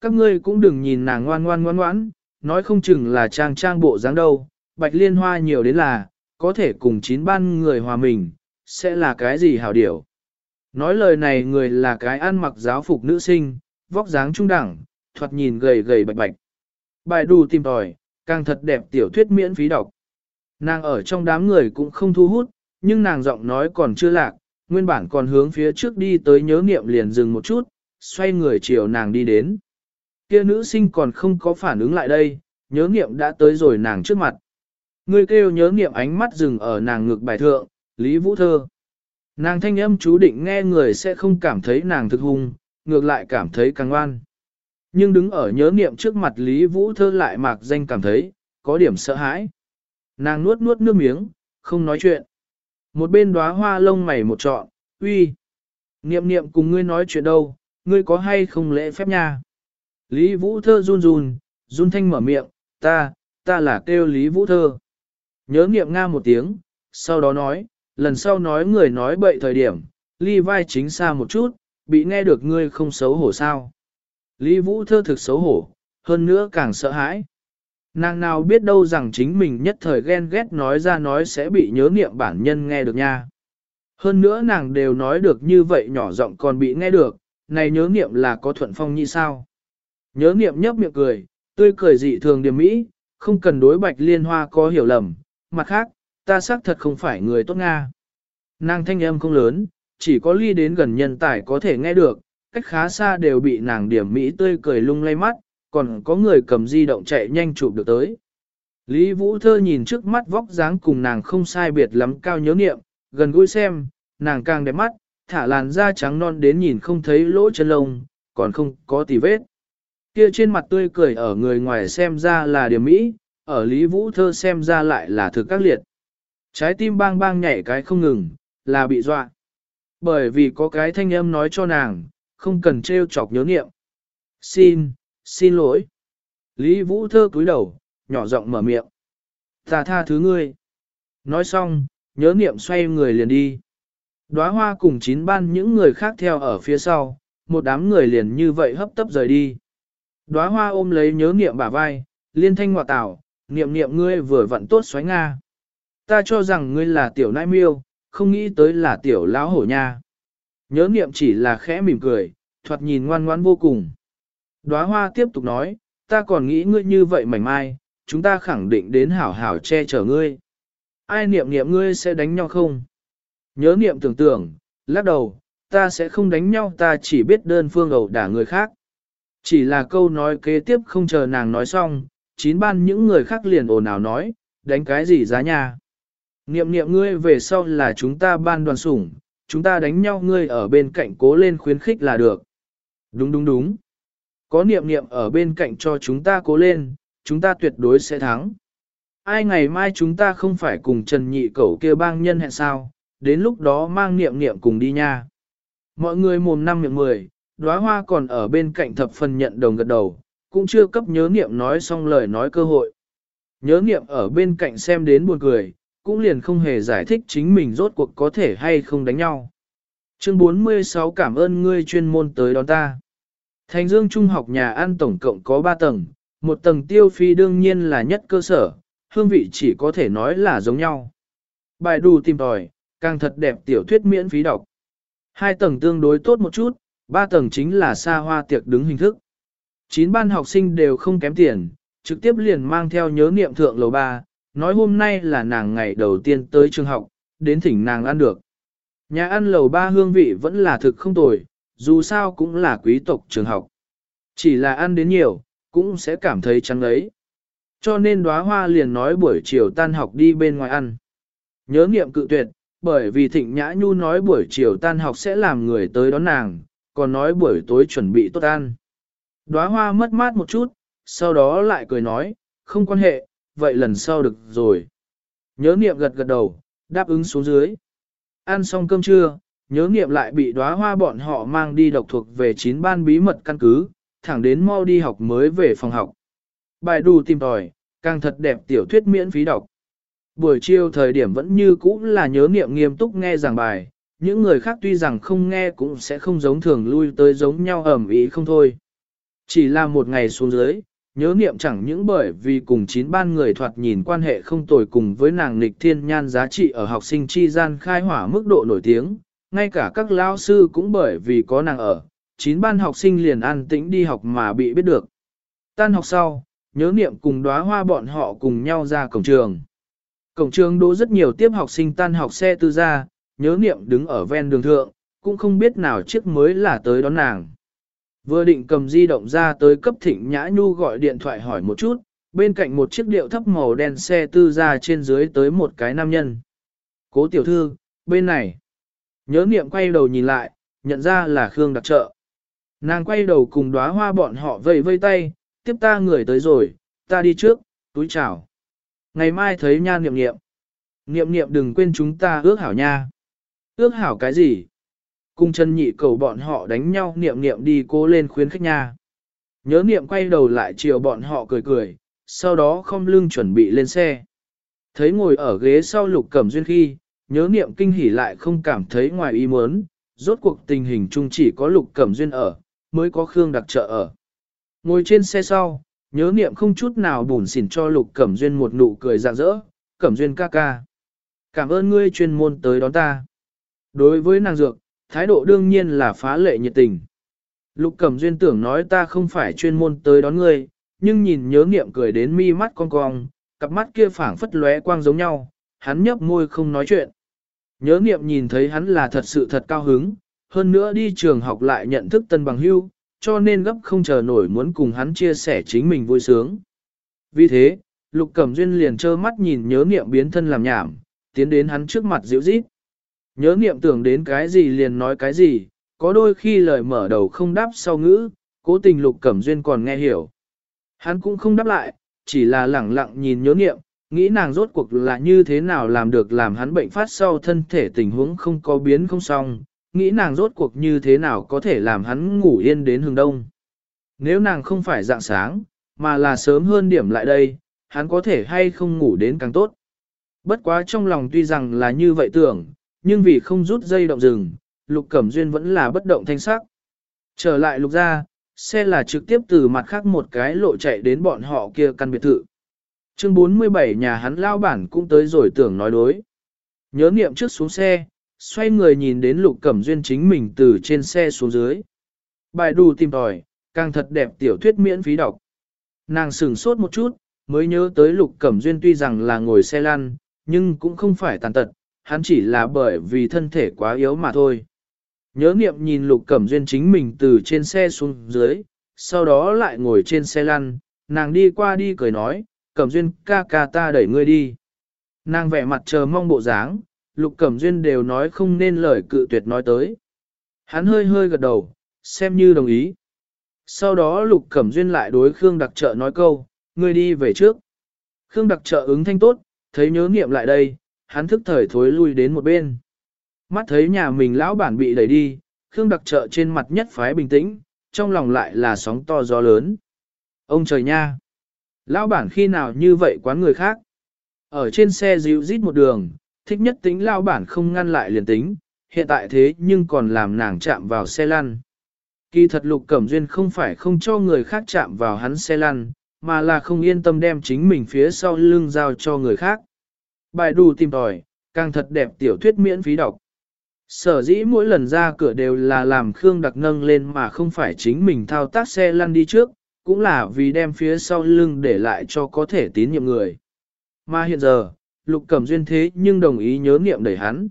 các ngươi cũng đừng nhìn nàng ngoan ngoan ngoan ngoãn, nói không chừng là trang trang bộ dáng đâu, bạch liên hoa nhiều đến là, có thể cùng chín ban người hòa mình, sẽ là cái gì hảo điểu. Nói lời này người là cái ăn mặc giáo phục nữ sinh, vóc dáng trung đẳng, thoạt nhìn gầy gầy bạch bạch. Bài đù tìm tòi, càng thật đẹp tiểu thuyết miễn phí đọc. Nàng ở trong đám người cũng không thu hút, nhưng nàng giọng nói còn chưa lạc, nguyên bản còn hướng phía trước đi tới nhớ niệm liền dừng một chút, xoay người chiều nàng đi đến. Kia nữ sinh còn không có phản ứng lại đây, nhớ niệm đã tới rồi nàng trước mặt. Người kêu nhớ niệm ánh mắt dừng ở nàng ngực bài thượng, Lý Vũ Thơ. Nàng thanh âm chú định nghe người sẽ không cảm thấy nàng thực hung, ngược lại cảm thấy càng ngoan. Nhưng đứng ở nhớ niệm trước mặt Lý Vũ Thơ lại mạc danh cảm thấy, có điểm sợ hãi. Nàng nuốt nuốt nước miếng, không nói chuyện. Một bên đóa hoa lông mày một trọn, uy. Niệm niệm cùng ngươi nói chuyện đâu, ngươi có hay không lễ phép nha. Lý Vũ Thơ run run, run thanh mở miệng, ta, ta là kêu Lý Vũ Thơ. Nhớ niệm nga một tiếng, sau đó nói, lần sau nói người nói bậy thời điểm, ly vai chính xa một chút, bị nghe được ngươi không xấu hổ sao. Lý Vũ Thơ thực xấu hổ, hơn nữa càng sợ hãi. Nàng nào biết đâu rằng chính mình nhất thời ghen ghét nói ra nói sẽ bị nhớ niệm bản nhân nghe được nha. Hơn nữa nàng đều nói được như vậy nhỏ giọng còn bị nghe được, này nhớ niệm là có thuận phong như sao. Nhớ niệm nhấp miệng cười, tươi cười dị thường điểm mỹ, không cần đối bạch liên hoa có hiểu lầm, mặt khác, ta xác thật không phải người tốt Nga. Nàng thanh âm không lớn, chỉ có ly đến gần nhân tài có thể nghe được, cách khá xa đều bị nàng điểm mỹ tươi cười lung lay mắt, còn có người cầm di động chạy nhanh chụp được tới. Lý Vũ Thơ nhìn trước mắt vóc dáng cùng nàng không sai biệt lắm cao nhớ niệm, gần gũi xem, nàng càng đẹp mắt, thả làn da trắng non đến nhìn không thấy lỗ chân lông, còn không có tì vết. Kia trên mặt tươi cười ở người ngoài xem ra là điểm mỹ, ở Lý Vũ Thơ xem ra lại là thực các liệt. Trái tim bang bang nhảy cái không ngừng, là bị dọa. Bởi vì có cái thanh âm nói cho nàng, không cần trêu chọc nhớ niệm. Xin, xin lỗi. Lý Vũ Thơ cúi đầu, nhỏ giọng mở miệng. Ta tha thứ ngươi. Nói xong, nhớ niệm xoay người liền đi. Đóa hoa cùng chín ban những người khác theo ở phía sau, một đám người liền như vậy hấp tấp rời đi. Đóa hoa ôm lấy nhớ niệm bả vai, liên thanh ngọa tảo, niệm niệm ngươi vừa vặn tốt xoáy Nga. Ta cho rằng ngươi là tiểu nai miêu, không nghĩ tới là tiểu lão hổ nha. Nhớ niệm chỉ là khẽ mỉm cười, thoạt nhìn ngoan ngoãn vô cùng. Đóa hoa tiếp tục nói, ta còn nghĩ ngươi như vậy mảnh mai, chúng ta khẳng định đến hảo hảo che chở ngươi. Ai niệm niệm ngươi sẽ đánh nhau không? Nhớ niệm tưởng tượng, lắc đầu, ta sẽ không đánh nhau ta chỉ biết đơn phương ẩu đả người khác. Chỉ là câu nói kế tiếp không chờ nàng nói xong, chín ban những người khác liền ồn ào nói, đánh cái gì giá nhà. Niệm niệm ngươi về sau là chúng ta ban đoàn sủng, chúng ta đánh nhau ngươi ở bên cạnh cố lên khuyến khích là được. Đúng đúng đúng. Có niệm niệm ở bên cạnh cho chúng ta cố lên, chúng ta tuyệt đối sẽ thắng. Ai ngày mai chúng ta không phải cùng Trần Nhị Cẩu kia bang nhân hẹn sao, đến lúc đó mang niệm niệm cùng đi nha. Mọi người mồm năm miệng mười, đóa hoa còn ở bên cạnh thập phần nhận đồng gật đầu, cũng chưa cấp nhớ niệm nói xong lời nói cơ hội. Nhớ niệm ở bên cạnh xem đến buồn cười, cũng liền không hề giải thích chính mình rốt cuộc có thể hay không đánh nhau. Chương 46 cảm ơn ngươi chuyên môn tới đón ta. Thành Dương Trung học nhà ăn tổng cộng có 3 tầng, một tầng tiêu phi đương nhiên là nhất cơ sở, hương vị chỉ có thể nói là giống nhau. Bài đù tìm tòi, càng thật đẹp tiểu thuyết miễn phí đọc. Hai tầng tương đối tốt một chút, ba tầng chính là xa hoa tiệc đứng hình thức. Chín ban học sinh đều không kém tiền, trực tiếp liền mang theo nhớ niệm thượng lầu ba, nói hôm nay là nàng ngày đầu tiên tới trường học, đến thỉnh nàng ăn được. Nhà ăn lầu ba hương vị vẫn là thực không tồi, dù sao cũng là quý tộc trường học. Chỉ là ăn đến nhiều, cũng sẽ cảm thấy chăng ấy. Cho nên đóa hoa liền nói buổi chiều tan học đi bên ngoài ăn. Nhớ nghiệm cự tuyệt, bởi vì thịnh nhã nhu nói buổi chiều tan học sẽ làm người tới đón nàng, còn nói buổi tối chuẩn bị tốt ăn. Đóa hoa mất mát một chút, sau đó lại cười nói, không quan hệ, vậy lần sau được rồi. Nhớ niệm gật gật đầu, đáp ứng xuống dưới. Ăn xong cơm trưa, nhớ niệm lại bị đóa hoa bọn họ mang đi độc thuộc về chín ban bí mật căn cứ, thẳng đến mau đi học mới về phòng học. Bài đù tìm tòi, càng thật đẹp tiểu thuyết miễn phí đọc. Buổi chiều thời điểm vẫn như cũ là nhớ niệm nghiêm túc nghe giảng bài, những người khác tuy rằng không nghe cũng sẽ không giống thường lui tới giống nhau ẩm ý không thôi. Chỉ là một ngày xuống dưới, nhớ niệm chẳng những bởi vì cùng chín ban người thoạt nhìn quan hệ không tồi cùng với nàng nịch thiên nhan giá trị ở học sinh chi gian khai hỏa mức độ nổi tiếng, ngay cả các lao sư cũng bởi vì có nàng ở, chín ban học sinh liền an tĩnh đi học mà bị biết được. Tan học sau, nhớ niệm cùng đóa hoa bọn họ cùng nhau ra cổng trường. Cổng trường đỗ rất nhiều tiếp học sinh tan học xe tư ra, nhớ niệm đứng ở ven đường thượng, cũng không biết nào chiếc mới là tới đón nàng. Vừa định cầm di động ra tới cấp thịnh nhã nhu gọi điện thoại hỏi một chút, bên cạnh một chiếc điệu thấp màu đen xe tư ra trên dưới tới một cái nam nhân. Cố tiểu thư, bên này. Nhớ niệm quay đầu nhìn lại, nhận ra là Khương đặc trợ. Nàng quay đầu cùng đóa hoa bọn họ vây vây tay, tiếp ta người tới rồi, ta đi trước, túi chào. Ngày mai thấy nha niệm niệm. Niệm niệm đừng quên chúng ta ước hảo nha. Ước hảo cái gì? Cung chân nhị cầu bọn họ đánh nhau niệm niệm đi cố lên khuyến khách nha. Nhớ niệm quay đầu lại chiều bọn họ cười cười, sau đó không lưng chuẩn bị lên xe. Thấy ngồi ở ghế sau lục cẩm duyên khi, nhớ niệm kinh hỉ lại không cảm thấy ngoài ý muốn, rốt cuộc tình hình chung chỉ có lục cẩm duyên ở, mới có Khương đặc trợ ở. Ngồi trên xe sau, nhớ niệm không chút nào bùn xỉn cho lục cẩm duyên một nụ cười rạng rỡ, cẩm duyên ca ca. Cảm ơn ngươi chuyên môn tới đón ta. Đối với nàng dược, thái độ đương nhiên là phá lệ nhiệt tình. Lục cẩm duyên tưởng nói ta không phải chuyên môn tới đón ngươi, nhưng nhìn nhớ niệm cười đến mi mắt cong cong, cặp mắt kia phảng phất lóe quang giống nhau, hắn nhấp môi không nói chuyện. Nhớ niệm nhìn thấy hắn là thật sự thật cao hứng, hơn nữa đi trường học lại nhận thức tân bằng hưu, cho nên gấp không chờ nổi muốn cùng hắn chia sẻ chính mình vui sướng. Vì thế, Lục Cẩm Duyên liền trơ mắt nhìn nhớ niệm biến thân làm nhảm, tiến đến hắn trước mặt dịu rít. Nhớ niệm tưởng đến cái gì liền nói cái gì, có đôi khi lời mở đầu không đáp sau ngữ, cố tình Lục Cẩm Duyên còn nghe hiểu. Hắn cũng không đáp lại, chỉ là lẳng lặng nhìn nhớ niệm, nghĩ nàng rốt cuộc là như thế nào làm được làm hắn bệnh phát sau thân thể tình huống không có biến không xong, nghĩ nàng rốt cuộc như thế nào có thể làm hắn ngủ yên đến hừng đông. Nếu nàng không phải dạng sáng, mà là sớm hơn điểm lại đây, hắn có thể hay không ngủ đến càng tốt. Bất quá trong lòng tuy rằng là như vậy tưởng, nhưng vì không rút dây động rừng, Lục Cẩm Duyên vẫn là bất động thanh sắc. Trở lại Lục ra, xe là trực tiếp từ mặt khác một cái lộ chạy đến bọn họ kia căn biệt thự. Chương 47 nhà hắn lao bản cũng tới rồi tưởng nói đối. Nhớ niệm trước xuống xe, xoay người nhìn đến lục cẩm duyên chính mình từ trên xe xuống dưới. Bài đù tìm tòi, càng thật đẹp tiểu thuyết miễn phí đọc. Nàng sửng sốt một chút, mới nhớ tới lục cẩm duyên tuy rằng là ngồi xe lăn, nhưng cũng không phải tàn tật, hắn chỉ là bởi vì thân thể quá yếu mà thôi. Nhớ niệm nhìn lục cẩm duyên chính mình từ trên xe xuống dưới, sau đó lại ngồi trên xe lăn, nàng đi qua đi cười nói, cẩm duyên ca ca ta đẩy ngươi đi. Nàng vẻ mặt chờ mong bộ dáng, Lục Cẩm Duyên đều nói không nên lời cự tuyệt nói tới. Hắn hơi hơi gật đầu, xem như đồng ý. Sau đó Lục Cẩm Duyên lại đối Khương Đặc Trợ nói câu, ngươi đi về trước. Khương Đặc Trợ ứng thanh tốt, thấy nhớ nghiệm lại đây, hắn thức thời thối lui đến một bên. Mắt thấy nhà mình lão bản bị đẩy đi, Khương Đặc Trợ trên mặt nhất phái bình tĩnh, trong lòng lại là sóng to gió lớn. Ông trời nha! Lão bản khi nào như vậy quán người khác? Ở trên xe dịu rít một đường, thích nhất tính lão bản không ngăn lại liền tính, hiện tại thế nhưng còn làm nàng chạm vào xe lăn. Kỳ thật lục cẩm duyên không phải không cho người khác chạm vào hắn xe lăn, mà là không yên tâm đem chính mình phía sau lưng giao cho người khác. Bài đủ tìm tòi, càng thật đẹp tiểu thuyết miễn phí đọc. Sở dĩ mỗi lần ra cửa đều là làm Khương đặc nâng lên mà không phải chính mình thao tác xe lăn đi trước, cũng là vì đem phía sau lưng để lại cho có thể tín nhiệm người. Mà hiện giờ, Lục Cẩm Duyên thế nhưng đồng ý nhớ niệm đẩy hắn.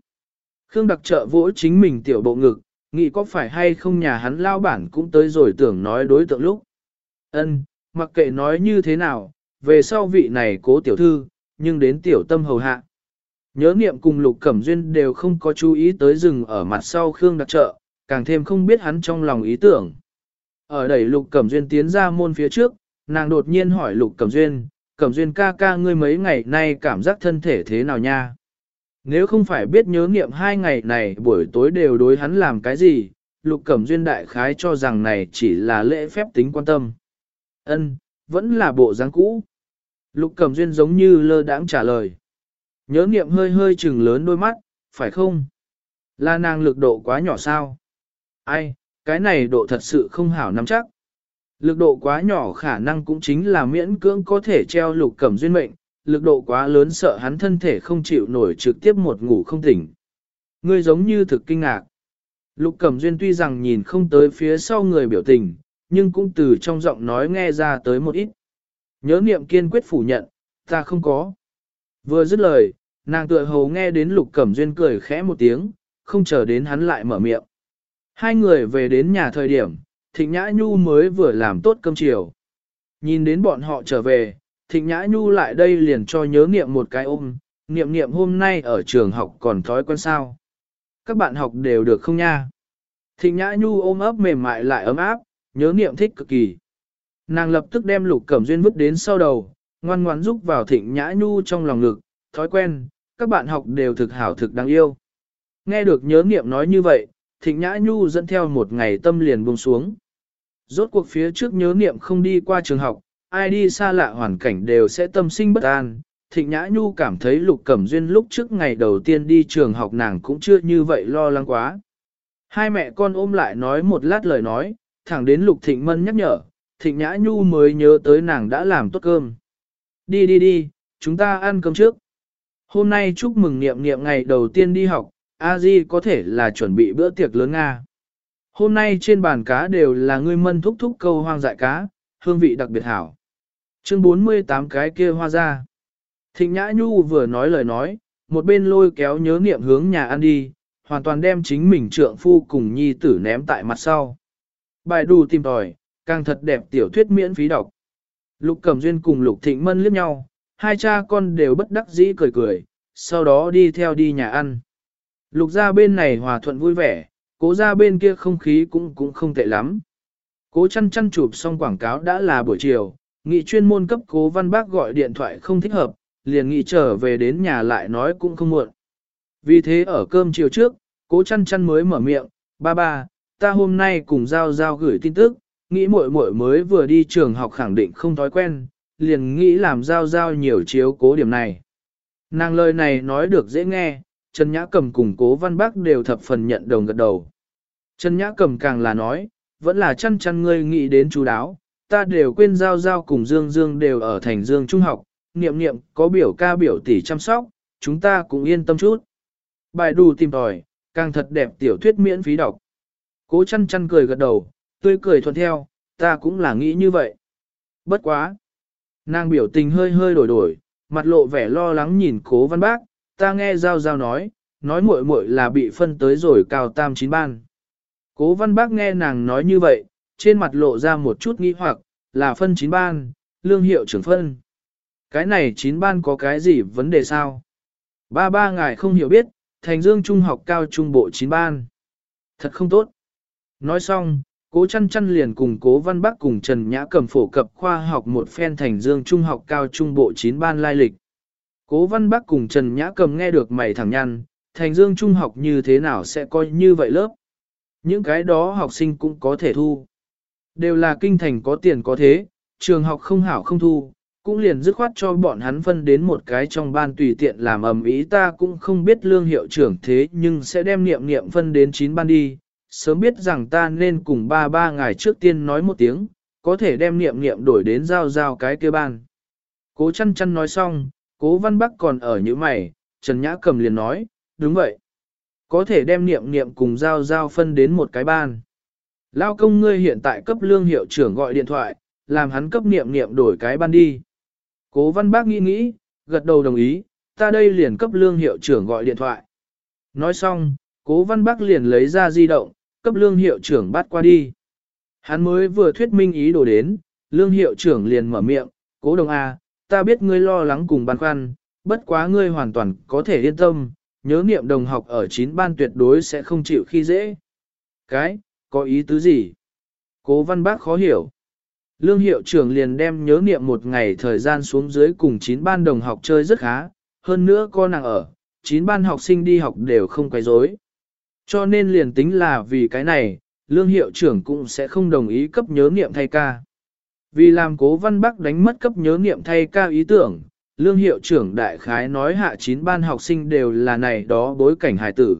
Khương đặc trợ vỗ chính mình tiểu bộ ngực, nghĩ có phải hay không nhà hắn lao bản cũng tới rồi tưởng nói đối tượng lúc. Ân, mặc kệ nói như thế nào, về sau vị này cố tiểu thư, nhưng đến tiểu tâm hầu hạ. Nhớ nghiệm cùng Lục Cẩm Duyên đều không có chú ý tới rừng ở mặt sau Khương đặc trợ, càng thêm không biết hắn trong lòng ý tưởng. Ở đẩy Lục Cẩm Duyên tiến ra môn phía trước, nàng đột nhiên hỏi Lục Cẩm Duyên, Cẩm Duyên ca ca ngươi mấy ngày nay cảm giác thân thể thế nào nha? Nếu không phải biết nhớ nghiệm hai ngày này buổi tối đều đối hắn làm cái gì, Lục Cẩm Duyên đại khái cho rằng này chỉ là lễ phép tính quan tâm. Ân, vẫn là bộ dáng cũ. Lục Cẩm Duyên giống như lơ đãng trả lời. Nhớ niệm hơi hơi chừng lớn đôi mắt, phải không? Là nàng lực độ quá nhỏ sao? Ai, cái này độ thật sự không hảo nắm chắc. Lực độ quá nhỏ khả năng cũng chính là miễn cưỡng có thể treo lục cẩm duyên mệnh, lực độ quá lớn sợ hắn thân thể không chịu nổi trực tiếp một ngủ không tỉnh. Ngươi giống như thực kinh ngạc. Lục cẩm duyên tuy rằng nhìn không tới phía sau người biểu tình, nhưng cũng từ trong giọng nói nghe ra tới một ít. Nhớ niệm kiên quyết phủ nhận, ta không có. Vừa dứt lời, nàng tựa hồ nghe đến lục cẩm duyên cười khẽ một tiếng, không chờ đến hắn lại mở miệng. Hai người về đến nhà thời điểm, Thịnh Nhã Nhu mới vừa làm tốt cơm chiều. Nhìn đến bọn họ trở về, Thịnh Nhã Nhu lại đây liền cho nhớ niệm một cái ôm, niệm niệm hôm nay ở trường học còn thói quen sao. Các bạn học đều được không nha? Thịnh Nhã Nhu ôm ấp mềm mại lại ấm áp, nhớ niệm thích cực kỳ. Nàng lập tức đem lục cẩm duyên vứt đến sau đầu, ngoan ngoãn giúp vào Thịnh Nhã Nhu trong lòng ngực, thói quen, các bạn học đều thực hảo thực đáng yêu. Nghe được nhớ niệm nói như vậy, Thịnh Nhã Nhu dẫn theo một ngày tâm liền buông xuống. Rốt cuộc phía trước nhớ niệm không đi qua trường học, ai đi xa lạ hoàn cảnh đều sẽ tâm sinh bất an. Thịnh Nhã Nhu cảm thấy Lục Cẩm Duyên lúc trước ngày đầu tiên đi trường học nàng cũng chưa như vậy lo lắng quá. Hai mẹ con ôm lại nói một lát lời nói, thẳng đến Lục Thịnh Mân nhắc nhở, Thịnh Nhã Nhu mới nhớ tới nàng đã làm tốt cơm. Đi đi đi, chúng ta ăn cơm trước. Hôm nay chúc mừng niệm niệm ngày đầu tiên đi học, a di có thể là chuẩn bị bữa tiệc lớn Nga. Hôm nay trên bàn cá đều là ngươi mân thúc thúc câu hoang dại cá, hương vị đặc biệt hảo. Chương 48 cái kia hoa ra. Thịnh Nhã Nhu vừa nói lời nói, một bên lôi kéo nhớ niệm hướng nhà ăn đi, hoàn toàn đem chính mình trượng phu cùng nhi tử ném tại mặt sau. Bài đù tìm tòi, càng thật đẹp tiểu thuyết miễn phí đọc. Lục Cẩm Duyên cùng Lục Thịnh Mân liếc nhau, hai cha con đều bất đắc dĩ cười cười, sau đó đi theo đi nhà ăn. Lục ra bên này hòa thuận vui vẻ, cố ra bên kia không khí cũng cũng không tệ lắm. Cố chăn chăn chụp xong quảng cáo đã là buổi chiều, nghị chuyên môn cấp cố văn bác gọi điện thoại không thích hợp, liền nghị trở về đến nhà lại nói cũng không muộn. Vì thế ở cơm chiều trước, cố chăn chăn mới mở miệng, ba ba, ta hôm nay cùng Giao Giao gửi tin tức, nghĩ muội muội mới vừa đi trường học khẳng định không thói quen, liền nghĩ làm Giao Giao nhiều chiếu cố điểm này. Nàng lời này nói được dễ nghe, Trần Nhã Cầm cùng cố văn bác đều thập phần nhận đồng gật đầu. Trần Nhã Cầm càng là nói, vẫn là chăn chăn ngươi nghĩ đến chú đáo, ta đều quên giao giao cùng Dương Dương đều ở thành Dương Trung học, niệm niệm có biểu ca biểu tỷ chăm sóc, chúng ta cũng yên tâm chút. Bài đủ tìm tòi, càng thật đẹp tiểu thuyết miễn phí đọc. Cố chăn chăn cười gật đầu, tươi cười thuận theo, ta cũng là nghĩ như vậy. Bất quá. Nàng biểu tình hơi hơi đổi đổi, mặt lộ vẻ lo lắng nhìn cố văn bác, ta nghe Giao Giao nói, nói muội muội là bị phân tới rồi cao tam chín ban. Cố văn bác nghe nàng nói như vậy, trên mặt lộ ra một chút nghi hoặc, là phân chín ban, lương hiệu trưởng phân. Cái này chín ban có cái gì vấn đề sao? Ba ba ngài không hiểu biết, thành dương trung học cao trung bộ chín ban. Thật không tốt. Nói xong, cố chăn chăn liền cùng cố văn bắc cùng Trần Nhã cầm phổ cập khoa học một phen thành dương trung học cao trung bộ chín ban lai lịch. Cố văn bắc cùng Trần Nhã cầm nghe được mày thẳng nhăn, thành dương trung học như thế nào sẽ coi như vậy lớp. Những cái đó học sinh cũng có thể thu. Đều là kinh thành có tiền có thế, trường học không hảo không thu, cũng liền dứt khoát cho bọn hắn phân đến một cái trong ban tùy tiện làm ầm ý ta cũng không biết lương hiệu trưởng thế nhưng sẽ đem niệm niệm phân đến 9 ban đi, sớm biết rằng ta nên cùng ba ba ngày trước tiên nói một tiếng, có thể đem niệm niệm đổi đến giao giao cái kia ban. Cố chăn chăn nói xong, cố văn bắc còn ở như mày, Trần Nhã cầm liền nói, đúng vậy. Có thể đem niệm niệm cùng giao giao phân đến một cái ban. Lao công ngươi hiện tại cấp lương hiệu trưởng gọi điện thoại, làm hắn cấp niệm niệm đổi cái ban đi. Cố văn bác nghĩ nghĩ, gật đầu đồng ý, ta đây liền cấp lương hiệu trưởng gọi điện thoại. Nói xong, cố văn bác liền lấy ra di động, cấp lương hiệu trưởng bắt qua đi. Hắn mới vừa thuyết minh ý đồ đến, lương hiệu trưởng liền mở miệng, cố đồng A, ta biết ngươi lo lắng cùng băn khoăn, bất quá ngươi hoàn toàn có thể yên tâm, nhớ niệm đồng học ở chín ban tuyệt đối sẽ không chịu khi dễ. Cái, có ý tứ gì? Cố văn bác khó hiểu. Lương hiệu trưởng liền đem nhớ niệm một ngày thời gian xuống dưới cùng chín ban đồng học chơi rất khá, hơn nữa con nàng ở, chín ban học sinh đi học đều không quấy rối. Cho nên liền tính là vì cái này, lương hiệu trưởng cũng sẽ không đồng ý cấp nhớ niệm thay ca. Vì làm cố văn bắc đánh mất cấp nhớ niệm thay ca ý tưởng, lương hiệu trưởng đại khái nói hạ chín ban học sinh đều là này đó bối cảnh hài tử.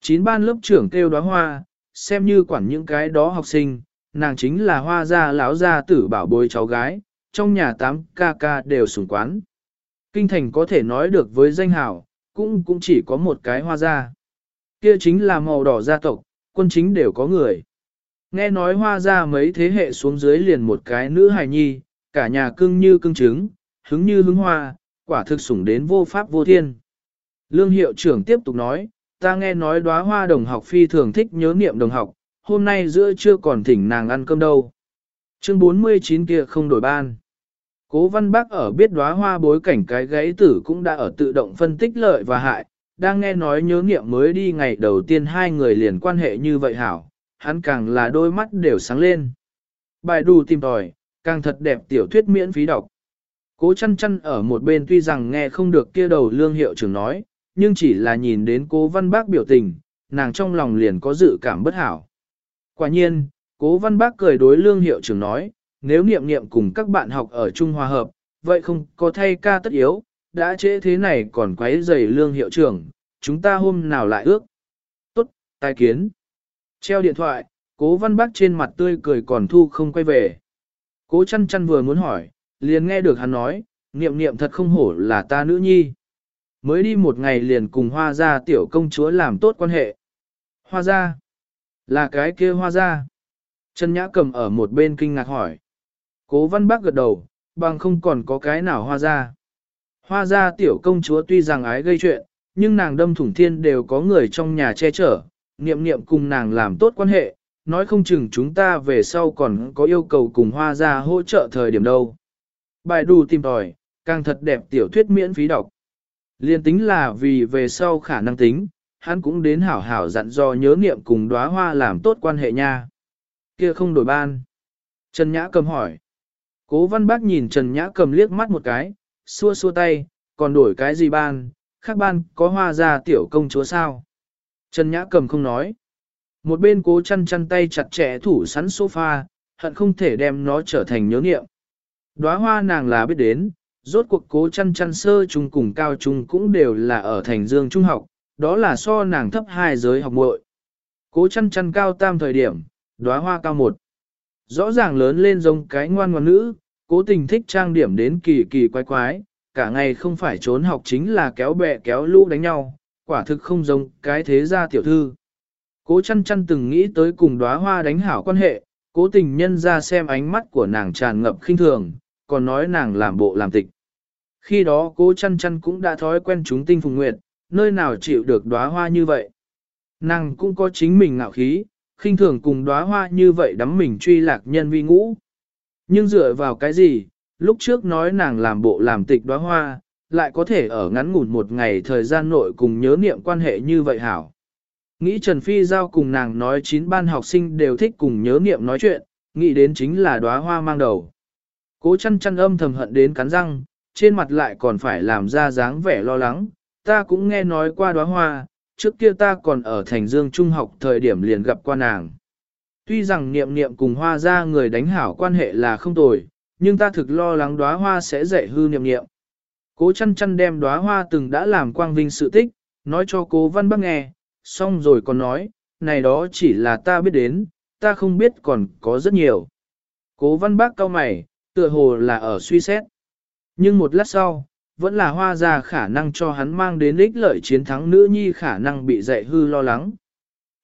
Chín ban lớp trưởng kêu đóa hoa, xem như quản những cái đó học sinh, nàng chính là hoa gia lão gia tử bảo bối cháu gái, trong nhà tám ca ca đều sủng quán. Kinh thành có thể nói được với danh hào, cũng cũng chỉ có một cái hoa gia. Kia chính là màu đỏ gia tộc, quân chính đều có người. Nghe nói hoa gia mấy thế hệ xuống dưới liền một cái nữ hài nhi, cả nhà cưng như cưng trứng, hứng như hứng hoa, quả thực sủng đến vô pháp vô thiên. Lương hiệu trưởng tiếp tục nói, ta nghe nói đóa hoa đồng học phi thường thích nhớ niệm đồng học, hôm nay giữa trưa còn thỉnh nàng ăn cơm đâu. Chương 49 kia không đổi ban. Cố văn bác ở biết đóa hoa bối cảnh cái gãy tử cũng đã ở tự động phân tích lợi và hại, đang nghe nói nhớ niệm mới đi ngày đầu tiên hai người liền quan hệ như vậy hảo, hắn càng là đôi mắt đều sáng lên. Bài đù tìm tòi, càng thật đẹp tiểu thuyết miễn phí đọc. Cố chăn chăn ở một bên tuy rằng nghe không được kia đầu lương hiệu trưởng nói, nhưng chỉ là nhìn đến cố văn bác biểu tình, nàng trong lòng liền có dự cảm bất hảo. Quả nhiên, cố văn bác cười đối lương hiệu trưởng nói, nếu niệm niệm cùng các bạn học ở Trung Hòa Hợp, vậy không có thay ca tất yếu, đã trễ thế này còn quấy rầy lương hiệu trưởng, chúng ta hôm nào lại ước. Tốt, tài kiến. Treo điện thoại, cố văn bác trên mặt tươi cười còn thu không quay về. Cố chăn chăn vừa muốn hỏi, liền nghe được hắn nói, niệm niệm thật không hổ là ta nữ nhi. Mới đi một ngày liền cùng hoa gia tiểu công chúa làm tốt quan hệ. Hoa gia? Là cái kia hoa gia? Trần Nhã cầm ở một bên kinh ngạc hỏi. Cố văn bác gật đầu, bằng không còn có cái nào hoa gia. Hoa gia tiểu công chúa tuy rằng ái gây chuyện, nhưng nàng đâm thủng thiên đều có người trong nhà che chở, niệm niệm cùng nàng làm tốt quan hệ, nói không chừng chúng ta về sau còn có yêu cầu cùng hoa gia hỗ trợ thời điểm đâu. Bài đù tìm tòi, càng thật đẹp tiểu thuyết miễn phí đọc. Liên tính là vì về sau khả năng tính, hắn cũng đến hảo hảo dặn dò nhớ niệm cùng đóa hoa làm tốt quan hệ nha. Kia không đổi ban. Trần Nhã cầm hỏi. Cố văn bác nhìn Trần Nhã cầm liếc mắt một cái, xua xua tay, còn đổi cái gì ban, khác ban có hoa ra tiểu công chúa sao. Trần Nhã cầm không nói. Một bên cố chăn chăn tay chặt chẽ thủ sắn sofa, hận không thể đem nó trở thành nhớ niệm. Đóa hoa nàng là biết đến, rốt cuộc cố chăn chăn sơ trung cùng cao trung cũng đều là ở thành dương trung học, đó là so nàng thấp hai giới học muội. Cố chăn chăn cao tam thời điểm, đóa hoa cao một. Rõ ràng lớn lên giống cái ngoan ngoan nữ, cố tình thích trang điểm đến kỳ kỳ quái quái, cả ngày không phải trốn học chính là kéo bè kéo lũ đánh nhau, quả thực không giống cái thế gia tiểu thư. Cố chăn chăn từng nghĩ tới cùng đóa hoa đánh hảo quan hệ, cố tình nhân ra xem ánh mắt của nàng tràn ngập khinh thường, còn nói nàng làm bộ làm tịch. Khi đó cố chăn chăn cũng đã thói quen chúng tinh phùng nguyệt, nơi nào chịu được đóa hoa như vậy. Nàng cũng có chính mình ngạo khí, khinh thường cùng đóa hoa như vậy đắm mình truy lạc nhân vi ngũ. Nhưng dựa vào cái gì, lúc trước nói nàng làm bộ làm tịch đóa hoa, lại có thể ở ngắn ngủn một ngày thời gian nội cùng nhớ niệm quan hệ như vậy hảo. Nghĩ Trần Phi Giao cùng nàng nói chín ban học sinh đều thích cùng nhớ niệm nói chuyện, nghĩ đến chính là đóa hoa mang đầu. Cố chăn chăn âm thầm hận đến cắn răng, trên mặt lại còn phải làm ra dáng vẻ lo lắng. Ta cũng nghe nói qua đóa hoa, trước kia ta còn ở thành dương trung học thời điểm liền gặp qua nàng. Tuy rằng niệm niệm cùng hoa ra người đánh hảo quan hệ là không tồi, nhưng ta thực lo lắng đóa hoa sẽ dạy hư niệm niệm. Cố chăn chăn đem đóa hoa từng đã làm quang vinh sự tích, nói cho cố văn bác nghe, xong rồi còn nói, này đó chỉ là ta biết đến, ta không biết còn có rất nhiều. Cố văn bác cao mày, tựa hồ là ở suy xét. Nhưng một lát sau, vẫn là hoa ra khả năng cho hắn mang đến ích lợi chiến thắng nữ nhi khả năng bị dạy hư lo lắng.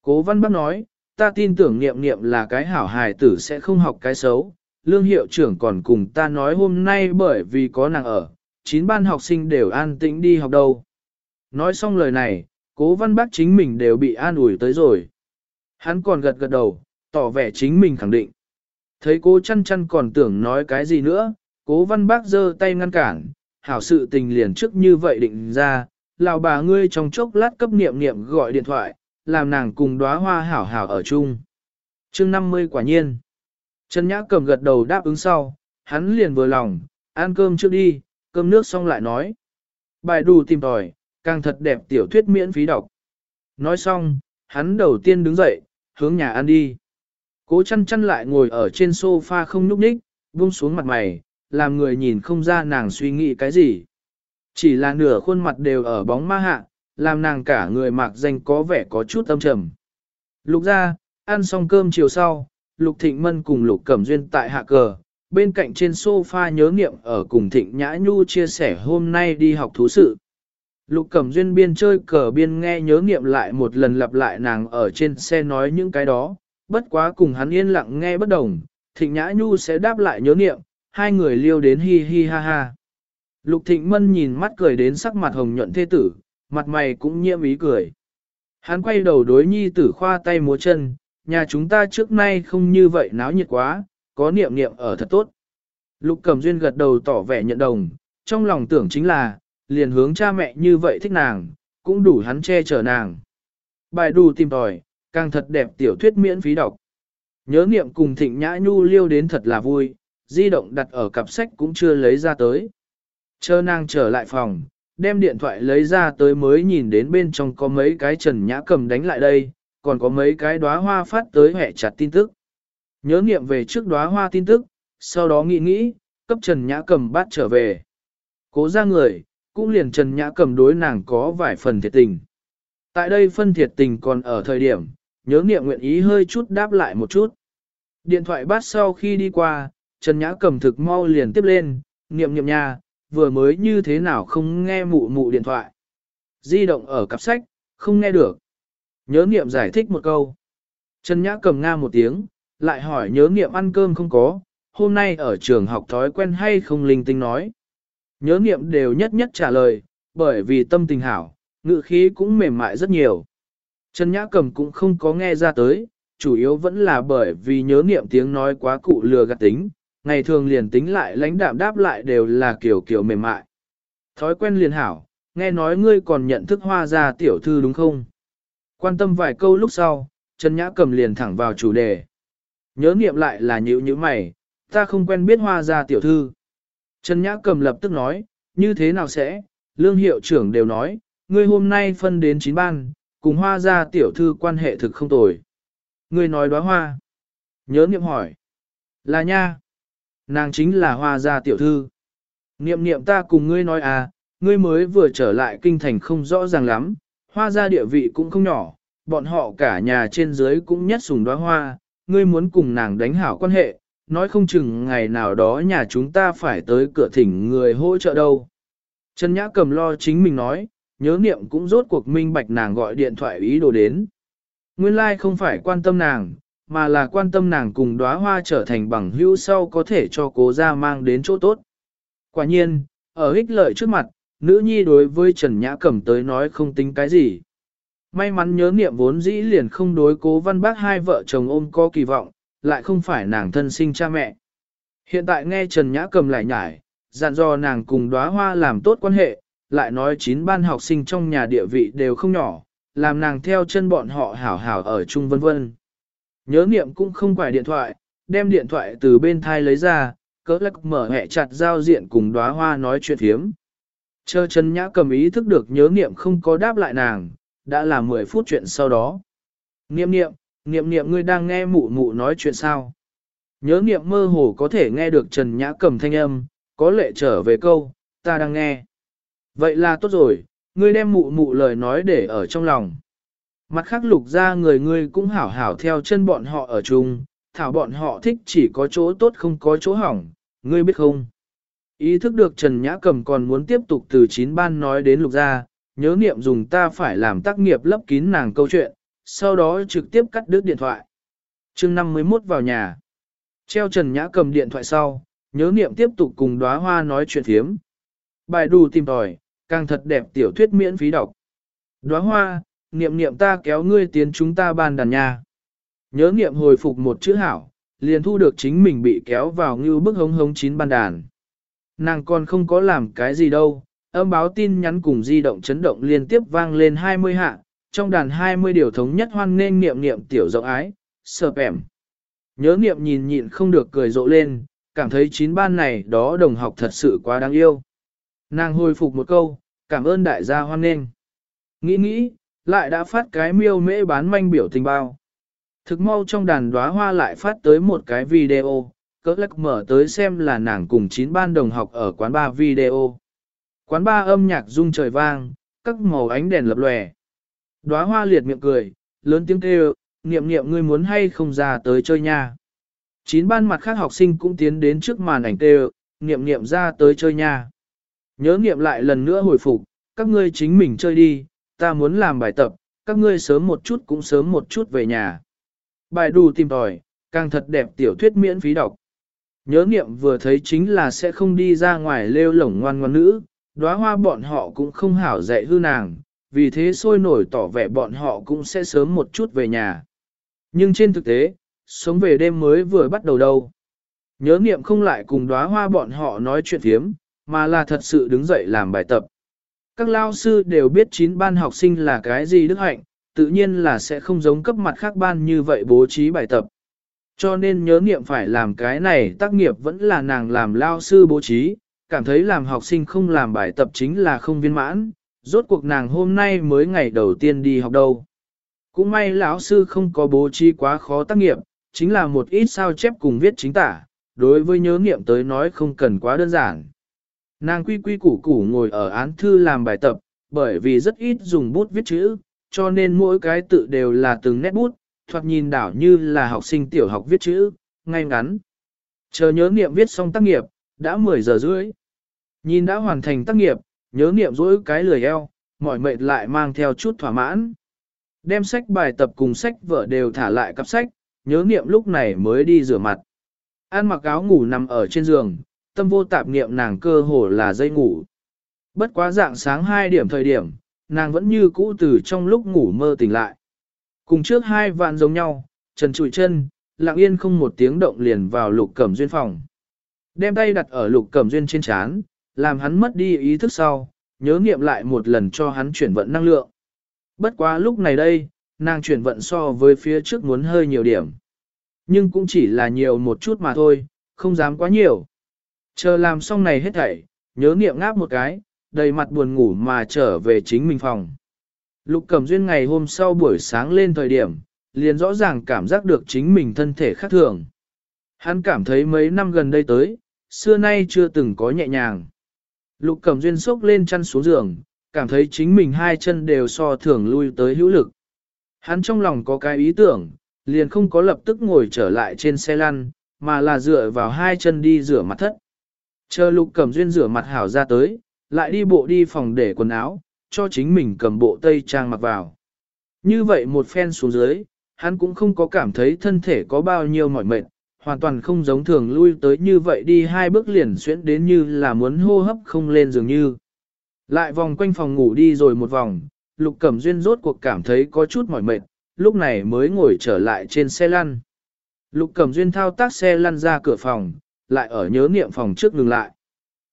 Cố văn bác nói, ta tin tưởng niệm niệm là cái hảo hài tử sẽ không học cái xấu. Lương hiệu trưởng còn cùng ta nói hôm nay bởi vì có nàng ở, chín ban học sinh đều an tĩnh đi học đâu. Nói xong lời này, cố văn bác chính mình đều bị an ủi tới rồi. Hắn còn gật gật đầu, tỏ vẻ chính mình khẳng định. Thấy cố chăn chăn còn tưởng nói cái gì nữa, cố văn bác giơ tay ngăn cản, hảo sự tình liền trước như vậy định ra, lào bà ngươi trong chốc lát cấp niệm niệm gọi điện thoại, làm nàng cùng đóa hoa hảo hảo ở chung. chương 50 quả nhiên. Trần Nhã cầm gật đầu đáp ứng sau, hắn liền vừa lòng, ăn cơm trước đi, cơm nước xong lại nói. Bài đủ tìm tòi, càng thật đẹp tiểu thuyết miễn phí đọc. Nói xong, hắn đầu tiên đứng dậy, hướng nhà ăn đi. Cố chăn chăn lại ngồi ở trên sofa không nhúc nhích, buông xuống mặt mày, làm người nhìn không ra nàng suy nghĩ cái gì. Chỉ là nửa khuôn mặt đều ở bóng ma hạ, làm nàng cả người mạc danh có vẻ có chút âm trầm. Lục ra, ăn xong cơm chiều sau, Lục Thịnh Mân cùng Lục Cẩm Duyên tại hạ cờ, bên cạnh trên sofa nhớ nghiệm ở cùng Thịnh Nhã Nhu chia sẻ hôm nay đi học thú sự. Lục Cẩm Duyên biên chơi cờ biên nghe nhớ nghiệm lại một lần lặp lại nàng ở trên xe nói những cái đó, bất quá cùng hắn yên lặng nghe bất đồng, Thịnh Nhã Nhu sẽ đáp lại nhớ nghiệm, hai người liêu đến hi hi ha ha. Lục Thịnh Mân nhìn mắt cười đến sắc mặt hồng nhuận thê tử, mặt mày cũng nhiễm ý cười. Hắn quay đầu đối nhi tử khoa tay múa chân, nhà chúng ta trước nay không như vậy náo nhiệt quá, có niệm niệm ở thật tốt. Lục Cẩm Duyên gật đầu tỏ vẻ nhận đồng, trong lòng tưởng chính là, liền hướng cha mẹ như vậy thích nàng, cũng đủ hắn che chở nàng. Bài đủ tìm tòi, càng thật đẹp tiểu thuyết miễn phí đọc. Nhớ niệm cùng thịnh nhã nhu liêu đến thật là vui, di động đặt ở cặp sách cũng chưa lấy ra tới. Chờ nàng trở lại phòng, đem điện thoại lấy ra tới mới nhìn đến bên trong có mấy cái trần nhã cầm đánh lại đây, còn có mấy cái đóa hoa phát tới hẹ chặt tin tức. Nhớ niệm về trước đóa hoa tin tức, sau đó nghĩ nghĩ, cấp trần nhã cầm bắt trở về. Cố ra người, cũng liền trần nhã cầm đối nàng có vài phần thiệt tình. Tại đây phân thiệt tình còn ở thời điểm, nhớ niệm nguyện ý hơi chút đáp lại một chút. Điện thoại bắt sau khi đi qua, Trần Nhã cầm thực mau liền tiếp lên, niệm niệm nha, vừa mới như thế nào không nghe mụ mụ điện thoại. Di động ở cặp sách, không nghe được. Nhớ niệm giải thích một câu. Trần Nhã cầm nga một tiếng, lại hỏi nhớ niệm ăn cơm không có, hôm nay ở trường học thói quen hay không linh tinh nói. Nhớ niệm đều nhất nhất trả lời, bởi vì tâm tình hảo, ngự khí cũng mềm mại rất nhiều. Trần Nhã cầm cũng không có nghe ra tới, chủ yếu vẫn là bởi vì nhớ niệm tiếng nói quá cụ lừa gạt tính, ngày thường liền tính lại lãnh đạm đáp lại đều là kiểu kiểu mềm mại. Thói quen liền hảo, nghe nói ngươi còn nhận thức hoa gia tiểu thư đúng không? Quan tâm vài câu lúc sau, Trần Nhã cầm liền thẳng vào chủ đề. Nhớ niệm lại là nhữ như mày, ta không quen biết hoa gia tiểu thư. Trần Nhã cầm lập tức nói, như thế nào sẽ, lương hiệu trưởng đều nói, ngươi hôm nay phân đến chín ban, cùng hoa gia tiểu thư quan hệ thực không tồi. Ngươi nói đóa hoa. Nhớ niệm hỏi. Là nha. Nàng chính là hoa gia tiểu thư. Niệm niệm ta cùng ngươi nói à, ngươi mới vừa trở lại kinh thành không rõ ràng lắm, hoa gia địa vị cũng không nhỏ, bọn họ cả nhà trên dưới cũng nhất sùng đóa hoa, ngươi muốn cùng nàng đánh hảo quan hệ, nói không chừng ngày nào đó nhà chúng ta phải tới cửa thỉnh người hỗ trợ đâu. Trần Nhã cầm lo chính mình nói, nhớ niệm cũng rốt cuộc minh bạch nàng gọi điện thoại ý đồ đến. Nguyên lai like không phải quan tâm nàng, mà là quan tâm nàng cùng đóa hoa trở thành bằng hữu sau có thể cho cố gia mang đến chỗ tốt. Quả nhiên, ở ích lợi trước mặt, nữ nhi đối với Trần Nhã Cẩm tới nói không tính cái gì. May mắn nhớ niệm vốn dĩ liền không đối cố văn bác hai vợ chồng ôm có kỳ vọng, lại không phải nàng thân sinh cha mẹ. Hiện tại nghe Trần Nhã Cầm lại nhải, dặn dò nàng cùng đóa hoa làm tốt quan hệ, lại nói chín ban học sinh trong nhà địa vị đều không nhỏ, làm nàng theo chân bọn họ hảo hảo ở chung vân vân. Nhớ niệm cũng không quải điện thoại, đem điện thoại từ bên thai lấy ra, cỡ lắc mở hẹ chặt giao diện cùng đóa hoa nói chuyện thiếm. Chờ chân nhã cầm ý thức được nhớ niệm không có đáp lại nàng, đã là 10 phút chuyện sau đó. Niệm niệm, niệm niệm ngươi đang nghe mụ mụ nói chuyện sao? Nhớ niệm mơ hồ có thể nghe được Trần Nhã cầm thanh âm, có lệ trở về câu, ta đang nghe. Vậy là tốt rồi, ngươi đem mụ mụ lời nói để ở trong lòng. Mặt khác lục ra người ngươi cũng hảo hảo theo chân bọn họ ở chung, thảo bọn họ thích chỉ có chỗ tốt không có chỗ hỏng, ngươi biết không? Ý thức được Trần Nhã Cầm còn muốn tiếp tục từ chín ban nói đến lục ra, nhớ niệm dùng ta phải làm tác nghiệp lấp kín nàng câu chuyện, sau đó trực tiếp cắt đứt điện thoại. chương 51 vào nhà. Treo Trần Nhã Cầm điện thoại sau, nhớ niệm tiếp tục cùng đóa hoa nói chuyện thiếm. Bài đù tìm tòi, càng thật đẹp tiểu thuyết miễn phí đọc. Đóa hoa, niệm niệm ta kéo ngươi tiến chúng ta ban đàn nha. Nhớ niệm hồi phục một chữ hảo, liền thu được chính mình bị kéo vào như bức hống hống chín ban đàn. Nàng còn không có làm cái gì đâu, âm báo tin nhắn cùng di động chấn động liên tiếp vang lên 20 hạ, trong đàn 20 điều thống nhất hoan nên niệm niệm tiểu rộng ái, sợ ẻm. Nhớ niệm nhìn nhịn không được cười rộ lên, cảm thấy chín ban này đó đồng học thật sự quá đáng yêu. Nàng hồi phục một câu, cảm ơn đại gia hoan nghênh. Nghĩ nghĩ, lại đã phát cái miêu mễ bán manh biểu tình bao. Thực mau trong đàn đóa hoa lại phát tới một cái video, cỡ lắc mở tới xem là nàng cùng chín ban đồng học ở quán ba video. Quán ba âm nhạc rung trời vang, các màu ánh đèn lập lòe. Đóa hoa liệt miệng cười, lớn tiếng kêu, niệm niệm ngươi muốn hay không ra tới chơi nha. Chín ban mặt khác học sinh cũng tiến đến trước màn ảnh kêu niệm niệm ra tới chơi nha. Nhớ niệm lại lần nữa hồi phục, các ngươi chính mình chơi đi, ta muốn làm bài tập, các ngươi sớm một chút cũng sớm một chút về nhà. Bài đủ tìm tòi, càng thật đẹp tiểu thuyết miễn phí đọc. Nhớ niệm vừa thấy chính là sẽ không đi ra ngoài lêu lổng ngoan ngoan nữ, đóa hoa bọn họ cũng không hảo dạy hư nàng, vì thế sôi nổi tỏ vẻ bọn họ cũng sẽ sớm một chút về nhà. Nhưng trên thực tế, sống về đêm mới vừa bắt đầu đâu. Nhớ niệm không lại cùng đóa hoa bọn họ nói chuyện thiếm, mà là thật sự đứng dậy làm bài tập. Các lao sư đều biết chín ban học sinh là cái gì đức hạnh, tự nhiên là sẽ không giống cấp mặt khác ban như vậy bố trí bài tập. Cho nên nhớ niệm phải làm cái này tác nghiệp vẫn là nàng làm lao sư bố trí, cảm thấy làm học sinh không làm bài tập chính là không viên mãn, rốt cuộc nàng hôm nay mới ngày đầu tiên đi học đâu. Cũng may lão sư không có bố trí quá khó tác nghiệp, chính là một ít sao chép cùng viết chính tả, đối với nhớ nghiệm tới nói không cần quá đơn giản. Nàng quy quy củ củ ngồi ở án thư làm bài tập, bởi vì rất ít dùng bút viết chữ, cho nên mỗi cái tự đều là từng nét bút, thoạt nhìn đảo như là học sinh tiểu học viết chữ, ngay ngắn. Chờ nhớ nghiệm viết xong tác nghiệp, đã 10 giờ rưỡi. Nhìn đã hoàn thành tác nghiệp, nhớ nghiệm rỗi cái lười eo, mỏi mệt lại mang theo chút thỏa mãn. Đem sách bài tập cùng sách vở đều thả lại cặp sách, nhớ nghiệm lúc này mới đi rửa mặt. An mặc áo ngủ nằm ở trên giường, tâm vô tạp niệm nàng cơ hồ là dây ngủ. Bất quá dạng sáng 2 điểm thời điểm, nàng vẫn như cũ từ trong lúc ngủ mơ tỉnh lại. Cùng trước hai vạn giống nhau, trần trụi chân, lặng yên không một tiếng động liền vào lục cẩm duyên phòng. Đem tay đặt ở lục cẩm duyên trên chán, làm hắn mất đi ý thức sau, nhớ nghiệm lại một lần cho hắn chuyển vận năng lượng. Bất quá lúc này đây, nàng chuyển vận so với phía trước muốn hơi nhiều điểm. Nhưng cũng chỉ là nhiều một chút mà thôi, không dám quá nhiều. Chờ làm xong này hết thảy, nhớ nghiệm ngáp một cái, đầy mặt buồn ngủ mà trở về chính mình phòng. Lục Cẩm Duyên ngày hôm sau buổi sáng lên thời điểm, liền rõ ràng cảm giác được chính mình thân thể khác thường. Hắn cảm thấy mấy năm gần đây tới, xưa nay chưa từng có nhẹ nhàng. Lục Cẩm Duyên sốc lên chăn xuống giường, cảm thấy chính mình hai chân đều so thường lui tới hữu lực. Hắn trong lòng có cái ý tưởng, liền không có lập tức ngồi trở lại trên xe lăn, mà là dựa vào hai chân đi rửa mặt thất. Chờ Lục Cẩm Duyên rửa mặt hảo ra tới, lại đi bộ đi phòng để quần áo, cho chính mình cầm bộ tây trang mặc vào. Như vậy một phen xuống dưới, hắn cũng không có cảm thấy thân thể có bao nhiêu mỏi mệt, hoàn toàn không giống thường lui tới như vậy đi hai bước liền xuyễn đến như là muốn hô hấp không lên dường như. Lại vòng quanh phòng ngủ đi rồi một vòng, Lục Cẩm Duyên rốt cuộc cảm thấy có chút mỏi mệt, lúc này mới ngồi trở lại trên xe lăn. Lục Cẩm Duyên thao tác xe lăn ra cửa phòng, lại ở nhớ niệm phòng trước ngừng lại.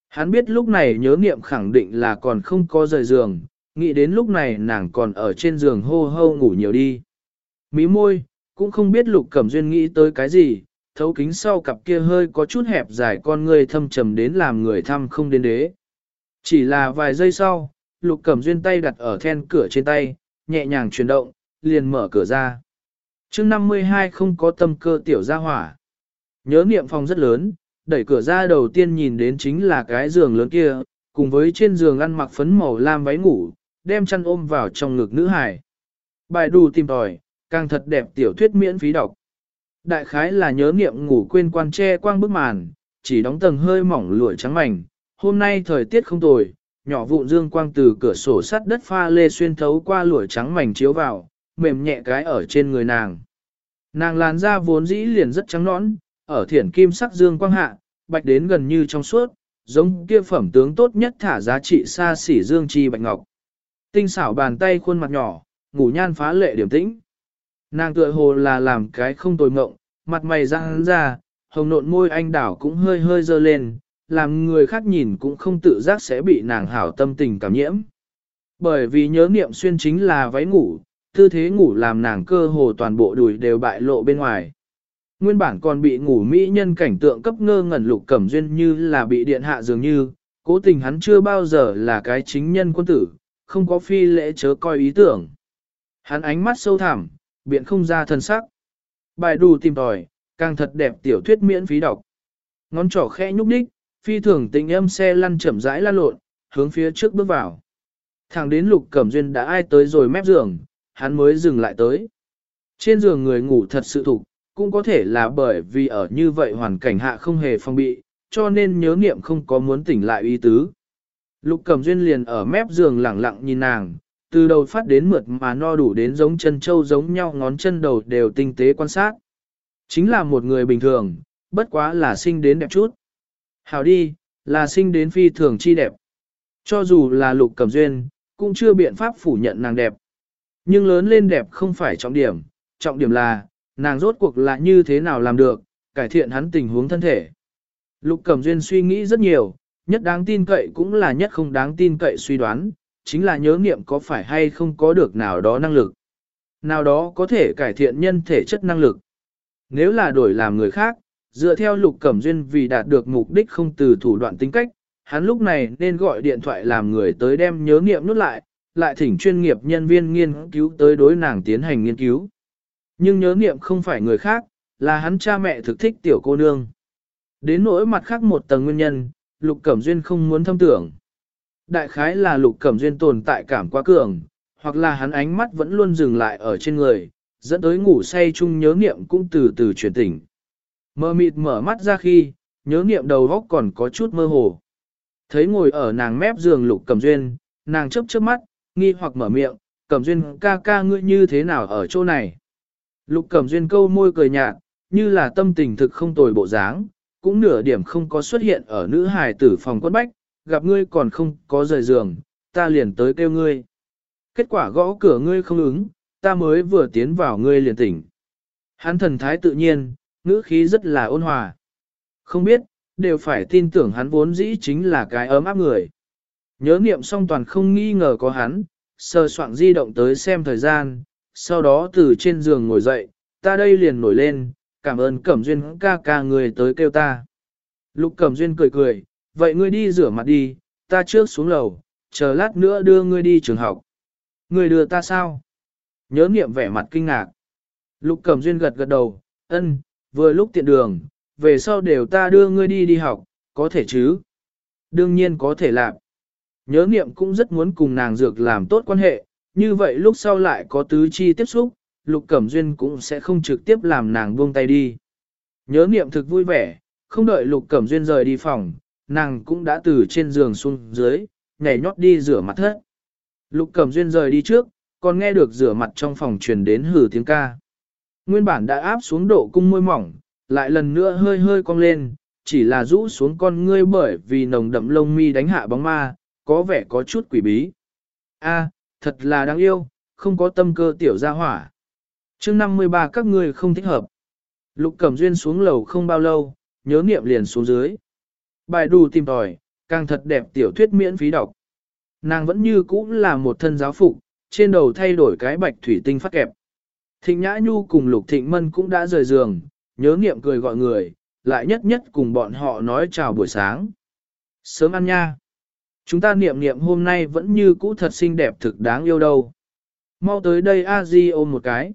Hắn biết lúc này nhớ niệm khẳng định là còn không có rời giường, nghĩ đến lúc này nàng còn ở trên giường hô hô ngủ nhiều đi. Mí môi, cũng không biết Lục Cẩm Duyên nghĩ tới cái gì, thấu kính sau cặp kia hơi có chút hẹp dài con người thâm trầm đến làm người thăm không đến đế. Chỉ là vài giây sau, Lục Cẩm Duyên tay đặt ở then cửa trên tay, nhẹ nhàng chuyển động, liền mở cửa ra. chương 52 không có tâm cơ tiểu gia hỏa. Nhớ niệm phòng rất lớn, đẩy cửa ra đầu tiên nhìn đến chính là cái giường lớn kia, cùng với trên giường ăn mặc phấn màu lam váy ngủ, đem chăn ôm vào trong ngực nữ hải. Bài đù tìm tòi, càng thật đẹp tiểu thuyết miễn phí đọc. Đại khái là nhớ niệm ngủ quên quan che quang bức màn, chỉ đóng tầng hơi mỏng lụa trắng mảnh. Hôm nay thời tiết không tồi, nhỏ vụn dương quang từ cửa sổ sắt đất pha lê xuyên thấu qua lụa trắng mảnh chiếu vào, mềm nhẹ cái ở trên người nàng. Nàng làn da vốn dĩ liền rất trắng nõn, ở thiển kim sắc dương quang hạ, bạch đến gần như trong suốt, giống kia phẩm tướng tốt nhất thả giá trị xa xỉ dương chi bạch ngọc. Tinh xảo bàn tay khuôn mặt nhỏ, ngủ nhan phá lệ điểm tĩnh. Nàng tựa hồ là làm cái không tồi mộng, mặt mày răng ra, hồng nộn môi anh đảo cũng hơi hơi dơ lên, làm người khác nhìn cũng không tự giác sẽ bị nàng hảo tâm tình cảm nhiễm. Bởi vì nhớ niệm xuyên chính là váy ngủ, tư thế ngủ làm nàng cơ hồ toàn bộ đùi đều bại lộ bên ngoài. Nguyên bản còn bị ngủ mỹ nhân cảnh tượng cấp ngơ ngẩn lục cẩm duyên như là bị điện hạ dường như, cố tình hắn chưa bao giờ là cái chính nhân quân tử, không có phi lễ chớ coi ý tưởng. Hắn ánh mắt sâu thẳm, biện không ra thân sắc. Bài đù tìm tòi, càng thật đẹp tiểu thuyết miễn phí đọc. Ngón trỏ khẽ nhúc đích, phi thường tình âm xe lăn chậm rãi lan lộn, hướng phía trước bước vào. Thẳng đến lục cẩm duyên đã ai tới rồi mép giường, hắn mới dừng lại tới. Trên giường người ngủ thật sự thục, cũng có thể là bởi vì ở như vậy hoàn cảnh hạ không hề phong bị, cho nên nhớ niệm không có muốn tỉnh lại ý tứ. Lục Cẩm Duyên liền ở mép giường lẳng lặng nhìn nàng, từ đầu phát đến mượt mà no đủ đến giống chân châu giống nhau ngón chân đầu đều tinh tế quan sát. Chính là một người bình thường, bất quá là sinh đến đẹp chút. Hảo đi, là sinh đến phi thường chi đẹp. Cho dù là lục cẩm duyên, cũng chưa biện pháp phủ nhận nàng đẹp. Nhưng lớn lên đẹp không phải trọng điểm, trọng điểm là, nàng rốt cuộc là như thế nào làm được, cải thiện hắn tình huống thân thể. Lục cẩm duyên suy nghĩ rất nhiều, nhất đáng tin cậy cũng là nhất không đáng tin cậy suy đoán, chính là nhớ nghiệm có phải hay không có được nào đó năng lực. Nào đó có thể cải thiện nhân thể chất năng lực. Nếu là đổi làm người khác, dựa theo lục cẩm duyên vì đạt được mục đích không từ thủ đoạn tính cách, hắn lúc này nên gọi điện thoại làm người tới đem nhớ nghiệm nút lại, lại thỉnh chuyên nghiệp nhân viên nghiên cứu tới đối nàng tiến hành nghiên cứu. Nhưng nhớ niệm không phải người khác, là hắn cha mẹ thực thích tiểu cô nương. Đến nỗi mặt khác một tầng nguyên nhân, Lục Cẩm Duyên không muốn thâm tưởng. Đại khái là Lục Cẩm Duyên tồn tại cảm quá cường, hoặc là hắn ánh mắt vẫn luôn dừng lại ở trên người, dẫn tới ngủ say chung nhớ niệm cũng từ từ chuyển tỉnh. Mơ mịt mở mắt ra khi, nhớ niệm đầu góc còn có chút mơ hồ. Thấy ngồi ở nàng mép giường Lục Cẩm Duyên, nàng chớp chớp mắt, nghi hoặc mở miệng, Cẩm Duyên ca ca ngươi như thế nào ở chỗ này. Lục Cẩm Duyên câu môi cười nhạt, như là tâm tình thực không tồi bộ dáng, cũng nửa điểm không có xuất hiện ở nữ hài tử phòng quân bách, gặp ngươi còn không có rời giường, ta liền tới kêu ngươi. Kết quả gõ cửa ngươi không ứng, ta mới vừa tiến vào ngươi liền tỉnh. Hắn thần thái tự nhiên, ngữ khí rất là ôn hòa. Không biết, đều phải tin tưởng hắn vốn dĩ chính là cái ấm áp người. Nhớ niệm song toàn không nghi ngờ có hắn, sơ soạn di động tới xem thời gian, sau đó từ trên giường ngồi dậy, ta đây liền nổi lên, cảm ơn Cẩm Duyên ca ca người tới kêu ta. Lục Cẩm Duyên cười cười, vậy ngươi đi rửa mặt đi, ta trước xuống lầu, chờ lát nữa đưa ngươi đi trường học. Ngươi đưa ta sao? Nhớ niệm vẻ mặt kinh ngạc. Lục Cẩm Duyên gật gật đầu, ân, vừa lúc tiện đường, về sau đều ta đưa ngươi đi đi học, có thể chứ? Đương nhiên có thể làm. Nhớ niệm cũng rất muốn cùng nàng dược làm tốt quan hệ, như vậy lúc sau lại có tứ chi tiếp xúc, Lục Cẩm Duyên cũng sẽ không trực tiếp làm nàng buông tay đi. Nhớ niệm thực vui vẻ, không đợi Lục Cẩm Duyên rời đi phòng, nàng cũng đã từ trên giường xuống dưới, nhảy nhót đi rửa mặt thất. Lục Cẩm Duyên rời đi trước, còn nghe được rửa mặt trong phòng truyền đến hử tiếng ca. Nguyên bản đã áp xuống độ cung môi mỏng, lại lần nữa hơi hơi cong lên, chỉ là rũ xuống con ngươi bởi vì nồng đậm lông mi đánh hạ bóng ma, có vẻ có chút quỷ bí. A, thật là đáng yêu, không có tâm cơ tiểu gia hỏa chương 53 các ngươi không thích hợp. Lục Cẩm Duyên xuống lầu không bao lâu, nhớ niệm liền xuống dưới. Bài đù tìm tòi, càng thật đẹp tiểu thuyết miễn phí đọc. Nàng vẫn như cũ là một thân giáo phục, trên đầu thay đổi cái bạch thủy tinh phát kẹp. Thịnh Nhã Nhu cùng Lục Thịnh Mân cũng đã rời giường, nhớ niệm cười gọi người, lại nhất nhất cùng bọn họ nói chào buổi sáng. Sớm ăn nha. Chúng ta niệm niệm hôm nay vẫn như cũ thật xinh đẹp thực đáng yêu đâu. Mau tới đây a di ôm một cái.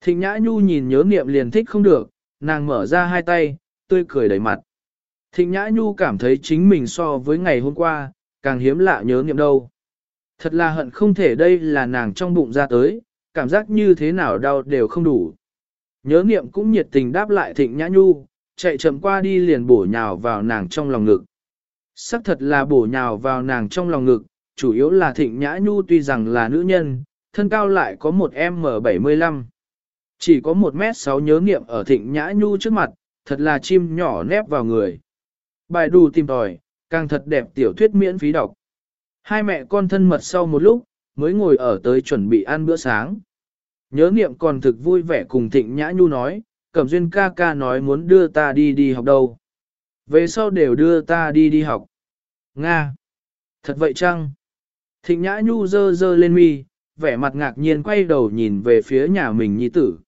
Thịnh Nhã Nhu nhìn nhớ niệm liền thích không được, nàng mở ra hai tay, tươi cười đầy mặt. Thịnh Nhã Nhu cảm thấy chính mình so với ngày hôm qua, càng hiếm lạ nhớ niệm đâu. Thật là hận không thể đây là nàng trong bụng ra tới, cảm giác như thế nào đau đều không đủ. Nhớ niệm cũng nhiệt tình đáp lại Thịnh Nhã Nhu, chạy chậm qua đi liền bổ nhào vào nàng trong lòng ngực. Sắc thật là bổ nhào vào nàng trong lòng ngực, chủ yếu là Thịnh Nhã Nhu tuy rằng là nữ nhân, thân cao lại có một M75. Chỉ có một mét sáu nhớ nghiệm ở thịnh nhã nhu trước mặt, thật là chim nhỏ nép vào người. Bài đù tìm tòi, càng thật đẹp tiểu thuyết miễn phí đọc. Hai mẹ con thân mật sau một lúc, mới ngồi ở tới chuẩn bị ăn bữa sáng. Nhớ nghiệm còn thực vui vẻ cùng thịnh nhã nhu nói, cẩm duyên ca ca nói muốn đưa ta đi đi học đâu. Về sau đều đưa ta đi đi học. Nga! Thật vậy chăng? Thịnh nhã nhu dơ dơ lên mi, vẻ mặt ngạc nhiên quay đầu nhìn về phía nhà mình nhi tử.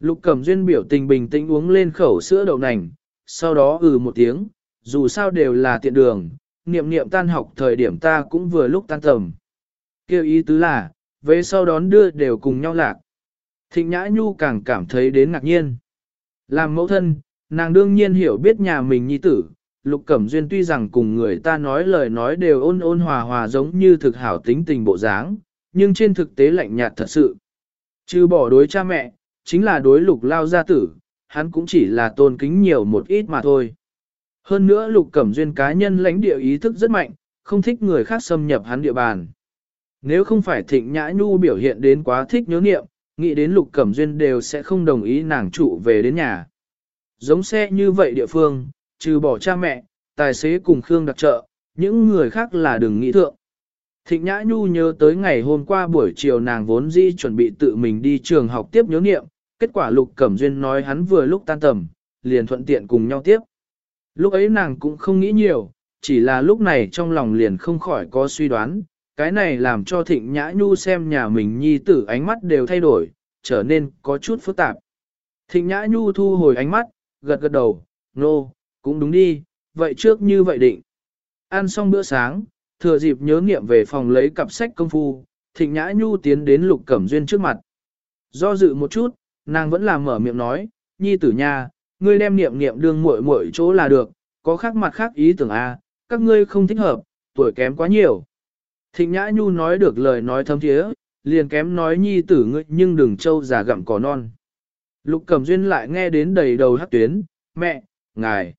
Lục Cẩm Duyên biểu tình bình tĩnh uống lên khẩu sữa đậu nành, sau đó ừ một tiếng, dù sao đều là tiện đường, niệm niệm tan học thời điểm ta cũng vừa lúc tan tầm. Kêu ý tứ là, về sau đón đưa đều cùng nhau lạc. Thịnh Nhã Nhu càng cảm thấy đến ngạc nhiên. Làm mẫu thân, nàng đương nhiên hiểu biết nhà mình nhi tử, Lục Cẩm Duyên tuy rằng cùng người ta nói lời nói đều ôn ôn hòa hòa giống như thực hảo tính tình bộ dáng, nhưng trên thực tế lạnh nhạt thật sự. Chứ bỏ đối cha mẹ, chính là đối lục lao gia tử, hắn cũng chỉ là tôn kính nhiều một ít mà thôi. Hơn nữa lục cẩm duyên cá nhân lãnh địa ý thức rất mạnh, không thích người khác xâm nhập hắn địa bàn. Nếu không phải thịnh nhã nhu biểu hiện đến quá thích nhớ nghiệm, nghĩ đến lục cẩm duyên đều sẽ không đồng ý nàng trụ về đến nhà. Giống xe như vậy địa phương, trừ bỏ cha mẹ, tài xế cùng Khương đặc trợ, những người khác là đừng nghĩ thượng. Thịnh Nhã Nhu nhớ tới ngày hôm qua buổi chiều nàng vốn dĩ chuẩn bị tự mình đi trường học tiếp nhớ nghiệm, kết quả Lục Cẩm Duyên nói hắn vừa lúc tan tầm, liền thuận tiện cùng nhau tiếp. Lúc ấy nàng cũng không nghĩ nhiều, chỉ là lúc này trong lòng liền không khỏi có suy đoán, cái này làm cho Thịnh Nhã Nhu xem nhà mình nhi tử ánh mắt đều thay đổi, trở nên có chút phức tạp. Thịnh Nhã Nhu thu hồi ánh mắt, gật gật đầu, nô, no, cũng đúng đi, vậy trước như vậy định. Ăn xong bữa sáng, thừa dịp nhớ nghiệm về phòng lấy cặp sách công phu, Thịnh Nhã Nhu tiến đến Lục Cẩm Duyên trước mặt. Do dự một chút, nàng vẫn làm mở miệng nói, nhi tử nha, ngươi đem niệm niệm đương muội muội chỗ là được, có khác mặt khác ý tưởng a, à, các ngươi không thích hợp, tuổi kém quá nhiều. Thịnh Nhã Nhu nói được lời nói thâm thiế, liền kém nói nhi tử ngươi nhưng đừng trâu già gặm cỏ non. Lục Cẩm Duyên lại nghe đến đầy đầu hắc tuyến, mẹ, ngài.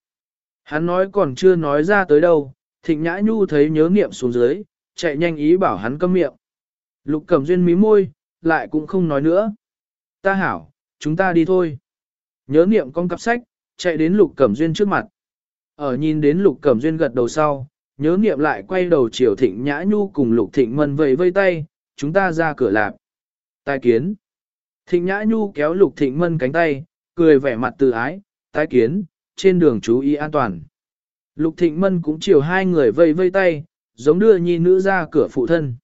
Hắn nói còn chưa nói ra tới đâu, Thịnh Nhã Nhu thấy nhớ niệm xuống dưới, chạy nhanh ý bảo hắn câm miệng. Lục Cẩm Duyên mí môi, lại cũng không nói nữa. Ta hảo, chúng ta đi thôi. Nhớ niệm con cặp sách, chạy đến Lục Cẩm Duyên trước mặt. Ở nhìn đến Lục Cẩm Duyên gật đầu sau, nhớ niệm lại quay đầu chiều Thịnh Nhã Nhu cùng Lục Thịnh Mân vẫy vây tay, chúng ta ra cửa lạp. Tai kiến. Thịnh Nhã Nhu kéo Lục Thịnh Mân cánh tay, cười vẻ mặt từ ái, tai kiến, trên đường chú ý an toàn. Lục Thịnh Mân cũng chiều hai người vây vây tay, giống đưa nhi nữ ra cửa phụ thân.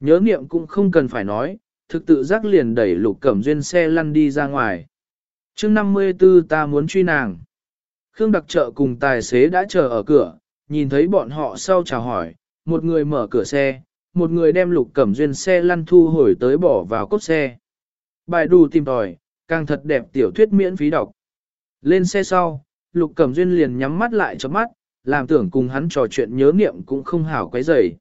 Nhớ niệm cũng không cần phải nói, thực tự giác liền đẩy Lục Cẩm Duyên xe lăn đi ra ngoài. chương 54 ta muốn truy nàng. Khương đặc trợ cùng tài xế đã chờ ở cửa, nhìn thấy bọn họ sau chào hỏi, một người mở cửa xe, một người đem Lục Cẩm Duyên xe lăn thu hồi tới bỏ vào cốt xe. Bài đù tìm tòi, càng thật đẹp tiểu thuyết miễn phí đọc. Lên xe sau, Lục Cẩm Duyên liền nhắm mắt lại cho mắt, làm tưởng cùng hắn trò chuyện nhớ niệm cũng không hảo quấy rầy.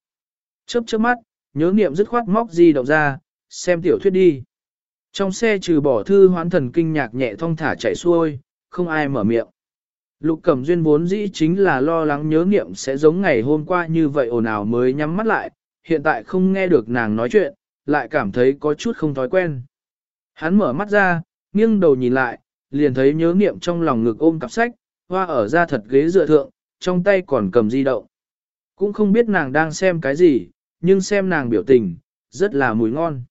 Chớp chớp mắt, nhớ niệm dứt khoát móc di động ra, xem tiểu thuyết đi. Trong xe trừ bỏ thư hoán thần kinh nhạc nhẹ thong thả chạy xuôi, không ai mở miệng. Lục Cẩm Duyên vốn dĩ chính là lo lắng nhớ niệm sẽ giống ngày hôm qua như vậy ồn ào mới nhắm mắt lại, hiện tại không nghe được nàng nói chuyện, lại cảm thấy có chút không thói quen. Hắn mở mắt ra, nghiêng đầu nhìn lại, liền thấy nhớ niệm trong lòng ngực ôm cặp sách, hoa ở ra thật ghế dựa thượng, trong tay còn cầm di động. Cũng không biết nàng đang xem cái gì, nhưng xem nàng biểu tình, rất là mùi ngon.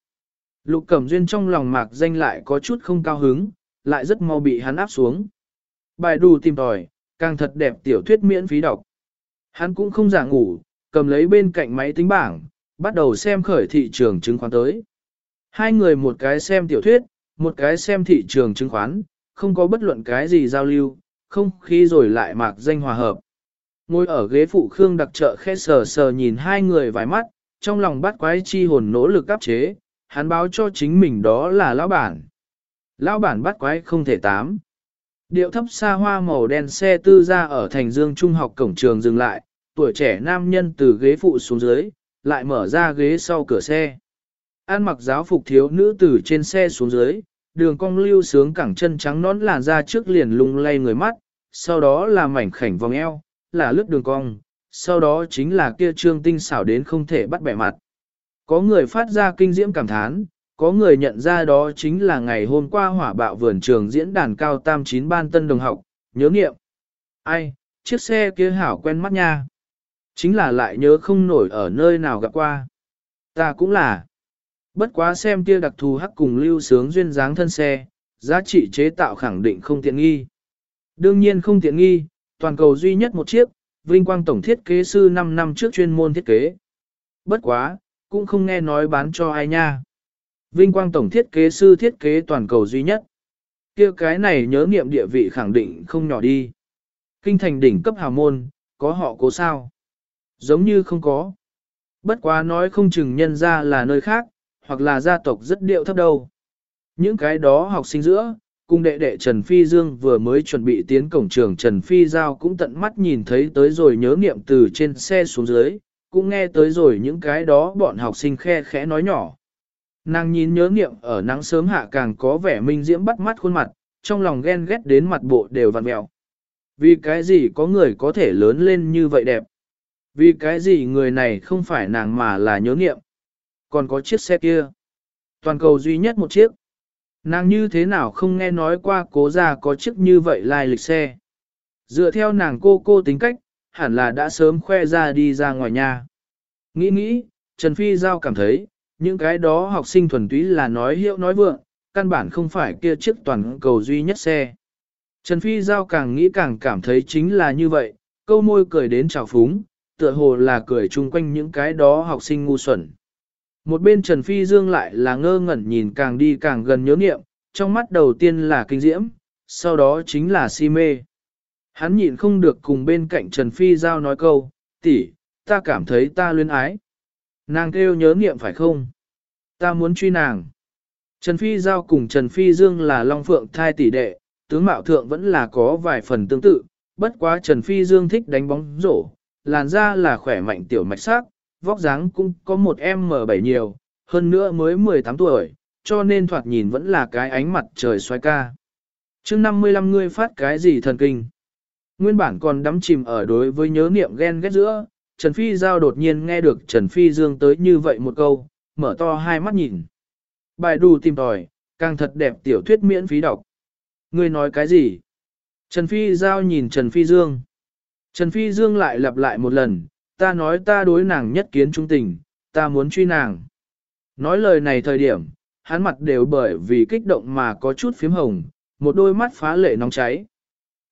Lục Cẩm Duyên trong lòng mạc danh lại có chút không cao hứng, lại rất mau bị hắn áp xuống. Bài đù tìm tòi, càng thật đẹp tiểu thuyết miễn phí đọc. Hắn cũng không giả ngủ, cầm lấy bên cạnh máy tính bảng, bắt đầu xem khởi thị trường chứng khoán tới. Hai người một cái xem tiểu thuyết, một cái xem thị trường chứng khoán, không có bất luận cái gì giao lưu, không khí rồi lại mạc danh hòa hợp. Ngồi ở ghế phụ Khương đặc trợ khẽ sờ sờ nhìn hai người vài mắt, trong lòng bắt quái chi hồn nỗ lực áp chế, hắn báo cho chính mình đó là lão bản. Lão bản bắt quái không thể tám. Điệu thấp xa hoa màu đen xe tư ra ở thành dương trung học cổng trường dừng lại, tuổi trẻ nam nhân từ ghế phụ xuống dưới, lại mở ra ghế sau cửa xe. An mặc giáo phục thiếu nữ từ trên xe xuống dưới, đường cong lưu sướng cẳng chân trắng nón làn ra trước liền lung lay người mắt, sau đó là mảnh khảnh vòng eo, là lướt đường cong, sau đó chính là kia trương tinh xảo đến không thể bắt bẻ mặt. Có người phát ra kinh diễm cảm thán, có người nhận ra đó chính là ngày hôm qua hỏa bạo vườn trường diễn đàn cao tam chín ban tân đồng học, nhớ nghiệm. Ai, chiếc xe kia hảo quen mắt nha. Chính là lại nhớ không nổi ở nơi nào gặp qua. Ta cũng là. Bất quá xem kia đặc thù hắc cùng lưu sướng duyên dáng thân xe, giá trị chế tạo khẳng định không tiện nghi. Đương nhiên không tiện nghi, toàn cầu duy nhất một chiếc, Vinh Quang Tổng thiết kế sư 5 năm trước chuyên môn thiết kế. Bất quá, cũng không nghe nói bán cho ai nha. Vinh Quang Tổng thiết kế sư thiết kế toàn cầu duy nhất. kia cái này nhớ nghiệm địa vị khẳng định không nhỏ đi. Kinh thành đỉnh cấp hào môn, có họ cố sao? Giống như không có. Bất quá nói không chừng nhân ra là nơi khác, hoặc là gia tộc rất điệu thấp đâu. Những cái đó học sinh giữa, cùng đệ đệ Trần Phi Dương vừa mới chuẩn bị tiến cổng trường Trần Phi Giao cũng tận mắt nhìn thấy tới rồi nhớ niệm từ trên xe xuống dưới, cũng nghe tới rồi những cái đó bọn học sinh khe khẽ nói nhỏ. Nàng nhìn nhớ niệm ở nắng sớm hạ càng có vẻ minh diễm bắt mắt khuôn mặt, trong lòng ghen ghét đến mặt bộ đều vặn mẹo. Vì cái gì có người có thể lớn lên như vậy đẹp? Vì cái gì người này không phải nàng mà là nhớ nghiệm? Còn có chiếc xe kia. Toàn cầu duy nhất một chiếc. Nàng như thế nào không nghe nói qua cố ra có chiếc như vậy lai lịch xe. Dựa theo nàng cô cô tính cách, hẳn là đã sớm khoe ra đi ra ngoài nhà. Nghĩ nghĩ, Trần Phi Giao cảm thấy, những cái đó học sinh thuần túy là nói hiệu nói vượng, căn bản không phải kia chiếc toàn cầu duy nhất xe. Trần Phi Giao càng nghĩ càng cảm thấy chính là như vậy, câu môi cười đến trào phúng, tựa hồ là cười chung quanh những cái đó học sinh ngu xuẩn. Một bên Trần Phi Dương lại là ngơ ngẩn nhìn càng đi càng gần nhớ nghiệm, trong mắt đầu tiên là kinh diễm, sau đó chính là si mê. Hắn nhịn không được cùng bên cạnh Trần Phi Giao nói câu, tỷ, ta cảm thấy ta luyến ái. Nàng kêu nhớ nghiệm phải không? Ta muốn truy nàng. Trần Phi Giao cùng Trần Phi Dương là Long Phượng thai tỷ đệ, tướng mạo thượng vẫn là có vài phần tương tự, bất quá Trần Phi Dương thích đánh bóng rổ, làn da là khỏe mạnh tiểu mạch sắc, vóc dáng cũng có một M7 nhiều, hơn nữa mới 18 tuổi, cho nên thoạt nhìn vẫn là cái ánh mặt trời xoay ca. chương 55 ngươi phát cái gì thần kinh? Nguyên bản còn đắm chìm ở đối với nhớ niệm ghen ghét giữa, Trần Phi Giao đột nhiên nghe được Trần Phi Dương tới như vậy một câu, mở to hai mắt nhìn. Bài đù tìm tòi, càng thật đẹp tiểu thuyết miễn phí đọc. Ngươi nói cái gì? Trần Phi Giao nhìn Trần Phi Dương. Trần Phi Dương lại lặp lại một lần, ta nói ta đối nàng nhất kiến trung tình, ta muốn truy nàng. Nói lời này thời điểm, hắn mặt đều bởi vì kích động mà có chút phím hồng, một đôi mắt phá lệ nóng cháy.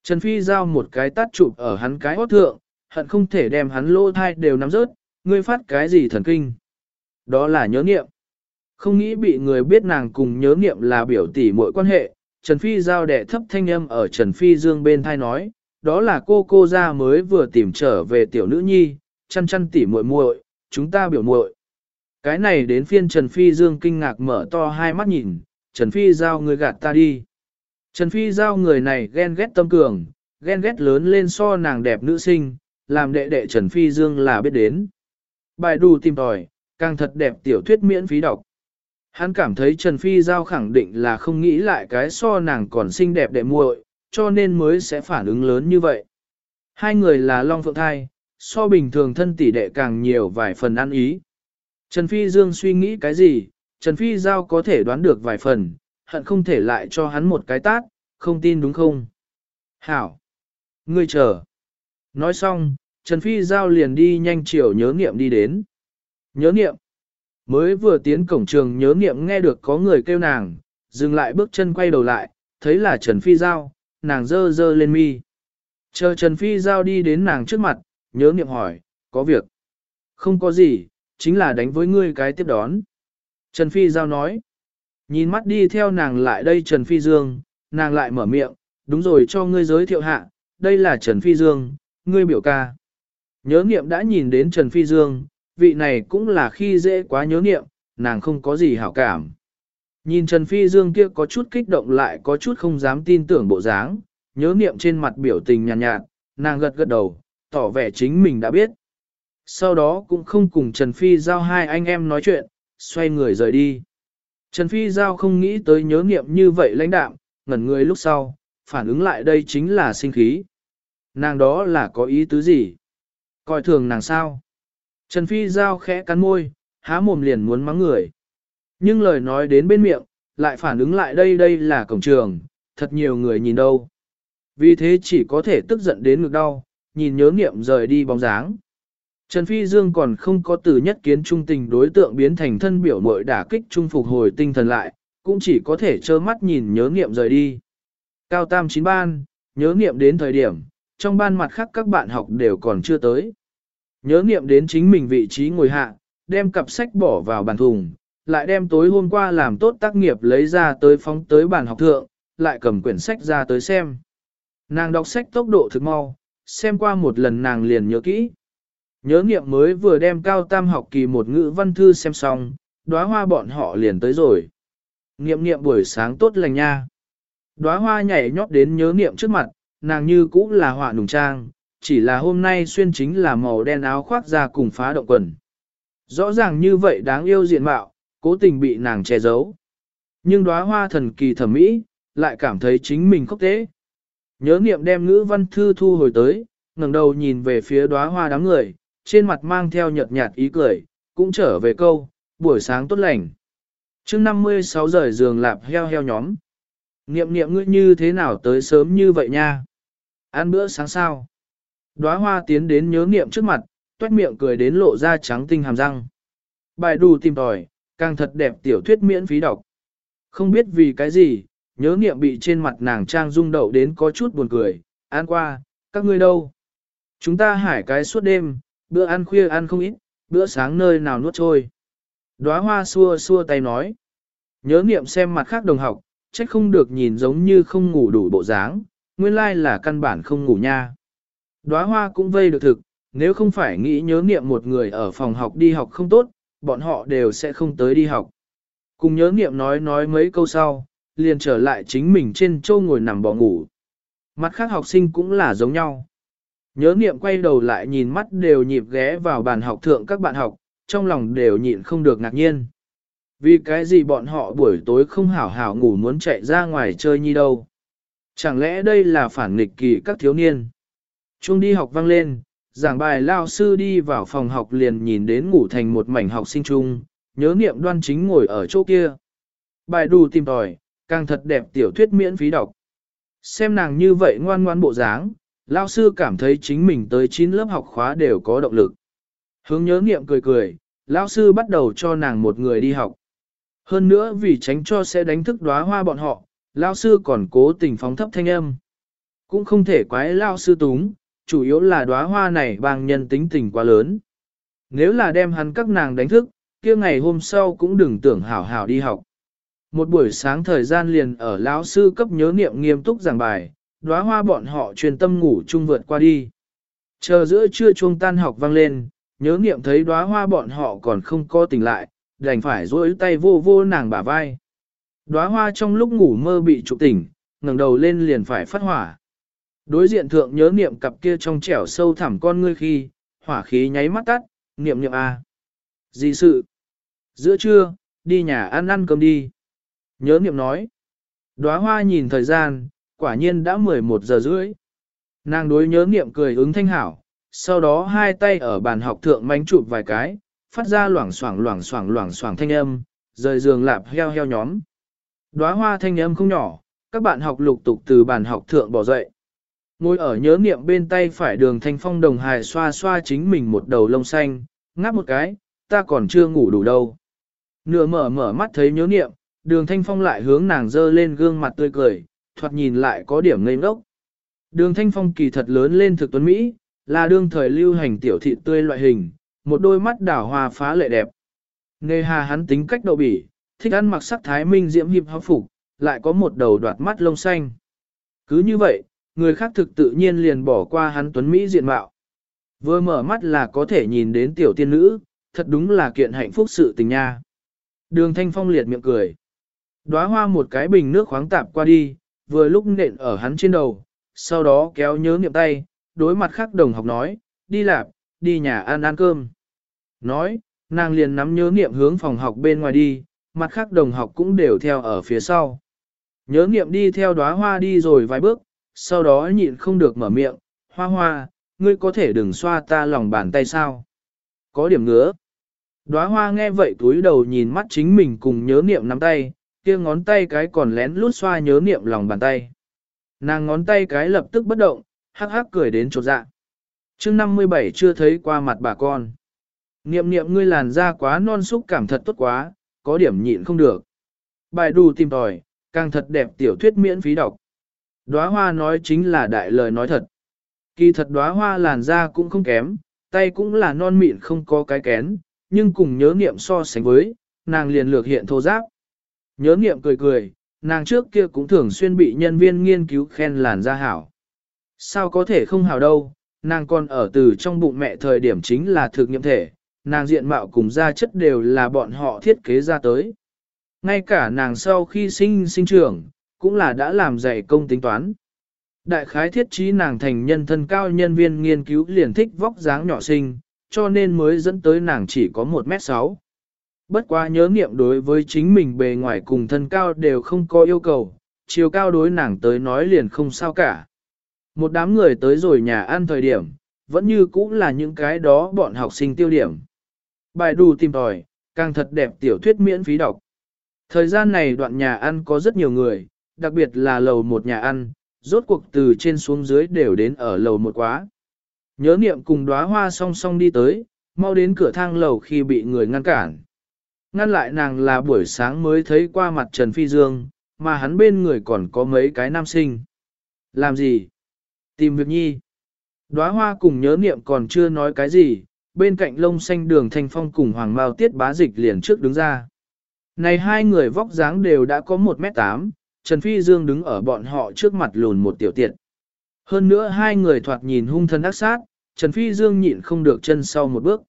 Trần Phi giao một cái tát chụp ở hắn cái hót thượng, hận không thể đem hắn lô thai đều nắm rớt, ngươi phát cái gì thần kinh. Đó là nhớ nghiệm. Không nghĩ bị người biết nàng cùng nhớ nghiệm là biểu tỷ mọi quan hệ, Trần Phi giao đẻ thấp thanh âm ở Trần Phi dương bên thai nói, đó là cô cô ra mới vừa tìm trở về tiểu nữ nhi, chăn chăn tỉ muội muội, chúng ta biểu muội. Cái này đến phiên Trần Phi Dương kinh ngạc mở to hai mắt nhìn, Trần Phi giao người gạt ta đi. Trần Phi giao người này ghen ghét tâm cường, ghen ghét lớn lên so nàng đẹp nữ sinh, làm đệ đệ Trần Phi Dương là biết đến. Bài đù tìm tòi, càng thật đẹp tiểu thuyết miễn phí đọc. Hắn cảm thấy Trần Phi Giao khẳng định là không nghĩ lại cái so nàng còn xinh đẹp đệ muội, cho nên mới sẽ phản ứng lớn như vậy. Hai người là Long Phượng Thai, so bình thường thân tỷ đệ càng nhiều vài phần ăn ý. Trần Phi Dương suy nghĩ cái gì, Trần Phi Giao có thể đoán được vài phần, hận không thể lại cho hắn một cái tát, không tin đúng không? Hảo! Ngươi chờ! Nói xong, Trần Phi Giao liền đi nhanh chiều nhớ nghiệm đi đến. Nhớ nghiệm! Mới vừa tiến cổng trường nhớ nghiệm nghe được có người kêu nàng, dừng lại bước chân quay đầu lại, thấy là Trần Phi Giao, nàng dơ dơ lên mi. Chờ Trần Phi Giao đi đến nàng trước mặt, nhớ niệm hỏi, có việc. Không có gì, chính là đánh với ngươi cái tiếp đón. Trần Phi Giao nói, nhìn mắt đi theo nàng lại đây Trần Phi Dương, nàng lại mở miệng, đúng rồi cho ngươi giới thiệu hạ, đây là Trần Phi Dương, ngươi biểu ca. Nhớ niệm đã nhìn đến Trần Phi Dương, vị này cũng là khi dễ quá nhớ niệm, nàng không có gì hảo cảm. Nhìn Trần Phi Dương kia có chút kích động lại có chút không dám tin tưởng bộ dáng, nhớ niệm trên mặt biểu tình nhàn nhạt, nhạt, nàng gật gật đầu, tỏ vẻ chính mình đã biết. Sau đó cũng không cùng Trần Phi Giao hai anh em nói chuyện, xoay người rời đi. Trần Phi Giao không nghĩ tới nhớ nghiệm như vậy lãnh đạm, ngẩn người lúc sau, phản ứng lại đây chính là sinh khí. Nàng đó là có ý tứ gì? Coi thường nàng sao? Trần Phi Giao khẽ cắn môi, há mồm liền muốn mắng người. Nhưng lời nói đến bên miệng, lại phản ứng lại đây đây là cổng trường, thật nhiều người nhìn đâu. Vì thế chỉ có thể tức giận đến ngực đau, nhìn nhớ nghiệm rời đi bóng dáng. Trần Phi Dương còn không có từ nhất kiến trung tình đối tượng biến thành thân biểu mội đả kích trung phục hồi tinh thần lại, cũng chỉ có thể trơ mắt nhìn nhớ nghiệm rời đi. Cao tam chín ban, nhớ nghiệm đến thời điểm, trong ban mặt khác các bạn học đều còn chưa tới. Nhớ nghiệm đến chính mình vị trí ngồi hạ, đem cặp sách bỏ vào bàn thùng, lại đem tối hôm qua làm tốt tác nghiệp lấy ra tới phóng tới bàn học thượng, lại cầm quyển sách ra tới xem. Nàng đọc sách tốc độ thực mau, xem qua một lần nàng liền nhớ kỹ. Nhớ nghiệm mới vừa đem cao tam học kỳ một ngữ văn thư xem xong, đóa hoa bọn họ liền tới rồi. Nghiệm nghiệm buổi sáng tốt lành nha. Đóa hoa nhảy nhót đến nhớ nghiệm trước mặt, nàng như cũ là họa nùng trang, chỉ là hôm nay xuyên chính là màu đen áo khoác ra cùng phá động quần. Rõ ràng như vậy đáng yêu diện mạo, cố tình bị nàng che giấu. Nhưng đóa hoa thần kỳ thẩm mỹ, lại cảm thấy chính mình khóc tế. Nhớ niệm đem ngữ văn thư thu hồi tới, ngẩng đầu nhìn về phía đóa hoa đám người, trên mặt mang theo nhợt nhạt ý cười, cũng trở về câu, buổi sáng tốt lành. chương 56 giờ giường lạp heo heo nhóm. Niệm niệm ngươi như thế nào tới sớm như vậy nha? Ăn bữa sáng sao? Đóa hoa tiến đến nhớ niệm trước mặt, toét miệng cười đến lộ ra trắng tinh hàm răng. Bài đù tìm tòi, càng thật đẹp tiểu thuyết miễn phí đọc. Không biết vì cái gì, nhớ niệm bị trên mặt nàng trang rung đậu đến có chút buồn cười, ăn qua, các ngươi đâu? Chúng ta hải cái suốt đêm, bữa ăn khuya ăn không ít, bữa sáng nơi nào nuốt trôi. Đóa hoa xua xua tay nói. Nhớ niệm xem mặt khác đồng học, trách không được nhìn giống như không ngủ đủ bộ dáng, nguyên lai là căn bản không ngủ nha. Đóa hoa cũng vây được thực, nếu không phải nghĩ nhớ niệm một người ở phòng học đi học không tốt, bọn họ đều sẽ không tới đi học. Cùng nhớ niệm nói nói mấy câu sau, liền trở lại chính mình trên châu ngồi nằm bỏ ngủ. Mặt khác học sinh cũng là giống nhau. Nhớ niệm quay đầu lại nhìn mắt đều nhịp ghé vào bàn học thượng các bạn học, trong lòng đều nhịn không được ngạc nhiên. Vì cái gì bọn họ buổi tối không hảo hảo ngủ muốn chạy ra ngoài chơi như đâu. Chẳng lẽ đây là phản nghịch kỳ các thiếu niên? Chuông đi học vang lên, giảng bài lao sư đi vào phòng học liền nhìn đến ngủ thành một mảnh học sinh chung, nhớ niệm đoan chính ngồi ở chỗ kia. Bài đủ tìm tòi, càng thật đẹp tiểu thuyết miễn phí đọc. Xem nàng như vậy ngoan ngoan bộ dáng, lao sư cảm thấy chính mình tới 9 lớp học khóa đều có động lực. Hướng nhớ niệm cười cười, lao sư bắt đầu cho nàng một người đi học. Hơn nữa vì tránh cho sẽ đánh thức đóa hoa bọn họ, lao sư còn cố tình phóng thấp thanh âm. Cũng không thể quái lao sư túng, chủ yếu là đóa hoa này bằng nhân tính tình quá lớn. Nếu là đem hắn các nàng đánh thức, kia ngày hôm sau cũng đừng tưởng hảo hảo đi học. Một buổi sáng thời gian liền ở lão sư cấp nhớ niệm nghiêm túc giảng bài, đóa hoa bọn họ truyền tâm ngủ chung vượt qua đi. Chờ giữa trưa chuông tan học vang lên, nhớ niệm thấy đóa hoa bọn họ còn không co tỉnh lại, đành phải duỗi tay vô vô nàng bả vai. Đóa hoa trong lúc ngủ mơ bị trục tỉnh, ngẩng đầu lên liền phải phát hỏa. Đối diện thượng nhớ niệm cặp kia trong trẻo sâu thẳm con ngươi khi, hỏa khí nháy mắt tắt, niệm niệm a. À. Gì sự? Giữa trưa, đi nhà ăn ăn cơm đi. Nhớ niệm nói. Đóa hoa nhìn thời gian, quả nhiên đã 11 giờ rưỡi. Nàng đối nhớ niệm cười ứng thanh hảo, sau đó hai tay ở bàn học thượng mánh chụp vài cái, phát ra loảng xoảng loảng xoảng loảng xoảng thanh âm, rời giường lạp heo heo nhóm. Đóa hoa thanh âm không nhỏ, các bạn học lục tục từ bàn học thượng bỏ dậy. Ngồi ở nhớ niệm bên tay phải đường thanh phong đồng hài xoa xoa chính mình một đầu lông xanh, ngáp một cái, ta còn chưa ngủ đủ đâu. Nửa mở mở mắt thấy nhớ niệm, đường thanh phong lại hướng nàng dơ lên gương mặt tươi cười, thoạt nhìn lại có điểm ngây ngốc. Đường thanh phong kỳ thật lớn lên thực tuấn Mỹ, là đương thời lưu hành tiểu thị tươi loại hình, một đôi mắt đảo hoa phá lệ đẹp. Nề hà hắn tính cách độ bỉ, thích ăn mặc sắc thái minh diễm hiệp hấp phục, lại có một đầu đoạt mắt lông xanh. Cứ như vậy, người khác thực tự nhiên liền bỏ qua hắn tuấn Mỹ diện mạo. Vừa mở mắt là có thể nhìn đến tiểu tiên nữ, thật đúng là kiện hạnh phúc sự tình nha. Đường thanh phong liệt miệng cười. Đóa hoa một cái bình nước khoáng tạp qua đi, vừa lúc nện ở hắn trên đầu, sau đó kéo nhớ niệm tay, đối mặt khác đồng học nói, đi lạp, đi nhà ăn ăn cơm. Nói, nàng liền nắm nhớ niệm hướng phòng học bên ngoài đi, mặt khác đồng học cũng đều theo ở phía sau. Nhớ niệm đi theo đóa hoa đi rồi vài bước, sau đó nhịn không được mở miệng, hoa hoa, ngươi có thể đừng xoa ta lòng bàn tay sao? Có điểm ngứa. Đóa hoa nghe vậy túi đầu nhìn mắt chính mình cùng nhớ niệm nắm tay, kia ngón tay cái còn lén lút xoa nhớ niệm lòng bàn tay. Nàng ngón tay cái lập tức bất động, hắc hắc cười đến chột dạ. chương 57 chưa thấy qua mặt bà con. Niệm niệm ngươi làn da quá non xúc cảm thật tốt quá, có điểm nhịn không được. Bài đù tìm tòi, càng thật đẹp tiểu thuyết miễn phí đọc. Đóa hoa nói chính là đại lời nói thật. Kỳ thật đóa hoa làn da cũng không kém, tay cũng là non mịn không có cái kén, nhưng cùng nhớ niệm so sánh với, nàng liền lược hiện thô giáp. Nhớ niệm cười cười, nàng trước kia cũng thường xuyên bị nhân viên nghiên cứu khen làn da hảo. Sao có thể không hảo đâu, nàng còn ở từ trong bụng mẹ thời điểm chính là thực nghiệm thể, nàng diện mạo cùng da chất đều là bọn họ thiết kế ra tới. Ngay cả nàng sau khi sinh sinh trưởng, cũng là đã làm dạy công tính toán. Đại khái thiết trí nàng thành nhân thân cao nhân viên nghiên cứu liền thích vóc dáng nhỏ xinh, cho nên mới dẫn tới nàng chỉ có 1m6. Bất quá nhớ nghiệm đối với chính mình bề ngoài cùng thân cao đều không có yêu cầu, chiều cao đối nàng tới nói liền không sao cả. Một đám người tới rồi nhà ăn thời điểm, vẫn như cũ là những cái đó bọn học sinh tiêu điểm. Bài đù tìm tòi, càng thật đẹp tiểu thuyết miễn phí đọc. Thời gian này đoạn nhà ăn có rất nhiều người, đặc biệt là lầu một nhà ăn, rốt cuộc từ trên xuống dưới đều đến ở lầu một quá. Nhớ niệm cùng đóa hoa song song đi tới, mau đến cửa thang lầu khi bị người ngăn cản. Ngăn lại nàng là buổi sáng mới thấy qua mặt Trần Phi Dương, mà hắn bên người còn có mấy cái nam sinh. Làm gì? Tìm việc nhi. Đóa hoa cùng nhớ niệm còn chưa nói cái gì, bên cạnh lông xanh đường thanh phong cùng hoàng mao tiết bá dịch liền trước đứng ra. Này hai người vóc dáng đều đã có 1m8, Trần Phi Dương đứng ở bọn họ trước mặt lùn một tiểu tiện. Hơn nữa hai người thoạt nhìn hung thân ác sát, Trần Phi Dương nhịn không được chân sau một bước.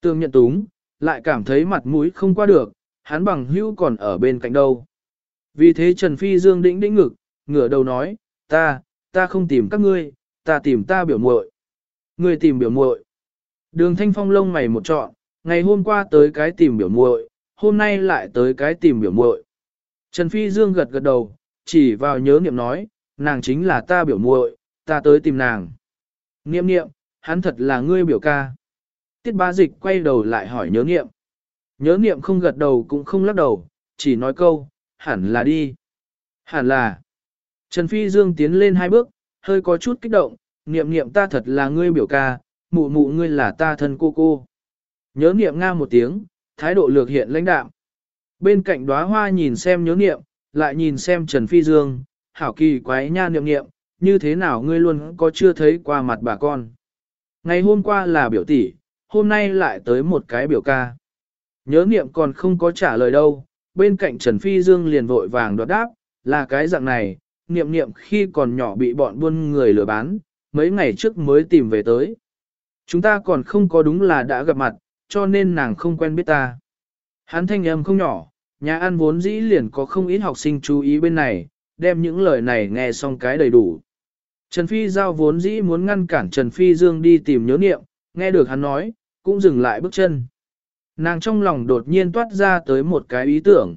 Tương nhận túng, lại cảm thấy mặt mũi không qua được, hắn bằng hữu còn ở bên cạnh đâu. Vì thế Trần Phi Dương đĩnh đĩnh ngực, ngửa đầu nói, ta, ta không tìm các ngươi, ta tìm ta biểu muội. Ngươi tìm biểu muội. Đường Thanh Phong lông mày một trọn, ngày hôm qua tới cái tìm biểu muội, hôm nay lại tới cái tìm biểu muội. Trần Phi Dương gật gật đầu, chỉ vào nhớ niệm nói, nàng chính là ta biểu muội, ta tới tìm nàng. Niệm niệm, hắn thật là ngươi biểu ca. Tiết bá dịch quay đầu lại hỏi nhớ niệm. Nhớ niệm không gật đầu cũng không lắc đầu, chỉ nói câu, hẳn là đi. Hẳn là. Trần Phi Dương tiến lên hai bước, hơi có chút kích động, niệm niệm ta thật là ngươi biểu ca, mụ mụ ngươi là ta thân cô cô. Nhớ niệm nga một tiếng, thái độ lược hiện lãnh đạm. Bên cạnh đóa hoa nhìn xem nhớ niệm, lại nhìn xem Trần Phi Dương, hảo kỳ quái nha niệm niệm, như thế nào ngươi luôn có chưa thấy qua mặt bà con. Ngày hôm qua là biểu tỷ, hôm nay lại tới một cái biểu ca. Nhớ niệm còn không có trả lời đâu, bên cạnh Trần Phi Dương liền vội vàng đoạt đáp, là cái dạng này, niệm niệm khi còn nhỏ bị bọn buôn người lừa bán, mấy ngày trước mới tìm về tới. Chúng ta còn không có đúng là đã gặp mặt, cho nên nàng không quen biết ta. Hắn thanh âm không nhỏ, nhà ăn vốn dĩ liền có không ít học sinh chú ý bên này, đem những lời này nghe xong cái đầy đủ. Trần Phi Giao vốn dĩ muốn ngăn cản Trần Phi Dương đi tìm nhớ niệm, nghe được hắn nói, cũng dừng lại bước chân. Nàng trong lòng đột nhiên toát ra tới một cái ý tưởng.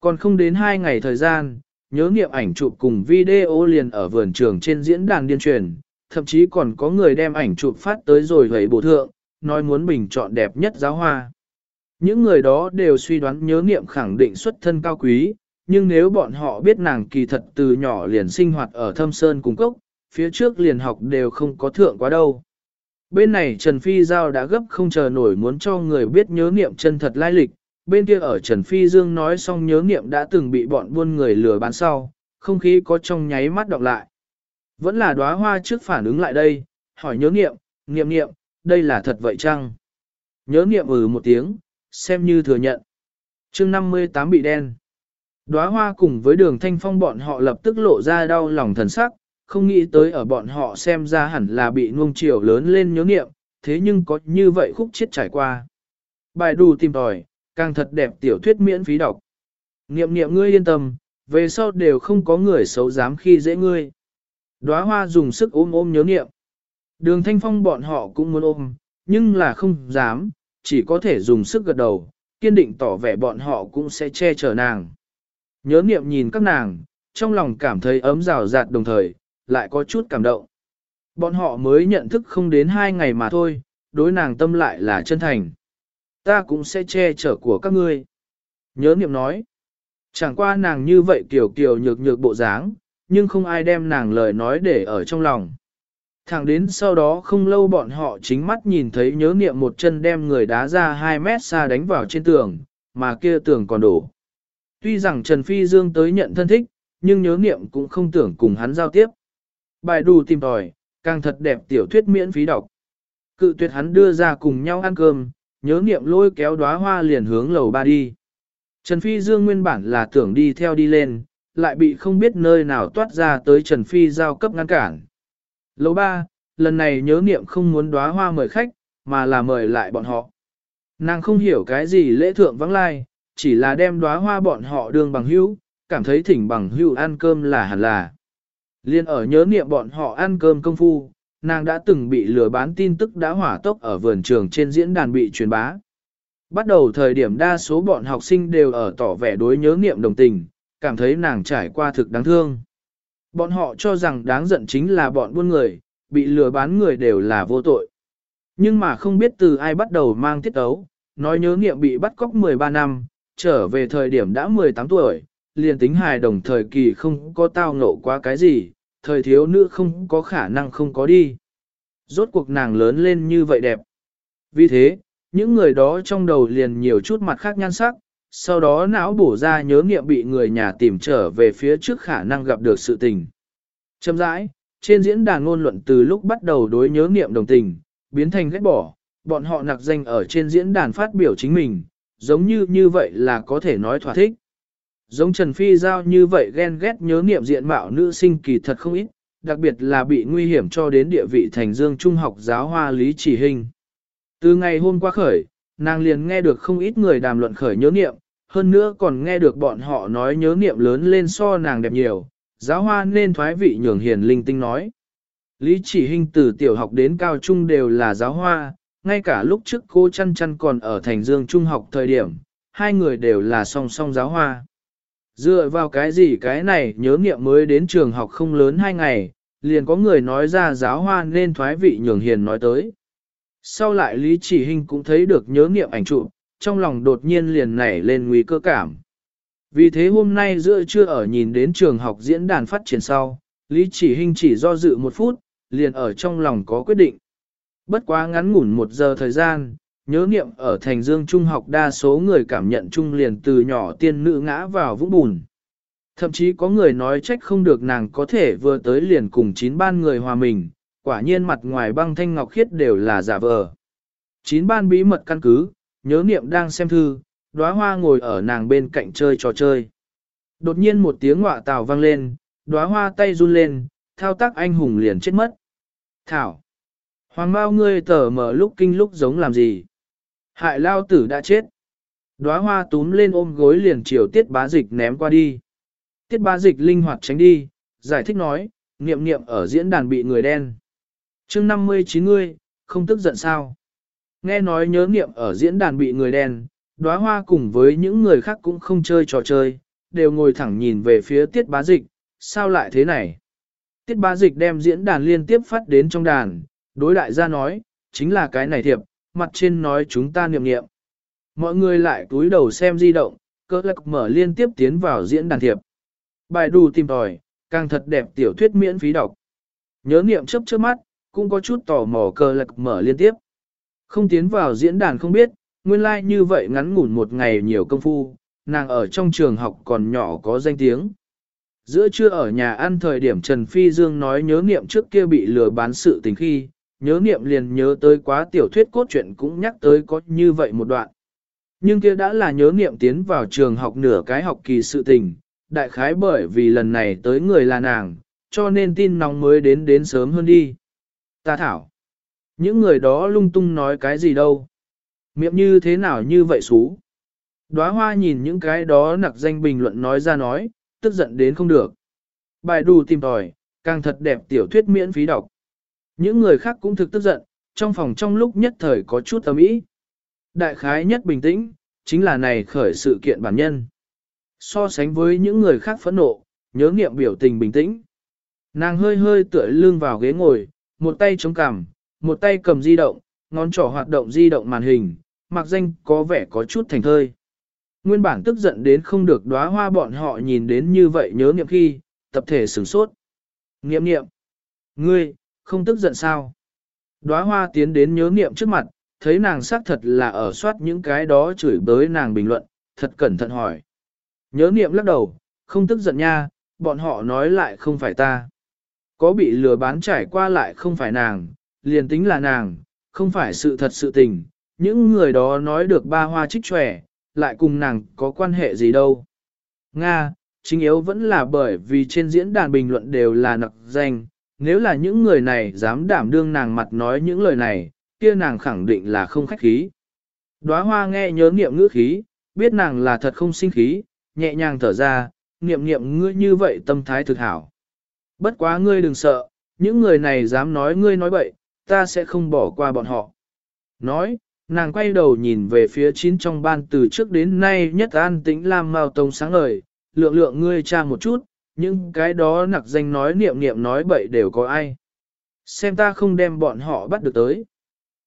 Còn không đến hai ngày thời gian, nhớ niệm ảnh chụp cùng video liền ở vườn trường trên diễn đàn điên truyền, thậm chí còn có người đem ảnh chụp phát tới rồi hầy bộ thượng, nói muốn bình chọn đẹp nhất giáo hoa. Những người đó đều suy đoán nhớ niệm khẳng định xuất thân cao quý, nhưng nếu bọn họ biết nàng kỳ thật từ nhỏ liền sinh hoạt ở thâm sơn cung cốc, phía trước liền học đều không có thượng quá đâu. Bên này Trần Phi Giao đã gấp không chờ nổi muốn cho người biết nhớ niệm chân thật lai lịch, bên kia ở Trần Phi Dương nói xong nhớ niệm đã từng bị bọn buôn người lừa bán sau, không khí có trong nháy mắt đọc lại. Vẫn là đóa hoa trước phản ứng lại đây, hỏi nhớ niệm, niệm niệm, đây là thật vậy chăng? Nhớ niệm ừ một tiếng, xem như thừa nhận. chương 58 bị đen. Đóa hoa cùng với đường thanh phong bọn họ lập tức lộ ra đau lòng thần sắc, không nghĩ tới ở bọn họ xem ra hẳn là bị nuông chiều lớn lên nhớ niệm, thế nhưng có như vậy khúc chết trải qua. Bài đù tìm tòi, càng thật đẹp tiểu thuyết miễn phí đọc. Niệm niệm ngươi yên tâm, về sau đều không có người xấu dám khi dễ ngươi. Đóa hoa dùng sức ôm ôm nhớ niệm. Đường thanh phong bọn họ cũng muốn ôm, nhưng là không dám, chỉ có thể dùng sức gật đầu, kiên định tỏ vẻ bọn họ cũng sẽ che chở nàng. Nhớ niệm nhìn các nàng, trong lòng cảm thấy ấm rào rạt đồng thời, lại có chút cảm động. Bọn họ mới nhận thức không đến hai ngày mà thôi, đối nàng tâm lại là chân thành. Ta cũng sẽ che chở của các ngươi. Nhớ niệm nói, chẳng qua nàng như vậy kiểu kiểu nhược nhược bộ dáng, nhưng không ai đem nàng lời nói để ở trong lòng. Thẳng đến sau đó không lâu bọn họ chính mắt nhìn thấy nhớ niệm một chân đem người đá ra 2 mét xa đánh vào trên tường, mà kia tường còn đổ. Tuy rằng Trần Phi Dương tới nhận thân thích, nhưng nhớ niệm cũng không tưởng cùng hắn giao tiếp. Bài đủ tìm tòi, càng thật đẹp tiểu thuyết miễn phí đọc. Cự tuyệt hắn đưa ra cùng nhau ăn cơm, nhớ niệm lôi kéo đóa hoa liền hướng lầu ba đi. Trần Phi Dương nguyên bản là tưởng đi theo đi lên, lại bị không biết nơi nào toát ra tới Trần Phi giao cấp ngăn cản. Lầu ba, lần này nhớ niệm không muốn đóa hoa mời khách, mà là mời lại bọn họ. Nàng không hiểu cái gì lễ thượng vắng lai, chỉ là đem đóa hoa bọn họ đường bằng hữu, cảm thấy thỉnh bằng hữu ăn cơm là hẳn là. Liên ở nhớ niệm bọn họ ăn cơm công phu, nàng đã từng bị lừa bán tin tức đã hỏa tốc ở vườn trường trên diễn đàn bị truyền bá. Bắt đầu thời điểm đa số bọn học sinh đều ở tỏ vẻ đối nhớ niệm đồng tình, cảm thấy nàng trải qua thực đáng thương. Bọn họ cho rằng đáng giận chính là bọn buôn người, bị lừa bán người đều là vô tội. Nhưng mà không biết từ ai bắt đầu mang tiết ấu, nói nhớ niệm bị bắt cóc 13 năm, trở về thời điểm đã 18 tuổi, liền tính hài đồng thời kỳ không có tao ngộ quá cái gì, thời thiếu nữ không có khả năng không có đi. Rốt cuộc nàng lớn lên như vậy đẹp. Vì thế, những người đó trong đầu liền nhiều chút mặt khác nhan sắc, sau đó não bổ ra nhớ nghiệm bị người nhà tìm trở về phía trước khả năng gặp được sự tình. Châm rãi, trên diễn đàn ngôn luận từ lúc bắt đầu đối nhớ nghiệm đồng tình, biến thành ghét bỏ, bọn họ nặc danh ở trên diễn đàn phát biểu chính mình, giống như như vậy là có thể nói thỏa thích. Giống Trần Phi Giao như vậy ghen ghét nhớ niệm diện mạo nữ sinh kỳ thật không ít, đặc biệt là bị nguy hiểm cho đến địa vị thành dương trung học giáo hoa lý chỉ hình. Từ ngày hôm qua khởi, nàng liền nghe được không ít người đàm luận khởi nhớ niệm, hơn nữa còn nghe được bọn họ nói nhớ niệm lớn lên so nàng đẹp nhiều, giáo hoa nên thoái vị nhường hiền linh tinh nói. Lý chỉ hình từ tiểu học đến cao trung đều là giáo hoa, ngay cả lúc trước cô chăn chăn còn ở thành dương trung học thời điểm, hai người đều là song song giáo hoa. Dựa vào cái gì cái này nhớ nghiệm mới đến trường học không lớn hai ngày, liền có người nói ra giáo hoa nên thoái vị nhường hiền nói tới. Sau lại Lý Chỉ Hình cũng thấy được nhớ nghiệm ảnh trụ trong lòng đột nhiên liền nảy lên nguy cơ cảm. Vì thế hôm nay giữa trưa ở nhìn đến trường học diễn đàn phát triển sau, Lý Chỉ Hình chỉ do dự một phút, liền ở trong lòng có quyết định. Bất quá ngắn ngủn một giờ thời gian, nhớ niệm ở thành dương trung học đa số người cảm nhận trung liền từ nhỏ tiên nữ ngã vào vũng bùn. Thậm chí có người nói trách không được nàng có thể vừa tới liền cùng chín ban người hòa mình, quả nhiên mặt ngoài băng thanh ngọc khiết đều là giả vờ. Chín ban bí mật căn cứ, nhớ niệm đang xem thư, đóa hoa ngồi ở nàng bên cạnh chơi trò chơi. Đột nhiên một tiếng ngọa tào vang lên, đóa hoa tay run lên, thao tác anh hùng liền chết mất. Thảo! Hoàng bao ngươi tở mở lúc kinh lúc giống làm gì? Hại lao tử đã chết. Đóa hoa túm lên ôm gối liền chiều tiết bá dịch ném qua đi. Tiết bá dịch linh hoạt tránh đi, giải thích nói, niệm niệm ở diễn đàn bị người đen. chương 59 ngươi, không tức giận sao? Nghe nói nhớ niệm ở diễn đàn bị người đen, đóa hoa cùng với những người khác cũng không chơi trò chơi, đều ngồi thẳng nhìn về phía tiết bá dịch, sao lại thế này? Tiết bá dịch đem diễn đàn liên tiếp phát đến trong đàn, đối đại gia nói, chính là cái này thiệp, mặt trên nói chúng ta niệm niệm. Mọi người lại túi đầu xem di động, cơ lạc mở liên tiếp tiến vào diễn đàn thiệp. Bài đù tìm tòi, càng thật đẹp tiểu thuyết miễn phí đọc. Nhớ niệm chấp trước mắt, cũng có chút tò mò cơ lạc mở liên tiếp. Không tiến vào diễn đàn không biết, nguyên lai like như vậy ngắn ngủn một ngày nhiều công phu, nàng ở trong trường học còn nhỏ có danh tiếng. Giữa trưa ở nhà ăn thời điểm Trần Phi Dương nói nhớ niệm trước kia bị lừa bán sự tình khi, nhớ niệm liền nhớ tới quá tiểu thuyết cốt truyện cũng nhắc tới có như vậy một đoạn. Nhưng kia đã là nhớ niệm tiến vào trường học nửa cái học kỳ sự tình, đại khái bởi vì lần này tới người là nàng, cho nên tin nóng mới đến đến sớm hơn đi. Ta thảo. Những người đó lung tung nói cái gì đâu. Miệng như thế nào như vậy xú. Đóa hoa nhìn những cái đó nặc danh bình luận nói ra nói, tức giận đến không được. Bài đù tìm tòi, càng thật đẹp tiểu thuyết miễn phí đọc. Những người khác cũng thực tức giận, trong phòng trong lúc nhất thời có chút tâm ý. Đại khái nhất bình tĩnh, chính là này khởi sự kiện bản nhân. So sánh với những người khác phẫn nộ, nhớ nghiệm biểu tình bình tĩnh. Nàng hơi hơi tựa lưng vào ghế ngồi, một tay chống cằm, một tay cầm di động, ngón trỏ hoạt động di động màn hình, mặc danh có vẻ có chút thành thơi. Nguyên bản tức giận đến không được đóa hoa bọn họ nhìn đến như vậy nhớ nghiệm khi, tập thể sửng sốt. Nghiệm nghiệm. Ngươi, không tức giận sao? Đóa hoa tiến đến nhớ niệm trước mặt, thấy nàng xác thật là ở soát những cái đó chửi bới nàng bình luận, thật cẩn thận hỏi. Nhớ niệm lắc đầu, không tức giận nha, bọn họ nói lại không phải ta. Có bị lừa bán trải qua lại không phải nàng, liền tính là nàng, không phải sự thật sự tình, những người đó nói được ba hoa trích trẻ, lại cùng nàng có quan hệ gì đâu. Nga, chính yếu vẫn là bởi vì trên diễn đàn bình luận đều là nặc danh, nếu là những người này dám đảm đương nàng mặt nói những lời này, kia nàng khẳng định là không khách khí. Đóa hoa nghe nhớ nghiệm ngữ khí, biết nàng là thật không sinh khí, nhẹ nhàng thở ra, nghiệm nghiệm ngươi như vậy tâm thái thực hảo. Bất quá ngươi đừng sợ, những người này dám nói ngươi nói bậy, ta sẽ không bỏ qua bọn họ. Nói, nàng quay đầu nhìn về phía chín trong ban từ trước đến nay nhất an tĩnh làm mao tông sáng ngời, lượng lượng ngươi cha một chút, nhưng cái đó nặc danh nói niệm niệm nói bậy đều có ai. Xem ta không đem bọn họ bắt được tới.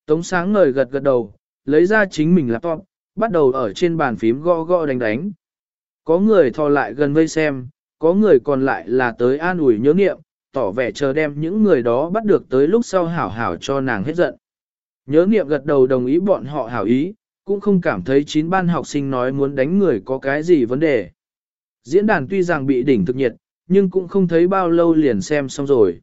Tống sáng ngời gật gật đầu, lấy ra chính mình laptop, bắt đầu ở trên bàn phím gõ gõ đánh đánh. Có người thò lại gần vây xem, có người còn lại là tới an ủi nhớ niệm, tỏ vẻ chờ đem những người đó bắt được tới lúc sau hảo hảo cho nàng hết giận. Nhớ niệm gật đầu đồng ý bọn họ hảo ý, cũng không cảm thấy chín ban học sinh nói muốn đánh người có cái gì vấn đề. Diễn đàn tuy rằng bị đỉnh thực nhiệt, nhưng cũng không thấy bao lâu liền xem xong rồi.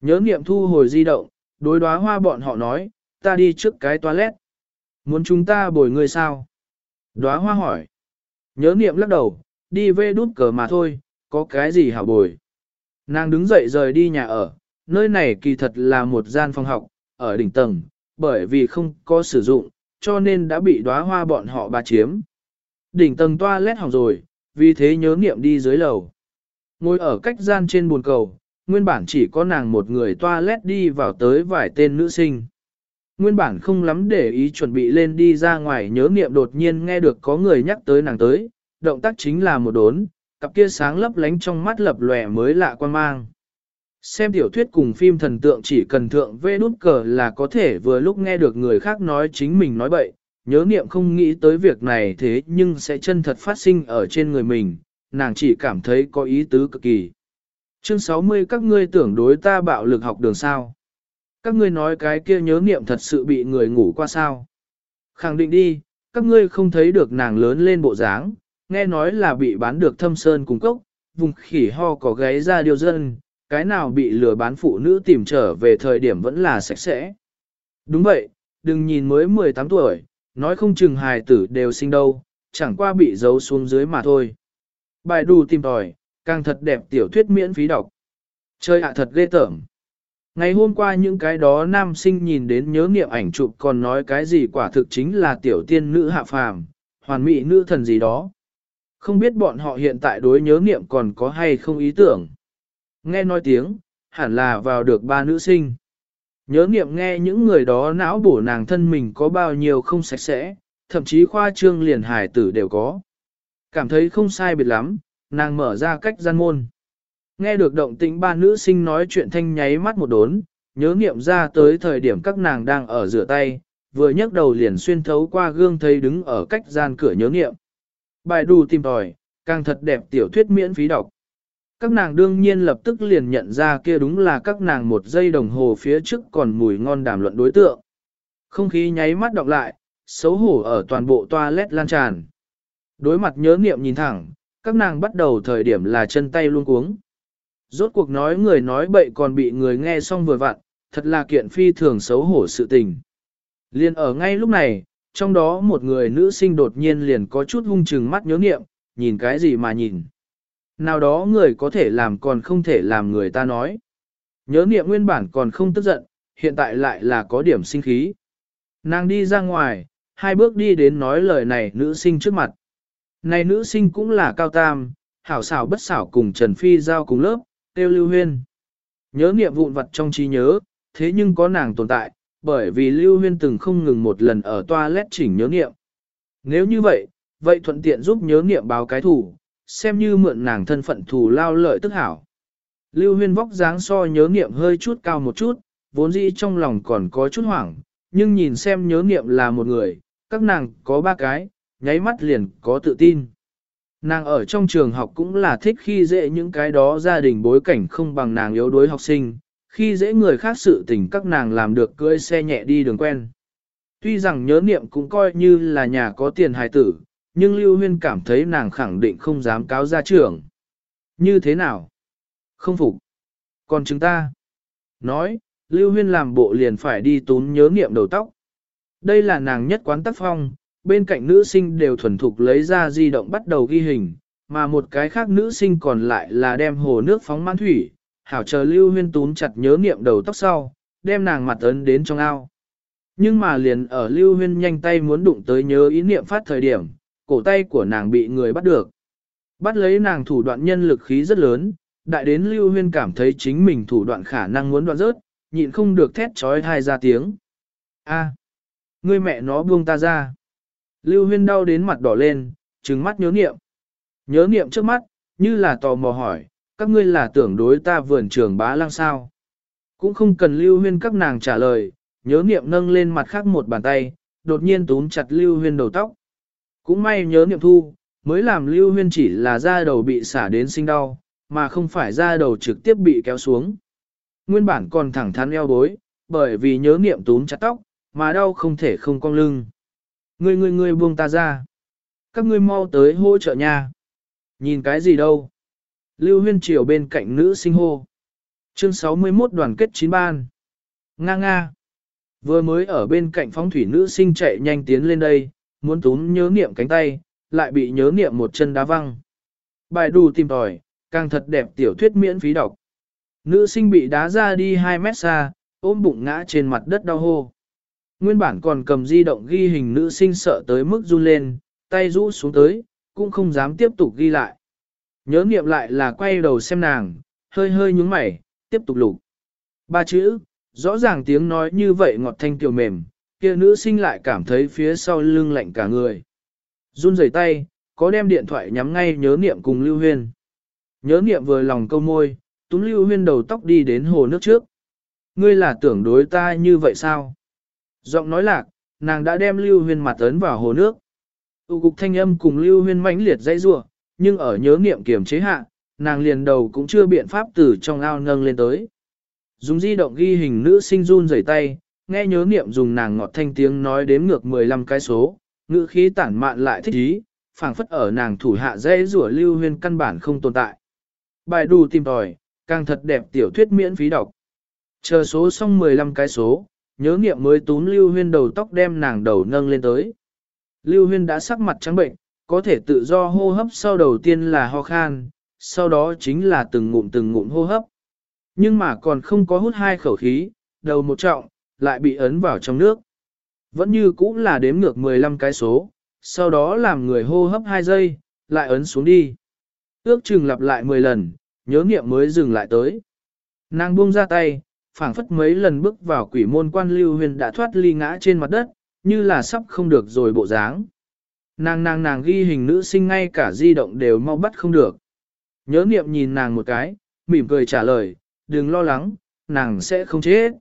Nhớ niệm thu hồi di động, đối đoá hoa bọn họ nói, ta đi trước cái toilet. Muốn chúng ta bồi người sao? Đoá hoa hỏi. Nhớ niệm lắc đầu, đi về đút cờ mà thôi, có cái gì hảo bồi. Nàng đứng dậy rời đi nhà ở, nơi này kỳ thật là một gian phòng học, ở đỉnh tầng, bởi vì không có sử dụng, cho nên đã bị đóa hoa bọn họ bà chiếm. Đỉnh tầng toilet hỏng rồi, vì thế nhớ niệm đi dưới lầu. Ngồi ở cách gian trên buồn cầu, nguyên bản chỉ có nàng một người toilet đi vào tới vài tên nữ sinh. Nguyên bản không lắm để ý chuẩn bị lên đi ra ngoài nhớ niệm đột nhiên nghe được có người nhắc tới nàng tới, động tác chính là một đốn, cặp kia sáng lấp lánh trong mắt lập lòe mới lạ quan mang. Xem tiểu thuyết cùng phim thần tượng chỉ cần thượng vê nút cờ là có thể vừa lúc nghe được người khác nói chính mình nói bậy, nhớ niệm không nghĩ tới việc này thế nhưng sẽ chân thật phát sinh ở trên người mình, nàng chỉ cảm thấy có ý tứ cực kỳ. Chương 60 các ngươi tưởng đối ta bạo lực học đường sao. Các ngươi nói cái kia nhớ niệm thật sự bị người ngủ qua sao. Khẳng định đi, các ngươi không thấy được nàng lớn lên bộ dáng, nghe nói là bị bán được thâm sơn cung cốc, vùng khỉ ho có gáy ra điều dân, cái nào bị lừa bán phụ nữ tìm trở về thời điểm vẫn là sạch sẽ. Đúng vậy, đừng nhìn mới 18 tuổi, nói không chừng hài tử đều sinh đâu, chẳng qua bị giấu xuống dưới mà thôi. Bài đù tìm tòi, càng thật đẹp tiểu thuyết miễn phí đọc. Chơi ạ thật ghê tởm. Ngày hôm qua những cái đó nam sinh nhìn đến nhớ nghiệm ảnh chụp còn nói cái gì quả thực chính là tiểu tiên nữ hạ phàm, hoàn mỹ nữ thần gì đó. Không biết bọn họ hiện tại đối nhớ nghiệm còn có hay không ý tưởng. Nghe nói tiếng, hẳn là vào được ba nữ sinh. Nhớ nghiệm nghe những người đó não bổ nàng thân mình có bao nhiêu không sạch sẽ, thậm chí khoa trương liền hải tử đều có. Cảm thấy không sai biệt lắm, nàng mở ra cách gian môn. Nghe được động tĩnh ba nữ sinh nói chuyện thanh nháy mắt một đốn, nhớ nghiệm ra tới thời điểm các nàng đang ở rửa tay, vừa nhấc đầu liền xuyên thấu qua gương thấy đứng ở cách gian cửa nhớ nghiệm. Bài đù tìm tòi, càng thật đẹp tiểu thuyết miễn phí đọc. Các nàng đương nhiên lập tức liền nhận ra kia đúng là các nàng một giây đồng hồ phía trước còn mùi ngon đàm luận đối tượng. Không khí nháy mắt đọc lại, xấu hổ ở toàn bộ toilet lan tràn. Đối mặt nhớ niệm nhìn thẳng, các nàng bắt đầu thời điểm là chân tay luôn cuống. Rốt cuộc nói người nói bậy còn bị người nghe xong vừa vặn, thật là kiện phi thường xấu hổ sự tình. Liên ở ngay lúc này, trong đó một người nữ sinh đột nhiên liền có chút hung chừng mắt nhớ niệm nhìn cái gì mà nhìn. Nào đó người có thể làm còn không thể làm người ta nói. Nhớ niệm nguyên bản còn không tức giận, hiện tại lại là có điểm sinh khí. Nàng đi ra ngoài, hai bước đi đến nói lời này nữ sinh trước mặt. Này nữ sinh cũng là cao tam, hảo xảo bất xảo cùng Trần Phi giao cùng lớp, tiêu lưu huyên. Nhớ niệm vụn vặt trong trí nhớ, thế nhưng có nàng tồn tại, bởi vì Lưu Huyên từng không ngừng một lần ở toilet chỉnh nhớ niệm Nếu như vậy, vậy thuận tiện giúp nhớ niệm báo cái thủ, xem như mượn nàng thân phận thủ lao lợi tức hảo. Lưu Huyên vóc dáng so nhớ nghiệm hơi chút cao một chút, vốn dĩ trong lòng còn có chút hoảng, nhưng nhìn xem nhớ nghiệm là một người, các nàng có ba cái, nháy mắt liền có tự tin. Nàng ở trong trường học cũng là thích khi dễ những cái đó gia đình bối cảnh không bằng nàng yếu đuối học sinh, khi dễ người khác sự tình các nàng làm được cưỡi xe nhẹ đi đường quen. Tuy rằng nhớ niệm cũng coi như là nhà có tiền hài tử, nhưng Lưu Huyên cảm thấy nàng khẳng định không dám cáo ra trưởng. Như thế nào? Không phục. Còn chúng ta? Nói, Lưu Huyên làm bộ liền phải đi tún nhớ niệm đầu tóc. Đây là nàng nhất quán tác phong, bên cạnh nữ sinh đều thuần thục lấy ra di động bắt đầu ghi hình, mà một cái khác nữ sinh còn lại là đem hồ nước phóng mãn thủy, hảo chờ Lưu Huyên tún chặt nhớ niệm đầu tóc sau, đem nàng mặt ấn đến trong ao. Nhưng mà liền ở Lưu Huyên nhanh tay muốn đụng tới nhớ ý niệm phát thời điểm, cổ tay của nàng bị người bắt được. Bắt lấy nàng thủ đoạn nhân lực khí rất lớn, đại đến Lưu Huyên cảm thấy chính mình thủ đoạn khả năng muốn đoạn rớt, nhịn không được thét trói thai ra tiếng. A, ngươi mẹ nó buông ta ra. Lưu Huyên đau đến mặt đỏ lên, trừng mắt nhớ niệm. Nhớ niệm trước mắt, như là tò mò hỏi, các ngươi là tưởng đối ta vườn trường bá lang sao. Cũng không cần lưu huyên các nàng trả lời, nhớ niệm nâng lên mặt khác một bàn tay, đột nhiên túm chặt lưu huyên đầu tóc. Cũng may nhớ niệm thu, mới làm lưu huyên chỉ là da đầu bị xả đến sinh đau, mà không phải da đầu trực tiếp bị kéo xuống. Nguyên bản còn thẳng thắn eo bối, bởi vì nhớ niệm túm chặt tóc, mà đau không thể không cong lưng. Ngươi ngươi ngươi buông ta ra. Các ngươi mau tới hỗ trợ nha. Nhìn cái gì đâu? Lưu huyên triều bên cạnh nữ sinh hô. Chương 61 đoàn kết chín ban. Nga nga. Vừa mới ở bên cạnh phóng thủy nữ sinh chạy nhanh tiến lên đây, muốn túm nhớ niệm cánh tay, lại bị nhớ niệm một chân đá văng. Bài đù tìm tòi, càng thật đẹp tiểu thuyết miễn phí đọc. Nữ sinh bị đá ra đi 2 mét xa, ôm bụng ngã trên mặt đất đau hô. Nguyên bản còn cầm di động ghi hình nữ sinh sợ tới mức run lên, tay rũ xuống tới, cũng không dám tiếp tục ghi lại. Nhớ nghiệm lại là quay đầu xem nàng, hơi hơi nhúng mày, tiếp tục lục. Ba chữ, rõ ràng tiếng nói như vậy ngọt thanh kiều mềm, kia nữ sinh lại cảm thấy phía sau lưng lạnh cả người. Run rẩy tay, có đem điện thoại nhắm ngay nhớ niệm cùng Lưu Huyên. Nhớ niệm vừa lòng câu môi, túm Lưu Huyên đầu tóc đi đến hồ nước trước. Ngươi là tưởng đối ta như vậy sao? Giọng nói lạc, nàng đã đem Lưu Huyên mặt ấn vào hồ nước. Tụ cục thanh âm cùng Lưu Huyên mãnh liệt dãy rủa, nhưng ở nhớ niệm kiềm chế hạ, nàng liền đầu cũng chưa biện pháp từ trong ao nâng lên tới. Dùng di động ghi hình nữ sinh run rẩy tay, nghe nhớ niệm dùng nàng ngọt thanh tiếng nói đếm ngược 15 cái số, ngữ khí tản mạn lại thích ý, phảng phất ở nàng thủ hạ dễ rủa Lưu Huyên căn bản không tồn tại. Bài đủ tìm tòi, càng thật đẹp tiểu thuyết miễn phí đọc. Chờ số xong 15 cái số, nhớ niệm mới túm Lưu Huyên đầu tóc đem nàng đầu nâng lên tới. Lưu Huyên đã sắc mặt trắng bệnh, có thể tự do hô hấp sau đầu tiên là ho khan, sau đó chính là từng ngụm từng ngụm hô hấp. Nhưng mà còn không có hút hai khẩu khí, đầu một trọng, lại bị ấn vào trong nước. Vẫn như cũng là đếm ngược 15 cái số, sau đó làm người hô hấp 2 giây, lại ấn xuống đi. Ước chừng lặp lại 10 lần, nhớ nghiệm mới dừng lại tới. Nàng buông ra tay, phảng phất mấy lần bước vào quỷ môn quan lưu huyền đã thoát ly ngã trên mặt đất, như là sắp không được rồi bộ dáng. Nàng nàng nàng ghi hình nữ sinh ngay cả di động đều mau bắt không được. Nhớ niệm nhìn nàng một cái, mỉm cười trả lời, đừng lo lắng, nàng sẽ không chết.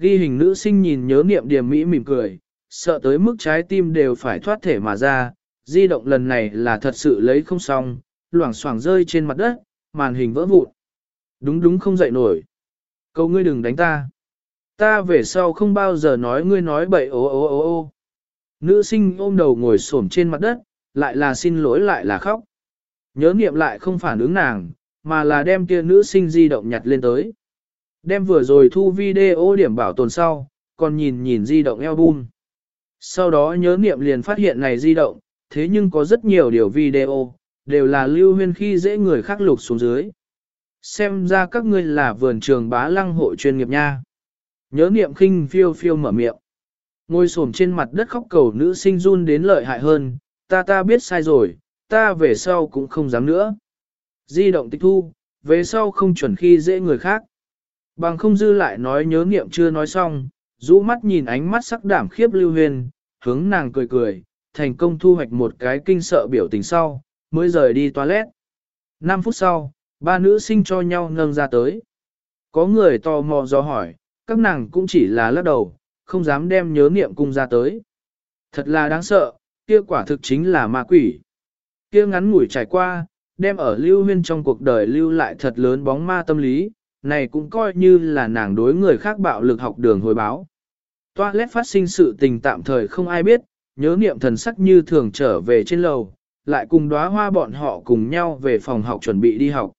Ghi hình nữ sinh nhìn nhớ niệm điểm mỹ mỉm cười, sợ tới mức trái tim đều phải thoát thể mà ra, di động lần này là thật sự lấy không xong, loảng xoảng rơi trên mặt đất, màn hình vỡ vụn. Đúng đúng không dậy nổi. Câu ngươi đừng đánh ta. Ta về sau không bao giờ nói ngươi nói bậy ô ô ô ô. Nữ sinh ôm đầu ngồi xổm trên mặt đất, lại là xin lỗi lại là khóc. Nhớ niệm lại không phản ứng nàng, mà là đem kia nữ sinh di động nhặt lên tới. Đem vừa rồi thu video điểm bảo tồn sau, còn nhìn nhìn di động album. Sau đó nhớ niệm liền phát hiện này di động, thế nhưng có rất nhiều điều video, đều là lưu huyên khi dễ người khác lục xuống dưới. Xem ra các ngươi là vườn trường bá lăng hội chuyên nghiệp nha. Nhớ niệm khinh phiêu phiêu mở miệng. Ngồi xổm trên mặt đất khóc cầu nữ sinh run đến lợi hại hơn, ta ta biết sai rồi, ta về sau cũng không dám nữa. Di động tịch thu, về sau không chuẩn khi dễ người khác. Bằng không dư lại nói nhớ niệm chưa nói xong, rũ mắt nhìn ánh mắt sắc đảm khiếp lưu huyền, hướng nàng cười cười, thành công thu hoạch một cái kinh sợ biểu tình sau, mới rời đi toilet. 5 phút sau, ba nữ sinh cho nhau nâng ra tới. Có người tò mò do hỏi, các nàng cũng chỉ là lắc đầu, không dám đem nhớ niệm cung ra tới. Thật là đáng sợ, kia quả thực chính là ma quỷ. Kia ngắn ngủi trải qua, đem ở lưu huyên trong cuộc đời lưu lại thật lớn bóng ma tâm lý, này cũng coi như là nàng đối người khác bạo lực học đường hồi báo. Toilet phát sinh sự tình tạm thời không ai biết, nhớ niệm thần sắc như thường trở về trên lầu, lại cùng đóa hoa bọn họ cùng nhau về phòng học chuẩn bị đi học.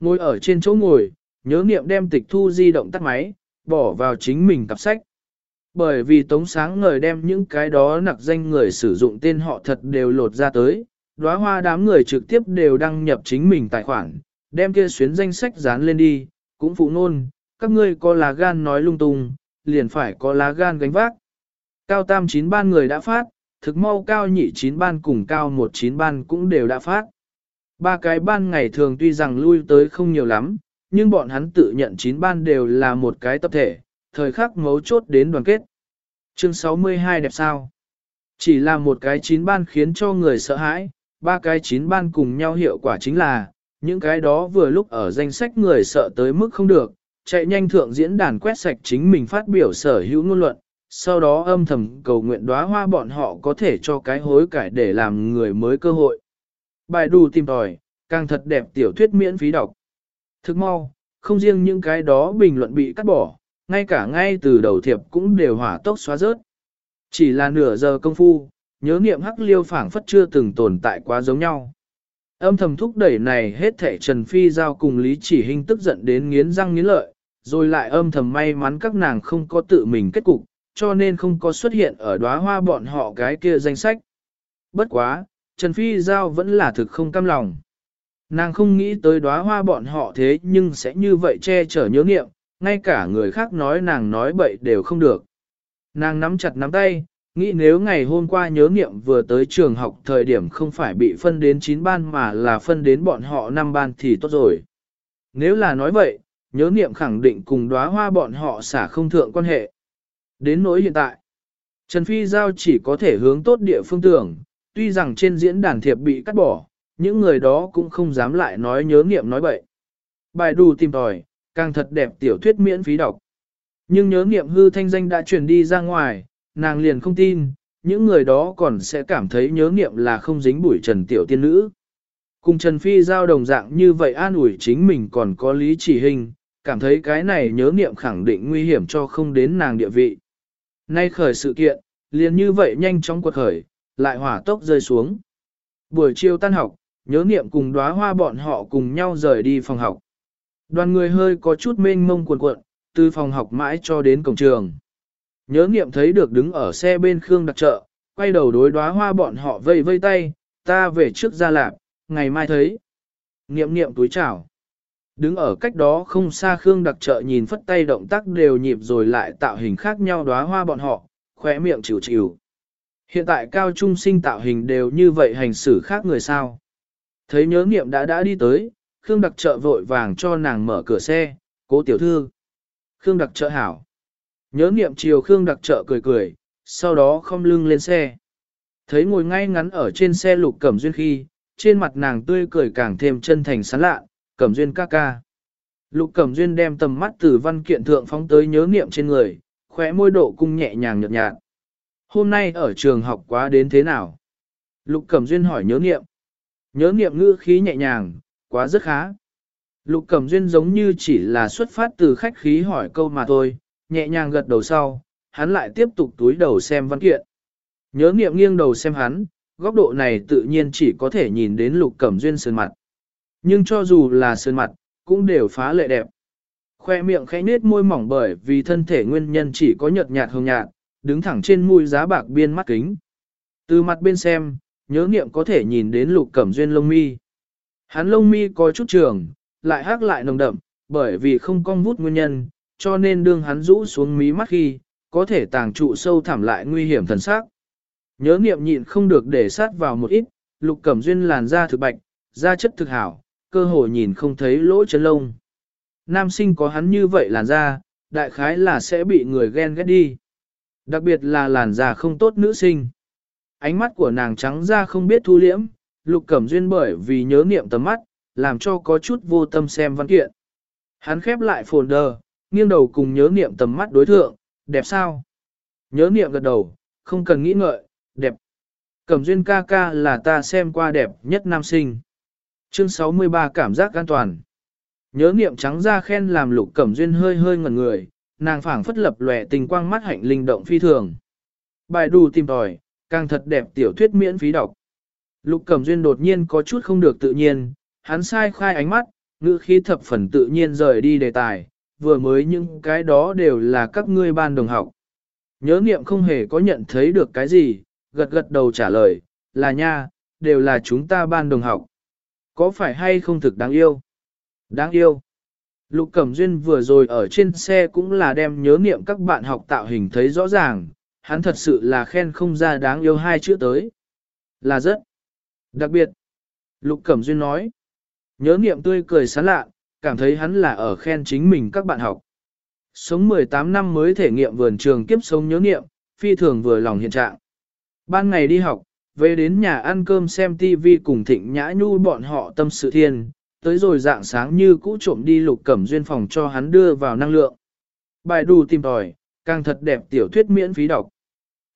Ngồi ở trên chỗ ngồi, nhớ niệm đem tịch thu di động tắt máy, bỏ vào chính mình cặp sách. Bởi vì tống sáng ngời đem những cái đó nặc danh người sử dụng tên họ thật đều lột ra tới, đóa hoa đám người trực tiếp đều đăng nhập chính mình tài khoản, đem kia xuyến danh sách dán lên đi, cũng phụ nôn, các ngươi có lá gan nói lung tung, liền phải có lá gan gánh vác. Cao tam chín ban người đã phát, thực mau cao nhị chín ban cùng cao một chín ban cũng đều đã phát. Ba cái ban ngày thường tuy rằng lui tới không nhiều lắm, nhưng bọn hắn tự nhận chín ban đều là một cái tập thể, thời khắc mấu chốt đến đoàn kết. Chương 62 đẹp sao? Chỉ là một cái chín ban khiến cho người sợ hãi, ba cái chín ban cùng nhau hiệu quả chính là, những cái đó vừa lúc ở danh sách người sợ tới mức không được, chạy nhanh thượng diễn đàn quét sạch chính mình phát biểu sở hữu ngôn luận, sau đó âm thầm cầu nguyện đóa hoa bọn họ có thể cho cái hối cải để làm người mới cơ hội. Bài đù tìm tòi, càng thật đẹp tiểu thuyết miễn phí đọc. Thức mau, không riêng những cái đó bình luận bị cắt bỏ, ngay cả ngay từ đầu thiệp cũng đều hỏa tốc xóa rớt. Chỉ là nửa giờ công phu, nhớ niệm hắc liêu phảng phất chưa từng tồn tại quá giống nhau. Âm thầm thúc đẩy này hết thể Trần Phi giao cùng Lý Chỉ Hinh tức giận đến nghiến răng nghiến lợi, rồi lại âm thầm may mắn các nàng không có tự mình kết cục, cho nên không có xuất hiện ở đóa hoa bọn họ cái kia danh sách. Bất quá, Trần Phi giao vẫn là thực không cam lòng. Nàng không nghĩ tới đóa hoa bọn họ thế nhưng sẽ như vậy che chở nhớ niệm, ngay cả người khác nói nàng nói bậy đều không được. Nàng nắm chặt nắm tay, nghĩ nếu ngày hôm qua nhớ niệm vừa tới trường học thời điểm không phải bị phân đến 9 ban mà là phân đến bọn họ 5 ban thì tốt rồi. Nếu là nói vậy, nhớ niệm khẳng định cùng đóa hoa bọn họ xả không thượng quan hệ. Đến nỗi hiện tại, Trần Phi Giao chỉ có thể hướng tốt địa phương tưởng, tuy rằng trên diễn đàn thiệp bị cắt bỏ, những người đó cũng không dám lại nói nhớ niệm nói bậy. Bài đù tìm tòi, càng thật đẹp tiểu thuyết miễn phí đọc. Nhưng nhớ niệm hư thanh danh đã truyền đi ra ngoài, nàng liền không tin, những người đó còn sẽ cảm thấy nhớ niệm là không dính bụi trần tiểu tiên nữ. Cùng Trần Phi giao đồng dạng như vậy an ủi chính mình còn có lý chỉ hình, cảm thấy cái này nhớ niệm khẳng định nguy hiểm cho không đến nàng địa vị. Nay khởi sự kiện, liền như vậy nhanh chóng quật khởi, lại hỏa tốc rơi xuống. Buổi chiều tan học, nhớ niệm cùng đóa hoa bọn họ cùng nhau rời đi phòng học. Đoàn người hơi có chút mênh mông cuộn cuộn, từ phòng học mãi cho đến cổng trường. Nhớ niệm thấy được đứng ở xe bên Khương đặc trợ, quay đầu đối đóa hoa bọn họ vây vây tay, ta về trước ra lạp, ngày mai thấy. Nghiệm niệm túi chào. Đứng ở cách đó không xa Khương đặc trợ nhìn phất tay động tác đều nhịp rồi lại tạo hình khác nhau đóa hoa bọn họ, khóe miệng chịu chịu. Hiện tại cao trung sinh tạo hình đều như vậy hành xử khác người sao. Thấy nhớ niệm đã đã đi tới, Khương đặc trợ vội vàng cho nàng mở cửa xe, cố tiểu thư. Khương đặc trợ hảo. Nhớ niệm chiều Khương đặc trợ cười cười, sau đó không lưng lên xe. Thấy ngồi ngay ngắn ở trên xe lục cẩm duyên khi, trên mặt nàng tươi cười càng thêm chân thành sán lạ, cẩm duyên ca ca. Lục cẩm duyên đem tầm mắt từ văn kiện thượng phóng tới nhớ niệm trên người, khóe môi độ cung nhẹ nhàng nhợt nhạt. Hôm nay ở trường học quá đến thế nào? Lục cẩm duyên hỏi nhớ niệm. Nhớ niệm ngữ khí nhẹ nhàng, quá rất khá. Lục cẩm duyên giống như chỉ là xuất phát từ khách khí hỏi câu mà thôi, nhẹ nhàng gật đầu sau, hắn lại tiếp tục túi đầu xem văn kiện. Nhớ niệm nghiêng đầu xem hắn, góc độ này tự nhiên chỉ có thể nhìn đến lục cẩm duyên sơn mặt. Nhưng cho dù là sơn mặt, cũng đều phá lệ đẹp. Khoe miệng khẽ nết môi mỏng bởi vì thân thể nguyên nhân chỉ có nhợt nhạt hồng nhạt, đứng thẳng trên mũi giá bạc biên mắt kính. Từ mặt bên xem, nhớ niệm có thể nhìn đến lục cẩm duyên lông mi. Hắn lông mi có chút trường, lại hắc lại nồng đậm, bởi vì không cong vút nguyên nhân, cho nên đương hắn rũ xuống mí mắt khi, có thể tàng trụ sâu thẳm lại nguy hiểm thần sắc. Nhớ niệm nhịn không được để sát vào một ít, lục cẩm duyên làn da thực bạch, da chất thực hảo, cơ hội nhìn không thấy lỗ chân lông. Nam sinh có hắn như vậy làn da, đại khái là sẽ bị người ghen ghét đi. Đặc biệt là làn da không tốt nữ sinh. Ánh mắt của nàng trắng da không biết thu liễm, lục cẩm duyên bởi vì nhớ niệm tầm mắt, làm cho có chút vô tâm xem văn kiện. Hắn khép lại folder, nghiêng đầu cùng nhớ niệm tầm mắt đối thượng, đẹp sao? Nhớ niệm gật đầu, không cần nghĩ ngợi, đẹp. Cẩm duyên ca ca là ta xem qua đẹp nhất nam sinh. Chương 63 cảm giác an toàn. Nhớ niệm trắng ra khen làm lục cẩm duyên hơi hơi ngẩn người, nàng phảng phất lập lòe tình quang mắt hạnh linh động phi thường. Bài đù tìm tòi, càng thật đẹp tiểu thuyết miễn phí đọc. Lục cẩm duyên đột nhiên có chút không được tự nhiên, hắn sai khai ánh mắt, ngữ khí thập phần tự nhiên rời đi đề tài, vừa mới những cái đó đều là các ngươi ban đồng học. Nhớ niệm không hề có nhận thấy được cái gì, gật gật đầu trả lời, là nha, đều là chúng ta ban đồng học. Có phải hay không thực đáng yêu? Đáng yêu. Lục Cẩm Duyên vừa rồi ở trên xe cũng là đem nhớ niệm các bạn học tạo hình thấy rõ ràng, hắn thật sự là khen không ra đáng yêu hai chữ tới. Là rất đặc biệt. Lục Cẩm Duyên nói. Nhớ niệm tươi cười sán lạ, cảm thấy hắn là ở khen chính mình các bạn học. Sống 18 năm mới thể nghiệm vườn trường kiếp sống nhớ niệm, phi thường vừa lòng hiện trạng. Ban ngày đi học, về đến nhà ăn cơm xem TV cùng thịnh nhã nhu bọn họ tâm sự thiên, tới rồi dạng sáng như cũ trộm đi lục cẩm duyên phòng cho hắn đưa vào năng lượng. Bài đủ tìm tòi, càng thật đẹp tiểu thuyết miễn phí đọc.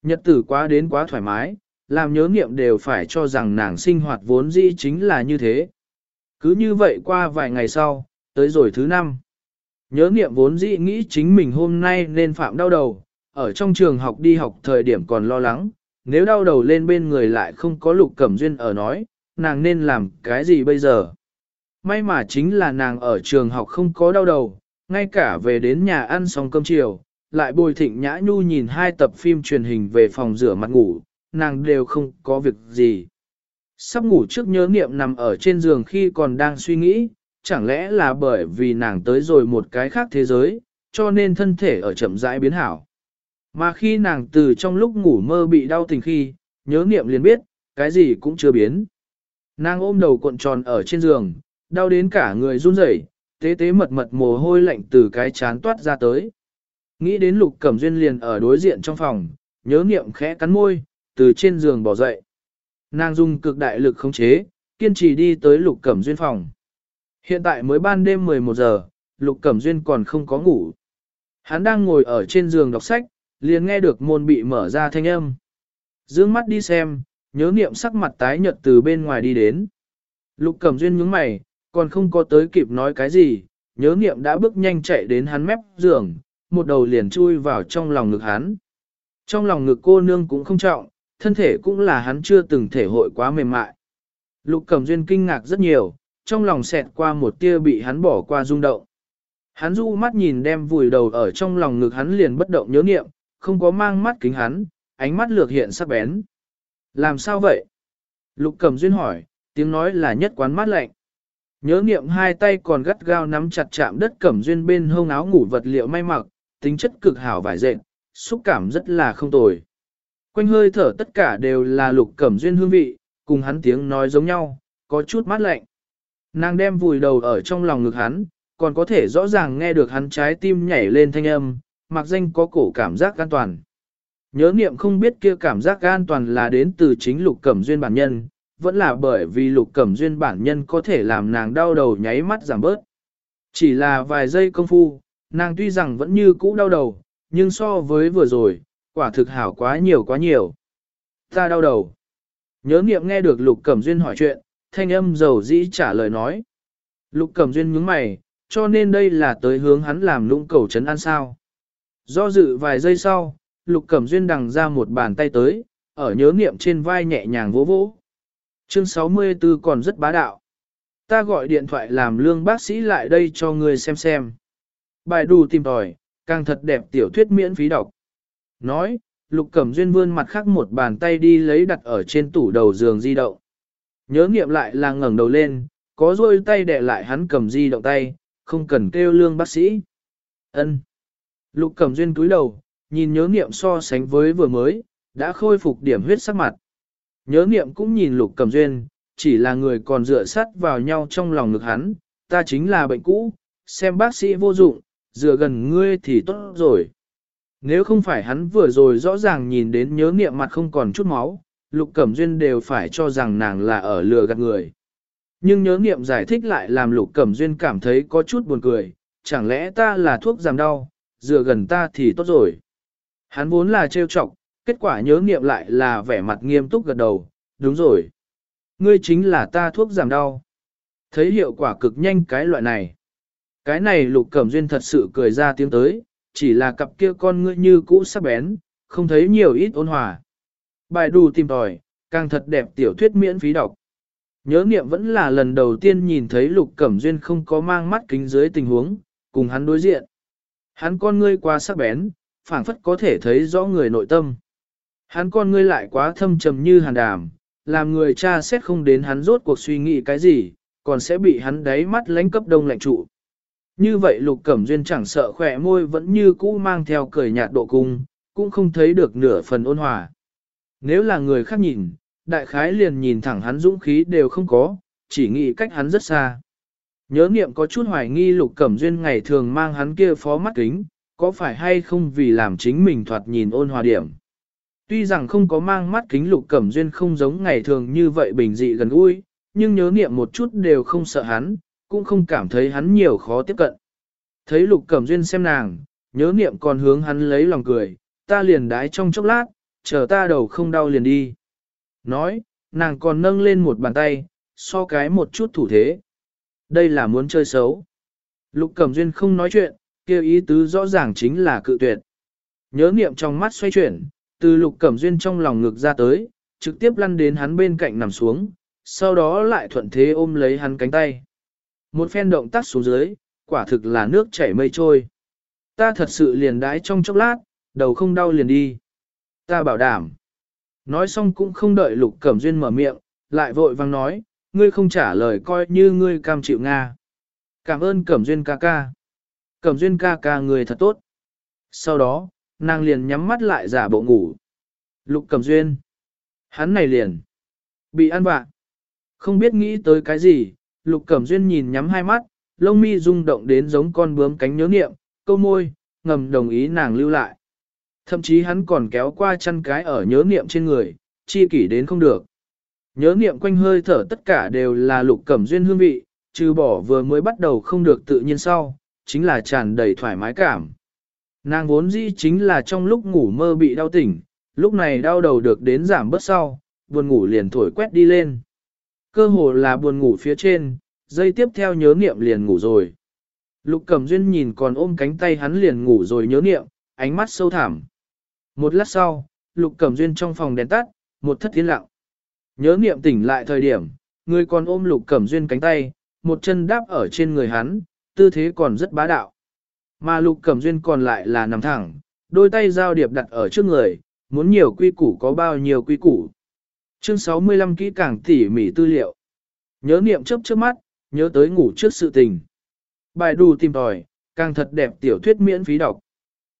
Nhật tử quá đến quá thoải mái, làm nhớ nghiệm đều phải cho rằng nàng sinh hoạt vốn dĩ chính là như thế. Cứ như vậy qua vài ngày sau, tới rồi thứ năm. Nhớ nghiệm vốn dĩ nghĩ chính mình hôm nay nên phạm đau đầu, ở trong trường học đi học thời điểm còn lo lắng, nếu đau đầu lên bên người lại không có lục cẩm duyên ở nói, nàng nên làm cái gì bây giờ? May mà chính là nàng ở trường học không có đau đầu, ngay cả về đến nhà ăn xong cơm chiều, lại bồi thịnh nhã nhu nhìn hai tập phim truyền hình về phòng rửa mặt ngủ, nàng đều không có việc gì. Sắp ngủ trước nhớ niệm nằm ở trên giường khi còn đang suy nghĩ, chẳng lẽ là bởi vì nàng tới rồi một cái khác thế giới, cho nên thân thể ở chậm rãi biến hảo. Mà khi nàng từ trong lúc ngủ mơ bị đau tình khi, nhớ niệm liền biết, cái gì cũng chưa biến. Nàng ôm đầu cuộn tròn ở trên giường, đau đến cả người run rẩy, tế tế mật mật mồ hôi lạnh từ cái chán toát ra tới. Nghĩ đến lục cẩm duyên liền ở đối diện trong phòng, nhớ niệm khẽ cắn môi, từ trên giường bỏ dậy. Nàng dùng cực đại lực khống chế, kiên trì đi tới lục cẩm duyên phòng. Hiện tại mới ban đêm 11 giờ, lục cẩm duyên còn không có ngủ. Hắn đang ngồi ở trên giường đọc sách, liền nghe được môn bị mở ra thanh âm. Dương mắt đi xem, nhớ niệm sắc mặt tái nhợt từ bên ngoài đi đến. Lục cẩm duyên nhướng mày, còn không có tới kịp nói cái gì, nhớ niệm đã bước nhanh chạy đến hắn mép giường, một đầu liền chui vào trong lòng ngực hắn. Trong lòng ngực cô nương cũng không trọng, thân thể cũng là hắn chưa từng thể hội quá mềm mại. Lục cẩm duyên kinh ngạc rất nhiều, trong lòng xẹt qua một tia bị hắn bỏ qua rung động. Hắn du mắt nhìn đem vùi đầu ở trong lòng ngực hắn liền bất động nhớ niệm, không có mang mắt kính hắn, ánh mắt lược hiện sắc bén. Làm sao vậy? Lục cẩm duyên hỏi, tiếng nói là nhất quán mát lạnh. Nhớ niệm hai tay còn gắt gao nắm chặt chạm đất cẩm duyên bên hông áo ngủ vật liệu may mặc, tính chất cực hảo vải dệt, xúc cảm rất là không tồi. Quanh hơi thở tất cả đều là lục cẩm duyên hương vị, cùng hắn tiếng nói giống nhau, có chút mát lạnh. Nàng đem vùi đầu ở trong lòng ngực hắn, còn có thể rõ ràng nghe được hắn trái tim nhảy lên thanh âm, mặc danh có cổ cảm giác an toàn. Nhớ niệm không biết kia cảm giác an toàn là đến từ chính lục cẩm duyên bản nhân, vẫn là bởi vì lục cẩm duyên bản nhân có thể làm nàng đau đầu nháy mắt giảm bớt. Chỉ là vài giây công phu, nàng tuy rằng vẫn như cũ đau đầu, nhưng so với vừa rồi, quả thực hảo quá nhiều quá nhiều. Ta đau đầu. Nhớ niệm nghe được lục cẩm duyên hỏi chuyện, thanh âm dầu dĩ trả lời nói. Lục cẩm duyên nhướng mày, cho nên đây là tới hướng hắn làm lũng cầu trấn an sao. Do dự vài giây sau, lục cẩm duyên đằng ra một bàn tay tới, ở nhớ niệm trên vai nhẹ nhàng vỗ vỗ. Chương 64 còn rất bá đạo. Ta gọi điện thoại làm lương bác sĩ lại đây cho người xem xem. Bài đủ tìm tòi, càng thật đẹp tiểu thuyết miễn phí đọc. Nói, Lục Cẩm Duyên vươn mặt khác một bàn tay đi lấy đặt ở trên tủ đầu giường di động. Nhớ nghiệm lại là ngẩng đầu lên, có rôi tay để lại hắn cầm di động tay, không cần kêu lương bác sĩ. Ân. Lục Cầm Duyên cúi đầu, nhìn nhớ nghiệm so sánh với vừa mới, đã khôi phục điểm huyết sắc mặt. Nhớ nghiệm cũng nhìn Lục Cầm Duyên, chỉ là người còn dựa sắt vào nhau trong lòng ngực hắn, ta chính là bệnh cũ, xem bác sĩ vô dụng, dựa gần ngươi thì tốt rồi. Nếu không phải hắn vừa rồi rõ ràng nhìn đến nhớ niệm mặt không còn chút máu, Lục Cẩm Duyên đều phải cho rằng nàng là ở lừa gạt người. Nhưng nhớ niệm giải thích lại làm Lục Cẩm Duyên cảm thấy có chút buồn cười, chẳng lẽ ta là thuốc giảm đau, dựa gần ta thì tốt rồi. Hắn vốn là trêu chọc, kết quả nhớ niệm lại là vẻ mặt nghiêm túc gật đầu, đúng rồi. Ngươi chính là ta thuốc giảm đau. Thấy hiệu quả cực nhanh cái loại này. Cái này Lục Cẩm Duyên thật sự cười ra tiếng tới, chỉ là cặp kia con ngươi như cũ sắc bén, không thấy nhiều ít ôn hòa. Bài đủ tìm tòi, càng thật đẹp tiểu thuyết miễn phí đọc. Nhớ niệm vẫn là lần đầu tiên nhìn thấy Lục Cẩm Duyên không có mang mắt kính dưới tình huống, cùng hắn đối diện. Hắn con ngươi quá sắc bén, phảng phất có thể thấy rõ người nội tâm. Hắn con ngươi lại quá thâm trầm như hàn đàm, làm người cha xét không đến hắn rốt cuộc suy nghĩ cái gì, còn sẽ bị hắn đáy mắt lánh cấp đông lạnh trụ. Như vậy lục cẩm duyên chẳng sợ khỏe môi vẫn như cũ mang theo cười nhạt độ cung, cũng không thấy được nửa phần ôn hòa. Nếu là người khác nhìn, đại khái liền nhìn thẳng hắn dũng khí đều không có, chỉ nghĩ cách hắn rất xa. Nhớ nghiệm có chút hoài nghi lục cẩm duyên ngày thường mang hắn kia phó mắt kính, có phải hay không vì làm chính mình thoạt nhìn ôn hòa điểm. Tuy rằng không có mang mắt kính lục cẩm duyên không giống ngày thường như vậy bình dị gần gũi, nhưng nhớ nghiệm một chút đều không sợ hắn, cũng không cảm thấy hắn nhiều khó tiếp cận. Thấy Lục Cẩm Duyên xem nàng, nhớ niệm còn hướng hắn lấy lòng cười, ta liền đái trong chốc lát, chờ ta đầu không đau liền đi. Nói, nàng còn nâng lên một bàn tay, so cái một chút thủ thế. Đây là muốn chơi xấu. Lục Cẩm Duyên không nói chuyện, kêu ý tứ rõ ràng chính là cự tuyệt. Nhớ niệm trong mắt xoay chuyển, từ Lục Cẩm Duyên trong lòng ngực ra tới, trực tiếp lăn đến hắn bên cạnh nằm xuống, sau đó lại thuận thế ôm lấy hắn cánh tay. Một phen động tác xuống dưới, quả thực là nước chảy mây trôi. Ta thật sự liền đái trong chốc lát, đầu không đau liền đi. Ta bảo đảm. Nói xong cũng không đợi Lục Cẩm Duyên mở miệng, lại vội vang nói, ngươi không trả lời coi như ngươi cam chịu Nga. Cảm ơn Cẩm Duyên ca ca. Cẩm Duyên ca ca người thật tốt. Sau đó, nàng liền nhắm mắt lại giả bộ ngủ. Lục Cẩm Duyên. Hắn này liền. Bị ăn vạ. Không biết nghĩ tới cái gì, Lục Cẩm Duyên nhìn nhắm hai mắt, lông mi rung động đến giống con bướm cánh nhớ niệm, câu môi, ngầm đồng ý nàng lưu lại. Thậm chí hắn còn kéo qua chân cái ở nhớ niệm trên người, chi kỷ đến không được. Nhớ niệm quanh hơi thở tất cả đều là lục cẩm duyên hương vị, trừ bỏ vừa mới bắt đầu không được tự nhiên sau, chính là tràn đầy thoải mái cảm. Nàng vốn dĩ chính là trong lúc ngủ mơ bị đau tỉnh, lúc này đau đầu được đến giảm bớt sau, buồn ngủ liền thổi quét đi lên. Cơ hồ là buồn ngủ phía trên, dây tiếp theo nhớ niệm liền ngủ rồi. Lục Cẩm Duyên nhìn còn ôm cánh tay hắn liền ngủ rồi nhớ niệm, ánh mắt sâu thẳm. Một lát sau, Lục Cẩm Duyên trong phòng đèn tắt, một thất thiên lặng. Nhớ niệm tỉnh lại thời điểm, người còn ôm Lục Cẩm Duyên cánh tay, một chân đáp ở trên người hắn, tư thế còn rất bá đạo. Mà Lục Cẩm Duyên còn lại là nằm thẳng, đôi tay giao điệp đặt ở trước người, muốn nhiều quy củ có bao nhiêu quy củ. Chương 65 kỹ càng tỉ mỉ tư liệu. Nhớ niệm chớp trước mắt, nhớ tới ngủ trước sự tình. Bài đù tìm tòi, càng thật đẹp tiểu thuyết miễn phí đọc.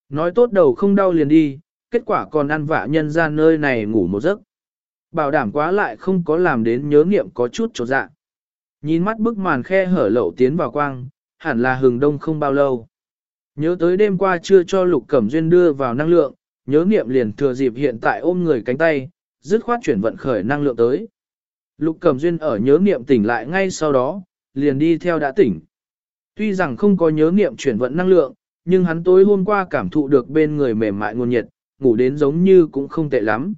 Nói tốt đầu không đau liền đi, kết quả còn ăn vạ nhân ra nơi này ngủ một giấc. Bảo đảm quá lại không có làm đến nhớ nghiệm có chút trột dạ. Nhìn mắt bức màn khe hở lậu tiến vào quang, hẳn là hừng đông không bao lâu. Nhớ tới đêm qua chưa cho Lục Cẩm Duyên đưa vào năng lượng, nhớ nghiệm liền thừa dịp hiện tại ôm người cánh tay, dứt khoát chuyển vận khởi năng lượng tới. Lục Cẩm Duyên ở nhớ nghiệm tỉnh lại ngay sau đó, liền đi theo đã tỉnh. Tuy rằng không có nhớ nghiệm chuyển vận năng lượng, nhưng hắn tối hôm qua cảm thụ được bên người mềm mại nguồn nhiệt, ngủ đến giống như cũng không tệ lắm.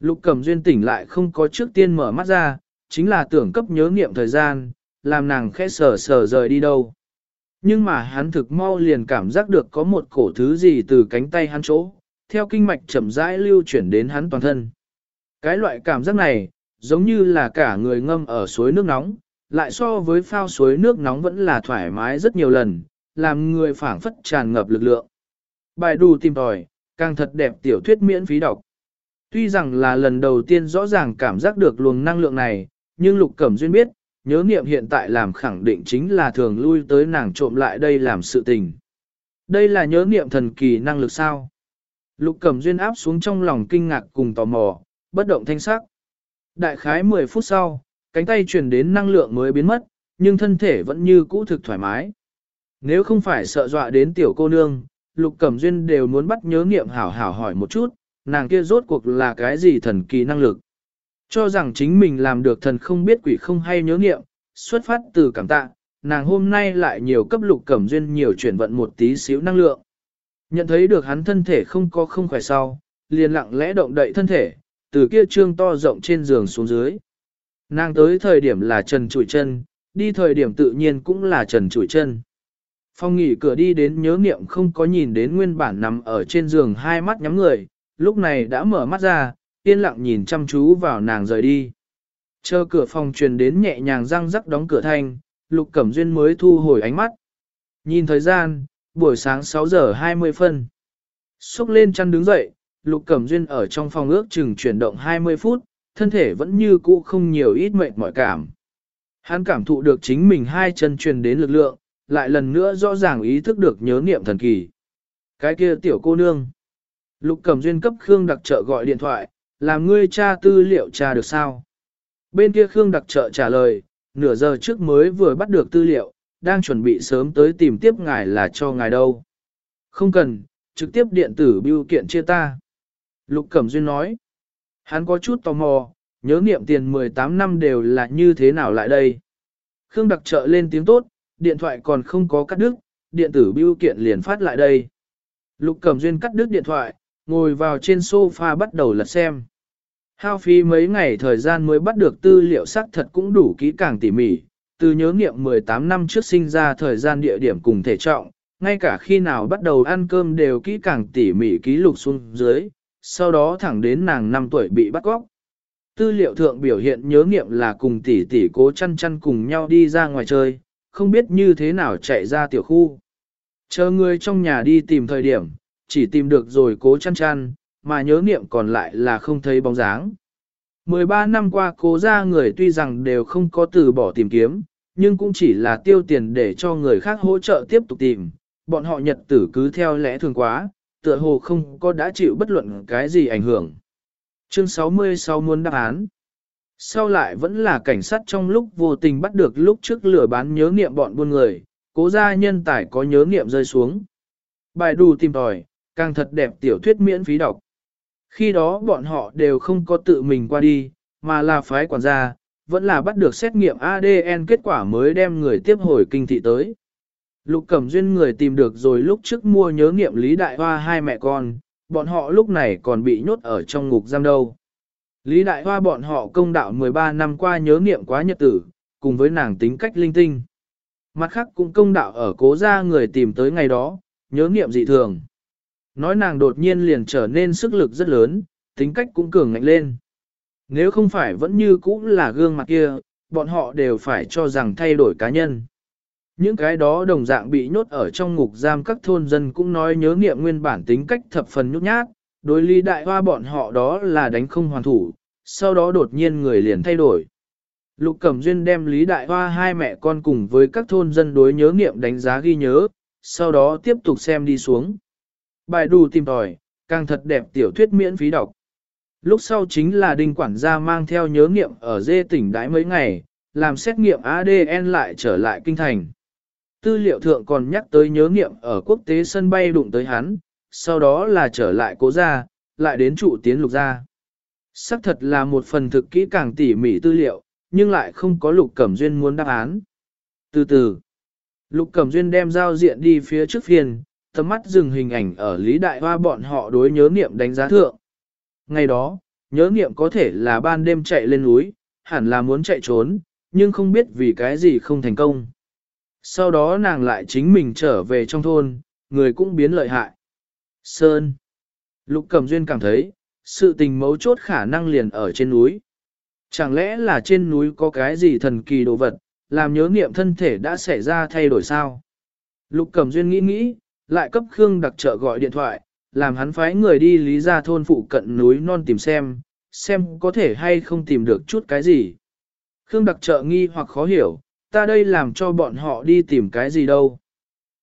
Lục Cẩm Duyên tỉnh lại không có trước tiên mở mắt ra, chính là tưởng cấp nhớ nghiệm thời gian, làm nàng khẽ sờ sờ rời đi đâu. Nhưng mà hắn thực mau liền cảm giác được có một cổ thứ gì từ cánh tay hắn chỗ, theo kinh mạch chậm rãi lưu chuyển đến hắn toàn thân. Cái loại cảm giác này, giống như là cả người ngâm ở suối nước nóng, lại so với phao suối nước nóng vẫn là thoải mái rất nhiều lần, làm người phảng phất tràn ngập lực lượng. Bài đù tìm tòi, càng thật đẹp tiểu thuyết miễn phí đọc. Tuy rằng là lần đầu tiên rõ ràng cảm giác được luồng năng lượng này, nhưng Lục Cẩm Duyên biết, nhớ niệm hiện tại làm khẳng định chính là thường lui tới nàng trộm lại đây làm sự tình. Đây là nhớ niệm thần kỳ năng lực sao? Lục Cẩm Duyên áp xuống trong lòng kinh ngạc cùng tò mò, bất động thanh sắc. Đại khái 10 phút sau, cánh tay truyền đến năng lượng mới biến mất, nhưng thân thể vẫn như cũ thực thoải mái. Nếu không phải sợ dọa đến tiểu cô nương, Lục Cẩm Duyên đều muốn bắt nhớ niệm hảo hảo hỏi một chút, nàng kia rốt cuộc là cái gì thần kỳ năng lực. Cho rằng chính mình làm được thần không biết quỷ không hay nhớ niệm, xuất phát từ cảm tạ, nàng hôm nay lại nhiều cấp Lục Cẩm Duyên nhiều chuyển vận một tí xíu năng lượng. Nhận thấy được hắn thân thể không có không khỏe sau, liền lặng lẽ động đậy thân thể, từ kia trương to rộng trên giường xuống dưới. Nàng tới thời điểm là trần trụi chân, đi thời điểm tự nhiên cũng là trần trụi chân. Phong nghỉ cửa đi đến nhớ niệm không có nhìn đến nguyên bản nằm ở trên giường hai mắt nhắm người, lúc này đã mở mắt ra, yên lặng nhìn chăm chú vào nàng rời đi. Chờ cửa phòng truyền đến nhẹ nhàng răng rắc đóng cửa thanh, Lục Cẩm Duyên mới thu hồi ánh mắt. Nhìn thời gian, buổi sáng 6 giờ 20 phân. Xúc lên chăn đứng dậy, Lục Cẩm Duyên ở trong phòng ước chừng chuyển động 20 phút, thân thể vẫn như cũ không nhiều ít mệt mỏi cảm. Hắn cảm thụ được chính mình hai chân truyền đến lực lượng, lại lần nữa rõ ràng ý thức được nhớ niệm thần kỳ. Cái kia tiểu cô nương. Lục Cẩm Duyên cấp Khương đặc trợ gọi điện thoại, làm ngươi tra tư liệu tra được sao? Bên kia Khương đặc trợ trả lời, nửa giờ trước mới vừa bắt được tư liệu, đang chuẩn bị sớm tới tìm tiếp ngài là cho ngài đâu. Không cần, trực tiếp điện tử biêu kiện chia ta. Lục Cẩm Duyên nói, hắn có chút tò mò, nhớ niệm tiền 18 năm đều là như thế nào lại đây. Khương đặc trợ lên tiếng tốt, điện thoại còn không có cắt đứt, điện tử bưu kiện liền phát lại đây. Lục Cẩm Duyên cắt đứt điện thoại, ngồi vào trên sofa bắt đầu lật xem. Hao phí mấy ngày thời gian mới bắt được tư liệu xác thật cũng đủ kỹ càng tỉ mỉ, từ nhớ nghiệm 18 năm trước sinh ra thời gian địa điểm cùng thể trọng, ngay cả khi nào bắt đầu ăn cơm đều kỹ càng tỉ mỉ ký lục xuống dưới, sau đó thẳng đến nàng 5 tuổi bị bắt cóc. Tư liệu thượng biểu hiện nhớ nghiệm là cùng tỷ tỷ cố chăn chăn cùng nhau đi ra ngoài chơi, không biết như thế nào chạy ra tiểu khu. Chờ người trong nhà đi tìm thời điểm, chỉ tìm được rồi cố chăn chăn, mà nhớ niệm còn lại là không thấy bóng dáng. 13 năm qua cố ra người tuy rằng đều không có từ bỏ tìm kiếm, nhưng cũng chỉ là tiêu tiền để cho người khác hỗ trợ tiếp tục tìm, bọn họ nhật tử cứ theo lẽ thường quá, tựa hồ không có đã chịu bất luận cái gì ảnh hưởng. Chương 66 muốn đáp án. Sau lại vẫn là cảnh sát trong lúc vô tình bắt được lúc trước lửa bán nhớ nghiệm bọn buôn người, cố gia nhân tài có nhớ nghiệm rơi xuống. Bài đù tìm tòi, càng thật đẹp tiểu thuyết miễn phí đọc. Khi đó bọn họ đều không có tự mình qua đi, mà là phái quản gia, vẫn là bắt được xét nghiệm ADN kết quả mới đem người tiếp hồi kinh thị tới. Lục Cẩm Duyên người tìm được rồi lúc trước mua nhớ nghiệm Lý Đại Hoa hai mẹ con, bọn họ lúc này còn bị nhốt ở trong ngục giam đâu. Lý Đại Hoa bọn họ công đạo 13 năm qua nhớ nghiệm quá nhật tử, cùng với nàng tính cách linh tinh. Mặt khác cũng công đạo ở cố gia người tìm tới ngày đó, nhớ nghiệm dị thường. Nói nàng đột nhiên liền trở nên sức lực rất lớn, tính cách cũng cường ngạnh lên. Nếu không phải vẫn như cũ là gương mặt kia, bọn họ đều phải cho rằng thay đổi cá nhân. Những cái đó đồng dạng bị nhốt ở trong ngục giam các thôn dân cũng nói nhớ nghiệm nguyên bản tính cách thập phần nhút nhát, đối lý đại hoa bọn họ đó là đánh không hoàn thủ, sau đó đột nhiên người liền thay đổi. Lục Cẩm Duyên đem Lý Đại Hoa hai mẹ con cùng với các thôn dân đối nhớ nghiệm đánh giá ghi nhớ, sau đó tiếp tục xem đi xuống. Bài đù tìm tòi, càng thật đẹp tiểu thuyết miễn phí đọc. Lúc sau chính là đinh quản gia mang theo nhớ nghiệm ở dê tỉnh đãi mấy ngày, làm xét nghiệm ADN lại trở lại kinh thành. Tư liệu thượng còn nhắc tới nhớ nghiệm ở quốc tế sân bay đụng tới hắn, sau đó là trở lại cố gia, lại đến trụ tiến lục gia. Sắc thật là một phần thực kỹ càng tỉ mỉ tư liệu, nhưng lại không có lục cẩm duyên muốn đáp án. Từ từ, lục cẩm duyên đem giao diện đi phía trước phiền, tầm mắt dừng hình ảnh ở Lý Đại Hoa bọn họ đối nhớ niệm đánh giá thượng. Ngày đó, nhớ niệm có thể là ban đêm chạy lên núi, hẳn là muốn chạy trốn, nhưng không biết vì cái gì không thành công. Sau đó nàng lại chính mình trở về trong thôn, người cũng biến lợi hại. Sơn. Lục Cẩm Duyên cảm thấy, sự tình mấu chốt khả năng liền ở trên núi. Chẳng lẽ là trên núi có cái gì thần kỳ đồ vật, làm nhớ niệm thân thể đã xảy ra thay đổi sao? Lục Cẩm Duyên nghĩ nghĩ, lại cấp Khương đặc trợ gọi điện thoại, làm hắn phái người đi lý ra thôn phụ cận núi non tìm xem, xem có thể hay không tìm được chút cái gì. Khương đặc trợ nghi hoặc khó hiểu, ta đây làm cho bọn họ đi tìm cái gì đâu.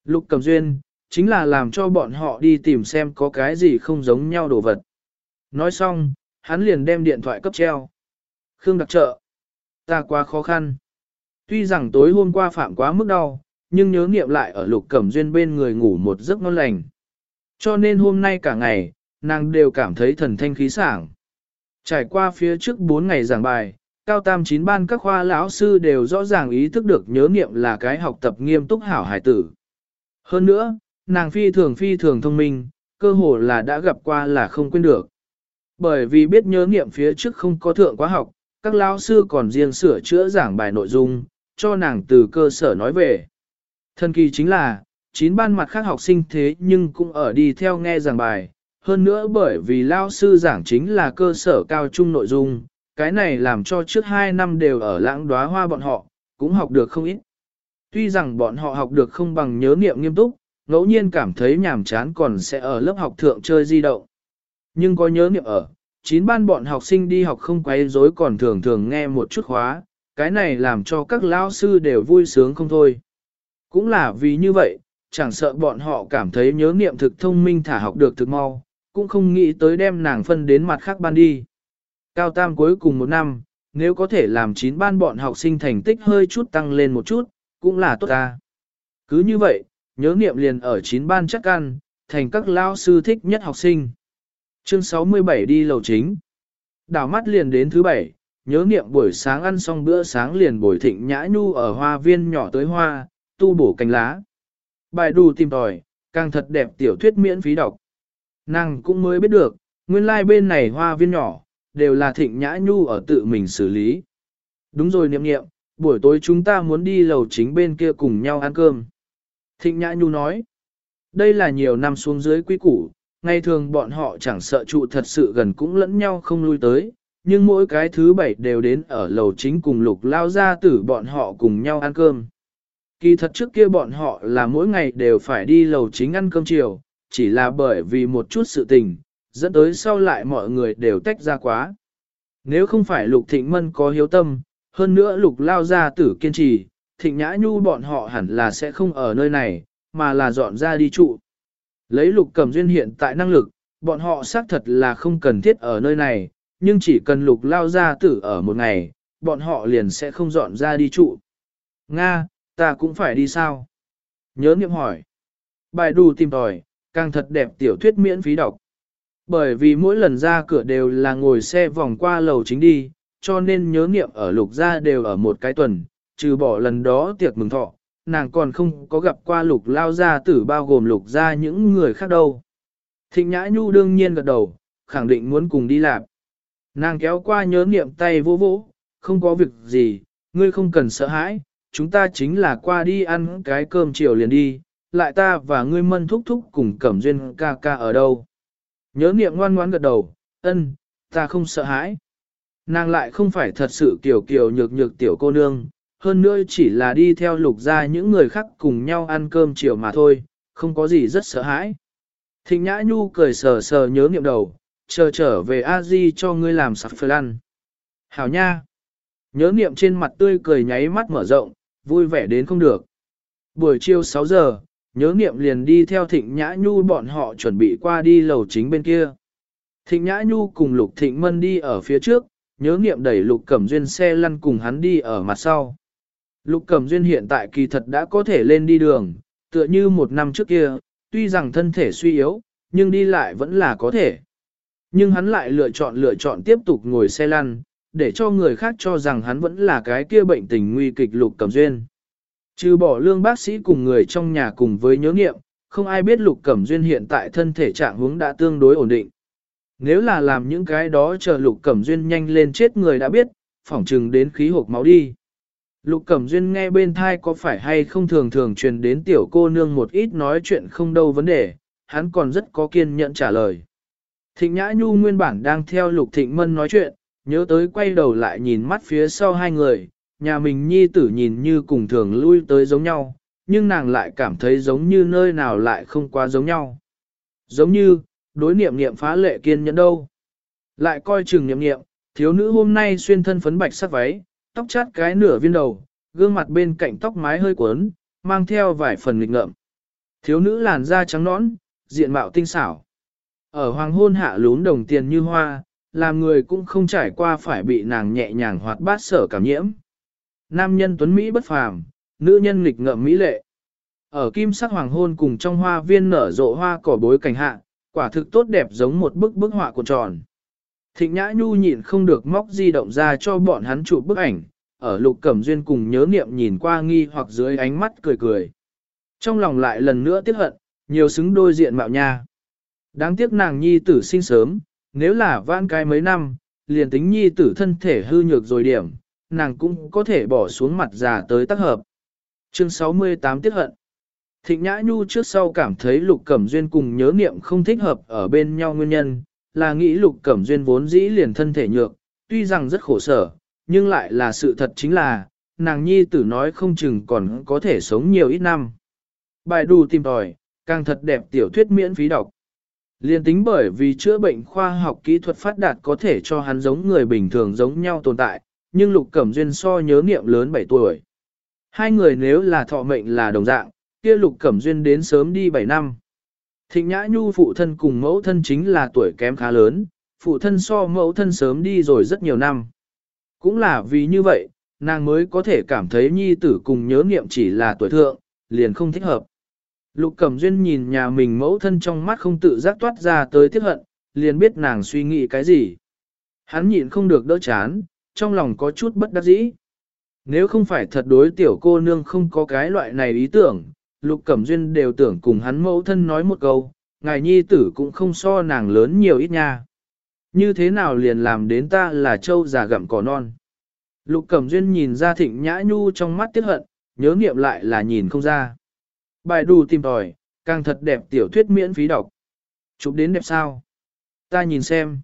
Lục Cẩm Duyên, chính là làm cho bọn họ đi tìm xem có cái gì không giống nhau đồ vật. Nói xong, hắn liền đem điện thoại cấp treo. Khương đặc trợ. Ta quá khó khăn. Tuy rằng tối hôm qua phạm quá mức đau, nhưng nhớ nghiệm lại ở lục cẩm duyên bên người ngủ một giấc ngon lành. Cho nên hôm nay cả ngày, nàng đều cảm thấy thần thanh khí sảng. Trải qua phía trước 4 ngày giảng bài, cao tam chín ban các khoa lão sư đều rõ ràng ý thức được nhớ nghiệm là cái học tập nghiêm túc hảo hải tử. Hơn nữa, nàng phi thường phi thường thông minh, cơ hồ là đã gặp qua là không quên được. Bởi vì biết nhớ nghiệm phía trước không có thượng quá học, các lão sư còn riêng sửa chữa giảng bài nội dung, cho nàng từ cơ sở nói về. Thần kỳ chính là, chín ban mặt khác học sinh thế nhưng cũng ở đi theo nghe giảng bài, hơn nữa bởi vì lao sư giảng chính là cơ sở cao trung nội dung, cái này làm cho trước hai năm đều ở lãng đóa hoa bọn họ, cũng học được không ít. Tuy rằng bọn họ học được không bằng nhớ nghiệm nghiêm túc, ngẫu nhiên cảm thấy nhàm chán còn sẽ ở lớp học thượng chơi di động. Nhưng có nhớ niệm ở, chín ban bọn học sinh đi học không quấy rối còn thường thường nghe một chút khóa, cái này làm cho các lao sư đều vui sướng không thôi. Cũng là vì như vậy, chẳng sợ bọn họ cảm thấy nhớ niệm thực thông minh thả học được thực mau, cũng không nghĩ tới đem nàng phân đến mặt khác ban đi. Cao tam cuối cùng một năm, nếu có thể làm chín ban bọn học sinh thành tích hơi chút tăng lên một chút, cũng là tốt ta. Cứ như vậy, nhớ nghiệm liền ở chín ban chắc ăn, thành các lao sư thích nhất học sinh. Chương 67 đi lầu chính. Đảo mắt liền đến thứ bảy, nhớ niệm buổi sáng ăn xong bữa sáng liền bồi thịnh nhã nhu ở hoa viên nhỏ tới hoa, tu bổ cành lá. Bài đù tìm tòi, càng thật đẹp tiểu thuyết miễn phí đọc. Nàng cũng mới biết được, nguyên lai like bên này hoa viên nhỏ, đều là thịnh nhã nhu ở tự mình xử lý. Đúng rồi niệm niệm, buổi tối chúng ta muốn đi lầu chính bên kia cùng nhau ăn cơm. Thịnh nhã nhu nói, đây là nhiều năm xuống dưới quý củ, ngày thường bọn họ chẳng sợ trụ thật sự gần cũng lẫn nhau không lui tới, nhưng mỗi cái thứ bảy đều đến ở lầu chính cùng lục lao ra tử bọn họ cùng nhau ăn cơm. Kỳ thật trước kia bọn họ là mỗi ngày đều phải đi lầu chính ăn cơm chiều, chỉ là bởi vì một chút sự tình, dẫn tới sau lại mọi người đều tách ra quá. Nếu không phải lục thịnh mân có hiếu tâm, hơn nữa lục lao ra tử kiên trì, thịnh nhã nhu bọn họ hẳn là sẽ không ở nơi này, mà là dọn ra đi trụ. Lấy lục cầm duyên hiện tại năng lực, bọn họ xác thật là không cần thiết ở nơi này, nhưng chỉ cần lục lao ra tử ở một ngày, bọn họ liền sẽ không dọn ra đi trụ. Nga, ta cũng phải đi sao? Nhớ niệm hỏi. Bài đù tìm tòi, càng thật đẹp tiểu thuyết miễn phí đọc. Bởi vì mỗi lần ra cửa đều là ngồi xe vòng qua lầu chính đi, cho nên nhớ niệm ở lục gia đều ở một cái tuần, trừ bỏ lần đó tiệc mừng thọ, nàng còn không có gặp qua lục lao gia tử bao gồm lục gia những người khác đâu. Thịnh Nhã Nhu đương nhiên gật đầu, khẳng định muốn cùng đi làm. Nàng kéo qua nhớ niệm tay vô vỗ, không có việc gì, ngươi không cần sợ hãi, chúng ta chính là qua đi ăn cái cơm chiều liền đi, lại ta và ngươi mân thúc thúc cùng cẩm duyên ca ca ở đâu. Nhớ niệm ngoan ngoãn gật đầu, ân, ta không sợ hãi. Nàng lại không phải thật sự kiểu kiểu nhược nhược tiểu cô nương, hơn nữa chỉ là đi theo lục ra những người khác cùng nhau ăn cơm chiều mà thôi, không có gì rất sợ hãi. Thịnh Nhã Nhu cười sờ sờ nhớ niệm đầu, chờ trở về a di cho ngươi làm sạc phơi ăn. Hảo nha! Nhớ niệm trên mặt tươi cười nháy mắt mở rộng, vui vẻ đến không được. Buổi chiều 6 giờ, nhớ niệm liền đi theo thịnh nhã nhu bọn họ chuẩn bị qua đi lầu chính bên kia. Thịnh nhã nhu cùng lục thịnh mân đi ở phía trước, nhớ niệm đẩy lục cẩm duyên xe lăn cùng hắn đi ở mặt sau. Lục cẩm duyên hiện tại kỳ thật đã có thể lên đi đường, tựa như một năm trước kia, tuy rằng thân thể suy yếu, nhưng đi lại vẫn là có thể. Nhưng hắn lại lựa chọn lựa chọn tiếp tục ngồi xe lăn, để cho người khác cho rằng hắn vẫn là cái kia bệnh tình nguy kịch lục cẩm duyên. Trừ bỏ lương bác sĩ cùng người trong nhà cùng với nhớ nghiệm, không ai biết lục cẩm duyên hiện tại thân thể trạng huống đã tương đối ổn định. Nếu là làm những cái đó chờ lục cẩm duyên nhanh lên chết người đã biết, phỏng chừng đến khí hộp máu đi. Lục cẩm duyên nghe bên thai có phải hay không thường thường truyền đến tiểu cô nương một ít nói chuyện không đâu vấn đề, hắn còn rất có kiên nhẫn trả lời. Thịnh Nhã Nhu nguyên bản đang theo Lục Thịnh Mân nói chuyện, nhớ tới quay đầu lại nhìn mắt phía sau hai người, nhà mình nhi tử nhìn như cùng thường lui tới giống nhau, nhưng nàng lại cảm thấy giống như nơi nào lại không quá giống nhau. Giống như, đối niệm niệm phá lệ kiên nhẫn đâu. Lại coi chừng niệm niệm, thiếu nữ hôm nay xuyên thân phấn bạch sắc váy, tóc chát cái nửa viên đầu, gương mặt bên cạnh tóc mái hơi cuốn, mang theo vài phần nghịch ngợm. Thiếu nữ làn da trắng nõn, diện mạo tinh xảo. Ở hoàng hôn hạ lún đồng tiền như hoa, làm người cũng không trải qua phải bị nàng nhẹ nhàng hoạt bát sở cảm nhiễm. Nam nhân tuấn Mỹ bất phàm, nữ nhân nghịch ngợm Mỹ lệ. Ở kim sắc hoàng hôn cùng trong hoa viên nở rộ hoa cỏ bối cảnh hạ, quả thực tốt đẹp giống một bức bức họa của tròn. Thịnh Nhã Nhu nhịn không được móc di động ra cho bọn hắn chụp bức ảnh, ở lục cẩm duyên cùng nhớ niệm nhìn qua nghi hoặc dưới ánh mắt cười cười. Trong lòng lại lần nữa tiếc hận, nhiều xứng đôi diện mạo nha. Đáng tiếc nàng nhi tử sinh sớm, nếu là vãn cái mấy năm, liền tính nhi tử thân thể hư nhược rồi điểm, nàng cũng có thể bỏ xuống mặt già tới tác hợp. Chương 68 tiết hận Thịnh Nhã Nhu trước sau cảm thấy Lục Cẩm Duyên cùng nhớ niệm không thích hợp ở bên nhau nguyên nhân, là nghĩ Lục Cẩm Duyên vốn dĩ liền thân thể nhược, tuy rằng rất khổ sở, nhưng lại là sự thật chính là, nàng nhi tử nói không chừng còn có thể sống nhiều ít năm. Bài đù tìm tòi, càng thật đẹp tiểu thuyết miễn phí đọc. Liên tính bởi vì chữa bệnh khoa học kỹ thuật phát đạt có thể cho hắn giống người bình thường giống nhau tồn tại, nhưng Lục Cẩm Duyên so nhớ niệm lớn 7 tuổi. Hai người nếu là thọ mệnh là đồng dạng, kia Lục Cẩm Duyên đến sớm đi 7 năm. Thịnh Nhã Nhu phụ thân cùng mẫu thân chính là tuổi kém khá lớn, phụ thân so mẫu thân sớm đi rồi rất nhiều năm. Cũng là vì như vậy, nàng mới có thể cảm thấy nhi tử cùng nhớ niệm chỉ là tuổi thượng, liền không thích hợp. Lục Cẩm Duyên nhìn nhà mình mẫu thân trong mắt không tự giác toát ra tới tiếc hận, liền biết nàng suy nghĩ cái gì. Hắn nhịn không được đỡ chán, trong lòng có chút bất đắc dĩ. Nếu không phải thật đối tiểu cô nương không có cái loại này ý tưởng, Lục Cẩm Duyên đều tưởng cùng hắn mẫu thân nói một câu, ngài nhi tử cũng không so nàng lớn nhiều ít nha. Như thế nào liền làm đến ta là trâu già gặm cỏ non. Lục Cẩm Duyên nhìn ra thịnh nhã nhu trong mắt tiếc hận, nhớ nghiệm lại là nhìn không ra. Bài đù tìm tòi, càng thật đẹp tiểu thuyết miễn phí đọc. Chụp đến đẹp sao? Ta nhìn xem.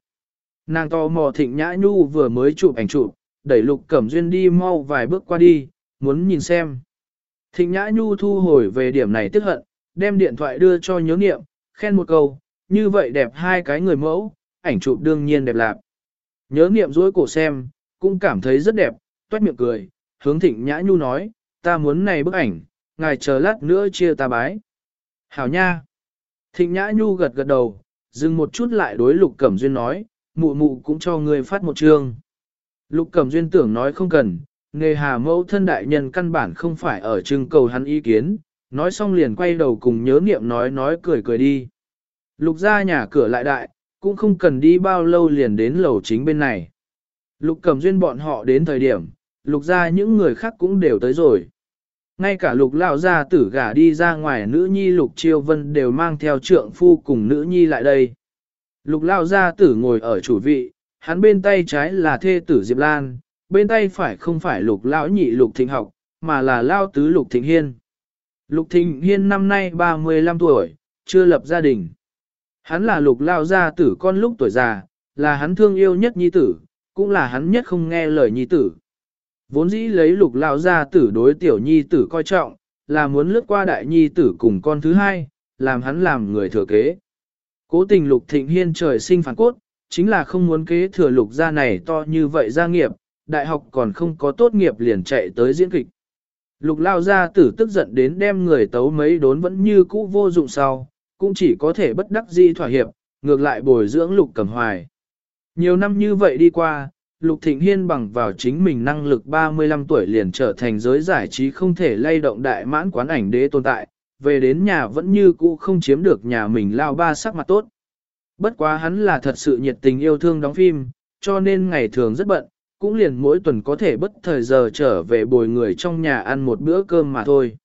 Nàng to mò thịnh nhã nhu vừa mới chụp ảnh chụp, đẩy lục cẩm duyên đi mau vài bước qua đi, muốn nhìn xem. Thịnh nhã nhu thu hồi về điểm này tức hận, đem điện thoại đưa cho nhớ nghiệm, khen một câu, như vậy đẹp hai cái người mẫu, ảnh chụp đương nhiên đẹp lạc. Nhớ nghiệm dối cổ xem, cũng cảm thấy rất đẹp, toát miệng cười, hướng thịnh nhã nhu nói, ta muốn này bức ảnh, ngài chờ lát nữa chia ta bái. Hảo nha! Thịnh nhã nhu gật gật đầu, dừng một chút lại đối lục cẩm duyên nói, mụ mụ cũng cho người phát một chương. Lục cẩm duyên tưởng nói không cần, nghề hà mẫu thân đại nhân căn bản không phải ở trưng cầu hắn ý kiến, nói xong liền quay đầu cùng nhớ nghiệm nói nói cười cười đi. Lục ra nhà cửa lại đại, cũng không cần đi bao lâu liền đến lầu chính bên này. Lục cầm duyên bọn họ đến thời điểm, lục ra những người khác cũng đều tới rồi. Ngay cả lục lão gia tử gả đi ra ngoài nữ nhi lục chiêu vân đều mang theo trượng phu cùng nữ nhi lại đây. Lục lão gia tử ngồi ở chủ vị, hắn bên tay trái là thê tử Diệp Lan, bên tay phải không phải lục lão nhị lục thịnh học, mà là lao tứ lục thịnh hiên. Lục thịnh hiên năm nay 35 tuổi, chưa lập gia đình. Hắn là lục lao gia tử con lúc tuổi già, là hắn thương yêu nhất nhi tử, cũng là hắn nhất không nghe lời nhi tử. Vốn dĩ lấy lục lao gia tử đối tiểu nhi tử coi trọng, là muốn lướt qua đại nhi tử cùng con thứ hai, làm hắn làm người thừa kế. Cố tình lục thịnh hiên trời sinh phản cốt, chính là không muốn kế thừa lục gia này to như vậy gia nghiệp, đại học còn không có tốt nghiệp liền chạy tới diễn kịch. Lục lao gia tử tức giận đến đem người tấu mấy đốn vẫn như cũ vô dụng sau, cũng chỉ có thể bất đắc di thỏa hiệp, ngược lại bồi dưỡng lục cầm hoài. Nhiều năm như vậy đi qua, Lục Thịnh Hiên bằng vào chính mình năng lực 35 tuổi liền trở thành giới giải trí không thể lay động đại mãn quán ảnh đế tồn tại, về đến nhà vẫn như cũ không chiếm được nhà mình lao ba sắc mặt tốt. Bất quá hắn là thật sự nhiệt tình yêu thương đóng phim, cho nên ngày thường rất bận, cũng liền mỗi tuần có thể bất thời giờ trở về bồi người trong nhà ăn một bữa cơm mà thôi.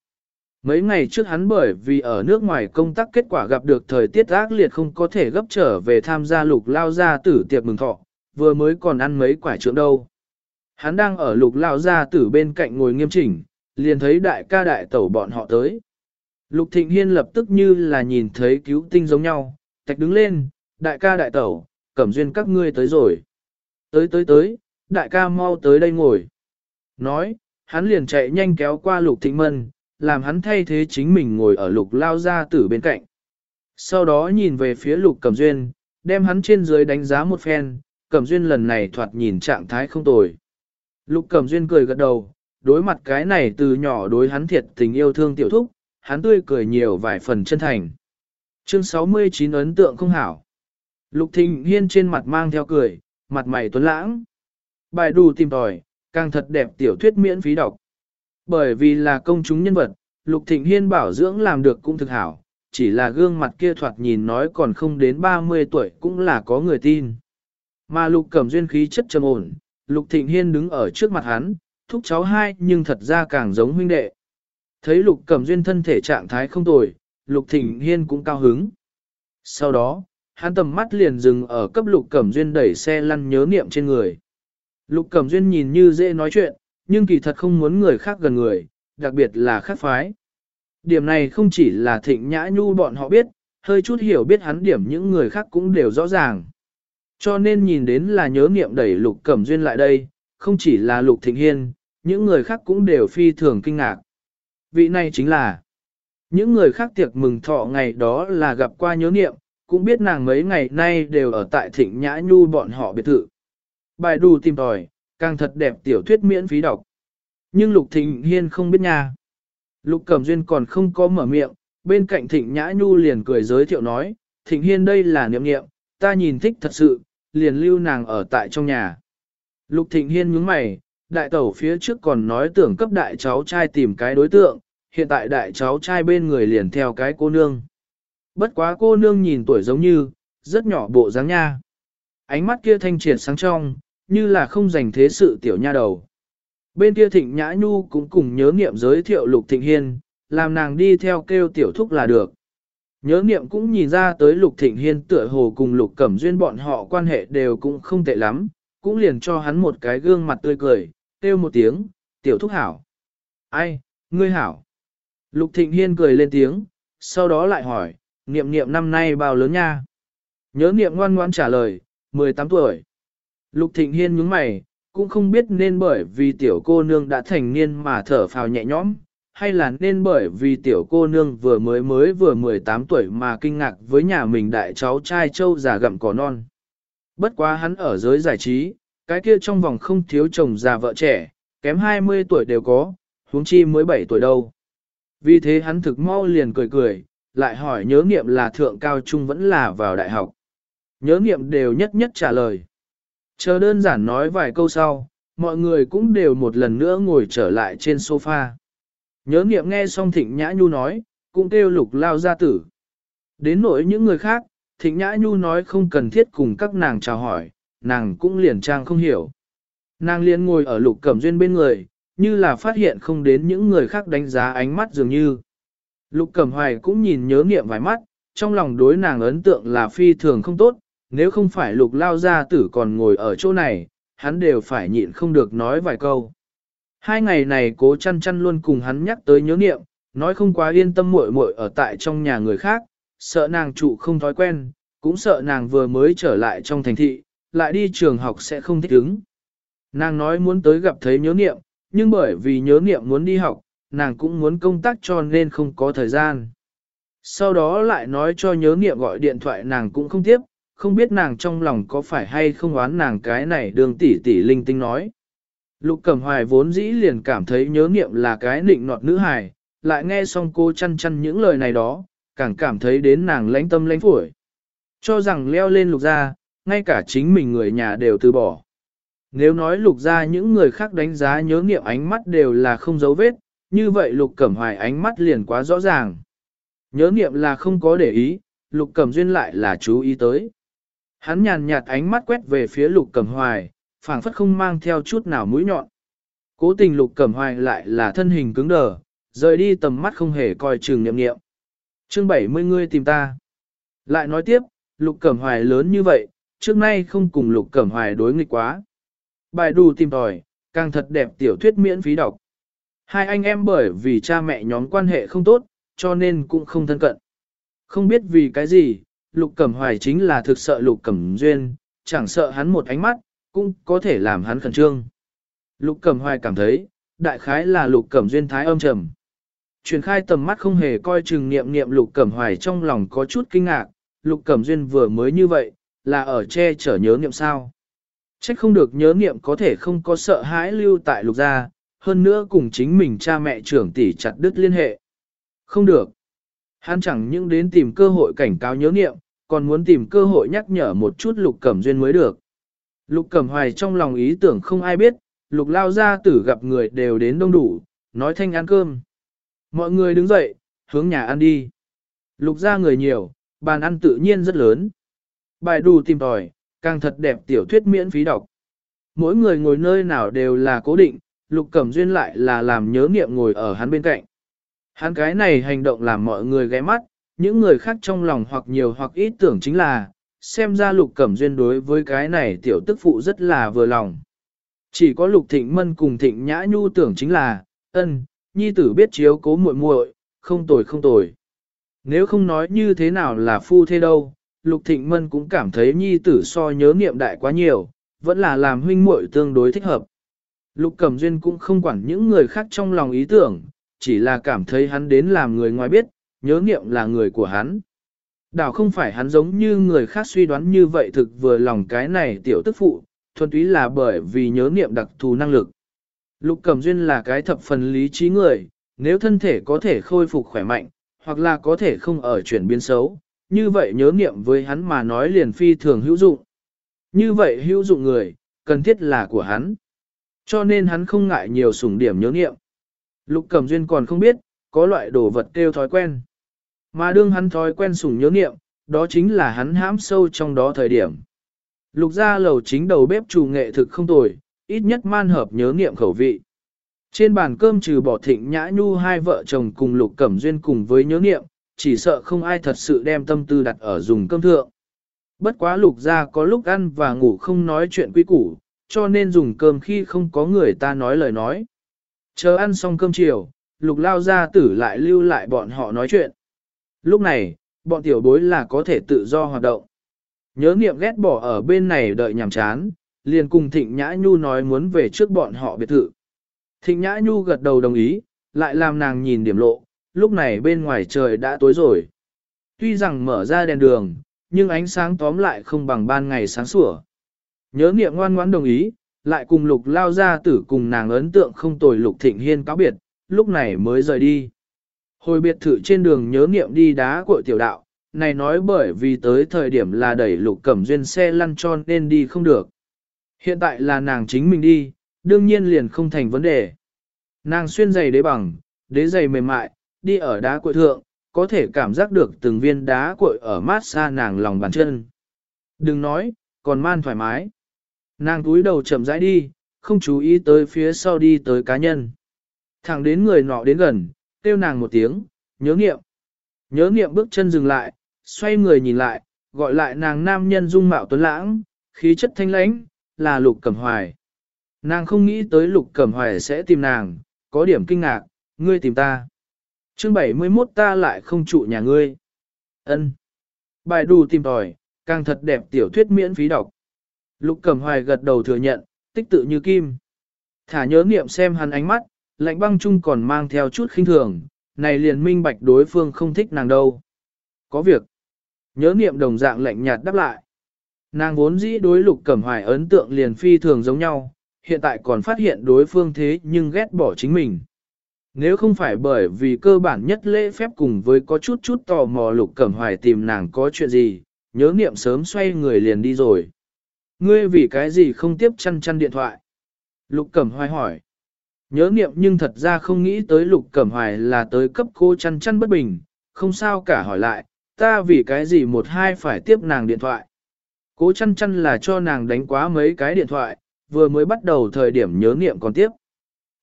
Mấy ngày trước hắn bởi vì ở nước ngoài công tác kết quả gặp được thời tiết ác liệt không có thể gấp trở về tham gia lục lao gia tử tiệc mừng thọ, vừa mới còn ăn mấy quả trượng đâu. Hắn đang ở lục lao gia tử bên cạnh ngồi nghiêm chỉnh, liền thấy đại ca đại tẩu bọn họ tới. Lục thịnh hiên lập tức như là nhìn thấy cứu tinh giống nhau, tạch đứng lên, đại ca đại tẩu, cẩm duyên các ngươi tới rồi. Tới tới tới, đại ca mau tới đây ngồi. Nói, hắn liền chạy nhanh kéo qua lục thịnh mân, làm hắn thay thế chính mình ngồi ở lục lao gia tử bên cạnh. Sau đó nhìn về phía lục cẩm duyên, đem hắn trên dưới đánh giá một phen, cẩm duyên lần này thoạt nhìn trạng thái không tồi. Lục cẩm duyên cười gật đầu, đối mặt cái này từ nhỏ đối hắn thiệt tình yêu thương tiểu thúc, hắn tươi cười nhiều vài phần chân thành. Chương 69 ấn tượng không hảo. Lục thịnh hiên trên mặt mang theo cười, mặt mày tuấn lãng. Bài đủ tìm tòi, càng thật đẹp tiểu thuyết miễn phí đọc. Bởi vì là công chúng nhân vật, Lục Thịnh Hiên bảo dưỡng làm được cũng thực hảo, chỉ là gương mặt kia thoạt nhìn nói còn không đến 30 tuổi cũng là có người tin. Mà Lục Cẩm Duyên khí chất trầm ổn, Lục Thịnh Hiên đứng ở trước mặt hắn, thúc cháu hai nhưng thật ra càng giống huynh đệ. Thấy Lục Cẩm Duyên thân thể trạng thái không tồi, Lục Thịnh Hiên cũng cao hứng. Sau đó, hắn tầm mắt liền dừng ở cấp Lục Cẩm Duyên đẩy xe lăn nhớ niệm trên người. Lục Cẩm Duyên nhìn như dễ nói chuyện, nhưng kỳ thật không muốn người khác gần người, đặc biệt là khác phái. Điểm này không chỉ là thịnh nhã nhu bọn họ biết, hơi chút hiểu biết hắn điểm những người khác cũng đều rõ ràng. Cho nên nhìn đến là nhớ nghiệm đẩy lục cẩm duyên lại đây, không chỉ là lục thịnh hiên, những người khác cũng đều phi thường kinh ngạc. Vị này chính là những người khác tiệc mừng thọ ngày đó là gặp qua nhớ nghiệm, cũng biết nàng mấy ngày nay đều ở tại thịnh nhã nhu bọn họ biệt thự. Bài đủ tìm tòi, càng thật đẹp tiểu thuyết miễn phí đọc. Nhưng Lục Thịnh Hiên không biết nha. Lục Cẩm Duyên còn không có mở miệng, bên cạnh Thịnh Nhã Nhu liền cười giới thiệu nói, Thịnh Hiên đây là niệm niệm, ta nhìn thích thật sự, liền lưu nàng ở tại trong nhà. Lục Thịnh Hiên nhướng mày, đại tẩu phía trước còn nói tưởng cấp đại cháu trai tìm cái đối tượng, hiện tại đại cháu trai bên người liền theo cái cô nương. Bất quá cô nương nhìn tuổi giống như, rất nhỏ bộ dáng nha. Ánh mắt kia thanh triệt sáng trong, như là không dành thế sự tiểu nha đầu. Bên kia Thịnh Nhã Nhu cũng cùng nhớ niệm giới thiệu Lục Thịnh Hiên, làm nàng đi theo kêu tiểu thúc là được. Nhớ niệm cũng nhìn ra tới Lục Thịnh Hiên tựa hồ cùng Lục Cẩm Duyên bọn họ quan hệ đều cũng không tệ lắm, cũng liền cho hắn một cái gương mặt tươi cười, kêu một tiếng, tiểu thúc hảo. Ai, ngươi hảo. Lục Thịnh Hiên cười lên tiếng, sau đó lại hỏi, niệm niệm năm nay bao lớn nha? Nhớ niệm ngoan ngoan trả lời, 18 tuổi. Lục Thịnh Hiên nhướng mày, cũng không biết nên bởi vì tiểu cô nương đã thành niên mà thở phào nhẹ nhõm, hay là nên bởi vì tiểu cô nương vừa mới mới vừa 18 tuổi mà kinh ngạc với nhà mình đại cháu trai châu già gặm cỏ non. Bất quá hắn ở giới giải trí, cái kia trong vòng không thiếu chồng già vợ trẻ, kém 20 tuổi đều có, huống chi mới 7 tuổi đâu. Vì thế hắn thực mau liền cười cười, lại hỏi nhớ nghiệm là thượng cao trung vẫn là vào đại học. Nhớ nghiệm đều nhất nhất trả lời. Chờ đơn giản nói vài câu sau, mọi người cũng đều một lần nữa ngồi trở lại trên sofa. Nhớ nghiệm nghe xong Thịnh Nhã Nhu nói, cũng kêu lục lao gia tử. Đến nỗi những người khác, Thịnh Nhã Nhu nói không cần thiết cùng các nàng chào hỏi, nàng cũng liền trang không hiểu. Nàng liền ngồi ở lục cẩm duyên bên người, như là phát hiện không đến những người khác đánh giá ánh mắt dường như. Lục cẩm hoài cũng nhìn nhớ nghiệm vài mắt, trong lòng đối nàng ấn tượng là phi thường không tốt, nếu không phải lục lao gia tử còn ngồi ở chỗ này, hắn đều phải nhịn không được nói vài câu. Hai ngày này cố chăn chăn luôn cùng hắn nhắc tới nhớ nghiệm, nói không quá yên tâm muội muội ở tại trong nhà người khác, sợ nàng trụ không thói quen, cũng sợ nàng vừa mới trở lại trong thành thị, lại đi trường học sẽ không thích ứng. Nàng nói muốn tới gặp thấy nhớ nghiệm, nhưng bởi vì nhớ nghiệm muốn đi học, nàng cũng muốn công tác cho nên không có thời gian. Sau đó lại nói cho nhớ nghiệm gọi điện thoại nàng cũng không tiếp, không biết nàng trong lòng có phải hay không oán nàng cái này đường tỷ tỷ linh tinh nói. Lục Cẩm Hoài vốn dĩ liền cảm thấy nhớ nghiệm là cái nịnh nọt nữ hài, lại nghe xong cô chăn chăn những lời này đó, càng cảm thấy đến nàng lãnh tâm lãnh phổi. Cho rằng leo lên lục gia, ngay cả chính mình người nhà đều từ bỏ. Nếu nói lục gia những người khác đánh giá nhớ nghiệm ánh mắt đều là không dấu vết, như vậy lục cẩm hoài ánh mắt liền quá rõ ràng. Nhớ nghiệm là không có để ý, lục cẩm duyên lại là chú ý tới. Hắn nhàn nhạt ánh mắt quét về phía lục cẩm hoài, phảng phất không mang theo chút nào mũi nhọn. Cố tình lục cẩm hoài lại là thân hình cứng đờ, rời đi tầm mắt không hề coi chừng niệm niệm. Chương 70 ngươi tìm ta. Lại nói tiếp, lục cẩm hoài lớn như vậy, trước nay không cùng lục cẩm hoài đối nghịch quá. Bài đù tìm tòi, càng thật đẹp tiểu thuyết miễn phí đọc. Hai anh em bởi vì cha mẹ nhóm quan hệ không tốt, cho nên cũng không thân cận. Không biết vì cái gì, lục cẩm hoài chính là thực sợ lục cẩm duyên, chẳng sợ hắn một ánh mắt, cũng có thể làm hắn khẩn trương. Lục cẩm hoài cảm thấy, đại khái là lục cẩm duyên thái âm trầm. Truyền khai tầm mắt không hề coi chừng niệm niệm lục cẩm hoài trong lòng có chút kinh ngạc, lục cẩm duyên vừa mới như vậy, là ở che chở nhớ niệm sao. Trách không được nhớ niệm có thể không có sợ hãi lưu tại lục gia, hơn nữa cùng chính mình cha mẹ trưởng tỷ chặt đứt liên hệ. Không được. Hắn chẳng những đến tìm cơ hội cảnh cáo nhớ niệm, còn muốn tìm cơ hội nhắc nhở một chút lục cẩm duyên mới được. Lục cẩm hoài trong lòng ý tưởng không ai biết, lục lao ra tử gặp người đều đến đông đủ, nói thanh ăn cơm. Mọi người đứng dậy, hướng nhà ăn đi. Lục ra người nhiều, bàn ăn tự nhiên rất lớn. Bài đủ tìm tòi, càng thật đẹp tiểu thuyết miễn phí đọc. Mỗi người ngồi nơi nào đều là cố định, lục cẩm duyên lại là làm nhớ nghiệm ngồi ở hắn bên cạnh. Hắn cái này hành động làm mọi người ghé mắt, những người khác trong lòng hoặc nhiều hoặc ít tưởng chính là, xem ra lục cẩm duyên đối với cái này tiểu tức phụ rất là vừa lòng. Chỉ có lục thịnh mân cùng thịnh nhã nhu tưởng chính là, ân, nhi tử biết chiếu cố muội muội, không tồi không tồi. Nếu không nói như thế nào là phu thế đâu, lục thịnh mân cũng cảm thấy nhi tử so nhớ niệm đại quá nhiều, vẫn là làm huynh muội tương đối thích hợp. Lục cẩm duyên cũng không quản những người khác trong lòng ý tưởng, chỉ là cảm thấy hắn đến làm người ngoài biết, nhớ niệm là người của hắn. Đảo không phải hắn giống như người khác suy đoán như vậy thực vừa lòng cái này tiểu tức phụ, thuần túy là bởi vì nhớ niệm đặc thù năng lực. Lục Cẩm Duyên là cái thập phần lý trí người, nếu thân thể có thể khôi phục khỏe mạnh, hoặc là có thể không ở chuyển biến xấu, như vậy nhớ niệm với hắn mà nói liền phi thường hữu dụng. Như vậy hữu dụng người, cần thiết là của hắn. Cho nên hắn không ngại nhiều sủng điểm nhớ niệm. Lục Cẩm Duyên còn không biết, có loại đồ vật kêu thói quen. Mà đương hắn thói quen sủng nhớ niệm, đó chính là hắn hãm sâu trong đó thời điểm. Lục gia lầu chính đầu bếp chủ nghệ thực không tồi, ít nhất man hợp nhớ niệm khẩu vị. Trên bàn cơm trừ bỏ thịnh nhã nhu hai vợ chồng cùng lục cẩm duyên cùng với nhớ niệm, chỉ sợ không ai thật sự đem tâm tư đặt ở dùng cơm thượng. Bất quá lục gia có lúc ăn và ngủ không nói chuyện quý củ, cho nên dùng cơm khi không có người ta nói lời nói. Chờ ăn xong cơm chiều, lục lao gia tử lại lưu lại bọn họ nói chuyện. Lúc này, bọn tiểu bối là có thể tự do hoạt động. Nhớ niệm ghét bỏ ở bên này đợi nhàm chán, liền cùng Thịnh Nhã Nhu nói muốn về trước bọn họ biệt thự. Thịnh Nhã Nhu gật đầu đồng ý, lại làm nàng nhìn điểm lộ, lúc này bên ngoài trời đã tối rồi. Tuy rằng mở ra đèn đường, nhưng ánh sáng tóm lại không bằng ban ngày sáng sủa. Nhớ niệm ngoan ngoãn đồng ý, lại cùng lục lao ra tử cùng nàng ấn tượng không tồi lục thịnh hiên cáo biệt, lúc này mới rời đi. Hồi biệt thự trên đường nhớ niệm đi đá cội tiểu đạo, này nói bởi vì tới thời điểm là đẩy lục cẩm duyên xe lăn tròn nên đi không được. Hiện tại là nàng chính mình đi, đương nhiên liền không thành vấn đề. Nàng xuyên giày đế bằng, đế giày mềm mại, đi ở đá cội thượng, có thể cảm giác được từng viên đá cội ở mát xa nàng lòng bàn chân. Đừng nói, còn man thoải mái. Nàng túi đầu chậm rãi đi, không chú ý tới phía sau đi tới cá nhân. Thẳng đến người nọ đến gần, kêu nàng một tiếng, nhớ nghiệm. Nhớ nghiệm bước chân dừng lại, xoay người nhìn lại, gọi lại nàng nam nhân dung mạo tuấn lãng, khí chất thanh lãnh, là lục cẩm hoài. Nàng không nghĩ tới lục cẩm hoài sẽ tìm nàng, có điểm kinh ngạc, ngươi tìm ta. chương 71 ta lại không trụ nhà ngươi. ân Bài đù tìm tòi, càng thật đẹp tiểu thuyết miễn phí đọc. Lục cẩm hoài gật đầu thừa nhận, tích tự như kim. Thả nhớ niệm xem hắn ánh mắt, lạnh băng chung còn mang theo chút khinh thường, này liền minh bạch đối phương không thích nàng đâu. Có việc. Nhớ niệm đồng dạng lạnh nhạt đáp lại. Nàng vốn dĩ đối lục cẩm hoài ấn tượng liền phi thường giống nhau, hiện tại còn phát hiện đối phương thế nhưng ghét bỏ chính mình. Nếu không phải bởi vì cơ bản nhất lễ phép cùng với có chút chút tò mò lục cẩm hoài tìm nàng có chuyện gì, nhớ niệm sớm xoay người liền đi rồi. Ngươi vì cái gì không tiếp chăn chăn điện thoại? Lục cẩm hoài hỏi. Nhớ niệm nhưng thật ra không nghĩ tới lục cẩm hoài là tới cấp cô chăn chăn bất bình, không sao cả hỏi lại, ta vì cái gì một hai phải tiếp nàng điện thoại. Cố chăn chăn là cho nàng đánh quá mấy cái điện thoại, vừa mới bắt đầu thời điểm nhớ niệm còn tiếp.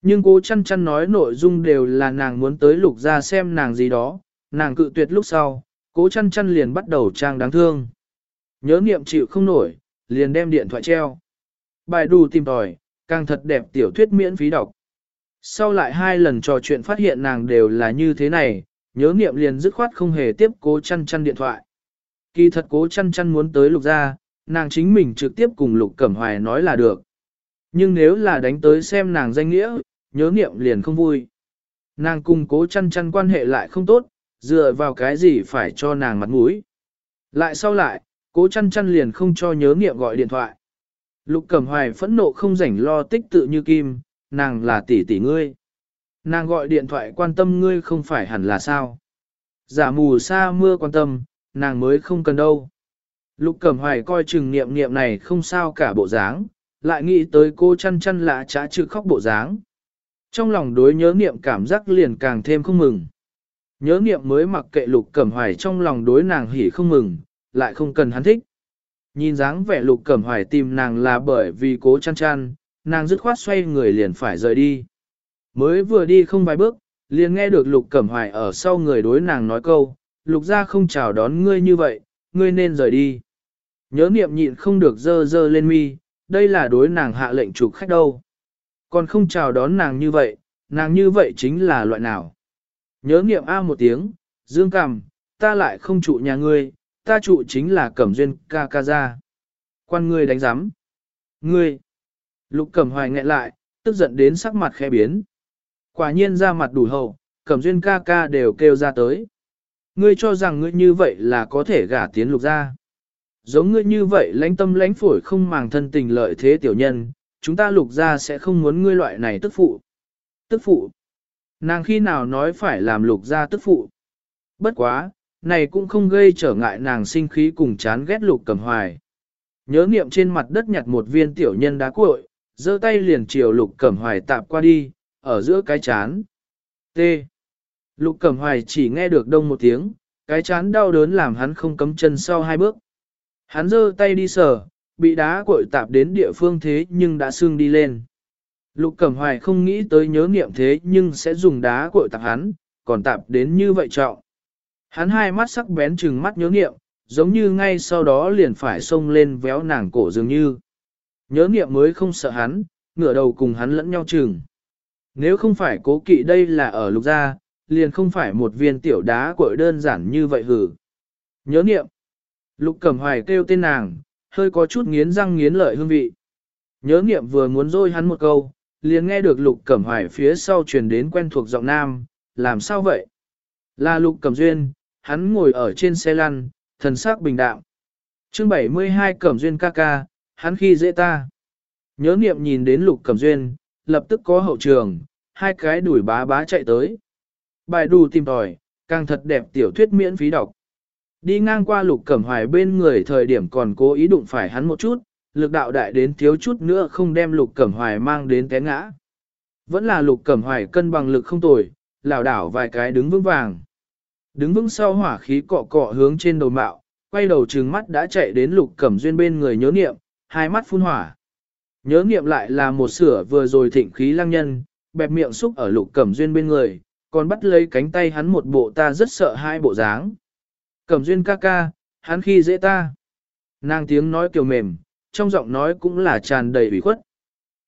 Nhưng cố chăn chăn nói nội dung đều là nàng muốn tới lục ra xem nàng gì đó, nàng cự tuyệt lúc sau, cố chăn chăn liền bắt đầu trang đáng thương. Nhớ niệm chịu không nổi, liền đem điện thoại treo. Bài đù tìm tòi, càng thật đẹp tiểu thuyết miễn phí đọc. Sau lại hai lần trò chuyện phát hiện nàng đều là như thế này, nhớ niệm liền dứt khoát không hề tiếp cố chăn chăn điện thoại. Kỳ thật cố chăn chăn muốn tới lục ra, nàng chính mình trực tiếp cùng lục cẩm hoài nói là được. Nhưng nếu là đánh tới xem nàng danh nghĩa, nhớ niệm liền không vui. Nàng cùng cố chăn chăn quan hệ lại không tốt, dựa vào cái gì phải cho nàng mặt mũi. Lại sau lại, cố chăn chăn liền không cho nhớ niệm gọi điện thoại. Lục cẩm hoài phẫn nộ không rảnh lo tích tự như kim, nàng là tỷ tỷ ngươi. Nàng gọi điện thoại quan tâm ngươi không phải hẳn là sao. Giả mù sa mưa quan tâm, nàng mới không cần đâu. Lục cẩm hoài coi chừng niệm niệm này không sao cả bộ dáng, lại nghĩ tới cô chăn chăn lạ trá chữ khóc bộ dáng. Trong lòng đối nhớ niệm cảm giác liền càng thêm không mừng. Nhớ niệm mới mặc kệ lục cẩm hoài trong lòng đối nàng hỉ không mừng, lại không cần hắn thích. Nhìn dáng vẻ lục cẩm hoài tìm nàng là bởi vì cố chăn chăn, nàng dứt khoát xoay người liền phải rời đi. Mới vừa đi không vài bước, liền nghe được lục cẩm hoài ở sau người đối nàng nói câu, lục ra không chào đón ngươi như vậy, ngươi nên rời đi. Nhớ niệm nhịn không được dơ dơ lên mi, đây là đối nàng hạ lệnh trục khách đâu. Còn không chào đón nàng như vậy, nàng như vậy chính là loại nào. Nhớ niệm A một tiếng, dương cằm, ta lại không trụ nhà ngươi, ta trụ chính là cẩm duyên ca ca ra. Quan ngươi đánh giám. Ngươi. Lục cẩm hoài nghẹn lại, tức giận đến sắc mặt khẽ biến. Quả nhiên ra mặt đủ hậu, cẩm duyên ca ca đều kêu ra tới. Ngươi cho rằng ngươi như vậy là có thể gả tiến lục ra. Giống ngươi như vậy lãnh tâm lãnh phổi không màng thân tình lợi thế tiểu nhân, chúng ta lục ra sẽ không muốn ngươi loại này tức phụ. Tức phụ. Nàng khi nào nói phải làm lục ra tức phụ. Bất quá, này cũng không gây trở ngại nàng sinh khí cùng chán ghét lục cầm hoài. Nhớ niệm trên mặt đất nhặt một viên tiểu nhân đá cuội, giơ tay liền chiều lục cẩm hoài tạp qua đi, ở giữa cái chán. T. Lục cẩm hoài chỉ nghe được đông một tiếng, cái chán đau đớn làm hắn không cấm chân sau hai bước. Hắn giơ tay đi sờ, bị đá cội tạp đến địa phương thế nhưng đã xương đi lên. Lục Cẩm Hoài không nghĩ tới nhớ niệm thế nhưng sẽ dùng đá cội tạp hắn, còn tạp đến như vậy trọng. Hắn hai mắt sắc bén trừng mắt nhớ niệm, giống như ngay sau đó liền phải xông lên véo nàng cổ dường như. Nhớ niệm mới không sợ hắn, ngửa đầu cùng hắn lẫn nhau chừng. Nếu không phải cố kỵ đây là ở lục gia, liền không phải một viên tiểu đá cội đơn giản như vậy hử. Nhớ niệm. Lục cẩm hoài kêu tên nàng, hơi có chút nghiến răng nghiến lợi hương vị. Nhớ niệm vừa muốn dôi hắn một câu, liền nghe được lục cẩm hoài phía sau truyền đến quen thuộc giọng nam, làm sao vậy? Là lục cẩm duyên, hắn ngồi ở trên xe lăn, thần sắc bình đạm. chương 72 cẩm duyên ca ca, hắn khi dễ ta. Nhớ niệm nhìn đến lục cẩm duyên, lập tức có hậu trường, hai cái đuổi bá bá chạy tới. Bài đù tìm tòi, càng thật đẹp tiểu thuyết miễn phí đọc. Đi ngang qua lục cẩm hoài bên người thời điểm còn cố ý đụng phải hắn một chút, lực đạo đại đến thiếu chút nữa không đem lục cẩm hoài mang đến té ngã. Vẫn là lục cẩm hoài cân bằng lực không tồi, lảo đảo vài cái đứng vững vàng. Đứng vững sau hỏa khí cọ cọ hướng trên đầu mạo, quay đầu trừng mắt đã chạy đến lục cẩm duyên bên người nhớ niệm, hai mắt phun hỏa. Nhớ niệm lại là một sửa vừa rồi thịnh khí lăng nhân, bẹp miệng xúc ở lục cẩm duyên bên người, còn bắt lấy cánh tay hắn một bộ ta rất sợ hai bộ dáng. Cẩm duyên ca ca, hắn khi dễ ta. Nàng tiếng nói kiều mềm, trong giọng nói cũng là tràn đầy ủy khuất.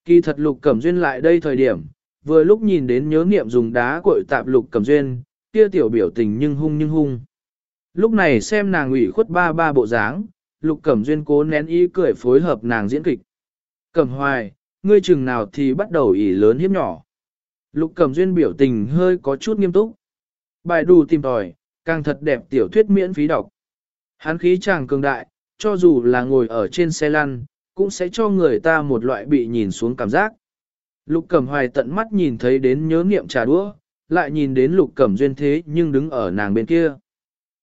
Kỳ thật lục cẩm duyên lại đây thời điểm, vừa lúc nhìn đến nhớ niệm dùng đá cội tạp lục cẩm duyên, kia tiểu biểu tình nhưng hung nhưng hung. Lúc này xem nàng ủy khuất ba ba bộ dáng, lục cẩm duyên cố nén ý cười phối hợp nàng diễn kịch. Cẩm hoài, ngươi chừng nào thì bắt đầu ỉ lớn hiếp nhỏ. Lục cẩm duyên biểu tình hơi có chút nghiêm túc. Bài đù tìm tòi, càng thật đẹp tiểu thuyết miễn phí đọc. Hán khí chàng cường đại, cho dù là ngồi ở trên xe lăn, cũng sẽ cho người ta một loại bị nhìn xuống cảm giác. Lục cẩm hoài tận mắt nhìn thấy đến nhớ niệm trà đũa, lại nhìn đến lục cẩm duyên thế nhưng đứng ở nàng bên kia.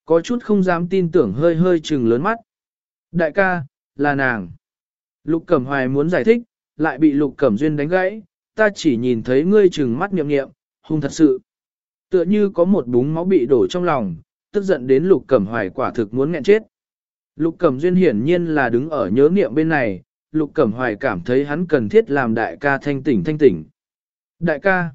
Có chút không dám tin tưởng hơi hơi trừng lớn mắt. Đại ca, là nàng. Lục cẩm hoài muốn giải thích, lại bị lục cẩm duyên đánh gãy, ta chỉ nhìn thấy ngươi trừng mắt niệm niệm, hung thật sự. Tựa như có một búng máu bị đổ trong lòng, tức giận đến lục cẩm hoài quả thực muốn nghẹn chết. Lục cẩm duyên hiển nhiên là đứng ở nhớ niệm bên này, lục cẩm hoài cảm thấy hắn cần thiết làm đại ca thanh tỉnh thanh tỉnh. Đại ca,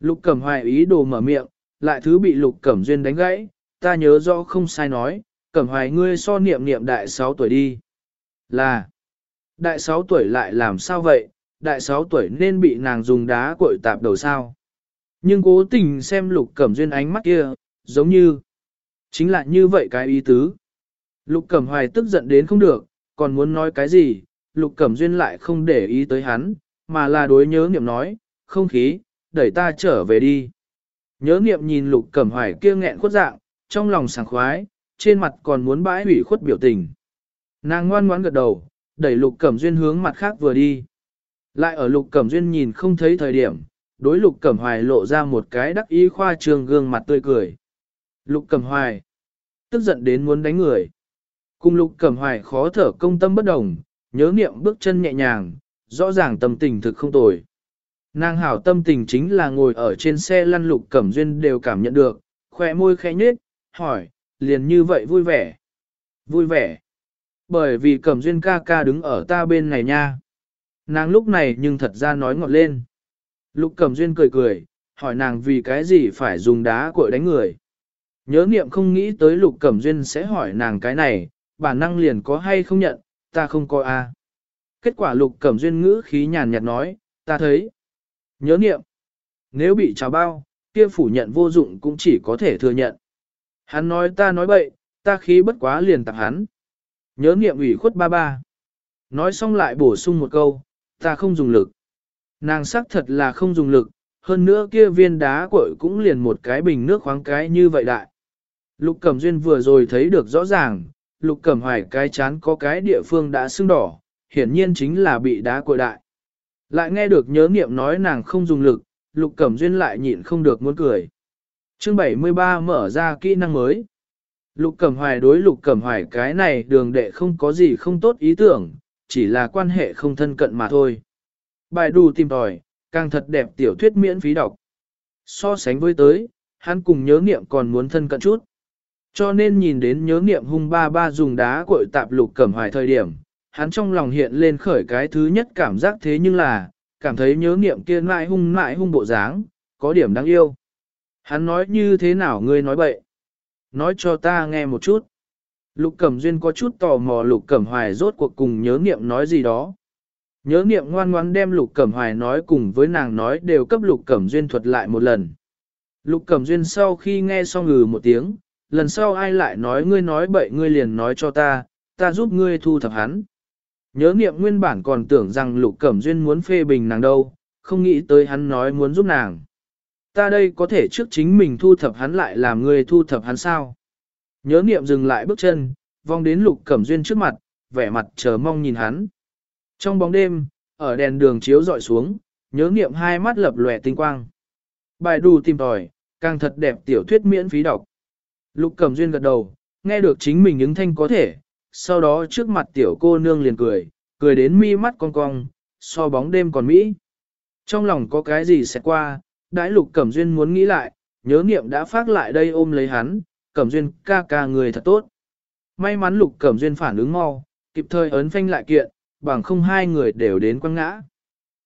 lục cẩm hoài ý đồ mở miệng, lại thứ bị lục cẩm duyên đánh gãy, ta nhớ rõ không sai nói, cẩm hoài ngươi so niệm niệm đại 6 tuổi đi. Là, đại 6 tuổi lại làm sao vậy, đại 6 tuổi nên bị nàng dùng đá cội tạp đầu sao. Nhưng cố tình xem lục cẩm duyên ánh mắt kia, giống như, chính là như vậy cái ý tứ. Lục cẩm hoài tức giận đến không được, còn muốn nói cái gì, lục cẩm duyên lại không để ý tới hắn, mà là đối nhớ niệm nói, không khí, đẩy ta trở về đi. Nhớ niệm nhìn lục cẩm hoài kia nghẹn khuất dạng, trong lòng sảng khoái, trên mặt còn muốn bãi hủy khuất biểu tình. Nàng ngoan ngoãn gật đầu, đẩy lục cẩm duyên hướng mặt khác vừa đi. Lại ở lục cẩm duyên nhìn không thấy thời điểm, đối lục cẩm hoài lộ ra một cái đắc ý khoa trường gương mặt tươi cười. Lục cẩm hoài, tức giận đến muốn đánh người. Cùng lục cẩm hoài khó thở công tâm bất đồng, nhớ niệm bước chân nhẹ nhàng, rõ ràng tâm tình thực không tồi. Nàng hảo tâm tình chính là ngồi ở trên xe lăn lục cẩm duyên đều cảm nhận được, khỏe môi khẽ nhếch, hỏi, liền như vậy vui vẻ. Vui vẻ. Bởi vì cẩm duyên ca ca đứng ở ta bên này nha. Nàng lúc này nhưng thật ra nói ngọt lên. Lục cẩm duyên cười cười, hỏi nàng vì cái gì phải dùng đá cội đánh người. Nhớ niệm không nghĩ tới lục cẩm duyên sẽ hỏi nàng cái này, bản năng liền có hay không nhận, ta không coi a. À. Kết quả lục cẩm duyên ngữ khí nhàn nhạt nói, ta thấy. Nhớ niệm, nếu bị trào bao, kia phủ nhận vô dụng cũng chỉ có thể thừa nhận. Hắn nói ta nói bậy, ta khí bất quá liền tặng hắn. Nhớ niệm ủy khuất ba ba. Nói xong lại bổ sung một câu, ta không dùng lực. Nàng sắc thật là không dùng lực, hơn nữa kia viên đá cội cũng liền một cái bình nước khoáng cái như vậy đại. Lục Cẩm Duyên vừa rồi thấy được rõ ràng, Lục Cẩm Hoài cái chán có cái địa phương đã sưng đỏ, hiển nhiên chính là bị đá cội đại. Lại nghe được nhớ nghiệm nói nàng không dùng lực, Lục Cẩm Duyên lại nhịn không được muốn cười. Chương 73 mở ra kỹ năng mới. Lục Cẩm Hoài đối Lục Cẩm Hoài cái này đường đệ không có gì không tốt ý tưởng, chỉ là quan hệ không thân cận mà thôi. Bài đù tìm tòi, càng thật đẹp tiểu thuyết miễn phí đọc. So sánh với tới, hắn cùng nhớ niệm còn muốn thân cận chút. Cho nên nhìn đến nhớ niệm hung ba ba dùng đá cội tạp lục cẩm hoài thời điểm, hắn trong lòng hiện lên khởi cái thứ nhất cảm giác thế nhưng là, cảm thấy nhớ niệm kia mãi hung mãi hung bộ dáng, có điểm đáng yêu. Hắn nói như thế nào ngươi nói bậy? Nói cho ta nghe một chút. Lục Cẩm Duyên có chút tò mò Lục Cẩm Hoài rốt cuộc cùng nhớ niệm nói gì đó. Nhớ niệm ngoan ngoan đem Lục Cẩm Hoài nói cùng với nàng nói đều cấp Lục Cẩm Duyên thuật lại một lần. Lục Cẩm Duyên sau khi nghe xong ngừ một tiếng, lần sau ai lại nói ngươi nói bậy ngươi liền nói cho ta, ta giúp ngươi thu thập hắn. Nhớ niệm nguyên bản còn tưởng rằng Lục Cẩm Duyên muốn phê bình nàng đâu, không nghĩ tới hắn nói muốn giúp nàng. Ta đây có thể trước chính mình thu thập hắn lại làm người thu thập hắn sao? Nhớ niệm dừng lại bước chân, vong đến Lục Cẩm Duyên trước mặt, vẻ mặt chờ mong nhìn hắn. Trong bóng đêm, ở đèn đường chiếu dọi xuống, nhớ niệm hai mắt lập lòe tinh quang. Bài đù tìm tòi, càng thật đẹp tiểu thuyết miễn phí đọc. Lục Cẩm Duyên gật đầu, nghe được chính mình ứng thanh có thể, sau đó trước mặt tiểu cô nương liền cười, cười đến mi mắt cong cong, so bóng đêm còn mỹ. Trong lòng có cái gì sẽ qua, đãi Lục Cẩm Duyên muốn nghĩ lại, nhớ niệm đã phát lại đây ôm lấy hắn, Cẩm Duyên ca ca người thật tốt. May mắn Lục Cẩm Duyên phản ứng mau, kịp thời ấn phanh lại kiện, bằng không hai người đều đến quăng ngã.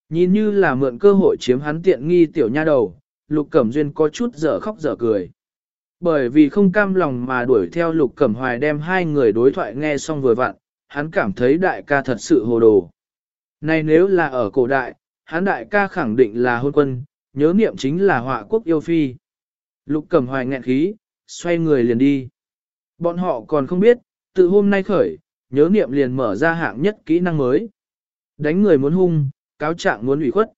Nhìn như là mượn cơ hội chiếm hắn tiện nghi tiểu nha đầu, Lục Cẩm Duyên có chút dở khóc dở cười. Bởi vì không cam lòng mà đuổi theo Lục Cẩm Hoài đem hai người đối thoại nghe xong vừa vặn, hắn cảm thấy đại ca thật sự hồ đồ. Này nếu là ở cổ đại, hắn đại ca khẳng định là hôn quân, nhớ niệm chính là họa quốc yêu phi. Lục Cẩm Hoài nghẹn khí, xoay người liền đi. Bọn họ còn không biết, từ hôm nay khởi, nhớ niệm liền mở ra hạng nhất kỹ năng mới. Đánh người muốn hung, cáo trạng muốn ủy khuất.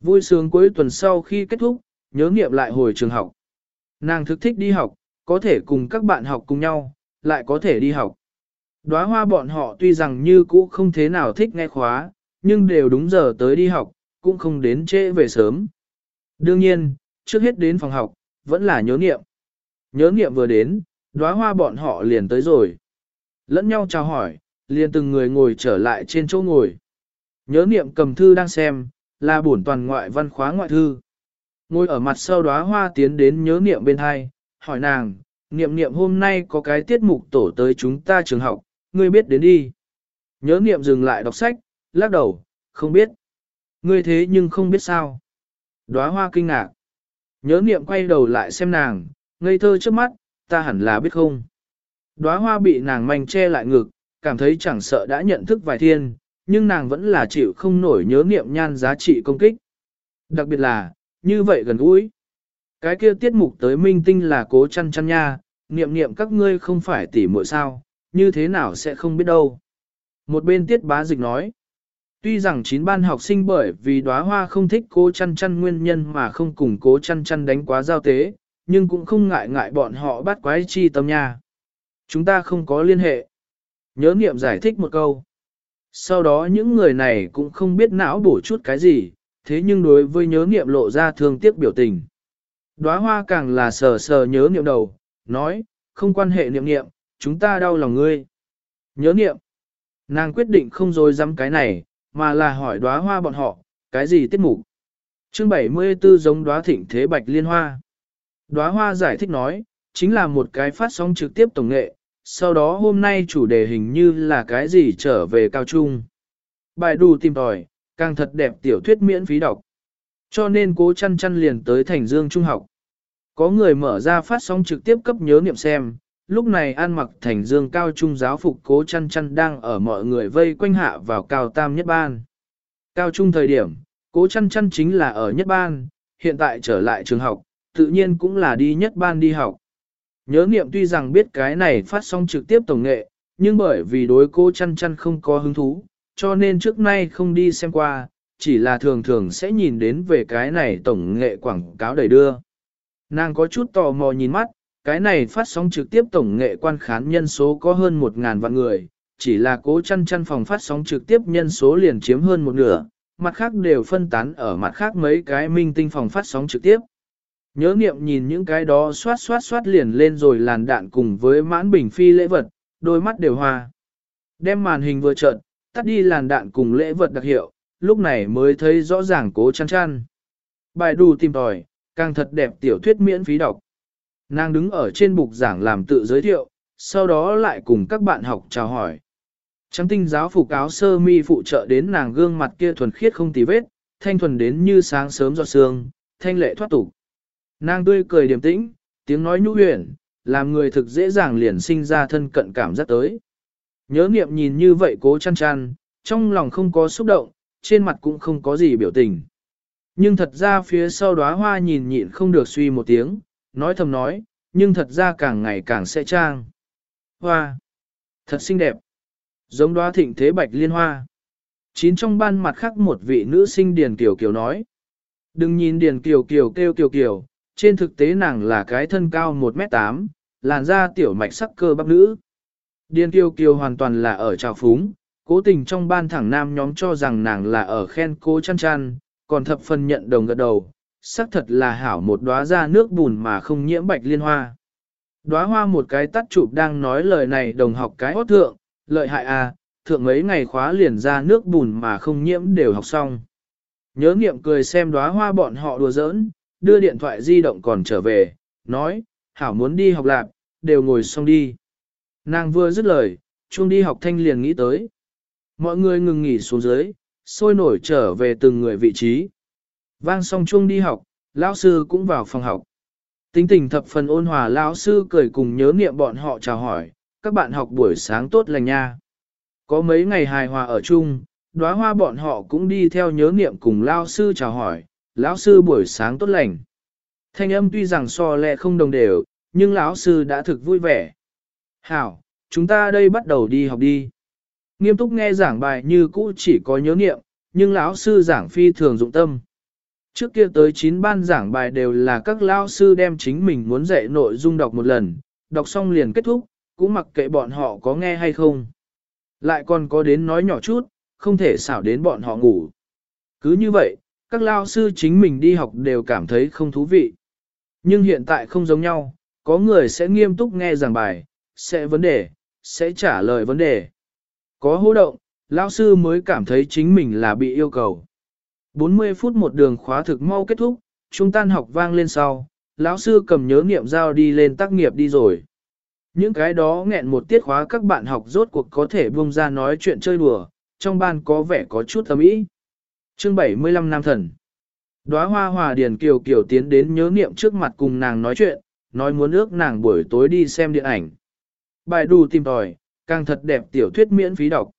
Vui sướng cuối tuần sau khi kết thúc, nhớ niệm lại hồi trường học. Nàng thực thích đi học, có thể cùng các bạn học cùng nhau, lại có thể đi học. Đóa hoa bọn họ tuy rằng như cũ không thế nào thích nghe khóa, nhưng đều đúng giờ tới đi học, cũng không đến trễ về sớm. Đương nhiên, trước hết đến phòng học, vẫn là nhớ niệm. Nhớ niệm vừa đến, đóa hoa bọn họ liền tới rồi. Lẫn nhau chào hỏi, liền từng người ngồi trở lại trên chỗ ngồi. Nhớ niệm cầm thư đang xem, là bổn toàn ngoại văn khóa ngoại thư. Ngồi ở mặt sau đóa hoa tiến đến nhớ niệm bên hai, hỏi nàng, niệm niệm hôm nay có cái tiết mục tổ tới chúng ta trường học, ngươi biết đến đi. Nhớ niệm dừng lại đọc sách, lắc đầu, không biết. Ngươi thế nhưng không biết sao. Đóa hoa kinh ngạc. Nhớ niệm quay đầu lại xem nàng, ngây thơ trước mắt, ta hẳn là biết không. Đóa hoa bị nàng manh che lại ngực, cảm thấy chẳng sợ đã nhận thức vài thiên, nhưng nàng vẫn là chịu không nổi nhớ niệm nhan giá trị công kích. Đặc biệt là, như vậy gần gũi. Cái kia tiết mục tới minh tinh là cố chăn chăn nha, niệm niệm các ngươi không phải tỉ muội sao, như thế nào sẽ không biết đâu. Một bên tiết bá dịch nói, tuy rằng chín ban học sinh bởi vì đóa hoa không thích cố chăn chăn nguyên nhân mà không cùng cố chăn chăn đánh quá giao tế, nhưng cũng không ngại ngại bọn họ bắt quái chi tâm nha. Chúng ta không có liên hệ. Nhớ niệm giải thích một câu. Sau đó những người này cũng không biết não bổ chút cái gì, thế nhưng đối với nhớ niệm lộ ra thương tiếc biểu tình. Đóa hoa càng là sờ sờ nhớ niệm đầu, nói, không quan hệ niệm niệm, chúng ta đau lòng ngươi. Nhớ niệm, nàng quyết định không dối dám cái này, mà là hỏi đóa hoa bọn họ, cái gì tiết mục. Chương 74 giống đóa thịnh thế bạch liên hoa. Đóa hoa giải thích nói, chính là một cái phát sóng trực tiếp tổng nghệ, sau đó hôm nay chủ đề hình như là cái gì trở về cao trung. Bài đủ tìm tòi, càng thật đẹp tiểu thuyết miễn phí đọc. Cho nên cố chăn chăn liền tới Thành Dương Trung học. Có người mở ra phát sóng trực tiếp cấp nhớ niệm xem, lúc này an mặc Thành Dương cao trung giáo phục cố chăn chăn đang ở mọi người vây quanh hạ vào cao tam nhất ban. Cao trung thời điểm, cố chăn chăn chính là ở nhất ban, hiện tại trở lại trường học, tự nhiên cũng là đi nhất ban đi học. Nhớ niệm tuy rằng biết cái này phát sóng trực tiếp tổng nghệ, nhưng bởi vì đối cô chăn chăn không có hứng thú, cho nên trước nay không đi xem qua, chỉ là thường thường sẽ nhìn đến về cái này tổng nghệ quảng cáo đầy đưa. Nàng có chút tò mò nhìn mắt, cái này phát sóng trực tiếp tổng nghệ quan khán nhân số có hơn 1.000 vạn người, chỉ là cố chăn chăn phòng phát sóng trực tiếp nhân số liền chiếm hơn một nửa, mặt khác đều phân tán ở mặt khác mấy cái minh tinh phòng phát sóng trực tiếp. Nhớ niệm nhìn những cái đó xoát xoát xoát liền lên rồi làn đạn cùng với mãn bình phi lễ vật, đôi mắt đều hòa. Đem màn hình vừa trợn, tắt đi làn đạn cùng lễ vật đặc hiệu, lúc này mới thấy rõ ràng cố chăn chăn. Bài đủ tìm tòi, càng thật đẹp tiểu thuyết miễn phí đọc. Nàng đứng ở trên bục giảng làm tự giới thiệu, sau đó lại cùng các bạn học chào hỏi. Trắng tinh giáo phục áo sơ mi phụ trợ đến nàng gương mặt kia thuần khiết không tì vết, thanh thuần đến như sáng sớm giọt sương, thanh lệ thoát tục. Nàng tươi cười điềm tĩnh, tiếng nói nhu huyền, làm người thực dễ dàng liền sinh ra thân cận cảm giác tới. Nhớ niệm nhìn như vậy cố chăn chăn, trong lòng không có xúc động, trên mặt cũng không có gì biểu tình. Nhưng thật ra phía sau đóa hoa nhìn nhịn không được suy một tiếng, nói thầm nói, nhưng thật ra càng ngày càng sẽ trang. Hoa! Thật xinh đẹp! Giống đóa thịnh thế bạch liên hoa. Chín trong ban mặt khác một vị nữ sinh Điền Kiều Kiều nói. Đừng nhìn Điền Kiều Kiều kêu Kiều Kiều, trên thực tế nàng là cái thân cao 1m8, làn da tiểu mạch sắc cơ bắp nữ. Điền Kiều Kiều hoàn toàn là ở trào phúng, cố tình trong ban thẳng nam nhóm cho rằng nàng là ở khen cô chăn chăn, còn thập phần nhận đồng gật đầu, xác thật là hảo một đóa ra nước bùn mà không nhiễm bạch liên hoa. Đóa hoa một cái tắt chụp đang nói lời này đồng học cái hót thượng, lợi hại à, thượng mấy ngày khóa liền ra nước bùn mà không nhiễm đều học xong. Nhớ nghiệm cười xem đóa hoa bọn họ đùa giỡn, đưa điện thoại di động còn trở về, nói, hảo muốn đi học lạc, đều ngồi xong đi. Nàng vừa dứt lời, chuông đi học thanh liền nghĩ tới. Mọi người ngừng nghỉ xuống dưới, sôi nổi trở về từng người vị trí. Vang xong chuông đi học, lão sư cũng vào phòng học. Tính tình thập phần ôn hòa lão sư cười cùng nhớ niệm bọn họ chào hỏi, các bạn học buổi sáng tốt lành nha. Có mấy ngày hài hòa ở chung, đóa hoa bọn họ cũng đi theo nhớ niệm cùng lão sư chào hỏi, lão sư buổi sáng tốt lành. Thanh âm tuy rằng so lẹ không đồng đều, nhưng lão sư đã thực vui vẻ. Hảo, chúng ta đây bắt đầu đi học đi. Nghiêm túc nghe giảng bài như cũ chỉ có nhớ niệm, nhưng lão sư giảng phi thường dụng tâm. Trước kia tới 9 ban giảng bài đều là các lao sư đem chính mình muốn dạy nội dung đọc một lần, đọc xong liền kết thúc, cũng mặc kệ bọn họ có nghe hay không. Lại còn có đến nói nhỏ chút, không thể xảo đến bọn họ ngủ. Cứ như vậy, các lao sư chính mình đi học đều cảm thấy không thú vị. Nhưng hiện tại không giống nhau, có người sẽ nghiêm túc nghe giảng bài, sẽ vấn đề, sẽ trả lời vấn đề. Có hô động, lao sư mới cảm thấy chính mình là bị yêu cầu. 40 phút một đường khóa thực mau kết thúc, chúng tan học vang lên sau, lão sư cầm nhớ niệm giao đi lên tác nghiệp đi rồi. Những cái đó nghẹn một tiết khóa các bạn học rốt cuộc có thể buông ra nói chuyện chơi đùa, trong ban có vẻ có chút ấm ý. Chương 75 Nam Thần Đóa hoa hòa điền kiều kiều tiến đến nhớ niệm trước mặt cùng nàng nói chuyện, nói muốn ước nàng buổi tối đi xem điện ảnh. Bài đù tìm tòi, càng thật đẹp tiểu thuyết miễn phí đọc.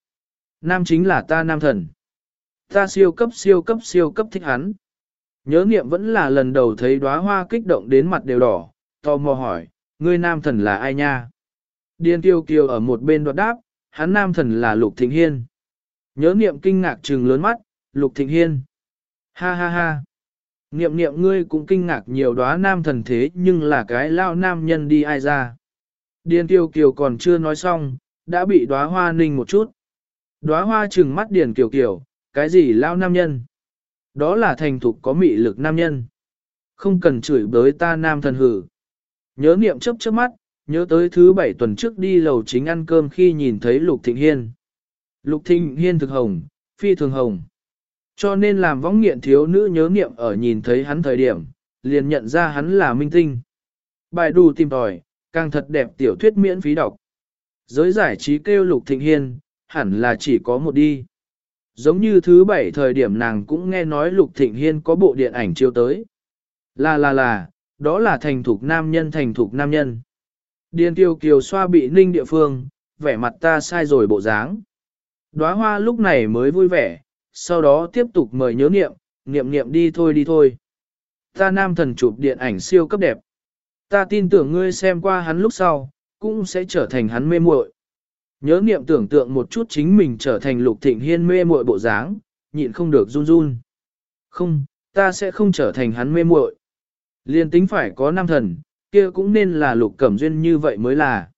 Nam chính là ta nam thần. Ta siêu cấp siêu cấp siêu cấp thích hắn. Nhớ niệm vẫn là lần đầu thấy đóa hoa kích động đến mặt đều đỏ, tò mò hỏi, ngươi nam thần là ai nha? Điền tiêu kiều ở một bên đoạt đáp, hắn nam thần là Lục Thịnh Hiên. Nhớ niệm kinh ngạc trừng lớn mắt, Lục Thịnh Hiên. Ha ha ha. Niệm niệm ngươi cũng kinh ngạc nhiều đóa nam thần thế nhưng là cái lao nam nhân đi ai ra. Điền Kiều Kiều còn chưa nói xong, đã bị đóa hoa ninh một chút. Đóa hoa trừng mắt Điền Kiều Kiều, cái gì lao nam nhân? Đó là thành thục có mị lực nam nhân. Không cần chửi bới ta nam thần hử. Nhớ niệm chấp trước mắt, nhớ tới thứ bảy tuần trước đi lầu chính ăn cơm khi nhìn thấy Lục Thịnh Hiên. Lục Thịnh Hiên thực hồng, phi thường hồng. Cho nên làm võng nghiện thiếu nữ nhớ niệm ở nhìn thấy hắn thời điểm, liền nhận ra hắn là minh tinh. Bài đù tìm tòi, càng thật đẹp tiểu thuyết miễn phí đọc. Giới giải trí kêu Lục Thịnh Hiên, hẳn là chỉ có một đi. Giống như thứ bảy thời điểm nàng cũng nghe nói Lục Thịnh Hiên có bộ điện ảnh chiếu tới. Là là là, đó là thành thục nam nhân thành thục nam nhân. Điền tiêu Kiều xoa bị ninh địa phương, vẻ mặt ta sai rồi bộ dáng. Đóa hoa lúc này mới vui vẻ, sau đó tiếp tục mời nhớ niệm, niệm niệm đi thôi đi thôi. Ta nam thần chụp điện ảnh siêu cấp đẹp. Ta tin tưởng ngươi xem qua hắn lúc sau, cũng sẽ trở thành hắn mê muội. Nhớ niệm tưởng tượng một chút chính mình trở thành lục thịnh hiên mê muội bộ dáng, nhịn không được run run. Không, ta sẽ không trở thành hắn mê muội. Liên tính phải có nam thần, kia cũng nên là lục cẩm duyên như vậy mới là.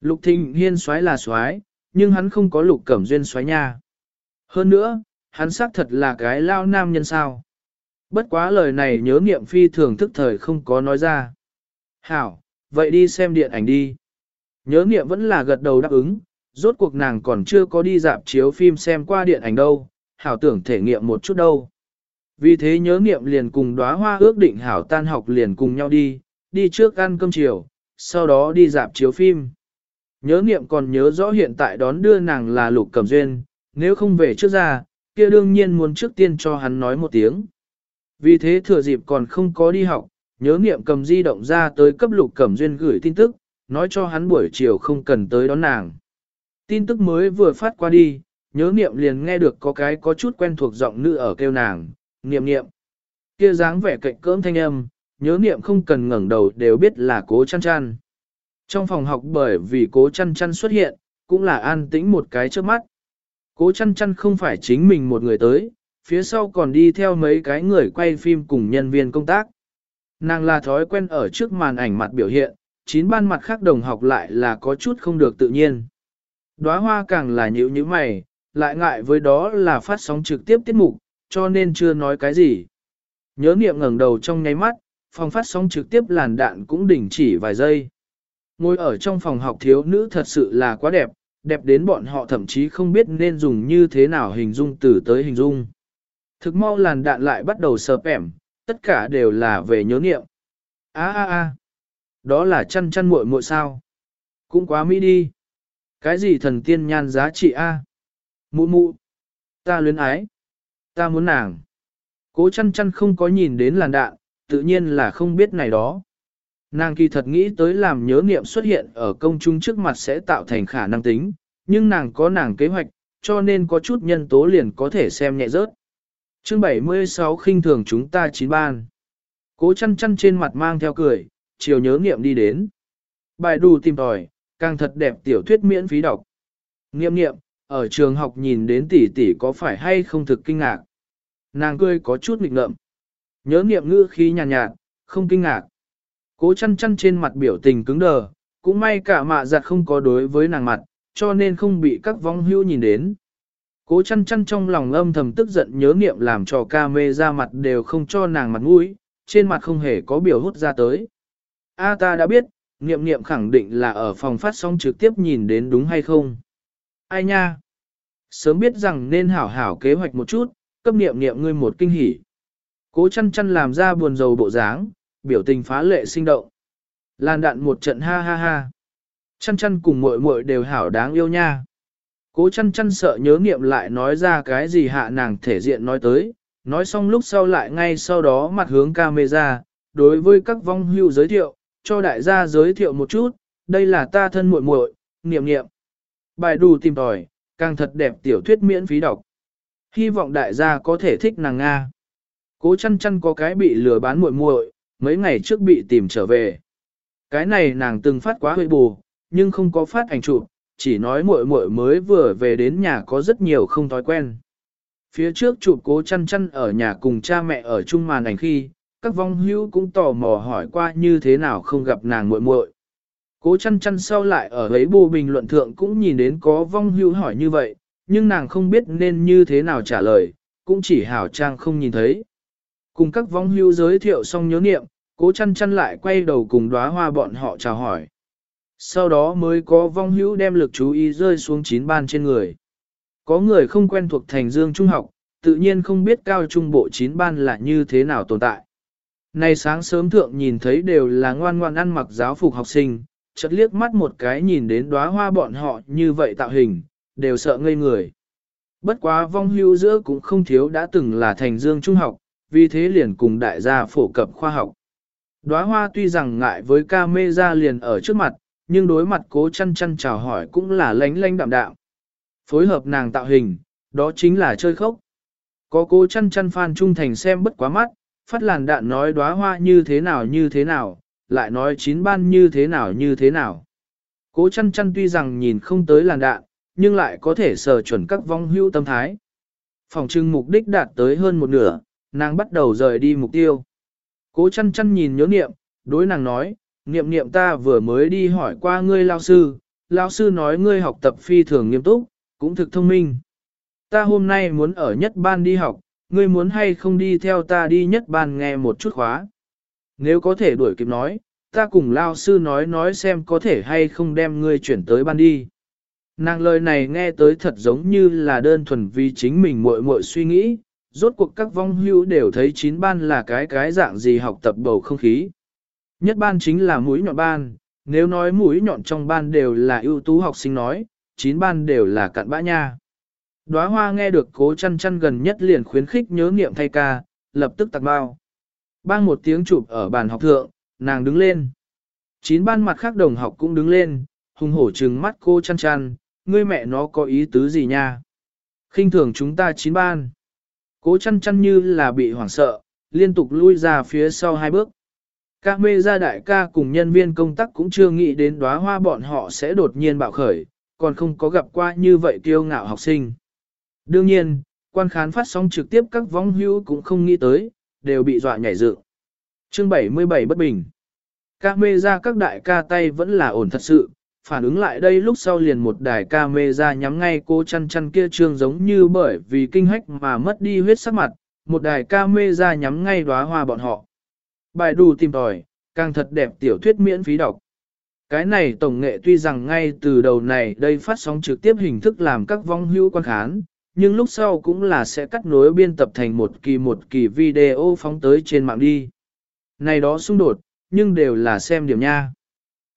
Lục thịnh hiên xoái là xoái, nhưng hắn không có lục cẩm duyên xoái nha. Hơn nữa, hắn xác thật là cái lao nam nhân sao. Bất quá lời này nhớ niệm phi thường thức thời không có nói ra. Hảo, vậy đi xem điện ảnh đi. Nhớ niệm vẫn là gật đầu đáp ứng, rốt cuộc nàng còn chưa có đi dạp chiếu phim xem qua điện ảnh đâu, hảo tưởng thể nghiệm một chút đâu. Vì thế nhớ niệm liền cùng đóa hoa ước định hảo tan học liền cùng nhau đi, đi trước ăn cơm chiều, sau đó đi dạp chiếu phim. Nhớ niệm còn nhớ rõ hiện tại đón đưa nàng là lục cẩm duyên, nếu không về trước ra, kia đương nhiên muốn trước tiên cho hắn nói một tiếng. Vì thế thừa dịp còn không có đi học, nhớ niệm cầm di động ra tới cấp lục cẩm duyên gửi tin tức, nói cho hắn buổi chiều không cần tới đón nàng. Tin tức mới vừa phát qua đi, nhớ niệm liền nghe được có cái có chút quen thuộc giọng nữ ở kêu nàng, niệm niệm. Kia dáng vẻ cạnh cỡm thanh âm, nhớ niệm không cần ngẩng đầu đều biết là cố chăn chăn. Trong phòng học bởi vì cố chăn chăn xuất hiện, cũng là an tĩnh một cái trước mắt. Cố chăn chăn không phải chính mình một người tới, phía sau còn đi theo mấy cái người quay phim cùng nhân viên công tác. Nàng là thói quen ở trước màn ảnh mặt biểu hiện, chín ban mặt khác đồng học lại là có chút không được tự nhiên. Đóa hoa càng là nhữ như mày, lại ngại với đó là phát sóng trực tiếp tiết mục, cho nên chưa nói cái gì. Nhớ niệm ngẩng đầu trong nháy mắt, phòng phát sóng trực tiếp làn đạn cũng đình chỉ vài giây. Ngồi ở trong phòng học thiếu nữ thật sự là quá đẹp, đẹp đến bọn họ thậm chí không biết nên dùng như thế nào hình dung từ tới hình dung. Thực mau làn đạn lại bắt đầu sợp ẻm, tất cả đều là về nhớ niệm. a a a đó là chăn chăn muội muội sao. Cũng quá mỹ đi. Cái gì thần tiên nhan giá trị a? Mụ mụ. Ta luyến ái. Ta muốn nàng. Cố chăn chăn không có nhìn đến làn đạn, tự nhiên là không biết này đó. Nàng kỳ thật nghĩ tới làm nhớ niệm xuất hiện ở công chúng trước mặt sẽ tạo thành khả năng tính, nhưng nàng có nàng kế hoạch, cho nên có chút nhân tố liền có thể xem nhẹ rớt. Chương 76 khinh thường chúng ta chín ban. Cố chăn chăn trên mặt mang theo cười, chiều nhớ niệm đi đến. Bài đù tìm tòi, càng thật đẹp tiểu thuyết miễn phí đọc. Nghiệm niệm, ở trường học nhìn đến tỷ tỷ có phải hay không thực kinh ngạc. Nàng cười có chút nghịch ngợm. Nhớ niệm ngữ khí nhàn nhạt, nhạt, không kinh ngạc. Cố chăn chăn trên mặt biểu tình cứng đờ, cũng may cả mạ giặt không có đối với nàng mặt, cho nên không bị các vong hưu nhìn đến. Cố chăn chăn trong lòng âm thầm tức giận nhớ niệm làm cho ca mê ra mặt đều không cho nàng mặt mũi, trên mặt không hề có biểu hút ra tới. A ta đã biết, niệm niệm khẳng định là ở phòng phát sóng trực tiếp nhìn đến đúng hay không. Ai nha? Sớm biết rằng nên hảo hảo kế hoạch một chút, cấp niệm niệm ngươi một kinh hỉ. Cố chăn chăn làm ra buồn rầu bộ dáng, biểu tình phá lệ sinh động. Lan đạn một trận ha ha ha. Chăn chăn cùng muội muội đều hảo đáng yêu nha. Cố chăn chăn sợ nhớ niệm lại nói ra cái gì hạ nàng thể diện nói tới, nói xong lúc sau lại ngay sau đó mặt hướng camera, đối với các vong hưu giới thiệu, cho đại gia giới thiệu một chút, đây là ta thân muội muội, niệm niệm. Bài đủ tìm tòi, càng thật đẹp tiểu thuyết miễn phí đọc. Hy vọng đại gia có thể thích nàng Nga. Cố chăn chăn có cái bị lừa bán muội muội, mấy ngày trước bị tìm trở về. Cái này nàng từng phát quá hơi bù, nhưng không có phát ảnh chụp, chỉ nói muội muội mới vừa về đến nhà có rất nhiều không thói quen. Phía trước chụp cố chăn chăn ở nhà cùng cha mẹ ở chung màn ảnh khi, các vong hữu cũng tò mò hỏi qua như thế nào không gặp nàng muội muội. Cố chăn chăn sau lại ở ấy bù bình luận thượng cũng nhìn đến có vong hữu hỏi như vậy, nhưng nàng không biết nên như thế nào trả lời, cũng chỉ hảo trang không nhìn thấy. Cùng các vong hữu giới thiệu xong nhớ niệm, cố chăn chăn lại quay đầu cùng đóa hoa bọn họ chào hỏi. Sau đó mới có vong hữu đem lực chú ý rơi xuống chín ban trên người. Có người không quen thuộc thành dương trung học, tự nhiên không biết cao trung bộ chín ban là như thế nào tồn tại nay sáng sớm thượng nhìn thấy đều là ngoan ngoan ăn mặc giáo phục học sinh, chợt liếc mắt một cái nhìn đến đóa hoa bọn họ như vậy tạo hình, đều sợ ngây người. Bất quá vong hưu giữa cũng không thiếu đã từng là thành dương trung học, vì thế liền cùng đại gia phổ cập khoa học. Đóa hoa tuy rằng ngại với ca mê ra liền ở trước mặt, nhưng đối mặt cố chăn chăn chào hỏi cũng là lánh lánh đạm đạm. Phối hợp nàng tạo hình, đó chính là chơi khốc. Có cố chăn chăn phan trung thành xem bất quá mắt, phát làn đạn nói đóa hoa như thế nào như thế nào, lại nói chín ban như thế nào như thế nào. Cố chăn chăn tuy rằng nhìn không tới làn đạn, nhưng lại có thể sở chuẩn các vong hưu tâm thái. Phòng trưng mục đích đạt tới hơn một nửa, nàng bắt đầu rời đi mục tiêu. Cố chăn chăn nhìn nhớ niệm, đối nàng nói, niệm niệm ta vừa mới đi hỏi qua ngươi lao sư, lao sư nói ngươi học tập phi thường nghiêm túc, cũng thực thông minh. Ta hôm nay muốn ở nhất ban đi học, ngươi muốn hay không đi theo ta đi nhất ban nghe một chút khóa. Nếu có thể đuổi kịp nói, ta cùng lao sư nói nói xem có thể hay không đem ngươi chuyển tới ban đi. Nàng lời này nghe tới thật giống như là đơn thuần vì chính mình muội muội suy nghĩ, rốt cuộc các vong hưu đều thấy chín ban là cái cái dạng gì học tập bầu không khí. Nhất ban chính là mũi nhọn ban, nếu nói mũi nhọn trong ban đều là ưu tú học sinh nói, chín ban đều là cặn bã nha. Đóa hoa nghe được cố chăn chăn gần nhất liền khuyến khích nhớ niệm thay ca, lập tức tặc bao. Bang một tiếng chụp ở bàn học thượng, nàng đứng lên. Chín ban mặt khác đồng học cũng đứng lên, hùng hổ trừng mắt cô chăn chăn, ngươi mẹ nó có ý tứ gì nha. khinh thường chúng ta chín ban. Cố chăn chăn như là bị hoảng sợ, liên tục lui ra phía sau hai bước. Các mê gia đại ca cùng nhân viên công tác cũng chưa nghĩ đến đóa hoa bọn họ sẽ đột nhiên bạo khởi, còn không có gặp qua như vậy kiêu ngạo học sinh. Đương nhiên, quan khán phát sóng trực tiếp các vong hưu cũng không nghĩ tới, đều bị dọa nhảy dựng. Chương 77 bất bình. ca mê ra các đại ca tay vẫn là ổn thật sự, phản ứng lại đây lúc sau liền một đài ca mê ra nhắm ngay cô chăn chăn kia trương giống như bởi vì kinh hách mà mất đi huyết sắc mặt, một đài ca mê ra nhắm ngay đóa hoa bọn họ. Bài đủ tìm tòi, càng thật đẹp tiểu thuyết miễn phí đọc. Cái này tổng nghệ tuy rằng ngay từ đầu này đây phát sóng trực tiếp hình thức làm các vong hữu quan khán, nhưng lúc sau cũng là sẽ cắt nối biên tập thành một kỳ một kỳ video phóng tới trên mạng đi. Này đó xung đột, nhưng đều là xem điểm nha.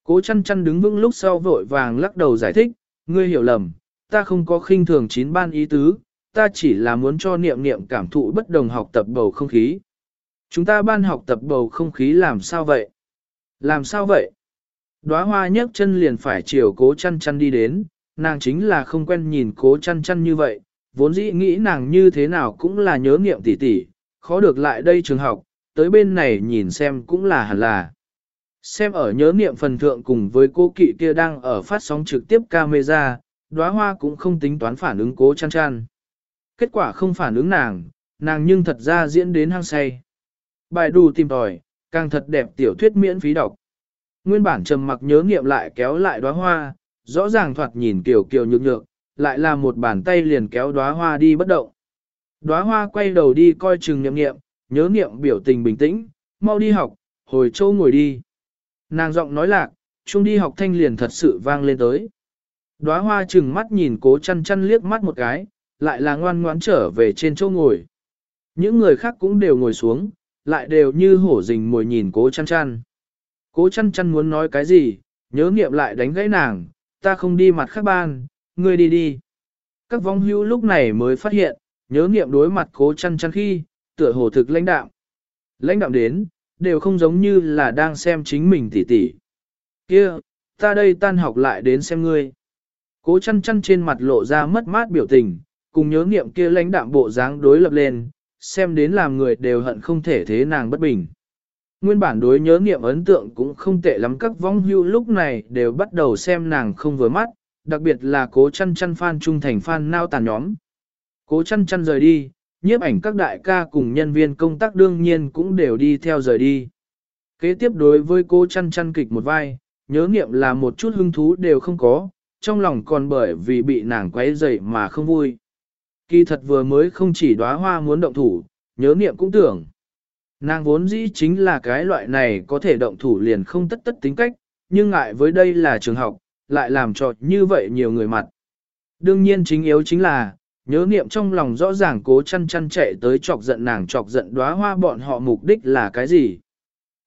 Cố chăn chăn đứng vững lúc sau vội vàng lắc đầu giải thích, ngươi hiểu lầm, ta không có khinh thường chín ban ý tứ, ta chỉ là muốn cho niệm niệm cảm thụ bất đồng học tập bầu không khí. Chúng ta ban học tập bầu không khí làm sao vậy? Làm sao vậy? Đóa hoa nhấc chân liền phải chiều cố chăn chăn đi đến, nàng chính là không quen nhìn cố chăn chăn như vậy, vốn dĩ nghĩ nàng như thế nào cũng là nhớ niệm tỉ tỉ, khó được lại đây trường học, tới bên này nhìn xem cũng là hẳn là. Xem ở nhớ niệm phần thượng cùng với cô kỵ kia đang ở phát sóng trực tiếp camera, đóa hoa cũng không tính toán phản ứng cố chăn chăn. Kết quả không phản ứng nàng, nàng nhưng thật ra diễn đến hăng say. Bài đủ tìm tòi, càng thật đẹp tiểu thuyết miễn phí đọc. Nguyên bản trầm mặc nhớ niệm lại kéo lại đóa hoa, rõ ràng thoạt nhìn kiểu kiểu nhược nhược, lại là một bàn tay liền kéo đóa hoa đi bất động. Đóa hoa quay đầu đi coi chừng niệm niệm, nhớ niệm biểu tình bình tĩnh, mau đi học, hồi châu ngồi đi. Nàng giọng nói lạc, chung đi học thanh liền thật sự vang lên tới. Đóa hoa chừng mắt nhìn cố chăn chăn liếc mắt một cái, lại là ngoan ngoãn trở về trên châu ngồi. Những người khác cũng đều ngồi xuống, lại đều như hổ rình mồi nhìn cố chăn chăn. Cố chăn chăn muốn nói cái gì, nhớ nghiệm lại đánh gãy nàng, ta không đi mặt khác ban, ngươi đi đi. Các vong hưu lúc này mới phát hiện, nhớ nghiệm đối mặt cố chăn chăn khi, tựa hồ thực lãnh đạo. Lãnh đạo đến, đều không giống như là đang xem chính mình tỉ tỉ. Kia, ta đây tan học lại đến xem ngươi. Cố chăn chăn trên mặt lộ ra mất mát biểu tình, cùng nhớ nghiệm kia lãnh đạm bộ dáng đối lập lên, xem đến làm người đều hận không thể thế nàng bất bình. Nguyên bản đối nhớ nghiệm ấn tượng cũng không tệ lắm các vong hưu lúc này đều bắt đầu xem nàng không vừa mắt, đặc biệt là cố chăn chăn fan trung thành fan nao tàn nhóm. Cố chăn chăn rời đi, nhiếp ảnh các đại ca cùng nhân viên công tác đương nhiên cũng đều đi theo rời đi. Kế tiếp đối với cố chăn chăn kịch một vai, nhớ nghiệm là một chút hứng thú đều không có, trong lòng còn bởi vì bị nàng quấy dậy mà không vui. Kỳ thật vừa mới không chỉ đóa hoa muốn động thủ, nhớ nghiệm cũng tưởng. Nàng vốn dĩ chính là cái loại này có thể động thủ liền không tất tất tính cách, nhưng ngại với đây là trường học, lại làm trọt như vậy nhiều người mặt. Đương nhiên chính yếu chính là, nhớ niệm trong lòng rõ ràng cố chăn chăn chạy tới chọc giận nàng chọc giận đóa hoa bọn họ mục đích là cái gì.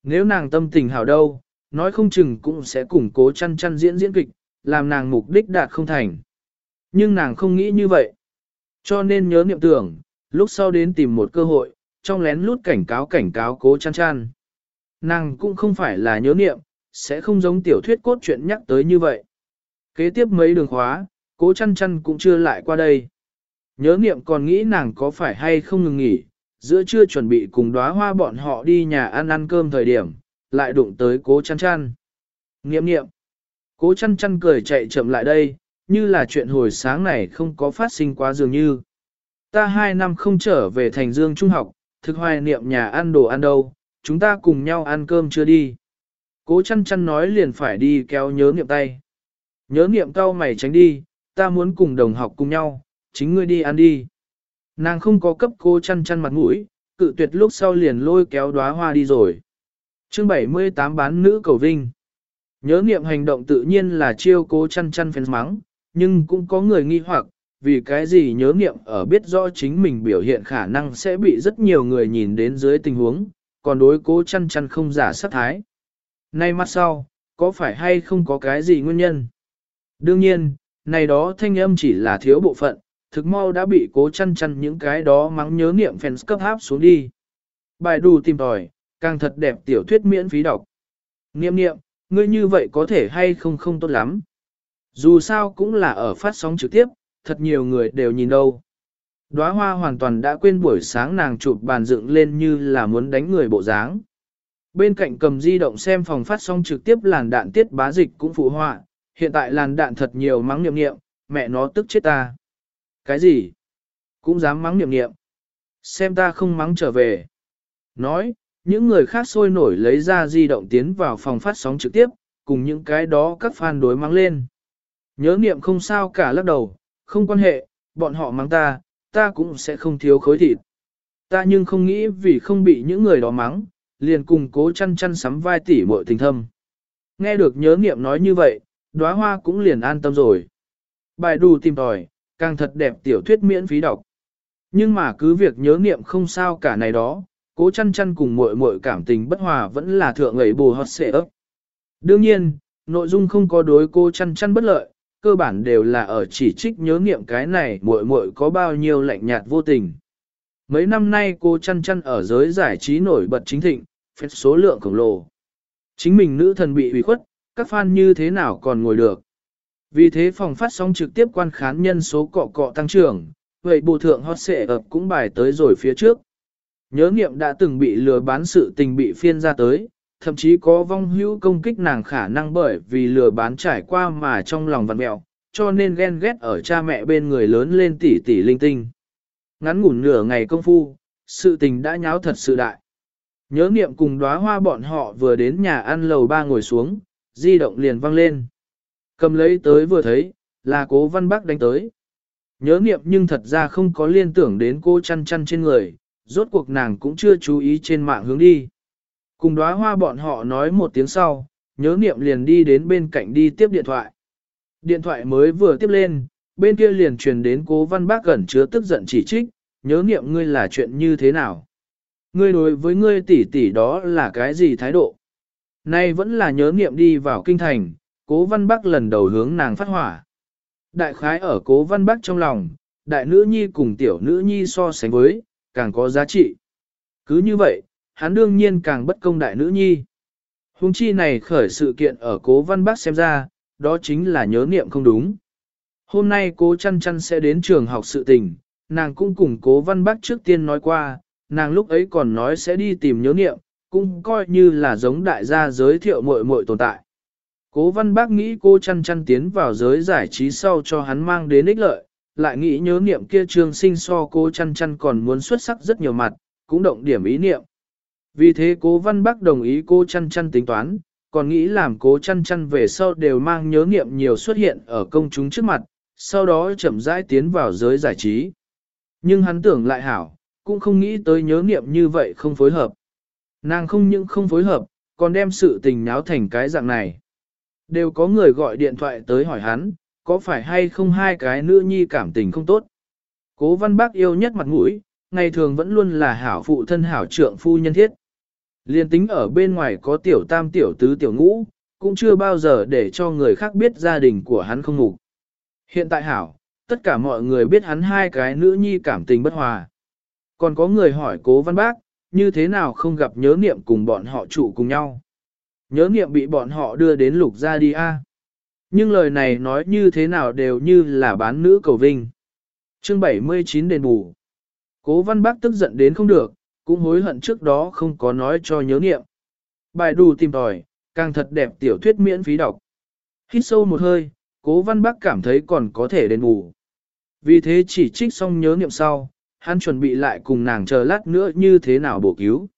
Nếu nàng tâm tình hào đâu, nói không chừng cũng sẽ cùng cố chăn chăn diễn diễn kịch, làm nàng mục đích đạt không thành. Nhưng nàng không nghĩ như vậy. Cho nên nhớ niệm tưởng, lúc sau đến tìm một cơ hội, trong lén lút cảnh cáo cảnh cáo cố chăn chăn. Nàng cũng không phải là nhớ niệm, sẽ không giống tiểu thuyết cốt truyện nhắc tới như vậy. Kế tiếp mấy đường khóa, cố chăn chăn cũng chưa lại qua đây. Nhớ niệm còn nghĩ nàng có phải hay không ngừng nghỉ, giữa trưa chuẩn bị cùng đóa hoa bọn họ đi nhà ăn ăn cơm thời điểm, lại đụng tới cố chăn chăn. Niệm niệm, Cố chăn chăn cười chạy chậm lại đây, như là chuyện hồi sáng này không có phát sinh quá dường như. Ta hai năm không trở về thành dương trung học, thực hoài niệm nhà ăn đồ ăn đâu, chúng ta cùng nhau ăn cơm chưa đi. Cố chăn chăn nói liền phải đi kéo nhớ niệm tay. Nhớ niệm cao mày tránh đi, ta muốn cùng đồng học cùng nhau, chính ngươi đi ăn đi. Nàng không có cấp cô chăn chăn mặt mũi, cự tuyệt lúc sau liền lôi kéo đóa hoa đi rồi. chương 78 bán nữ cầu vinh. Nhớ niệm hành động tự nhiên là chiêu cố chăn chăn phèn mắng, nhưng cũng có người nghi hoặc, vì cái gì nhớ niệm ở biết rõ chính mình biểu hiện khả năng sẽ bị rất nhiều người nhìn đến dưới tình huống, còn đối cố chăn chăn không giả sát thái. Nay mắt sau, có phải hay không có cái gì nguyên nhân? Đương nhiên, này đó thanh âm chỉ là thiếu bộ phận, thực mau đã bị cố chăn chăn những cái đó mắng nhớ niệm fans cấp háp xuống đi. Bài đù tìm tòi, càng thật đẹp tiểu thuyết miễn phí đọc. Niệm niệm, ngươi như vậy có thể hay không không tốt lắm. Dù sao cũng là ở phát sóng trực tiếp, thật nhiều người đều nhìn đâu. Đóa hoa hoàn toàn đã quên buổi sáng nàng chụp bàn dựng lên như là muốn đánh người bộ dáng. Bên cạnh cầm di động xem phòng phát sóng trực tiếp làn đạn tiết bá dịch cũng phụ họa, hiện tại làn đạn thật nhiều mắng niệm niệm, mẹ nó tức chết ta. Cái gì? Cũng dám mắng niệm niệm. Xem ta không mắng trở về. Nói, những người khác sôi nổi lấy ra di động tiến vào phòng phát sóng trực tiếp, cùng những cái đó các fan đối mắng lên. Nhớ niệm không sao cả lắc đầu, không quan hệ, bọn họ mắng ta, ta cũng sẽ không thiếu khối thịt. Ta nhưng không nghĩ vì không bị những người đó mắng, liền cùng cố chăn chăn sắm vai tỉ muội tình thâm. Nghe được nhớ niệm nói như vậy, đóa hoa cũng liền an tâm rồi. Bài đù tìm tòi, càng thật đẹp tiểu thuyết miễn phí đọc. Nhưng mà cứ việc nhớ niệm không sao cả này đó, cố chăn chăn cùng muội muội cảm tình bất hòa vẫn là thượng ấy bù hót xệ ấp. Đương nhiên, nội dung không có đối cô chăn chăn bất lợi, cơ bản đều là ở chỉ trích nhớ niệm cái này muội muội có bao nhiêu lạnh nhạt vô tình. Mấy năm nay cô chăn chăn ở giới giải trí nổi bật chính thịnh, phép số lượng khổng lồ. Chính mình nữ thần bị ủy khuất, các fan như thế nào còn ngồi được. Vì thế phòng phát sóng trực tiếp quan khán nhân số cọ cọ tăng trưởng, vậy bộ thượng hot xệ ập cũng bài tới rồi phía trước. Nhớ nghiệm đã từng bị lừa bán sự tình bị phiên ra tới, thậm chí có vong hữu công kích nàng khả năng bởi vì lừa bán trải qua mà trong lòng vặn mẹo, cho nên ghen ghét ở cha mẹ bên người lớn lên tỷ tỷ linh tinh. Ngắn ngủn nửa ngày công phu, sự tình đã nháo thật sự đại. Nhớ niệm cùng đóa hoa bọn họ vừa đến nhà ăn lầu ba ngồi xuống, di động liền văng lên. Cầm lấy tới vừa thấy, là cố văn bác đánh tới. Nhớ niệm nhưng thật ra không có liên tưởng đến cô chăn chăn trên người, rốt cuộc nàng cũng chưa chú ý trên mạng hướng đi. Cùng đóa hoa bọn họ nói một tiếng sau, nhớ niệm liền đi đến bên cạnh đi tiếp điện thoại. Điện thoại mới vừa tiếp lên, bên kia liền truyền đến cố văn bác gần chứa tức giận chỉ trích, nhớ niệm ngươi là chuyện như thế nào. Ngươi đối với ngươi tỷ tỷ đó là cái gì thái độ? Nay vẫn là nhớ niệm đi vào kinh thành, cố văn bắc lần đầu hướng nàng phát hỏa. Đại khái ở cố văn bắc trong lòng, đại nữ nhi cùng tiểu nữ nhi so sánh với, càng có giá trị. Cứ như vậy, hắn đương nhiên càng bất công đại nữ nhi. Hùng chi này khởi sự kiện ở cố văn bắc xem ra, đó chính là nhớ niệm không đúng. Hôm nay cố chăn chăn sẽ đến trường học sự tình, nàng cũng cùng cố văn bắc trước tiên nói qua, nàng lúc ấy còn nói sẽ đi tìm nhớ niệm, cũng coi như là giống đại gia giới thiệu muội muội tồn tại. Cố văn bác nghĩ cô chăn chăn tiến vào giới giải trí sau cho hắn mang đến ích lợi, lại nghĩ nhớ niệm kia trường sinh so cô chăn chăn còn muốn xuất sắc rất nhiều mặt, cũng động điểm ý niệm. Vì thế cố văn bác đồng ý cô chăn chăn tính toán, còn nghĩ làm cố chăn chăn về sau đều mang nhớ niệm nhiều xuất hiện ở công chúng trước mặt, sau đó chậm rãi tiến vào giới giải trí. Nhưng hắn tưởng lại hảo, cũng không nghĩ tới nhớ niệm như vậy không phối hợp. Nàng không những không phối hợp, còn đem sự tình náo thành cái dạng này. Đều có người gọi điện thoại tới hỏi hắn, có phải hay không hai cái nữ nhi cảm tình không tốt. Cố văn bác yêu nhất mặt mũi, ngày thường vẫn luôn là hảo phụ thân hảo trượng phu nhân thiết. Liên tính ở bên ngoài có tiểu tam tiểu tứ tiểu ngũ, cũng chưa bao giờ để cho người khác biết gia đình của hắn không ngủ. Hiện tại hảo, tất cả mọi người biết hắn hai cái nữ nhi cảm tình bất hòa. Còn có người hỏi cố văn bác, như thế nào không gặp nhớ niệm cùng bọn họ trụ cùng nhau. Nhớ niệm bị bọn họ đưa đến lục ra đi a. Nhưng lời này nói như thế nào đều như là bán nữ cầu vinh. Chương 79 đền bù. Cố văn bác tức giận đến không được, cũng hối hận trước đó không có nói cho nhớ niệm. Bài đủ tìm tòi, càng thật đẹp tiểu thuyết miễn phí đọc. Hít sâu một hơi, cố văn bác cảm thấy còn có thể đền bù. Vì thế chỉ trích xong nhớ niệm sau, hắn chuẩn bị lại cùng nàng chờ lát nữa như thế nào bổ cứu.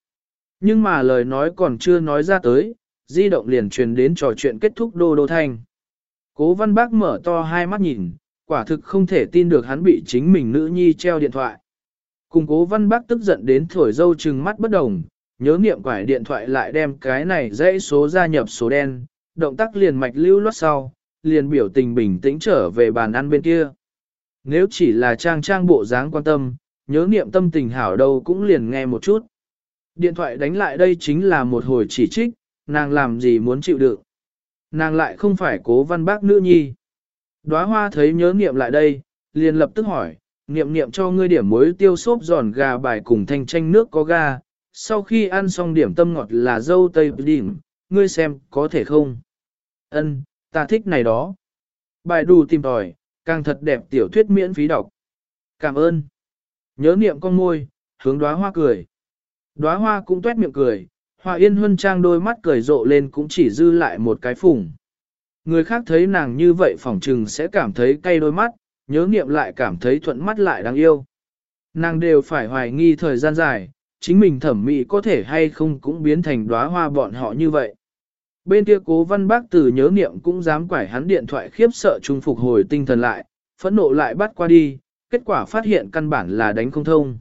Nhưng mà lời nói còn chưa nói ra tới, di động liền truyền đến trò chuyện kết thúc đô đô thanh. Cố văn bác mở to hai mắt nhìn, quả thực không thể tin được hắn bị chính mình nữ nhi treo điện thoại. Cùng cố văn bác tức giận đến thổi dâu trừng mắt bất đồng, nhớ niệm quải điện thoại lại đem cái này dãy số gia nhập số đen, động tác liền mạch lưu loát sau, liền biểu tình bình tĩnh trở về bàn ăn bên kia. Nếu chỉ là trang trang bộ dáng quan tâm, nhớ niệm tâm tình hảo đâu cũng liền nghe một chút. Điện thoại đánh lại đây chính là một hồi chỉ trích, nàng làm gì muốn chịu đựng. nàng lại không phải cố văn bác nữ nhi. Đóa hoa thấy nhớ niệm lại đây, liền lập tức hỏi, niệm niệm cho ngươi điểm muối tiêu xốp giòn gà bài cùng thanh chanh nước có ga, sau khi ăn xong điểm tâm ngọt là dâu tây đỉnh, ngươi xem có thể không? Ân, ta thích này đó. Bài đủ tìm tòi, càng thật đẹp tiểu thuyết miễn phí đọc. Cảm ơn. Nhớ niệm con môi, hướng đóa hoa cười. Đóa hoa cũng tuét miệng cười, hoa yên huân trang đôi mắt cười rộ lên cũng chỉ dư lại một cái phùng. Người khác thấy nàng như vậy phỏng trừng sẽ cảm thấy cay đôi mắt, nhớ niệm lại cảm thấy thuận mắt lại đáng yêu. Nàng đều phải hoài nghi thời gian dài, chính mình thẩm mỹ có thể hay không cũng biến thành đóa hoa bọn họ như vậy. Bên kia cố văn bác từ nhớ niệm cũng dám quải hắn điện thoại khiếp sợ trung phục hồi tinh thần lại, phẫn nộ lại bắt qua đi, kết quả phát hiện căn bản là đánh không thông.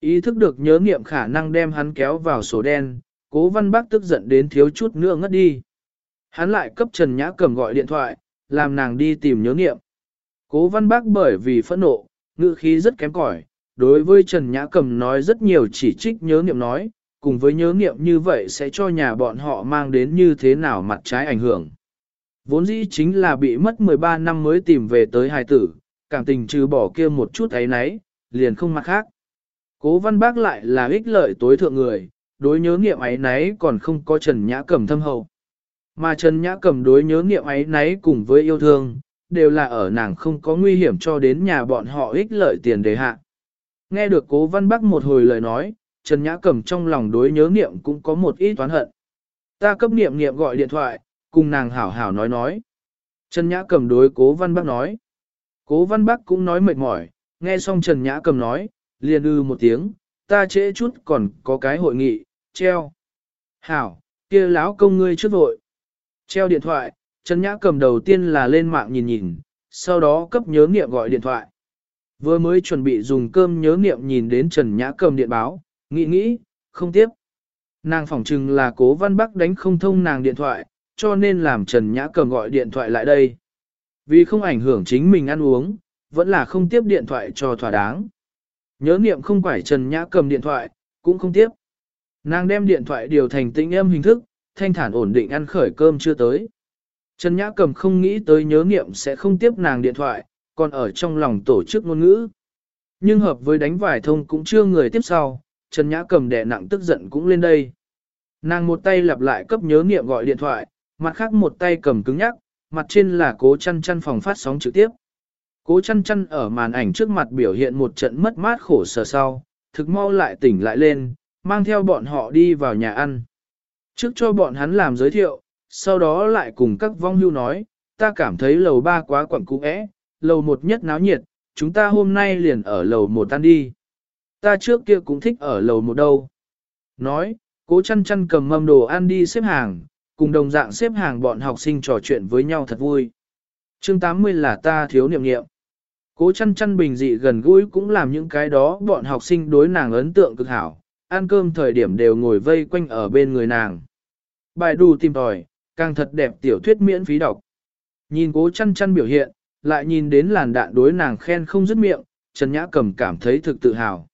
Ý thức được nhớ niệm khả năng đem hắn kéo vào sổ đen, cố văn bác tức giận đến thiếu chút nữa ngất đi. Hắn lại cấp Trần Nhã cầm gọi điện thoại, làm nàng đi tìm nhớ niệm. Cố văn bác bởi vì phẫn nộ, ngữ khí rất kém cỏi, đối với Trần Nhã cầm nói rất nhiều chỉ trích nhớ niệm nói, cùng với nhớ niệm như vậy sẽ cho nhà bọn họ mang đến như thế nào mặt trái ảnh hưởng. Vốn dĩ chính là bị mất 13 năm mới tìm về tới hài tử, cảm tình trừ bỏ kia một chút ấy nấy, liền không mặt khác. Cố văn bác lại là ích lợi tối thượng người, đối nhớ niệm ấy nấy còn không có Trần Nhã cầm thâm hậu. Mà Trần Nhã cầm đối nhớ niệm ấy nấy cùng với yêu thương, đều là ở nàng không có nguy hiểm cho đến nhà bọn họ ích lợi tiền đề hạ. Nghe được cố văn Bác một hồi lời nói, Trần Nhã cầm trong lòng đối nhớ niệm cũng có một ít toán hận. Ta cấp niệm niệm gọi điện thoại, cùng nàng hảo hảo nói nói. Trần Nhã cầm đối cố văn Bác nói. Cố văn Bác cũng nói mệt mỏi, nghe xong Trần Nhã cầm nói, liền ư một tiếng, ta trễ chút còn có cái hội nghị, treo. Hảo, kia láo công ngươi trước vội. Treo điện thoại, Trần Nhã cầm đầu tiên là lên mạng nhìn nhìn, sau đó cấp nhớ niệm gọi điện thoại. Vừa mới chuẩn bị dùng cơm nhớ niệm nhìn đến Trần Nhã cầm điện báo, nghĩ nghĩ, không tiếp. Nàng phỏng chừng là cố văn bắc đánh không thông nàng điện thoại, cho nên làm Trần Nhã cầm gọi điện thoại lại đây. Vì không ảnh hưởng chính mình ăn uống, vẫn là không tiếp điện thoại cho thỏa đáng. Nhớ niệm không phải Trần Nhã cầm điện thoại, cũng không tiếp. Nàng đem điện thoại điều thành tĩnh âm hình thức, thanh thản ổn định ăn khởi cơm chưa tới. Trần Nhã cầm không nghĩ tới nhớ niệm sẽ không tiếp nàng điện thoại, còn ở trong lòng tổ chức ngôn ngữ. Nhưng hợp với đánh vải thông cũng chưa người tiếp sau, Trần Nhã cầm đè nặng tức giận cũng lên đây. Nàng một tay lặp lại cấp nhớ niệm gọi điện thoại, mặt khác một tay cầm cứng nhắc, mặt trên là cố chăn chăn phòng phát sóng trực tiếp. Cố chăn chăn ở màn ảnh trước mặt biểu hiện một trận mất mát khổ sở sau, thực mau lại tỉnh lại lên, mang theo bọn họ đi vào nhà ăn. Trước cho bọn hắn làm giới thiệu, sau đó lại cùng các vong hưu nói, ta cảm thấy lầu ba quá quẩn cũ ẽ, lầu một nhất náo nhiệt, chúng ta hôm nay liền ở lầu một tan đi. Ta trước kia cũng thích ở lầu một đâu. Nói, cố chăn chăn cầm mâm đồ ăn đi xếp hàng, cùng đồng dạng xếp hàng bọn học sinh trò chuyện với nhau thật vui. chương 80 là ta thiếu niệm niệm. Cố chăn chăn bình dị gần gũi cũng làm những cái đó bọn học sinh đối nàng ấn tượng cực hảo, ăn cơm thời điểm đều ngồi vây quanh ở bên người nàng. Bài đủ tìm tòi, càng thật đẹp tiểu thuyết miễn phí đọc. Nhìn cố chăn chăn biểu hiện, lại nhìn đến làn đạn đối nàng khen không dứt miệng, Trần Nhã Cầm cảm thấy thực tự hào.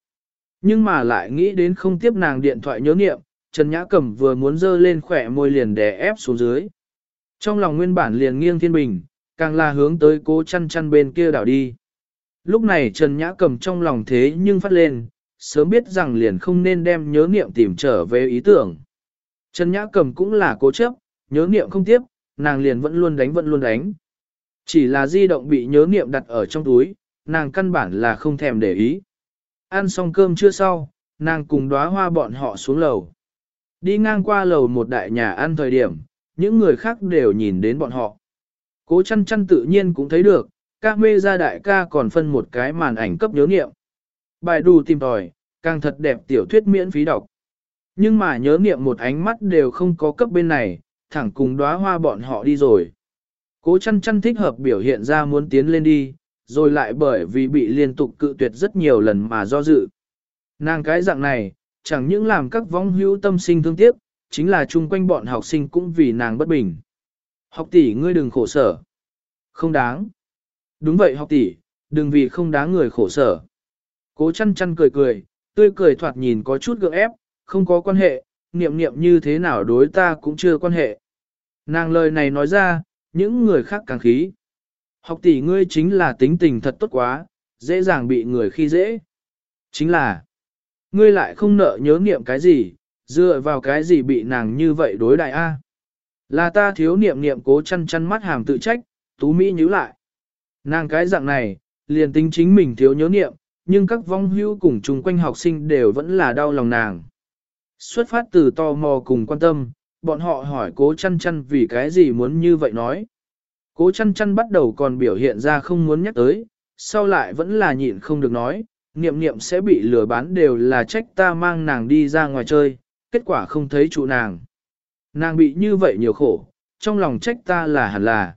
Nhưng mà lại nghĩ đến không tiếp nàng điện thoại nhớ niệm, Trần Nhã Cẩm vừa muốn dơ lên khỏe môi liền đè ép xuống dưới. Trong lòng nguyên bản liền nghiêng thiên bình, càng là hướng tới cố chăn chăn bên kia đảo đi. Lúc này Trần Nhã Cẩm trong lòng thế nhưng phát lên, sớm biết rằng liền không nên đem nhớ niệm tìm trở về ý tưởng. Trần Nhã Cẩm cũng là cố chấp, nhớ niệm không tiếp, nàng liền vẫn luôn đánh vẫn luôn đánh. Chỉ là di động bị nhớ niệm đặt ở trong túi, nàng căn bản là không thèm để ý. Ăn xong cơm chưa sau, nàng cùng đóa hoa bọn họ xuống lầu. Đi ngang qua lầu một đại nhà ăn thời điểm, những người khác đều nhìn đến bọn họ. Cố chăn chăn tự nhiên cũng thấy được, ca mê ra đại ca còn phân một cái màn ảnh cấp nhớ niệm. Bài đù tìm tòi, càng thật đẹp tiểu thuyết miễn phí đọc. Nhưng mà nhớ niệm một ánh mắt đều không có cấp bên này, thẳng cùng đóa hoa bọn họ đi rồi. Cố chăn chăn thích hợp biểu hiện ra muốn tiến lên đi, rồi lại bởi vì bị liên tục cự tuyệt rất nhiều lần mà do dự. Nàng cái dạng này, chẳng những làm các vong hữu tâm sinh thương tiếc, chính là chung quanh bọn học sinh cũng vì nàng bất bình. Học tỷ ngươi đừng khổ sở. Không đáng. Đúng vậy học tỷ, đừng vì không đáng người khổ sở. Cố chăn chăn cười cười, tươi cười thoạt nhìn có chút gượng ép, không có quan hệ, niệm niệm như thế nào đối ta cũng chưa quan hệ. Nàng lời này nói ra, những người khác càng khí. Học tỷ ngươi chính là tính tình thật tốt quá, dễ dàng bị người khi dễ. Chính là, ngươi lại không nợ nhớ niệm cái gì, dựa vào cái gì bị nàng như vậy đối đại A. Là ta thiếu niệm niệm cố chăn chăn mắt hàm tự trách, tú Mỹ nhíu lại. Nàng cái dạng này, liền tính chính mình thiếu nhớ niệm, nhưng các vong hưu cùng chung quanh học sinh đều vẫn là đau lòng nàng. Xuất phát từ tò mò cùng quan tâm, bọn họ hỏi cố chăn chăn vì cái gì muốn như vậy nói. Cố chăn chăn bắt đầu còn biểu hiện ra không muốn nhắc tới, sau lại vẫn là nhịn không được nói, niệm niệm sẽ bị lừa bán đều là trách ta mang nàng đi ra ngoài chơi, kết quả không thấy trụ nàng. Nàng bị như vậy nhiều khổ, trong lòng trách ta là hẳn là.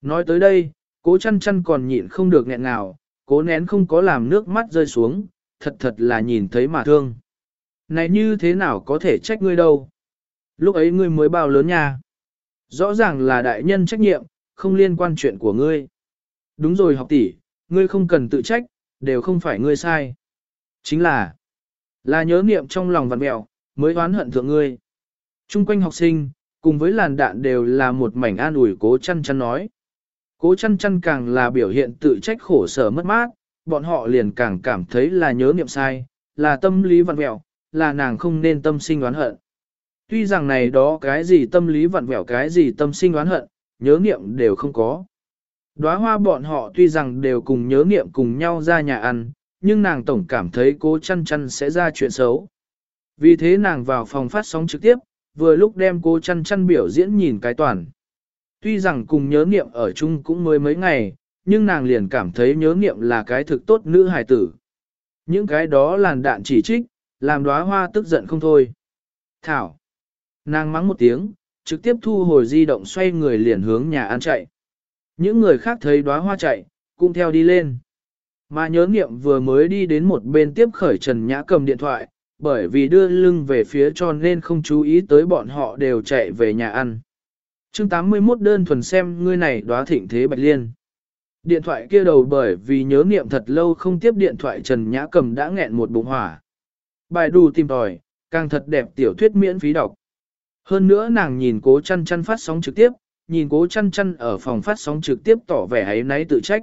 Nói tới đây, cố chăn chăn còn nhịn không được nghẹn nào, cố nén không có làm nước mắt rơi xuống, thật thật là nhìn thấy mà thương. Này như thế nào có thể trách ngươi đâu? Lúc ấy ngươi mới bao lớn nha. Rõ ràng là đại nhân trách nhiệm, không liên quan chuyện của ngươi. Đúng rồi học tỷ, ngươi không cần tự trách, đều không phải ngươi sai. Chính là, là nhớ niệm trong lòng vặn mẹo, mới oán hận thượng ngươi. Trung quanh học sinh, cùng với làn đạn đều là một mảnh an ủi cố chăn chăn nói. Cố chăn chăn càng là biểu hiện tự trách khổ sở mất mát, bọn họ liền càng cảm thấy là nhớ niệm sai, là tâm lý vặn vẹo, là nàng không nên tâm sinh oán hận. Tuy rằng này đó cái gì tâm lý vặn vẹo cái gì tâm sinh oán hận, nhớ niệm đều không có. Đóa hoa bọn họ tuy rằng đều cùng nhớ niệm cùng nhau ra nhà ăn, nhưng nàng tổng cảm thấy cố chăn chăn sẽ ra chuyện xấu. Vì thế nàng vào phòng phát sóng trực tiếp, vừa lúc đem cố chăn chăn biểu diễn nhìn cái toàn. Tuy rằng cùng nhớ niệm ở chung cũng mới mấy ngày, nhưng nàng liền cảm thấy nhớ niệm là cái thực tốt nữ hài tử. Những cái đó làn đạn chỉ trích, làm đóa hoa tức giận không thôi. Thảo. Nàng mắng một tiếng, trực tiếp thu hồi di động xoay người liền hướng nhà ăn chạy. Những người khác thấy đóa hoa chạy, cũng theo đi lên. Mà nhớ nghiệm vừa mới đi đến một bên tiếp khởi Trần Nhã cầm điện thoại, bởi vì đưa lưng về phía cho nên không chú ý tới bọn họ đều chạy về nhà ăn. chương 81 đơn thuần xem ngươi này đóa thịnh thế bạch liên. Điện thoại kia đầu bởi vì nhớ nghiệm thật lâu không tiếp điện thoại Trần Nhã cầm đã nghẹn một bụng hỏa. Bài đù tìm tòi, càng thật đẹp tiểu thuyết miễn phí đọc. Hơn nữa nàng nhìn cố chăn chăn phát sóng trực tiếp, nhìn cố chăn chăn ở phòng phát sóng trực tiếp tỏ vẻ ấy náy tự trách.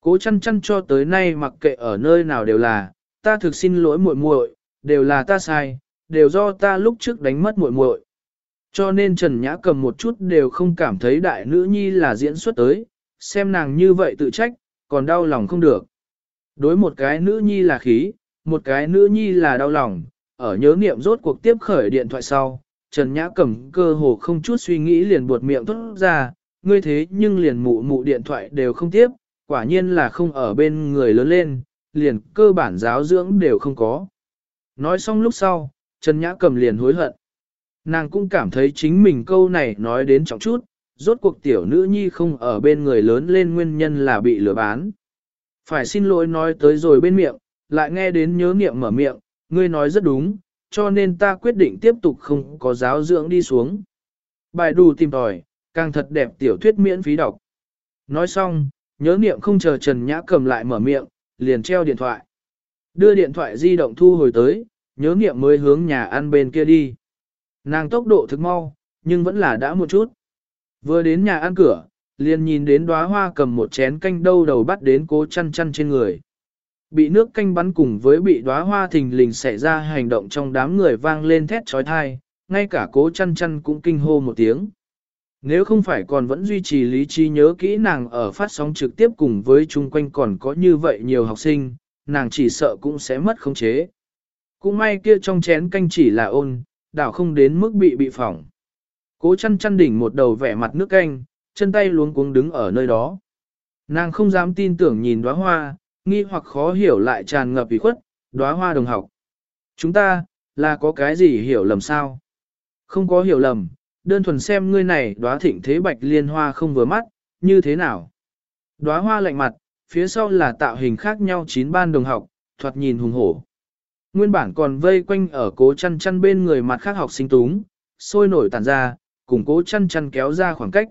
Cố chăn chăn cho tới nay mặc kệ ở nơi nào đều là, ta thực xin lỗi muội muội, đều là ta sai, đều do ta lúc trước đánh mất muội muội. Cho nên Trần Nhã cầm một chút đều không cảm thấy đại nữ nhi là diễn xuất tới, xem nàng như vậy tự trách, còn đau lòng không được. Đối một cái nữ nhi là khí, một cái nữ nhi là đau lòng, ở nhớ niệm rốt cuộc tiếp khởi điện thoại sau, Trần Nhã cầm cơ hồ không chút suy nghĩ liền buột miệng thốt ra, ngươi thế nhưng liền mụ mụ điện thoại đều không tiếp, quả nhiên là không ở bên người lớn lên, liền cơ bản giáo dưỡng đều không có. Nói xong lúc sau, Trần Nhã cầm liền hối hận. Nàng cũng cảm thấy chính mình câu này nói đến trọng chút, rốt cuộc tiểu nữ nhi không ở bên người lớn lên nguyên nhân là bị lừa bán. Phải xin lỗi nói tới rồi bên miệng, lại nghe đến nhớ niệm mở miệng, ngươi nói rất đúng, cho nên ta quyết định tiếp tục không có giáo dưỡng đi xuống. Bài đủ tìm tòi, càng thật đẹp tiểu thuyết miễn phí đọc. Nói xong, nhớ niệm không chờ Trần Nhã cầm lại mở miệng, liền treo điện thoại. Đưa điện thoại di động thu hồi tới, nhớ niệm mới hướng nhà ăn bên kia đi. Nàng tốc độ thực mau, nhưng vẫn là đã một chút. Vừa đến nhà ăn cửa, liền nhìn đến đóa hoa cầm một chén canh đâu đầu bắt đến cố chăn chăn trên người. Bị nước canh bắn cùng với bị đóa hoa thình lình xảy ra hành động trong đám người vang lên thét trói thai, ngay cả cố chăn chăn cũng kinh hô một tiếng. Nếu không phải còn vẫn duy trì lý trí nhớ kỹ nàng ở phát sóng trực tiếp cùng với chung quanh còn có như vậy nhiều học sinh, nàng chỉ sợ cũng sẽ mất khống chế. Cũng may kia trong chén canh chỉ là ôn, đảo không đến mức bị bị phỏng. Cố chăn chăn đỉnh một đầu vẻ mặt nước canh, chân tay luống cuống đứng ở nơi đó. Nàng không dám tin tưởng nhìn đóa hoa, nghi hoặc khó hiểu lại tràn ngập ý khuất, đóa hoa đồng học. Chúng ta, là có cái gì hiểu lầm sao? Không có hiểu lầm, đơn thuần xem ngươi này đóa thịnh thế bạch liên hoa không vừa mắt, như thế nào? Đóa hoa lạnh mặt, phía sau là tạo hình khác nhau chín ban đồng học, thoạt nhìn hùng hổ. Nguyên bản còn vây quanh ở cố chăn chăn bên người mặt khác học sinh túng, sôi nổi tản ra, cùng cố chăn chăn kéo ra khoảng cách.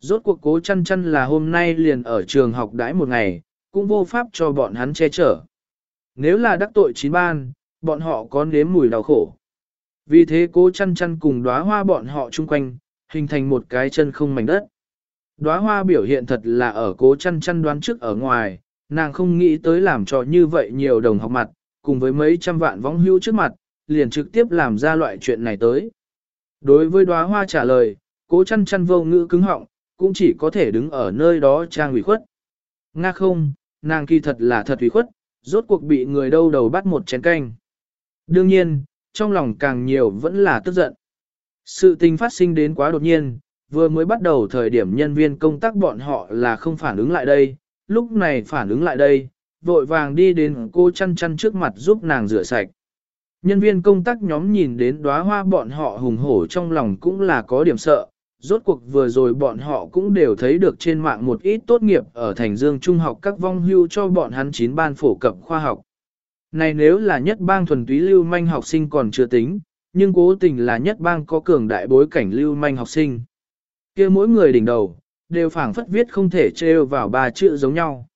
Rốt cuộc cố chăn chăn là hôm nay liền ở trường học đãi một ngày, cũng vô pháp cho bọn hắn che chở. Nếu là đắc tội chín ban, bọn họ có nếm mùi đau khổ. Vì thế cố chăn chăn cùng đóa hoa bọn họ chung quanh, hình thành một cái chân không mảnh đất. Đóa hoa biểu hiện thật là ở cố chăn chăn đoán trước ở ngoài, nàng không nghĩ tới làm cho như vậy nhiều đồng học mặt, cùng với mấy trăm vạn vong hữu trước mặt, liền trực tiếp làm ra loại chuyện này tới. Đối với đóa hoa trả lời, cố chăn chăn vô ngữ cứng họng, cũng chỉ có thể đứng ở nơi đó trang ủy khuất. Nga không, nàng kỳ thật là thật ủy khuất, rốt cuộc bị người đâu đầu bắt một chén canh. Đương nhiên, trong lòng càng nhiều vẫn là tức giận. Sự tình phát sinh đến quá đột nhiên, vừa mới bắt đầu thời điểm nhân viên công tác bọn họ là không phản ứng lại đây, lúc này phản ứng lại đây, vội vàng đi đến cô chăn chăn trước mặt giúp nàng rửa sạch. Nhân viên công tác nhóm nhìn đến đóa hoa bọn họ hùng hổ trong lòng cũng là có điểm sợ, rốt cuộc vừa rồi bọn họ cũng đều thấy được trên mạng một ít tốt nghiệp ở Thành Dương Trung học các vong hưu cho bọn hắn chín ban phổ cập khoa học. Này nếu là nhất bang thuần túy lưu manh học sinh còn chưa tính, nhưng cố tình là nhất bang có cường đại bối cảnh lưu manh học sinh. kia mỗi người đỉnh đầu, đều phảng phất viết không thể trêu vào ba chữ giống nhau.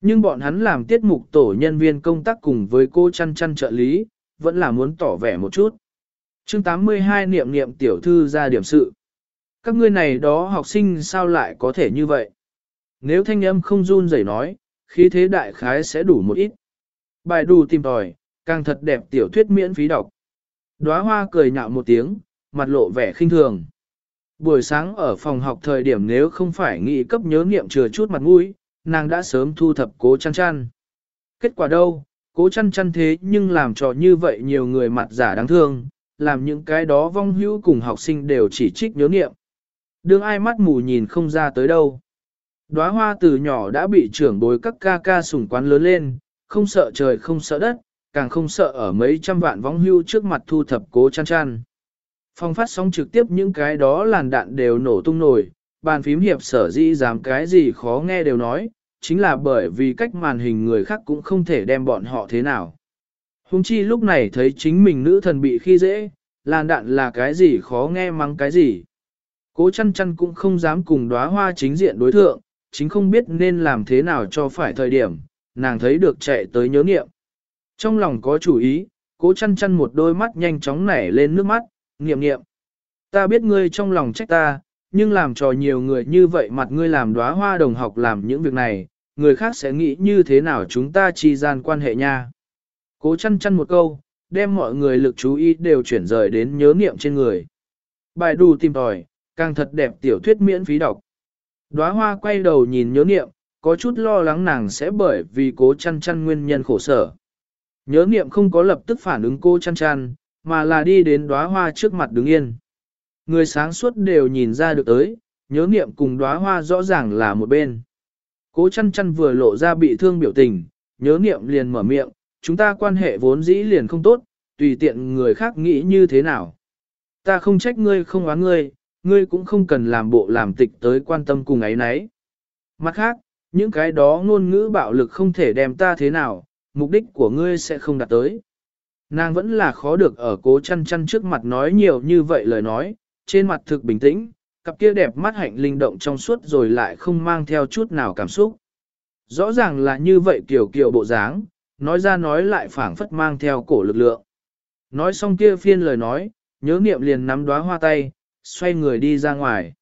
Nhưng bọn hắn làm tiết mục tổ nhân viên công tác cùng với cô chăn chăn trợ lý, vẫn là muốn tỏ vẻ một chút. chương 82 niệm niệm tiểu thư ra điểm sự. Các ngươi này đó học sinh sao lại có thể như vậy? Nếu thanh âm không run rẩy nói, khí thế đại khái sẽ đủ một ít. Bài đủ tìm tòi, càng thật đẹp tiểu thuyết miễn phí đọc. Đóa hoa cười nhạo một tiếng, mặt lộ vẻ khinh thường. Buổi sáng ở phòng học thời điểm nếu không phải nghĩ cấp nhớ nghiệm chừa chút mặt mũi, nàng đã sớm thu thập cố chăn chăn. Kết quả đâu, cố chăn chăn thế nhưng làm cho như vậy nhiều người mặt giả đáng thương, làm những cái đó vong hữu cùng học sinh đều chỉ trích nhớ nghiệm. Đương ai mắt mù nhìn không ra tới đâu. Đóa hoa từ nhỏ đã bị trưởng bối các ca ca sủng quán lớn lên, không sợ trời không sợ đất, càng không sợ ở mấy trăm vạn vong hưu trước mặt thu thập cố chăn chăn. Phong phát sóng trực tiếp những cái đó làn đạn đều nổ tung nổi, bàn phím hiệp sở dĩ dám cái gì khó nghe đều nói, chính là bởi vì cách màn hình người khác cũng không thể đem bọn họ thế nào. Hùng chi lúc này thấy chính mình nữ thần bị khi dễ, làn đạn là cái gì khó nghe mắng cái gì. Cố chăn chăn cũng không dám cùng đóa hoa chính diện đối thượng, chính không biết nên làm thế nào cho phải thời điểm, nàng thấy được chạy tới nhớ nghiệm. Trong lòng có chủ ý, cố chăn chăn một đôi mắt nhanh chóng nảy lên nước mắt, nghiệm nghiệm. Ta biết ngươi trong lòng trách ta, nhưng làm cho nhiều người như vậy mặt ngươi làm đóa hoa đồng học làm những việc này, người khác sẽ nghĩ như thế nào chúng ta chi gian quan hệ nha. Cố chăn chăn một câu, đem mọi người lực chú ý đều chuyển rời đến nhớ nghiệm trên người. Bài đù tìm tòi, càng thật đẹp tiểu thuyết miễn phí đọc. Đóa hoa quay đầu nhìn nhớ niệm, có chút lo lắng nàng sẽ bởi vì cố chăn chăn nguyên nhân khổ sở. Nhớ niệm không có lập tức phản ứng cô chăn chăn, mà là đi đến đóa hoa trước mặt đứng yên. Người sáng suốt đều nhìn ra được tới, nhớ niệm cùng đóa hoa rõ ràng là một bên. Cố chăn chăn vừa lộ ra bị thương biểu tình, nhớ niệm liền mở miệng, chúng ta quan hệ vốn dĩ liền không tốt, tùy tiện người khác nghĩ như thế nào. Ta không trách ngươi không oán ngươi, ngươi cũng không cần làm bộ làm tịch tới quan tâm cùng ấy nấy. Mặt khác, những cái đó ngôn ngữ bạo lực không thể đem ta thế nào, mục đích của ngươi sẽ không đạt tới. Nàng vẫn là khó được ở cố chăn chăn trước mặt nói nhiều như vậy lời nói, trên mặt thực bình tĩnh, cặp kia đẹp mắt hạnh linh động trong suốt rồi lại không mang theo chút nào cảm xúc. Rõ ràng là như vậy kiểu kiểu bộ dáng, nói ra nói lại phảng phất mang theo cổ lực lượng. Nói xong kia phiên lời nói, nhớ niệm liền nắm đóa hoa tay, xoay người đi ra ngoài.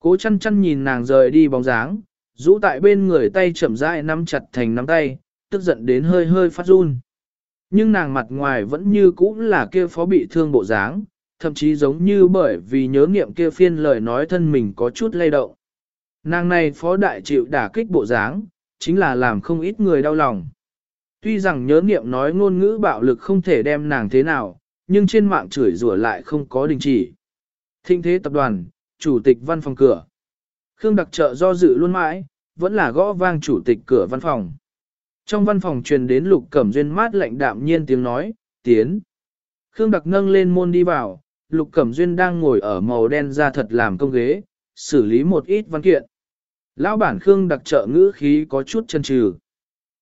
Cố chăn chăn nhìn nàng rời đi bóng dáng, rũ tại bên người tay chậm rãi nắm chặt thành nắm tay, tức giận đến hơi hơi phát run. Nhưng nàng mặt ngoài vẫn như cũ là kia phó bị thương bộ dáng, thậm chí giống như bởi vì nhớ nghiệm kia phiên lời nói thân mình có chút lay động. Nàng này phó đại chịu đả kích bộ dáng, chính là làm không ít người đau lòng. Tuy rằng nhớ nghiệm nói ngôn ngữ bạo lực không thể đem nàng thế nào, nhưng trên mạng chửi rủa lại không có đình chỉ. Thinh thế tập đoàn, chủ tịch văn phòng cửa. Khương đặc trợ do dự luôn mãi, vẫn là gõ vang chủ tịch cửa văn phòng. Trong văn phòng truyền đến lục cẩm duyên mát lạnh đạm nhiên tiếng nói, tiến. Khương đặc nâng lên môn đi vào, lục cẩm duyên đang ngồi ở màu đen ra thật làm công ghế, xử lý một ít văn kiện. Lão bản Khương đặc trợ ngữ khí có chút chân trừ.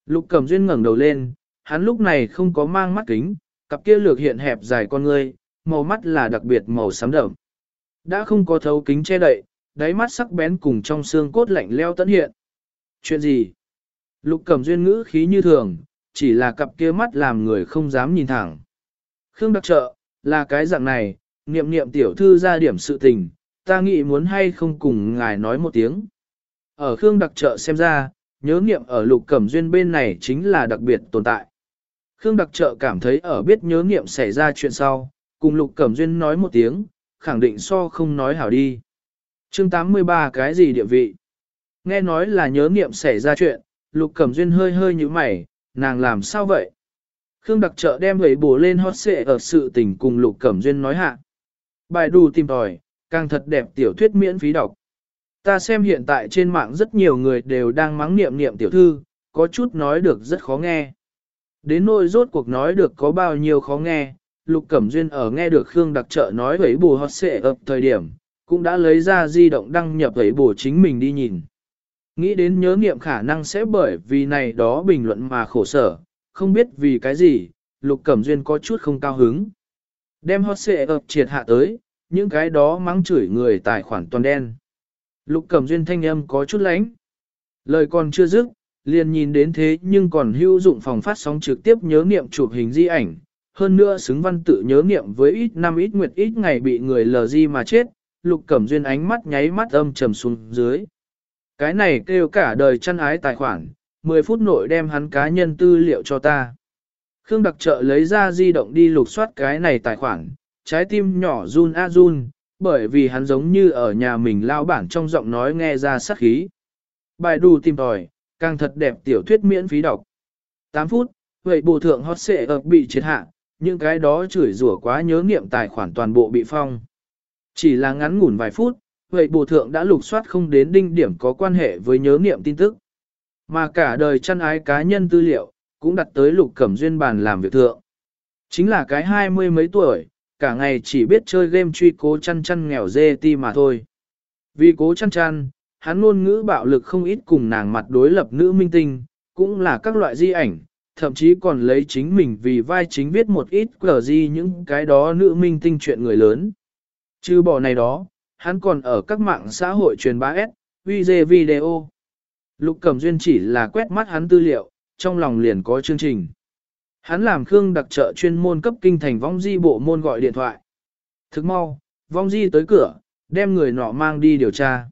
Lục cẩm duyên ngẩng đầu lên, hắn lúc này không có mang mắt kính, cặp kia lược hiện hẹp dài con ngươi, màu mắt là đặc biệt màu xám đậm. Đã không có thấu kính che đậy, đáy mắt sắc bén cùng trong xương cốt lạnh leo tận hiện. Chuyện gì? Lục cẩm duyên ngữ khí như thường, chỉ là cặp kia mắt làm người không dám nhìn thẳng. Khương đặc trợ, là cái dạng này, niệm niệm tiểu thư ra điểm sự tình, ta nghĩ muốn hay không cùng ngài nói một tiếng. Ở Khương đặc trợ xem ra, nhớ niệm ở lục cẩm duyên bên này chính là đặc biệt tồn tại. Khương đặc trợ cảm thấy ở biết nhớ niệm xảy ra chuyện sau, cùng lục cẩm duyên nói một tiếng, khẳng định so không nói hảo đi. chương 83 cái gì địa vị? Nghe nói là nhớ nghiệm xảy ra chuyện, lục cẩm duyên hơi hơi như mày, nàng làm sao vậy? Khương đặc trợ đem người bổ lên hot xệ ở sự tình cùng lục cẩm duyên nói hạ. Bài đù tìm tòi, càng thật đẹp tiểu thuyết miễn phí đọc. Ta xem hiện tại trên mạng rất nhiều người đều đang mắng niệm niệm tiểu thư, có chút nói được rất khó nghe. Đến nỗi rốt cuộc nói được có bao nhiêu khó nghe, Lục Cẩm Duyên ở nghe được Khương đặc trợ nói với bù hot xệ ập thời điểm, cũng đã lấy ra di động đăng nhập với bù chính mình đi nhìn. Nghĩ đến nhớ nghiệm khả năng sẽ bởi vì này đó bình luận mà khổ sở, không biết vì cái gì, Lục Cẩm Duyên có chút không cao hứng. Đem hot xệ ập triệt hạ tới, những cái đó mắng chửi người tài khoản toàn đen. Lục Cẩm Duyên thanh âm có chút lánh. Lời còn chưa dứt, liền nhìn đến thế nhưng còn hữu dụng phòng phát sóng trực tiếp nhớ nghiệm chụp hình di ảnh, hơn nữa xứng văn tự nhớ nghiệm với ít năm ít nguyệt ít ngày bị người lờ di mà chết, lục cẩm duyên ánh mắt nháy mắt âm trầm xuống dưới. Cái này kêu cả đời chăn ái tài khoản, 10 phút nội đem hắn cá nhân tư liệu cho ta. Khương đặc trợ lấy ra di động đi lục soát cái này tài khoản, trái tim nhỏ run a run, bởi vì hắn giống như ở nhà mình lao bản trong giọng nói nghe ra sắc khí. Bài đù tìm tòi, càng thật đẹp tiểu thuyết miễn phí đọc. 8 phút, vậy bộ thượng hot xệ ập bị triệt hạ, những cái đó chửi rủa quá nhớ nghiệm tài khoản toàn bộ bị phong. Chỉ là ngắn ngủn vài phút, vậy bộ thượng đã lục soát không đến đinh điểm có quan hệ với nhớ nghiệm tin tức. Mà cả đời chăn ái cá nhân tư liệu, cũng đặt tới lục cẩm duyên bàn làm việc thượng. Chính là cái hai mươi mấy tuổi, cả ngày chỉ biết chơi game truy cố chăn chăn nghèo dê ti mà thôi. Vì cố chăn chăn, hắn ngôn ngữ bạo lực không ít cùng nàng mặt đối lập nữ minh tinh, cũng là các loại di ảnh, thậm chí còn lấy chính mình vì vai chính viết một ít cờ di những cái đó nữ minh tinh chuyện người lớn. Chứ bỏ này đó, hắn còn ở các mạng xã hội truyền bá S, video video. Lục Cẩm Duyên chỉ là quét mắt hắn tư liệu, trong lòng liền có chương trình. Hắn làm Khương đặc trợ chuyên môn cấp kinh thành vong di bộ môn gọi điện thoại. Thức mau, vong di tới cửa, đem người nọ mang đi điều tra.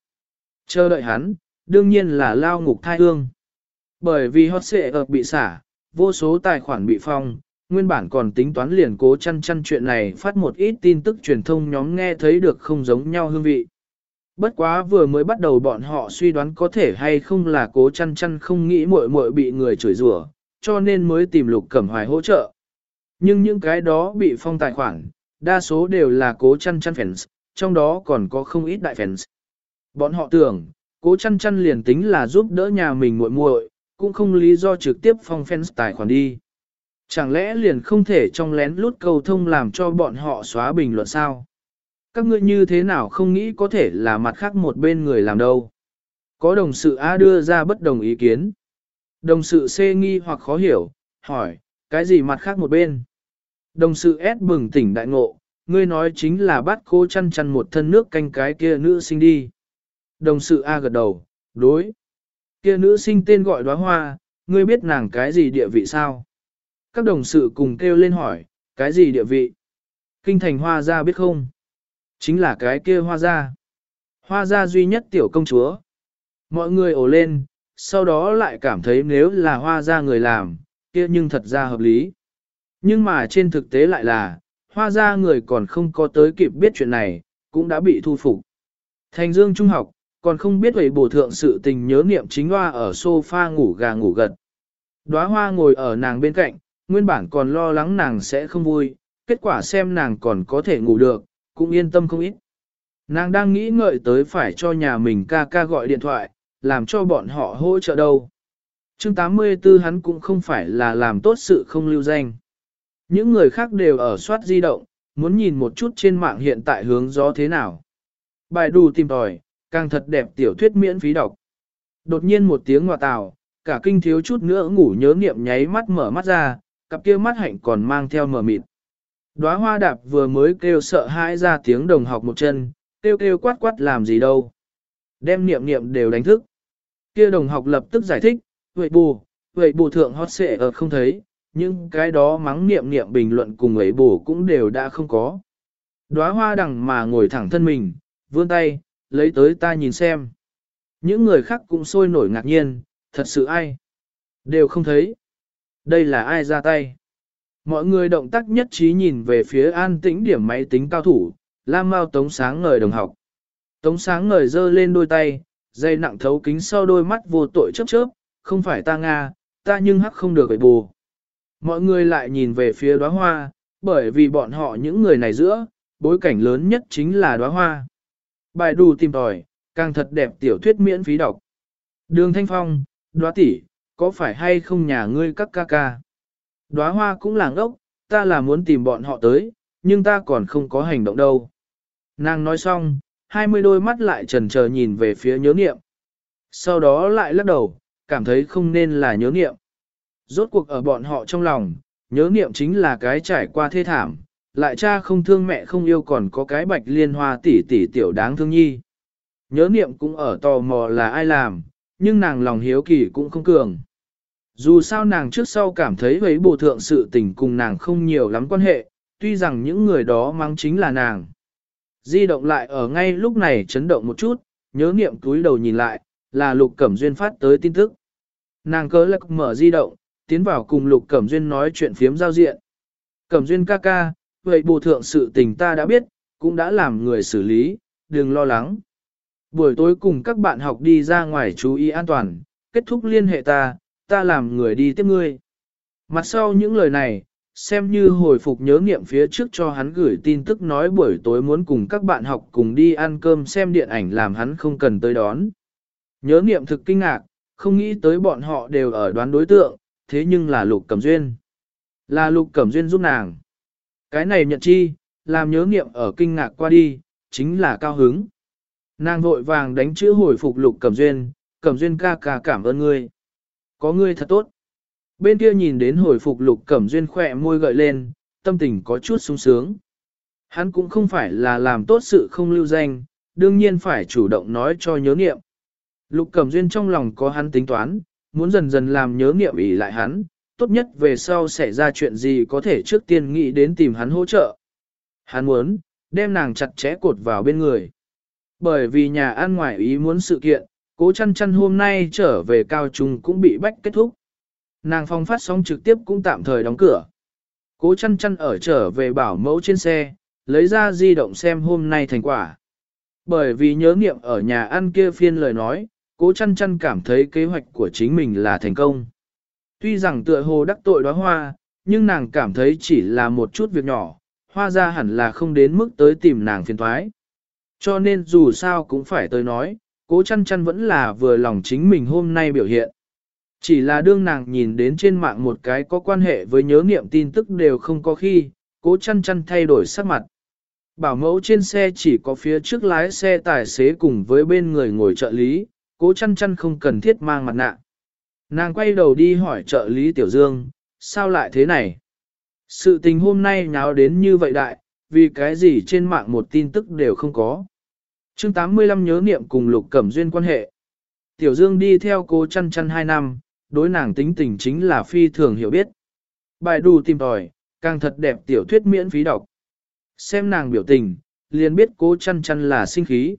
Chờ đợi hắn, đương nhiên là lao ngục thai hương. Bởi vì hot xệ ập bị xả, vô số tài khoản bị phong, nguyên bản còn tính toán liền cố chăn chăn chuyện này phát một ít tin tức truyền thông nhóm nghe thấy được không giống nhau hương vị. Bất quá vừa mới bắt đầu bọn họ suy đoán có thể hay không là cố chăn chăn không nghĩ muội muội bị người chửi rủa, cho nên mới tìm lục cẩm hoài hỗ trợ. Nhưng những cái đó bị phong tài khoản, đa số đều là cố chăn chăn fans, trong đó còn có không ít đại fans. Bọn họ tưởng, cố chăn chăn liền tính là giúp đỡ nhà mình muội muội, cũng không lý do trực tiếp phong fans tài khoản đi. Chẳng lẽ liền không thể trong lén lút cầu thông làm cho bọn họ xóa bình luận sao? Các ngươi như thế nào không nghĩ có thể là mặt khác một bên người làm đâu? Có đồng sự A đưa ra bất đồng ý kiến. Đồng sự C nghi hoặc khó hiểu, hỏi, cái gì mặt khác một bên? Đồng sự S bừng tỉnh đại ngộ, ngươi nói chính là bắt cô chăn chăn một thân nước canh cái kia nữ sinh đi. Đồng sự A gật đầu, đối. Kia nữ sinh tên gọi đóa hoa, ngươi biết nàng cái gì địa vị sao? Các đồng sự cùng kêu lên hỏi, cái gì địa vị? Kinh thành hoa gia biết không? Chính là cái kia hoa gia. Hoa gia duy nhất tiểu công chúa. Mọi người ồ lên, sau đó lại cảm thấy nếu là hoa gia người làm, kia nhưng thật ra hợp lý. Nhưng mà trên thực tế lại là, hoa gia người còn không có tới kịp biết chuyện này, cũng đã bị thu phục. Thành Dương Trung học, còn không biết vậy bổ thượng sự tình nhớ niệm chính hoa ở sofa ngủ gà ngủ gật. Đóa hoa ngồi ở nàng bên cạnh, nguyên bản còn lo lắng nàng sẽ không vui, kết quả xem nàng còn có thể ngủ được, cũng yên tâm không ít. Nàng đang nghĩ ngợi tới phải cho nhà mình ca ca gọi điện thoại, làm cho bọn họ hỗ trợ đâu. Chương 84 hắn cũng không phải là làm tốt sự không lưu danh. Những người khác đều ở soát di động, muốn nhìn một chút trên mạng hiện tại hướng gió thế nào. Bài đù tìm tòi, càng thật đẹp tiểu thuyết miễn phí đọc. Đột nhiên một tiếng ngọa tào, cả kinh thiếu chút nữa ngủ nhớ niệm nháy mắt mở mắt ra, cặp kia mắt hạnh còn mang theo mở mịt. Đóa hoa đạp vừa mới kêu sợ hãi ra tiếng đồng học một chân, kêu kêu quát quát làm gì đâu. Đem niệm niệm đều đánh thức. Kia đồng học lập tức giải thích, vậy bù, vậy bù thượng hot xệ ở không thấy, nhưng cái đó mắng niệm niệm bình luận cùng ấy bù cũng đều đã không có. Đóa hoa đằng mà ngồi thẳng thân mình, vươn tay, lấy tới ta nhìn xem. Những người khác cũng sôi nổi ngạc nhiên, thật sự ai? Đều không thấy. Đây là ai ra tay? Mọi người động tác nhất trí nhìn về phía an tĩnh điểm máy tính cao thủ, Lam Mao Tống sáng ngời đồng học. Tống sáng ngời giơ lên đôi tay, dây nặng thấu kính sau đôi mắt vô tội chớp chớp, không phải ta Nga, ta nhưng hắc không được gậy bù. Mọi người lại nhìn về phía đóa hoa, bởi vì bọn họ những người này giữa, bối cảnh lớn nhất chính là đóa hoa. Bài đủ tìm tòi, càng thật đẹp tiểu thuyết miễn phí đọc. Đường Thanh Phong, đoá tỷ, có phải hay không nhà ngươi các ca ca? Đóa hoa cũng làng ốc, ta là muốn tìm bọn họ tới, nhưng ta còn không có hành động đâu. Nàng nói xong, hai mươi đôi mắt lại trần chờ nhìn về phía nhớ nghiệm. Sau đó lại lắc đầu, cảm thấy không nên là nhớ nghiệm. Rốt cuộc ở bọn họ trong lòng, nhớ nghiệm chính là cái trải qua thê thảm, lại cha không thương mẹ không yêu còn có cái bạch liên hoa tỷ tỷ tiểu đáng thương nhi. Nhớ niệm cũng ở tò mò là ai làm, nhưng nàng lòng hiếu kỳ cũng không cường. Dù sao nàng trước sau cảm thấy với bộ thượng sự tình cùng nàng không nhiều lắm quan hệ, tuy rằng những người đó mang chính là nàng. Di động lại ở ngay lúc này chấn động một chút, nhớ niệm túi đầu nhìn lại, là Lục Cẩm Duyên phát tới tin tức. Nàng cớ lạc mở di động, tiến vào cùng Lục Cẩm Duyên nói chuyện phiếm giao diện. Cẩm Duyên ca ca, vậy bộ thượng sự tình ta đã biết, cũng đã làm người xử lý, đừng lo lắng. Buổi tối cùng các bạn học đi ra ngoài chú ý an toàn, kết thúc liên hệ ta, ta làm người đi tiếp ngươi. Mặt sau những lời này, xem như hồi phục nhớ nghiệm phía trước cho hắn gửi tin tức nói buổi tối muốn cùng các bạn học cùng đi ăn cơm xem điện ảnh làm hắn không cần tới đón. Nhớ nghiệm thực kinh ngạc, không nghĩ tới bọn họ đều ở đoán đối tượng, thế nhưng là Lục Cẩm Duyên. Là Lục Cẩm Duyên giúp nàng. Cái này nhận chi, làm nhớ nghiệm ở kinh ngạc qua đi, chính là cao hứng. Nàng vội vàng đánh chữ hồi phục Lục Cẩm Duyên, Cẩm Duyên ca ca cảm ơn ngươi. Có ngươi thật tốt. Bên kia nhìn đến hồi phục Lục Cẩm Duyên khỏe môi gợi lên, tâm tình có chút sung sướng. Hắn cũng không phải là làm tốt sự không lưu danh, đương nhiên phải chủ động nói cho nhớ nghiệm. Lục Cẩm Duyên trong lòng có hắn tính toán, muốn dần dần làm nhớ nghiệm ý lại hắn, tốt nhất về sau xảy ra chuyện gì có thể trước tiên nghĩ đến tìm hắn hỗ trợ. Hắn muốn, đem nàng chặt chẽ cột vào bên người. Bởi vì nhà ăn ngoài ý muốn sự kiện, cố chăn chăn hôm nay trở về cao trung cũng bị bách kết thúc. Nàng phong phát sóng trực tiếp cũng tạm thời đóng cửa. Cố chăn chăn ở trở về bảo mẫu trên xe, lấy ra di động xem hôm nay thành quả. Bởi vì nhớ nghiệm ở nhà ăn kia phiên lời nói, cố chăn chăn cảm thấy kế hoạch của chính mình là thành công. Tuy rằng tựa hồ đắc tội đóa hoa, nhưng nàng cảm thấy chỉ là một chút việc nhỏ, hoa ra hẳn là không đến mức tới tìm nàng phiền thoái. Cho nên dù sao cũng phải tới nói, cố chăn chăn vẫn là vừa lòng chính mình hôm nay biểu hiện. Chỉ là đương nàng nhìn đến trên mạng một cái có quan hệ với nhớ niệm tin tức đều không có khi, cố chăn chăn thay đổi sắc mặt. Bảo mẫu trên xe chỉ có phía trước lái xe tài xế cùng với bên người ngồi trợ lý, cố chăn chăn không cần thiết mang mặt nạ. Nàng quay đầu đi hỏi trợ lý Tiểu Dương, sao lại thế này? Sự tình hôm nay nháo đến như vậy đại, vì cái gì trên mạng một tin tức đều không có. chương 85 nhớ niệm cùng Lục Cẩm Duyên quan hệ. Tiểu Dương đi theo cô chăn chăn 2 năm, đối nàng tính tình chính là phi thường hiểu biết. Bài đù tìm tòi, càng thật đẹp tiểu thuyết miễn phí đọc. Xem nàng biểu tình, liền biết cố chăn chăn là sinh khí.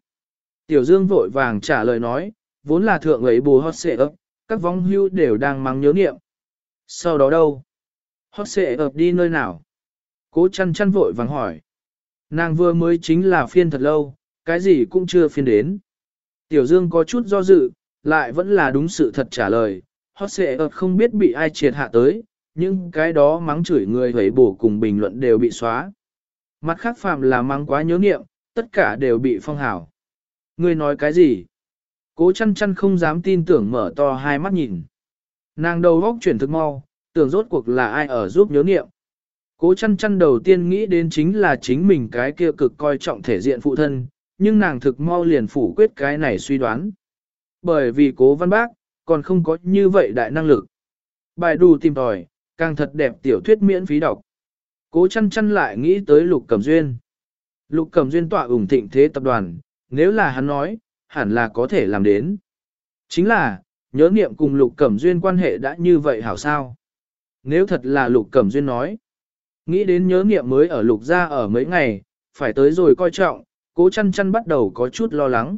Tiểu Dương vội vàng trả lời nói, vốn là thượng ấy bù hót xệ ấp, các vong hưu đều đang mang nhớ nghiệm. Sau đó đâu? Hot xệ ập đi nơi nào? Cố chăn chăn vội vàng hỏi. Nàng vừa mới chính là phiên thật lâu, cái gì cũng chưa phiên đến. Tiểu Dương có chút do dự, lại vẫn là đúng sự thật trả lời, hot xệ ập không biết bị ai triệt hạ tới, nhưng cái đó mắng chửi người hấy bổ cùng bình luận đều bị xóa. Mặt khác phạm là mắng quá nhớ nghiệm, tất cả đều bị phong hảo. Người nói cái gì? Cố chăn chăn không dám tin tưởng mở to hai mắt nhìn. Nàng đầu góc chuyển thực mau, tưởng rốt cuộc là ai ở giúp nhớ nghiệm. Cố chăn chăn đầu tiên nghĩ đến chính là chính mình cái kia cực coi trọng thể diện phụ thân, nhưng nàng thực mau liền phủ quyết cái này suy đoán. Bởi vì cố văn bác, còn không có như vậy đại năng lực. Bài đù tìm tòi, càng thật đẹp tiểu thuyết miễn phí đọc. Cố chăn chăn lại nghĩ tới Lục Cẩm Duyên. Lục Cẩm Duyên tọa ủng thịnh thế tập đoàn, nếu là hắn nói, hẳn là có thể làm đến. Chính là, nhớ niệm cùng Lục Cẩm Duyên quan hệ đã như vậy hảo sao. Nếu thật là Lục Cẩm Duyên nói, nghĩ đến nhớ niệm mới ở Lục gia ở mấy ngày, phải tới rồi coi trọng, cố chăn chăn bắt đầu có chút lo lắng.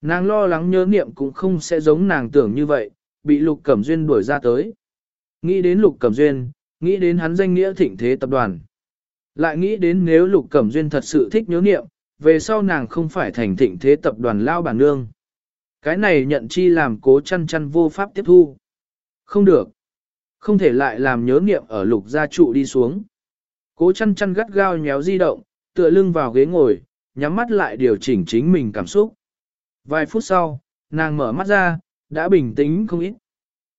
Nàng lo lắng nhớ niệm cũng không sẽ giống nàng tưởng như vậy, bị Lục Cẩm Duyên đuổi ra tới. Nghĩ đến Lục Cẩm Duyên, nghĩ đến hắn danh nghĩa thịnh thế tập đoàn. Lại nghĩ đến nếu Lục Cẩm Duyên thật sự thích nhớ niệm, về sau nàng không phải thành thịnh thế tập đoàn lao bản nương. Cái này nhận chi làm cố chăn chăn vô pháp tiếp thu. Không được. Không thể lại làm nhớ niệm ở lục gia trụ đi xuống. Cố chăn chăn gắt gao nhéo di động, tựa lưng vào ghế ngồi, nhắm mắt lại điều chỉnh chính mình cảm xúc. Vài phút sau, nàng mở mắt ra, đã bình tĩnh không ít.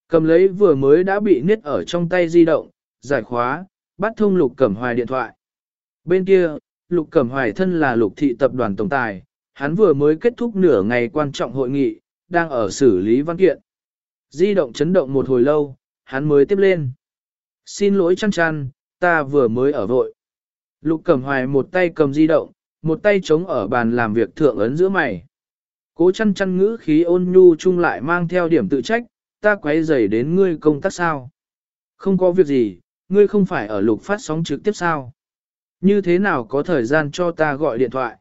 Cầm lấy vừa mới đã bị niết ở trong tay di động, giải khóa, bắt thông lục cẩm hoài điện thoại. Bên kia, lục cẩm hoài thân là lục thị tập đoàn tổng tài, hắn vừa mới kết thúc nửa ngày quan trọng hội nghị, đang ở xử lý văn kiện. Di động chấn động một hồi lâu, hắn mới tiếp lên. Xin lỗi chăn chăn, ta vừa mới ở vội. Lục cẩm hoài một tay cầm di động, một tay chống ở bàn làm việc thượng ấn giữa mày. Cố chăn chăn ngữ khí ôn nhu chung lại mang theo điểm tự trách, ta quấy rầy đến ngươi công tác sao. Không có việc gì, ngươi không phải ở lục phát sóng trực tiếp sao. Như thế nào có thời gian cho ta gọi điện thoại?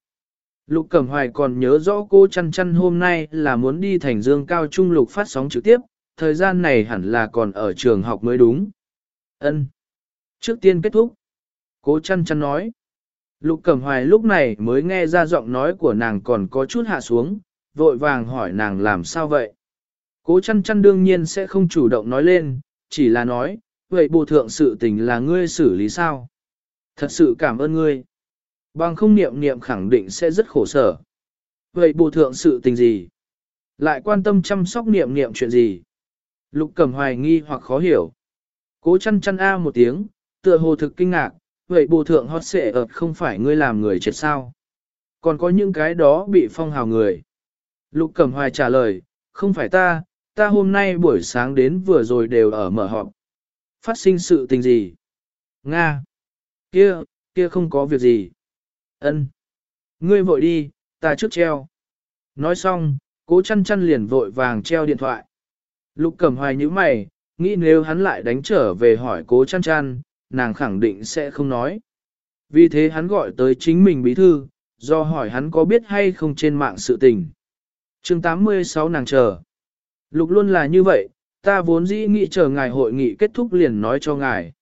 Lục Cẩm Hoài còn nhớ rõ cô chăn chăn hôm nay là muốn đi thành dương cao trung lục phát sóng trực tiếp, thời gian này hẳn là còn ở trường học mới đúng. Ân. Trước tiên kết thúc. Cố chăn chăn nói. Lục Cẩm Hoài lúc này mới nghe ra giọng nói của nàng còn có chút hạ xuống, vội vàng hỏi nàng làm sao vậy. Cố chăn chăn đương nhiên sẽ không chủ động nói lên, chỉ là nói, vậy bộ thượng sự tình là ngươi xử lý sao? Thật sự cảm ơn ngươi. Bằng không niệm niệm khẳng định sẽ rất khổ sở. Vậy bộ thượng sự tình gì? Lại quan tâm chăm sóc niệm niệm chuyện gì? Lục cẩm hoài nghi hoặc khó hiểu. Cố chăn chăn a một tiếng, tựa hồ thực kinh ngạc, vậy bộ thượng hót xệ ợt không phải ngươi làm người chết sao? Còn có những cái đó bị phong hào người. Lục cẩm hoài trả lời, không phải ta, ta hôm nay buổi sáng đến vừa rồi đều ở mở họp. Phát sinh sự tình gì? Nga! Kia, kia không có việc gì. Ân, Ngươi vội đi, ta trước treo. Nói xong, cố chăn chăn liền vội vàng treo điện thoại. Lục cẩm hoài như mày, nghĩ nếu hắn lại đánh trở về hỏi cố chăn chăn, nàng khẳng định sẽ không nói. Vì thế hắn gọi tới chính mình bí thư, do hỏi hắn có biết hay không trên mạng sự tình. chương 86 nàng chờ. Lục luôn là như vậy, ta vốn dĩ nghĩ chờ ngài hội nghị kết thúc liền nói cho ngài.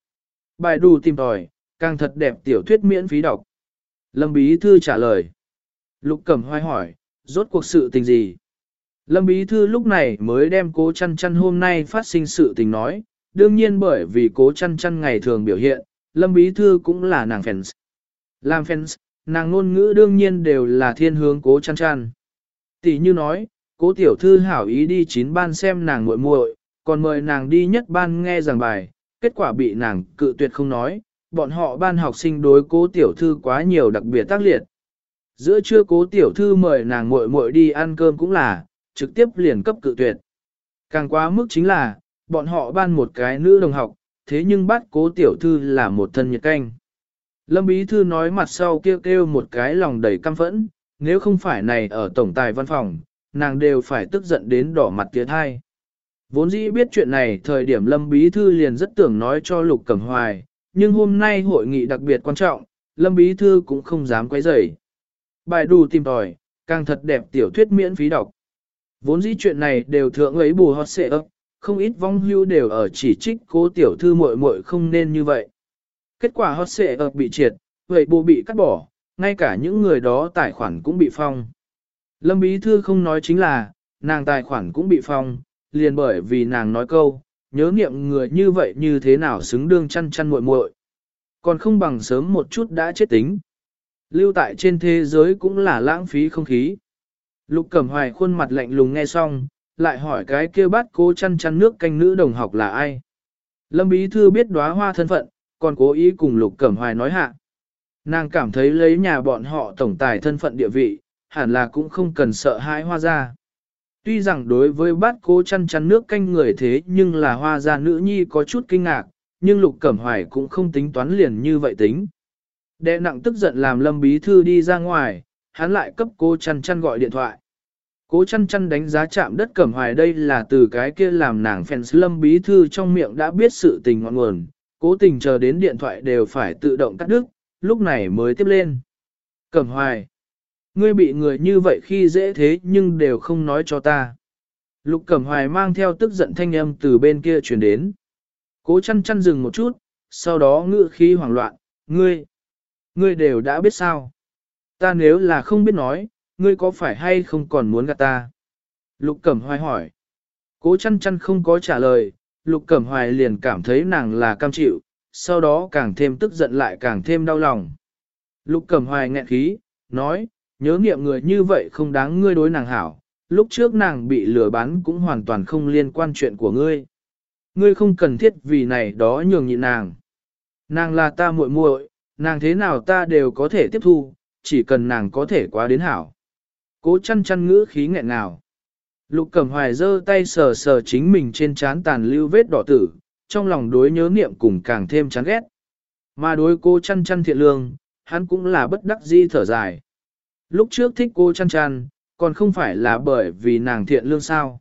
Bài đủ tìm tòi, càng thật đẹp tiểu thuyết miễn phí đọc. Lâm Bí Thư trả lời. Lục Cẩm hoài hỏi, rốt cuộc sự tình gì? Lâm Bí Thư lúc này mới đem cố chăn chăn hôm nay phát sinh sự tình nói, đương nhiên bởi vì cố chăn chăn ngày thường biểu hiện, Lâm Bí Thư cũng là nàng fans. Làm fans, nàng ngôn ngữ đương nhiên đều là thiên hướng cố chăn chăn. Tỷ như nói, cố tiểu thư hảo ý đi chín ban xem nàng muội muội, còn mời nàng đi nhất ban nghe giảng bài, kết quả bị nàng cự tuyệt không nói, bọn họ ban học sinh đối cố tiểu thư quá nhiều đặc biệt tác liệt. Giữa trưa cố tiểu thư mời nàng muội muội đi ăn cơm cũng là, trực tiếp liền cấp cự tuyệt. Càng quá mức chính là, bọn họ ban một cái nữ đồng học, thế nhưng bắt cố tiểu thư là một thân nhiệt canh. Lâm Bí Thư nói mặt sau kêu kêu một cái lòng đầy căm phẫn, nếu không phải này ở tổng tài văn phòng, nàng đều phải tức giận đến đỏ mặt tiệt hai. Vốn dĩ biết chuyện này thời điểm Lâm Bí Thư liền rất tưởng nói cho Lục Cẩm Hoài, nhưng hôm nay hội nghị đặc biệt quan trọng, Lâm Bí Thư cũng không dám quấy rầy. Bài đủ tìm tòi, càng thật đẹp tiểu thuyết miễn phí đọc. Vốn dĩ chuyện này đều thượng ấy bù hot xệ ấp, không ít vong hưu đều ở chỉ trích cố tiểu thư muội muội không nên như vậy. Kết quả hot xệ ấp bị triệt, vậy bù bị cắt bỏ, ngay cả những người đó tài khoản cũng bị phong. Lâm Bí Thư không nói chính là, nàng tài khoản cũng bị phong, liền bởi vì nàng nói câu, nhớ nghiệm người như vậy như thế nào xứng đương chăn chăn muội muội Còn không bằng sớm một chút đã chết tính. Lưu tại trên thế giới cũng là lãng phí không khí. Lục Cẩm Hoài khuôn mặt lạnh lùng nghe xong, lại hỏi cái kia bắt cố chăn chăn nước canh nữ đồng học là ai. Lâm Bí Thư biết đóa hoa thân phận, còn cố ý cùng Lục Cẩm Hoài nói hạ. Nàng cảm thấy lấy nhà bọn họ tổng tài thân phận địa vị, hẳn là cũng không cần sợ hãi hoa ra. Tuy rằng đối với bát cố chăn chăn nước canh người thế nhưng là hoa gia nữ nhi có chút kinh ngạc, nhưng lục cẩm hoài cũng không tính toán liền như vậy tính. Đệ nặng tức giận làm lâm bí thư đi ra ngoài, hắn lại cấp cô chăn chăn gọi điện thoại. Cố chăn chăn đánh giá chạm đất cẩm hoài đây là từ cái kia làm nàng fans lâm bí thư trong miệng đã biết sự tình ngọn nguồn, cố tình chờ đến điện thoại đều phải tự động cắt đứt, lúc này mới tiếp lên. Cẩm hoài. Ngươi bị người như vậy khi dễ thế nhưng đều không nói cho ta. Lục Cẩm Hoài mang theo tức giận thanh âm từ bên kia chuyển đến. Cố chăn chăn dừng một chút, sau đó ngựa khí hoảng loạn, ngươi, ngươi đều đã biết sao. Ta nếu là không biết nói, ngươi có phải hay không còn muốn gạt ta? Lục Cẩm Hoài hỏi. Cố chăn chăn không có trả lời, Lục Cẩm Hoài liền cảm thấy nàng là cam chịu, sau đó càng thêm tức giận lại càng thêm đau lòng. Lục Cẩm Hoài nghẹn khí, nói, nhớ nghiệm người như vậy không đáng ngươi đối nàng hảo, lúc trước nàng bị lừa bán cũng hoàn toàn không liên quan chuyện của ngươi. Ngươi không cần thiết vì này đó nhường nhịn nàng. Nàng là ta muội muội, nàng thế nào ta đều có thể tiếp thu, chỉ cần nàng có thể quá đến hảo. Cố chăn chăn ngữ khí nghẹn nào. Lục Cẩm Hoài giơ tay sờ sờ chính mình trên trán tàn lưu vết đỏ tử, trong lòng đối nhớ niệm cùng càng thêm chán ghét. Mà đối cô chăn chăn thiện lương, hắn cũng là bất đắc di thở dài. Lúc trước thích cô chăn chăn, còn không phải là bởi vì nàng thiện lương sao.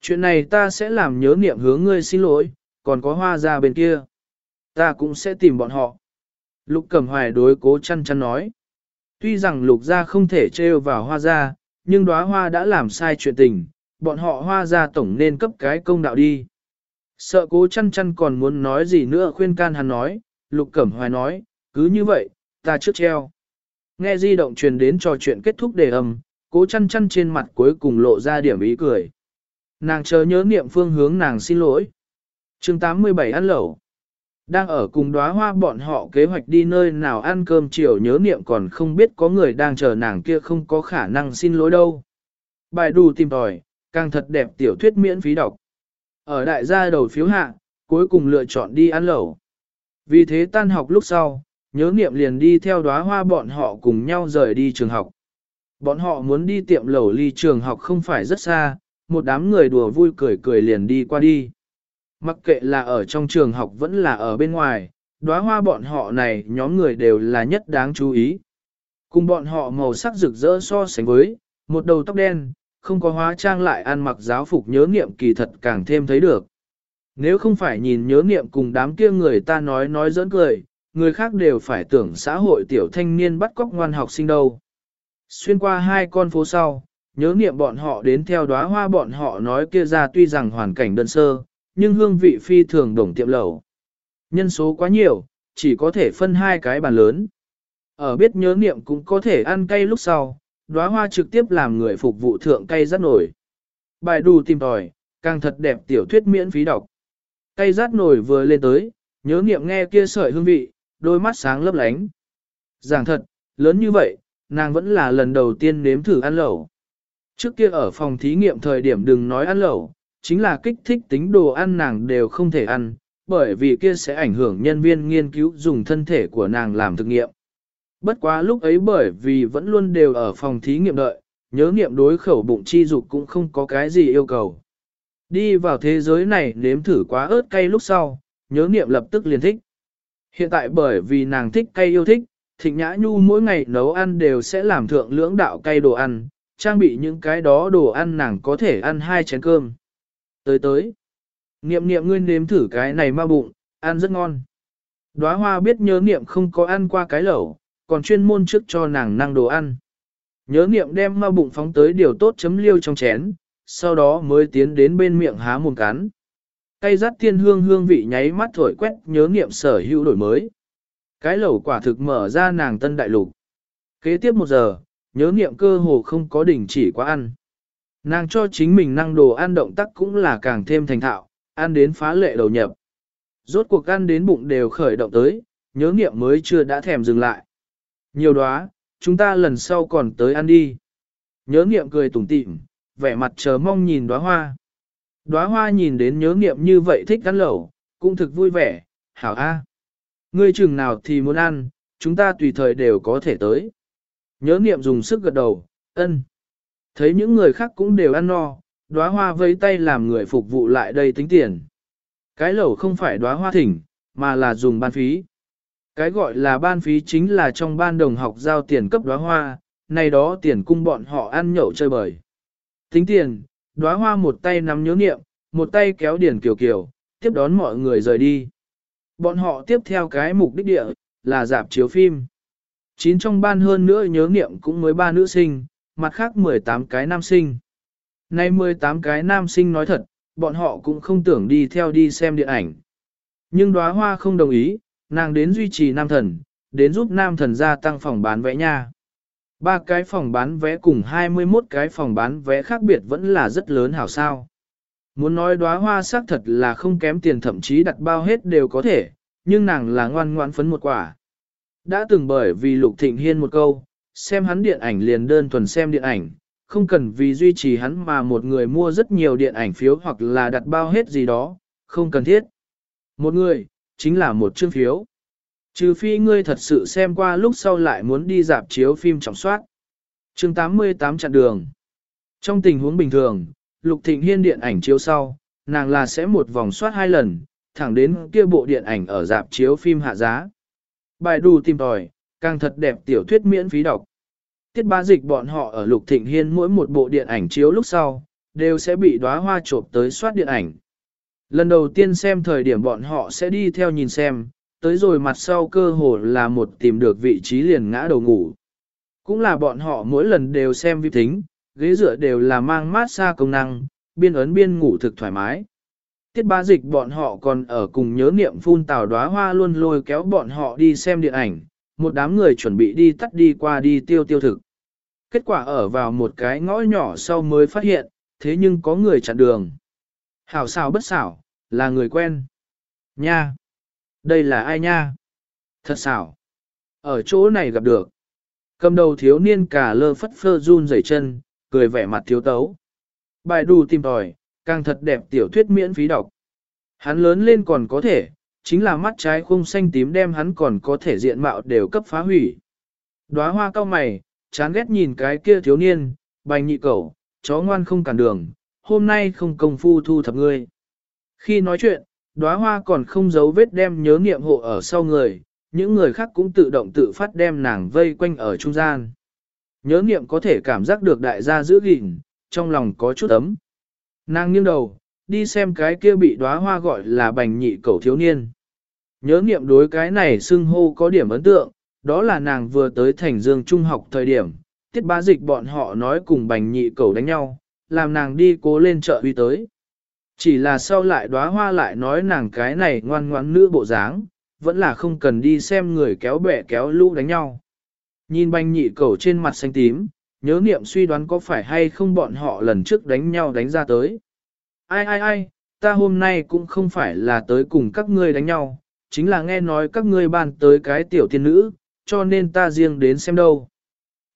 Chuyện này ta sẽ làm nhớ niệm hướng ngươi xin lỗi, còn có hoa ra bên kia. Ta cũng sẽ tìm bọn họ. Lục Cẩm Hoài đối cố chăn chăn nói. Tuy rằng lục gia không thể trêu vào hoa gia, nhưng đóa hoa đã làm sai chuyện tình, bọn họ hoa gia tổng nên cấp cái công đạo đi. Sợ cố chăn chăn còn muốn nói gì nữa khuyên can hắn nói, lục cẩm hoài nói, cứ như vậy, ta trước treo. Nghe di động truyền đến trò chuyện kết thúc đề âm, cố chăn chăn trên mặt cuối cùng lộ ra điểm ý cười. Nàng chờ nhớ niệm phương hướng nàng xin lỗi. chương 87 ăn lẩu. Đang ở cùng đóa hoa bọn họ kế hoạch đi nơi nào ăn cơm chiều nhớ niệm còn không biết có người đang chờ nàng kia không có khả năng xin lỗi đâu. Bài đù tìm tòi, càng thật đẹp tiểu thuyết miễn phí đọc. Ở đại gia đầu phiếu hạ, cuối cùng lựa chọn đi ăn lẩu. Vì thế tan học lúc sau, nhớ niệm liền đi theo đóa hoa bọn họ cùng nhau rời đi trường học. Bọn họ muốn đi tiệm lẩu ly trường học không phải rất xa, một đám người đùa vui cười cười liền đi qua đi. Mặc kệ là ở trong trường học vẫn là ở bên ngoài, đóa hoa bọn họ này nhóm người đều là nhất đáng chú ý. Cùng bọn họ màu sắc rực rỡ so sánh với, một đầu tóc đen, không có hóa trang lại ăn mặc giáo phục nhớ niệm kỳ thật càng thêm thấy được. Nếu không phải nhìn nhớ niệm cùng đám kia người ta nói nói dẫn cười, người khác đều phải tưởng xã hội tiểu thanh niên bắt cóc ngoan học sinh đâu. Xuyên qua hai con phố sau, nhớ niệm bọn họ đến theo đóa hoa bọn họ nói kia ra tuy rằng hoàn cảnh đơn sơ, nhưng hương vị phi thường đồng tiệm lẩu. Nhân số quá nhiều, chỉ có thể phân hai cái bàn lớn. Ở biết nhớ niệm cũng có thể ăn cay lúc sau, đóa hoa trực tiếp làm người phục vụ thượng cay rát nổi. Bài đù tìm tòi, càng thật đẹp tiểu thuyết miễn phí đọc. Cay rát nổi vừa lên tới, nhớ niệm nghe kia sợi hương vị, đôi mắt sáng lấp lánh. Giảng thật, lớn như vậy, nàng vẫn là lần đầu tiên nếm thử ăn lẩu. Trước kia ở phòng thí nghiệm thời điểm đừng nói ăn lẩu, chính là kích thích tính đồ ăn nàng đều không thể ăn, bởi vì kia sẽ ảnh hưởng nhân viên nghiên cứu dùng thân thể của nàng làm thực nghiệm. Bất quá lúc ấy bởi vì vẫn luôn đều ở phòng thí nghiệm đợi, nhớ nghiệm đối khẩu bụng chi dục cũng không có cái gì yêu cầu. Đi vào thế giới này nếm thử quá ớt cay lúc sau, nhớ nghiệm lập tức liền thích. Hiện tại bởi vì nàng thích cay yêu thích, Thịnh Nhã Nhu mỗi ngày nấu ăn đều sẽ làm thượng lưỡng đạo cay đồ ăn, trang bị những cái đó đồ ăn nàng có thể ăn hai chén cơm. Tới tới. Niệm niệm ngươi nếm thử cái này ma bụng, ăn rất ngon. Đóa hoa biết nhớ niệm không có ăn qua cái lẩu, còn chuyên môn trước cho nàng năng đồ ăn. Nhớ niệm đem ma bụng phóng tới điều tốt chấm liêu trong chén, sau đó mới tiến đến bên miệng há mồm cắn. Cây rát tiên hương hương vị nháy mắt thổi quét nhớ niệm sở hữu đổi mới. Cái lẩu quả thực mở ra nàng tân đại lục. Kế tiếp một giờ, nhớ niệm cơ hồ không có đỉnh chỉ quá ăn. Nàng cho chính mình năng đồ ăn động tác cũng là càng thêm thành thạo, ăn đến phá lệ đầu nhập. Rốt cuộc ăn đến bụng đều khởi động tới, nhớ nghiệm mới chưa đã thèm dừng lại. Nhiều đó, chúng ta lần sau còn tới ăn đi. Nhớ nghiệm cười tủm tỉm, vẻ mặt chờ mong nhìn đóa hoa. Đóa hoa nhìn đến nhớ nghiệm như vậy thích ăn lẩu, cũng thực vui vẻ, hảo a. Ngươi chừng nào thì muốn ăn, chúng ta tùy thời đều có thể tới. Nhớ nghiệm dùng sức gật đầu, ân. Thấy những người khác cũng đều ăn no, đóa hoa vây tay làm người phục vụ lại đây tính tiền. Cái lẩu không phải đóa hoa thỉnh, mà là dùng ban phí. Cái gọi là ban phí chính là trong ban đồng học giao tiền cấp đóa hoa, nay đó tiền cung bọn họ ăn nhậu chơi bời. Tính tiền, đóa hoa một tay nắm nhớ nghiệm, một tay kéo điển kiều kiều, tiếp đón mọi người rời đi. Bọn họ tiếp theo cái mục đích địa, là dạp chiếu phim. Chín trong ban hơn nữa nhớ nghiệm cũng mới ba nữ sinh, mặt khác 18 cái nam sinh. Nay 18 cái nam sinh nói thật, bọn họ cũng không tưởng đi theo đi xem điện ảnh. Nhưng đóa hoa không đồng ý, nàng đến duy trì nam thần, đến giúp nam thần gia tăng phòng bán vẽ nha. Ba cái phòng bán vé cùng 21 cái phòng bán vé khác biệt vẫn là rất lớn hảo sao. Muốn nói đóa hoa xác thật là không kém tiền thậm chí đặt bao hết đều có thể, nhưng nàng là ngoan ngoãn phấn một quả. Đã từng bởi vì Lục Thịnh Hiên một câu, xem hắn điện ảnh liền đơn thuần xem điện ảnh, không cần vì duy trì hắn mà một người mua rất nhiều điện ảnh phiếu hoặc là đặt bao hết gì đó, không cần thiết. Một người, chính là một chương phiếu. Trừ phi ngươi thật sự xem qua lúc sau lại muốn đi dạp chiếu phim trọng soát. Chương 88 chặn đường. Trong tình huống bình thường, Lục Thịnh Hiên điện ảnh chiếu sau, nàng là sẽ một vòng soát hai lần, thẳng đến kia bộ điện ảnh ở dạp chiếu phim hạ giá. Bài đù tìm tòi, càng thật đẹp tiểu thuyết miễn phí đọc. Tiết ba dịch bọn họ ở Lục Thịnh Hiên mỗi một bộ điện ảnh chiếu lúc sau, đều sẽ bị đóa hoa trộm tới soát điện ảnh. Lần đầu tiên xem thời điểm bọn họ sẽ đi theo nhìn xem, tới rồi mặt sau cơ hồ là một tìm được vị trí liền ngã đầu ngủ. Cũng là bọn họ mỗi lần đều xem vi tính, ghế dựa đều là mang mát xa công năng, biên ấn biên ngủ thực thoải mái. Tiết ba dịch bọn họ còn ở cùng nhớ niệm phun tào đóa hoa luôn lôi kéo bọn họ đi xem điện ảnh, một đám người chuẩn bị đi tắt đi qua đi tiêu tiêu thực. Kết quả ở vào một cái ngõ nhỏ sau mới phát hiện, thế nhưng có người chặn đường. Hảo xảo bất xảo, là người quen. Nha! Đây là ai nha? Thật xảo! Ở chỗ này gặp được. Cầm đầu thiếu niên cả lơ phất phơ run rẩy chân, cười vẻ mặt thiếu tấu. Bài đù tìm tòi, càng thật đẹp tiểu thuyết miễn phí đọc. Hắn lớn lên còn có thể, chính là mắt trái khung xanh tím đem hắn còn có thể diện mạo đều cấp phá hủy. Đóa hoa cao mày, chán ghét nhìn cái kia thiếu niên, bành nhị cẩu, chó ngoan không cản đường, hôm nay không công phu thu thập ngươi. Khi nói chuyện, đóa hoa còn không giấu vết đem nhớ niệm hộ ở sau người, những người khác cũng tự động tự phát đem nàng vây quanh ở trung gian. Nhớ niệm có thể cảm giác được đại gia giữ gìn, trong lòng có chút ấm. Nàng nghiêng đầu, đi xem cái kia bị đóa hoa gọi là bành nhị cầu thiếu niên. Nhớ niệm đối cái này xưng hô có điểm ấn tượng, đó là nàng vừa tới thành dương trung học thời điểm, tiết bá dịch bọn họ nói cùng bành nhị cầu đánh nhau, làm nàng đi cố lên chợ uy tới. Chỉ là sau lại đóa hoa lại nói nàng cái này ngoan ngoãn nữ bộ dáng, vẫn là không cần đi xem người kéo bẻ kéo lũ đánh nhau. Nhìn banh nhị cầu trên mặt xanh tím, nhớ niệm suy đoán có phải hay không bọn họ lần trước đánh nhau đánh ra tới. Ai ai ai, ta hôm nay cũng không phải là tới cùng các ngươi đánh nhau, chính là nghe nói các ngươi bàn tới cái tiểu tiên nữ, cho nên ta riêng đến xem đâu.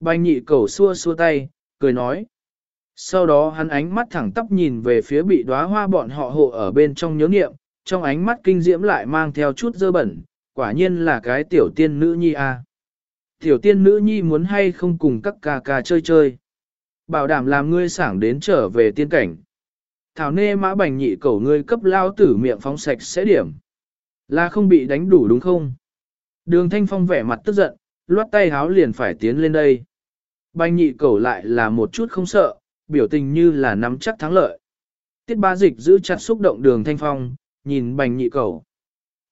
Bành nhị cầu xua xua tay, cười nói. Sau đó hắn ánh mắt thẳng tắp nhìn về phía bị đóa hoa bọn họ hộ ở bên trong nhớ niệm, trong ánh mắt kinh diễm lại mang theo chút dơ bẩn, quả nhiên là cái tiểu tiên nữ nhi a. Tiểu tiên nữ nhi muốn hay không cùng các ca ca chơi chơi. Bảo đảm làm ngươi sảng đến trở về tiên cảnh. Thảo nê mã bành nhị cầu ngươi cấp lao tử miệng phóng sạch sẽ điểm. Là không bị đánh đủ đúng không? Đường thanh phong vẻ mặt tức giận, loát tay háo liền phải tiến lên đây. Bành nhị cầu lại là một chút không sợ, biểu tình như là nắm chắc thắng lợi. Tiết ba dịch giữ chặt xúc động đường thanh phong, nhìn bành nhị cầu.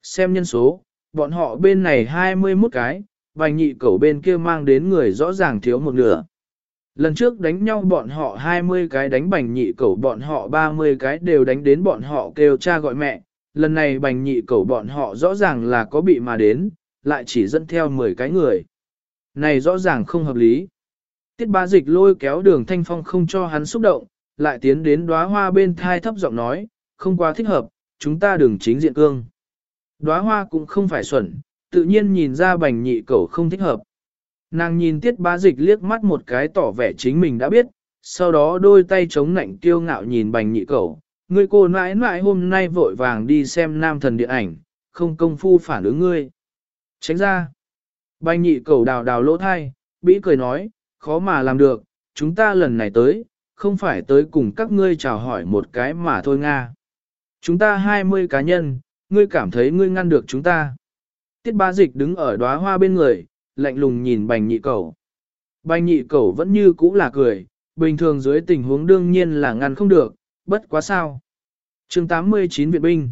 Xem nhân số, bọn họ bên này 21 cái, bành nhị cầu bên kia mang đến người rõ ràng thiếu một nửa. Lần trước đánh nhau bọn họ 20 cái đánh bành nhị cầu bọn họ 30 cái đều đánh đến bọn họ kêu cha gọi mẹ. Lần này bành nhị cầu bọn họ rõ ràng là có bị mà đến, lại chỉ dẫn theo 10 cái người. Này rõ ràng không hợp lý. Tiết bá dịch lôi kéo đường thanh phong không cho hắn xúc động, lại tiến đến đóa hoa bên thai thấp giọng nói, không quá thích hợp, chúng ta đừng chính diện cương. Đóa hoa cũng không phải xuẩn, tự nhiên nhìn ra bành nhị cẩu không thích hợp. Nàng nhìn tiết bá dịch liếc mắt một cái tỏ vẻ chính mình đã biết, sau đó đôi tay chống nạnh kiêu ngạo nhìn bành nhị cẩu. Ngươi cô nãi nãi hôm nay vội vàng đi xem nam thần điện ảnh, không công phu phản ứng ngươi. Tránh ra. Bành nhị cẩu đào đào lỗ thai, bĩ cười nói, khó mà làm được, chúng ta lần này tới, không phải tới cùng các ngươi chào hỏi một cái mà thôi Nga. Chúng ta 20 cá nhân, ngươi cảm thấy ngươi ngăn được chúng ta. Tiết ba dịch đứng ở đóa hoa bên người, lạnh lùng nhìn bành nhị cầu. Bành nhị cầu vẫn như cũ là cười, bình thường dưới tình huống đương nhiên là ngăn không được, bất quá sao. chương 89 Viện binh.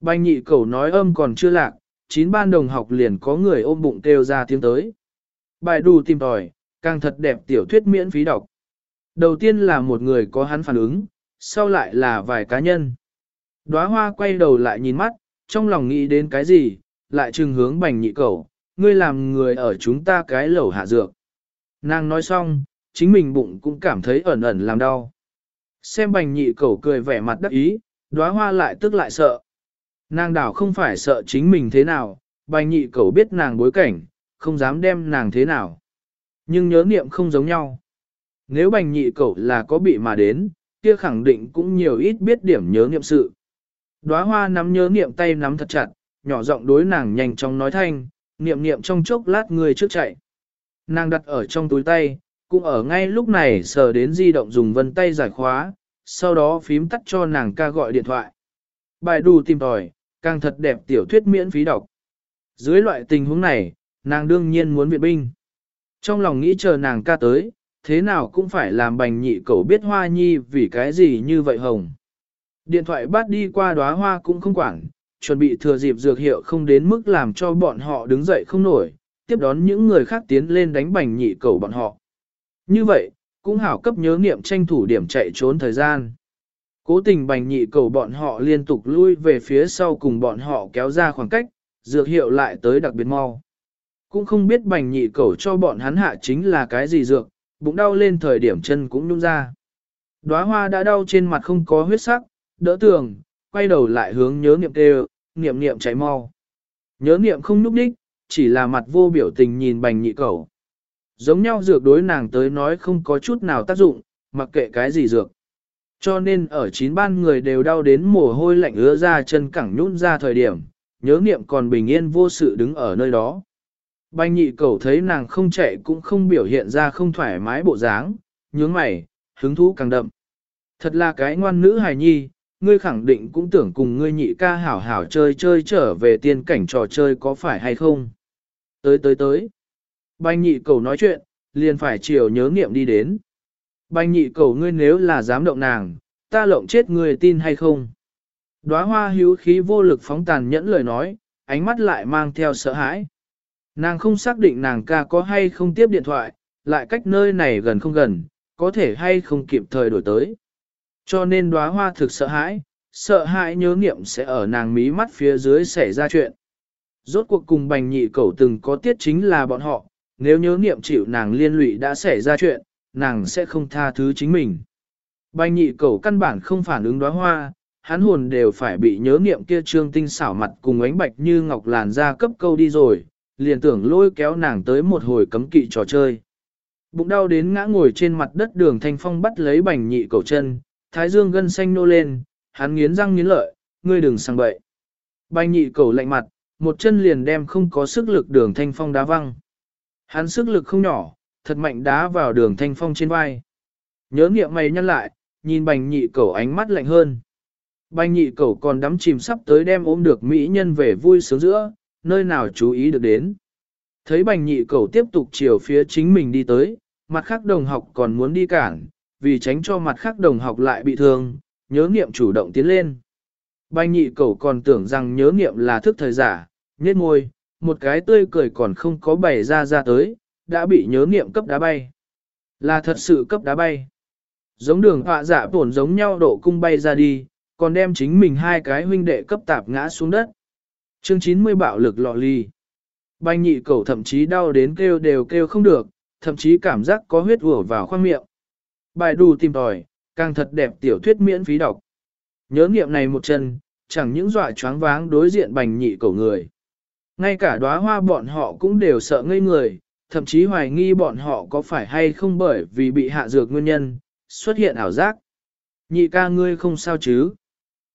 Bành nhị cầu nói âm còn chưa lạc, chín ban đồng học liền có người ôm bụng kêu ra tiếng tới. Bài đù tìm tòi, càng thật đẹp tiểu thuyết miễn phí đọc. Đầu tiên là một người có hắn phản ứng, sau lại là vài cá nhân. Đóa hoa quay đầu lại nhìn mắt, trong lòng nghĩ đến cái gì, lại trừng hướng bành nhị cầu, ngươi làm người ở chúng ta cái lẩu hạ dược. Nàng nói xong, chính mình bụng cũng cảm thấy ẩn ẩn làm đau. Xem bành nhị cầu cười vẻ mặt đắc ý, đóa hoa lại tức lại sợ. Nàng đảo không phải sợ chính mình thế nào, bành nhị cầu biết nàng bối cảnh, không dám đem nàng thế nào. Nhưng nhớ niệm không giống nhau. Nếu bành nhị cầu là có bị mà đến, kia khẳng định cũng nhiều ít biết điểm nhớ niệm sự. Đóa hoa nắm nhớ niệm tay nắm thật chặt, nhỏ giọng đối nàng nhanh chóng nói thanh, niệm niệm trong chốc lát người trước chạy. Nàng đặt ở trong túi tay, cũng ở ngay lúc này sờ đến di động dùng vân tay giải khóa, sau đó phím tắt cho nàng ca gọi điện thoại. Bài đù tìm tòi, càng thật đẹp tiểu thuyết miễn phí đọc. Dưới loại tình huống này, nàng đương nhiên muốn viện binh. Trong lòng nghĩ chờ nàng ca tới, thế nào cũng phải làm bành nhị cậu biết hoa nhi vì cái gì như vậy hồng. Điện thoại bắt đi qua đóa hoa cũng không quản, chuẩn bị thừa dịp dược hiệu không đến mức làm cho bọn họ đứng dậy không nổi, tiếp đón những người khác tiến lên đánh bành nhị cầu bọn họ. Như vậy, cũng hảo cấp nhớ nghiệm tranh thủ điểm chạy trốn thời gian. Cố tình bành nhị cầu bọn họ liên tục lui về phía sau cùng bọn họ kéo ra khoảng cách, dược hiệu lại tới đặc biệt mau. Cũng không biết bành nhị cầu cho bọn hắn hạ chính là cái gì dược, bụng đau lên thời điểm chân cũng nhung ra. Đóa hoa đã đau trên mặt không có huyết sắc, đỡ tường, quay đầu lại hướng nhớ niệm kêu, niệm niệm cháy mau. Nhớ niệm không núp đích, chỉ là mặt vô biểu tình nhìn bành nhị cầu. Giống nhau dược đối nàng tới nói không có chút nào tác dụng, mặc kệ cái gì dược. Cho nên ở chín ban người đều đau đến mồ hôi lạnh ứa ra chân cẳng nhún ra thời điểm, nhớ niệm còn bình yên vô sự đứng ở nơi đó. Bành nhị cầu thấy nàng không chạy cũng không biểu hiện ra không thoải mái bộ dáng, nhướng mày, hứng thú càng đậm. Thật là cái ngoan nữ hài nhi, ngươi khẳng định cũng tưởng cùng ngươi nhị ca hảo hảo chơi chơi trở về tiên cảnh trò chơi có phải hay không. Tới tới tới. Bành nhị cầu nói chuyện, liền phải chiều nhớ nghiệm đi đến. Bành nhị cầu ngươi nếu là dám động nàng, ta lộng chết ngươi tin hay không. Đóa hoa hữu khí vô lực phóng tàn nhẫn lời nói, ánh mắt lại mang theo sợ hãi. Nàng không xác định nàng ca có hay không tiếp điện thoại, lại cách nơi này gần không gần, có thể hay không kịp thời đổi tới. Cho nên đóa hoa thực sợ hãi, sợ hãi nhớ nghiệm sẽ ở nàng mí mắt phía dưới xảy ra chuyện. Rốt cuộc cùng bành nhị cẩu từng có tiết chính là bọn họ, nếu nhớ nghiệm chịu nàng liên lụy đã xảy ra chuyện, nàng sẽ không tha thứ chính mình. Bành nhị cẩu căn bản không phản ứng đóa hoa, hắn hồn đều phải bị nhớ nghiệm kia trương tinh xảo mặt cùng ánh bạch như ngọc làn ra cấp câu đi rồi, liền tưởng lôi kéo nàng tới một hồi cấm kỵ trò chơi. Bụng đau đến ngã ngồi trên mặt đất đường thanh phong bắt lấy bành nhị Cầu chân, thái dương gân xanh nô lên, hắn nghiến răng nghiến lợi, ngươi đừng sang bậy. Bành nhị Cầu lạnh mặt, một chân liền đem không có sức lực đường thanh phong đá văng. Hắn sức lực không nhỏ, thật mạnh đá vào đường thanh phong trên vai. Nhớ nghiệm mày nhăn lại, nhìn bành nhị Cầu ánh mắt lạnh hơn. Bành nhị Cầu còn đắm chìm sắp tới đem ôm được mỹ nhân về vui sướng giữa, nơi nào chú ý được đến. Thấy bành nhị cẩu tiếp tục chiều phía chính mình đi tới, mặt khác đồng học còn muốn đi cản, vì tránh cho mặt khác đồng học lại bị thương, nhớ nghiệm chủ động tiến lên. Bành nhị cẩu còn tưởng rằng nhớ nghiệm là thức thời giả, nhết môi, một cái tươi cười còn không có bày ra ra tới, đã bị nhớ nghiệm cấp đá bay. Là thật sự cấp đá bay. Giống đường họa giả tổn giống nhau độ cung bay ra đi, còn đem chính mình hai cái huynh đệ cấp tạp ngã xuống đất. Chương 90 bạo lực lọ ly. Bành nhị cầu thậm chí đau đến kêu đều kêu không được, thậm chí cảm giác có huyết ùa vào khoang miệng. Bài đù tìm tòi, càng thật đẹp tiểu thuyết miễn phí đọc. Nhớ nghiệm này một chân, chẳng những dọa choáng váng đối diện bành nhị cầu người. Ngay cả đóa hoa bọn họ cũng đều sợ ngây người, thậm chí hoài nghi bọn họ có phải hay không bởi vì bị hạ dược nguyên nhân, xuất hiện ảo giác. Nhị ca ngươi không sao chứ?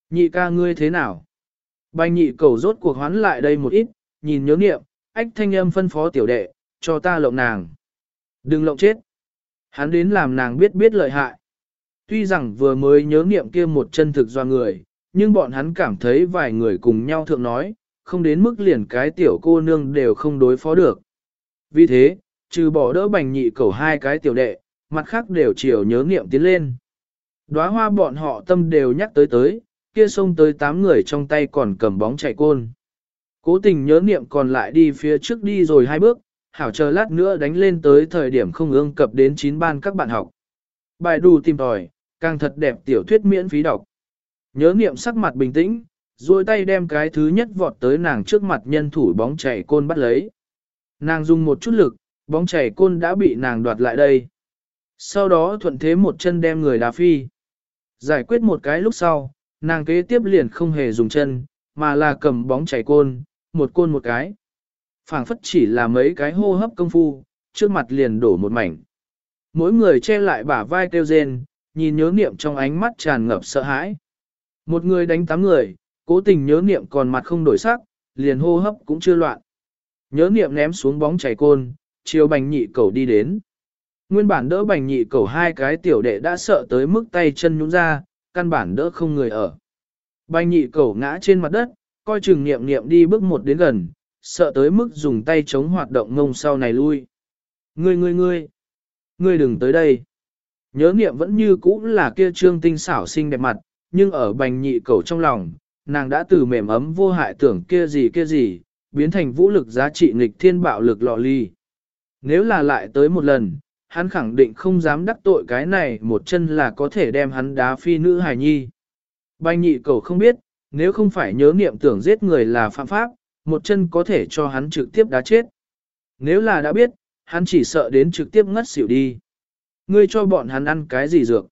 Nhị ca ngươi thế nào? Bành nhị cầu rốt cuộc hoán lại đây một ít, nhìn nhớ nghiệm, ách thanh âm phân phó tiểu đệ, cho ta lộng nàng. Đừng lộng chết. Hắn đến làm nàng biết biết lợi hại. Tuy rằng vừa mới nhớ nghiệm kia một chân thực do người, nhưng bọn hắn cảm thấy vài người cùng nhau thượng nói, không đến mức liền cái tiểu cô nương đều không đối phó được. Vì thế, trừ bỏ đỡ bành nhị cầu hai cái tiểu đệ, mặt khác đều chiều nhớ nghiệm tiến lên. Đóa hoa bọn họ tâm đều nhắc tới tới, kia xông tới tám người trong tay còn cầm bóng chạy côn. Cố tình nhớ niệm còn lại đi phía trước đi rồi hai bước, hảo chờ lát nữa đánh lên tới thời điểm không ương cập đến chín ban các bạn học. Bài đù tìm tòi, càng thật đẹp tiểu thuyết miễn phí đọc. Nhớ niệm sắc mặt bình tĩnh, duỗi tay đem cái thứ nhất vọt tới nàng trước mặt nhân thủ bóng chảy côn bắt lấy. Nàng dùng một chút lực, bóng chảy côn đã bị nàng đoạt lại đây. Sau đó thuận thế một chân đem người đá phi. Giải quyết một cái lúc sau, nàng kế tiếp liền không hề dùng chân, mà là cầm bóng chảy côn, một côn một cái. phảng phất chỉ là mấy cái hô hấp công phu, trước mặt liền đổ một mảnh. Mỗi người che lại bả vai kêu rên, nhìn nhớ niệm trong ánh mắt tràn ngập sợ hãi. Một người đánh tám người, cố tình nhớ niệm còn mặt không đổi sắc, liền hô hấp cũng chưa loạn. Nhớ niệm ném xuống bóng chảy côn, chiều bành nhị cầu đi đến. Nguyên bản đỡ bành nhị cầu hai cái tiểu đệ đã sợ tới mức tay chân nhũn ra, căn bản đỡ không người ở. Bành nhị cẩu ngã trên mặt đất, coi chừng niệm niệm đi bước một đến gần, sợ tới mức dùng tay chống hoạt động ngông sau này lui. Ngươi ngươi ngươi, ngươi đừng tới đây. Nhớ niệm vẫn như cũ là kia trương tinh xảo xinh đẹp mặt, nhưng ở bành nhị cẩu trong lòng, nàng đã từ mềm ấm vô hại tưởng kia gì kia gì, biến thành vũ lực giá trị nghịch thiên bạo lực lọ ly. Nếu là lại tới một lần, hắn khẳng định không dám đắc tội cái này một chân là có thể đem hắn đá phi nữ hài nhi. Bành nhị cầu không biết, nếu không phải nhớ niệm tưởng giết người là phạm pháp, một chân có thể cho hắn trực tiếp đá chết. Nếu là đã biết, hắn chỉ sợ đến trực tiếp ngất xỉu đi. Ngươi cho bọn hắn ăn cái gì dược?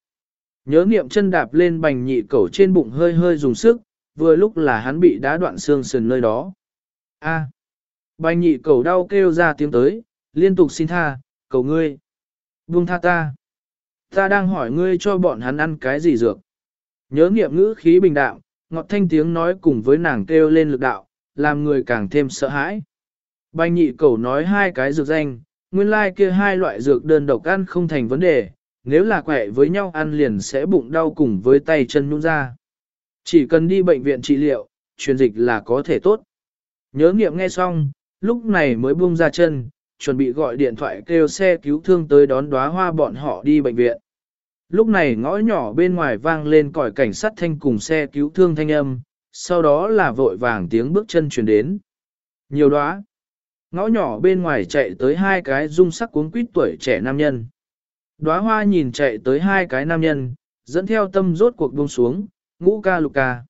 Nhớ niệm chân đạp lên bành nhị cẩu trên bụng hơi hơi dùng sức, vừa lúc là hắn bị đá đoạn xương sườn nơi đó. A. Bành nhị cẩu đau kêu ra tiếng tới, liên tục xin tha, cầu ngươi. Buông tha ta. Ta đang hỏi ngươi cho bọn hắn ăn cái gì dược. Nhớ niệm ngữ khí bình đạm, ngọt thanh tiếng nói cùng với nàng kêu lên lực đạo, làm người càng thêm sợ hãi. Bành nhị cẩu nói hai cái dược danh, nguyên lai like kia hai loại dược đơn độc ăn không thành vấn đề, nếu là quẹ với nhau ăn liền sẽ bụng đau cùng với tay chân nhũn ra. Chỉ cần đi bệnh viện trị liệu, truyền dịch là có thể tốt. Nhớ nghiệm nghe xong, lúc này mới buông ra chân, chuẩn bị gọi điện thoại kêu xe cứu thương tới đón đóa hoa bọn họ đi bệnh viện. Lúc này ngõ nhỏ bên ngoài vang lên còi cảnh sát thanh cùng xe cứu thương thanh âm, sau đó là vội vàng tiếng bước chân truyền đến. Nhiều đóa. Ngõ nhỏ bên ngoài chạy tới hai cái dung sắc cuốn quýt tuổi trẻ nam nhân. Đóa hoa nhìn chạy tới hai cái nam nhân, dẫn theo tâm rốt cuộc buông xuống, ngũ ca lục ca.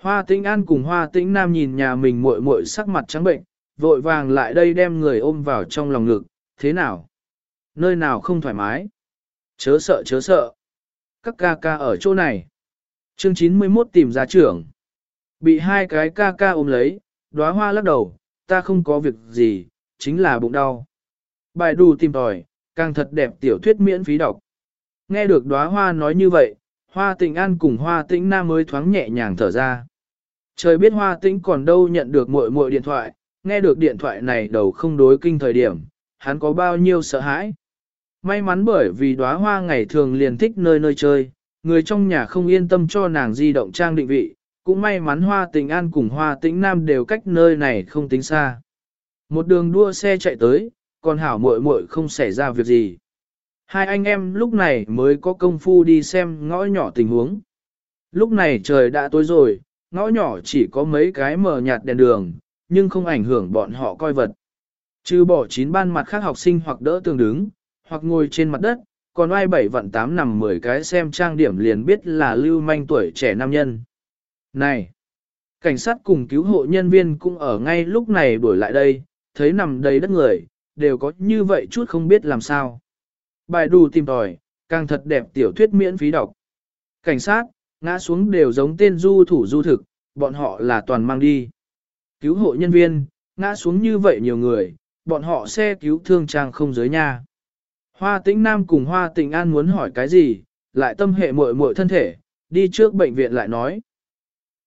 Hoa tĩnh an cùng hoa tĩnh nam nhìn nhà mình muội muội sắc mặt trắng bệnh, vội vàng lại đây đem người ôm vào trong lòng ngực, thế nào? Nơi nào không thoải mái? Chớ sợ chớ sợ. Các ca ca ở chỗ này. Chương 91 tìm ra trưởng. Bị hai cái ca ca ôm lấy, đóa hoa lắc đầu, ta không có việc gì, chính là bụng đau. Bài đù tìm tòi, càng thật đẹp tiểu thuyết miễn phí đọc. Nghe được đóa hoa nói như vậy, hoa tịnh an cùng hoa tĩnh nam mới thoáng nhẹ nhàng thở ra. Trời biết hoa tĩnh còn đâu nhận được muội muội điện thoại, nghe được điện thoại này đầu không đối kinh thời điểm, hắn có bao nhiêu sợ hãi. May mắn bởi vì đóa hoa ngày thường liền thích nơi nơi chơi, người trong nhà không yên tâm cho nàng di động trang định vị, cũng may mắn hoa tình an cùng hoa tĩnh nam đều cách nơi này không tính xa. Một đường đua xe chạy tới, còn hảo muội muội không xảy ra việc gì. Hai anh em lúc này mới có công phu đi xem ngõ nhỏ tình huống. Lúc này trời đã tối rồi, ngõ nhỏ chỉ có mấy cái mờ nhạt đèn đường, nhưng không ảnh hưởng bọn họ coi vật. Trừ bỏ chín ban mặt khác học sinh hoặc đỡ tường đứng, hoặc ngồi trên mặt đất, còn ai bảy vận tám nằm mười cái xem trang điểm liền biết là lưu manh tuổi trẻ nam nhân. Này! Cảnh sát cùng cứu hộ nhân viên cũng ở ngay lúc này đuổi lại đây, thấy nằm đầy đất người, đều có như vậy chút không biết làm sao. Bài đù tìm tòi, càng thật đẹp tiểu thuyết miễn phí đọc. Cảnh sát, ngã xuống đều giống tên du thủ du thực, bọn họ là toàn mang đi. Cứu hộ nhân viên, ngã xuống như vậy nhiều người, bọn họ xe cứu thương trang không giới nha. Hoa tĩnh Nam cùng Hoa tĩnh An muốn hỏi cái gì, lại tâm hệ muội muội thân thể, đi trước bệnh viện lại nói.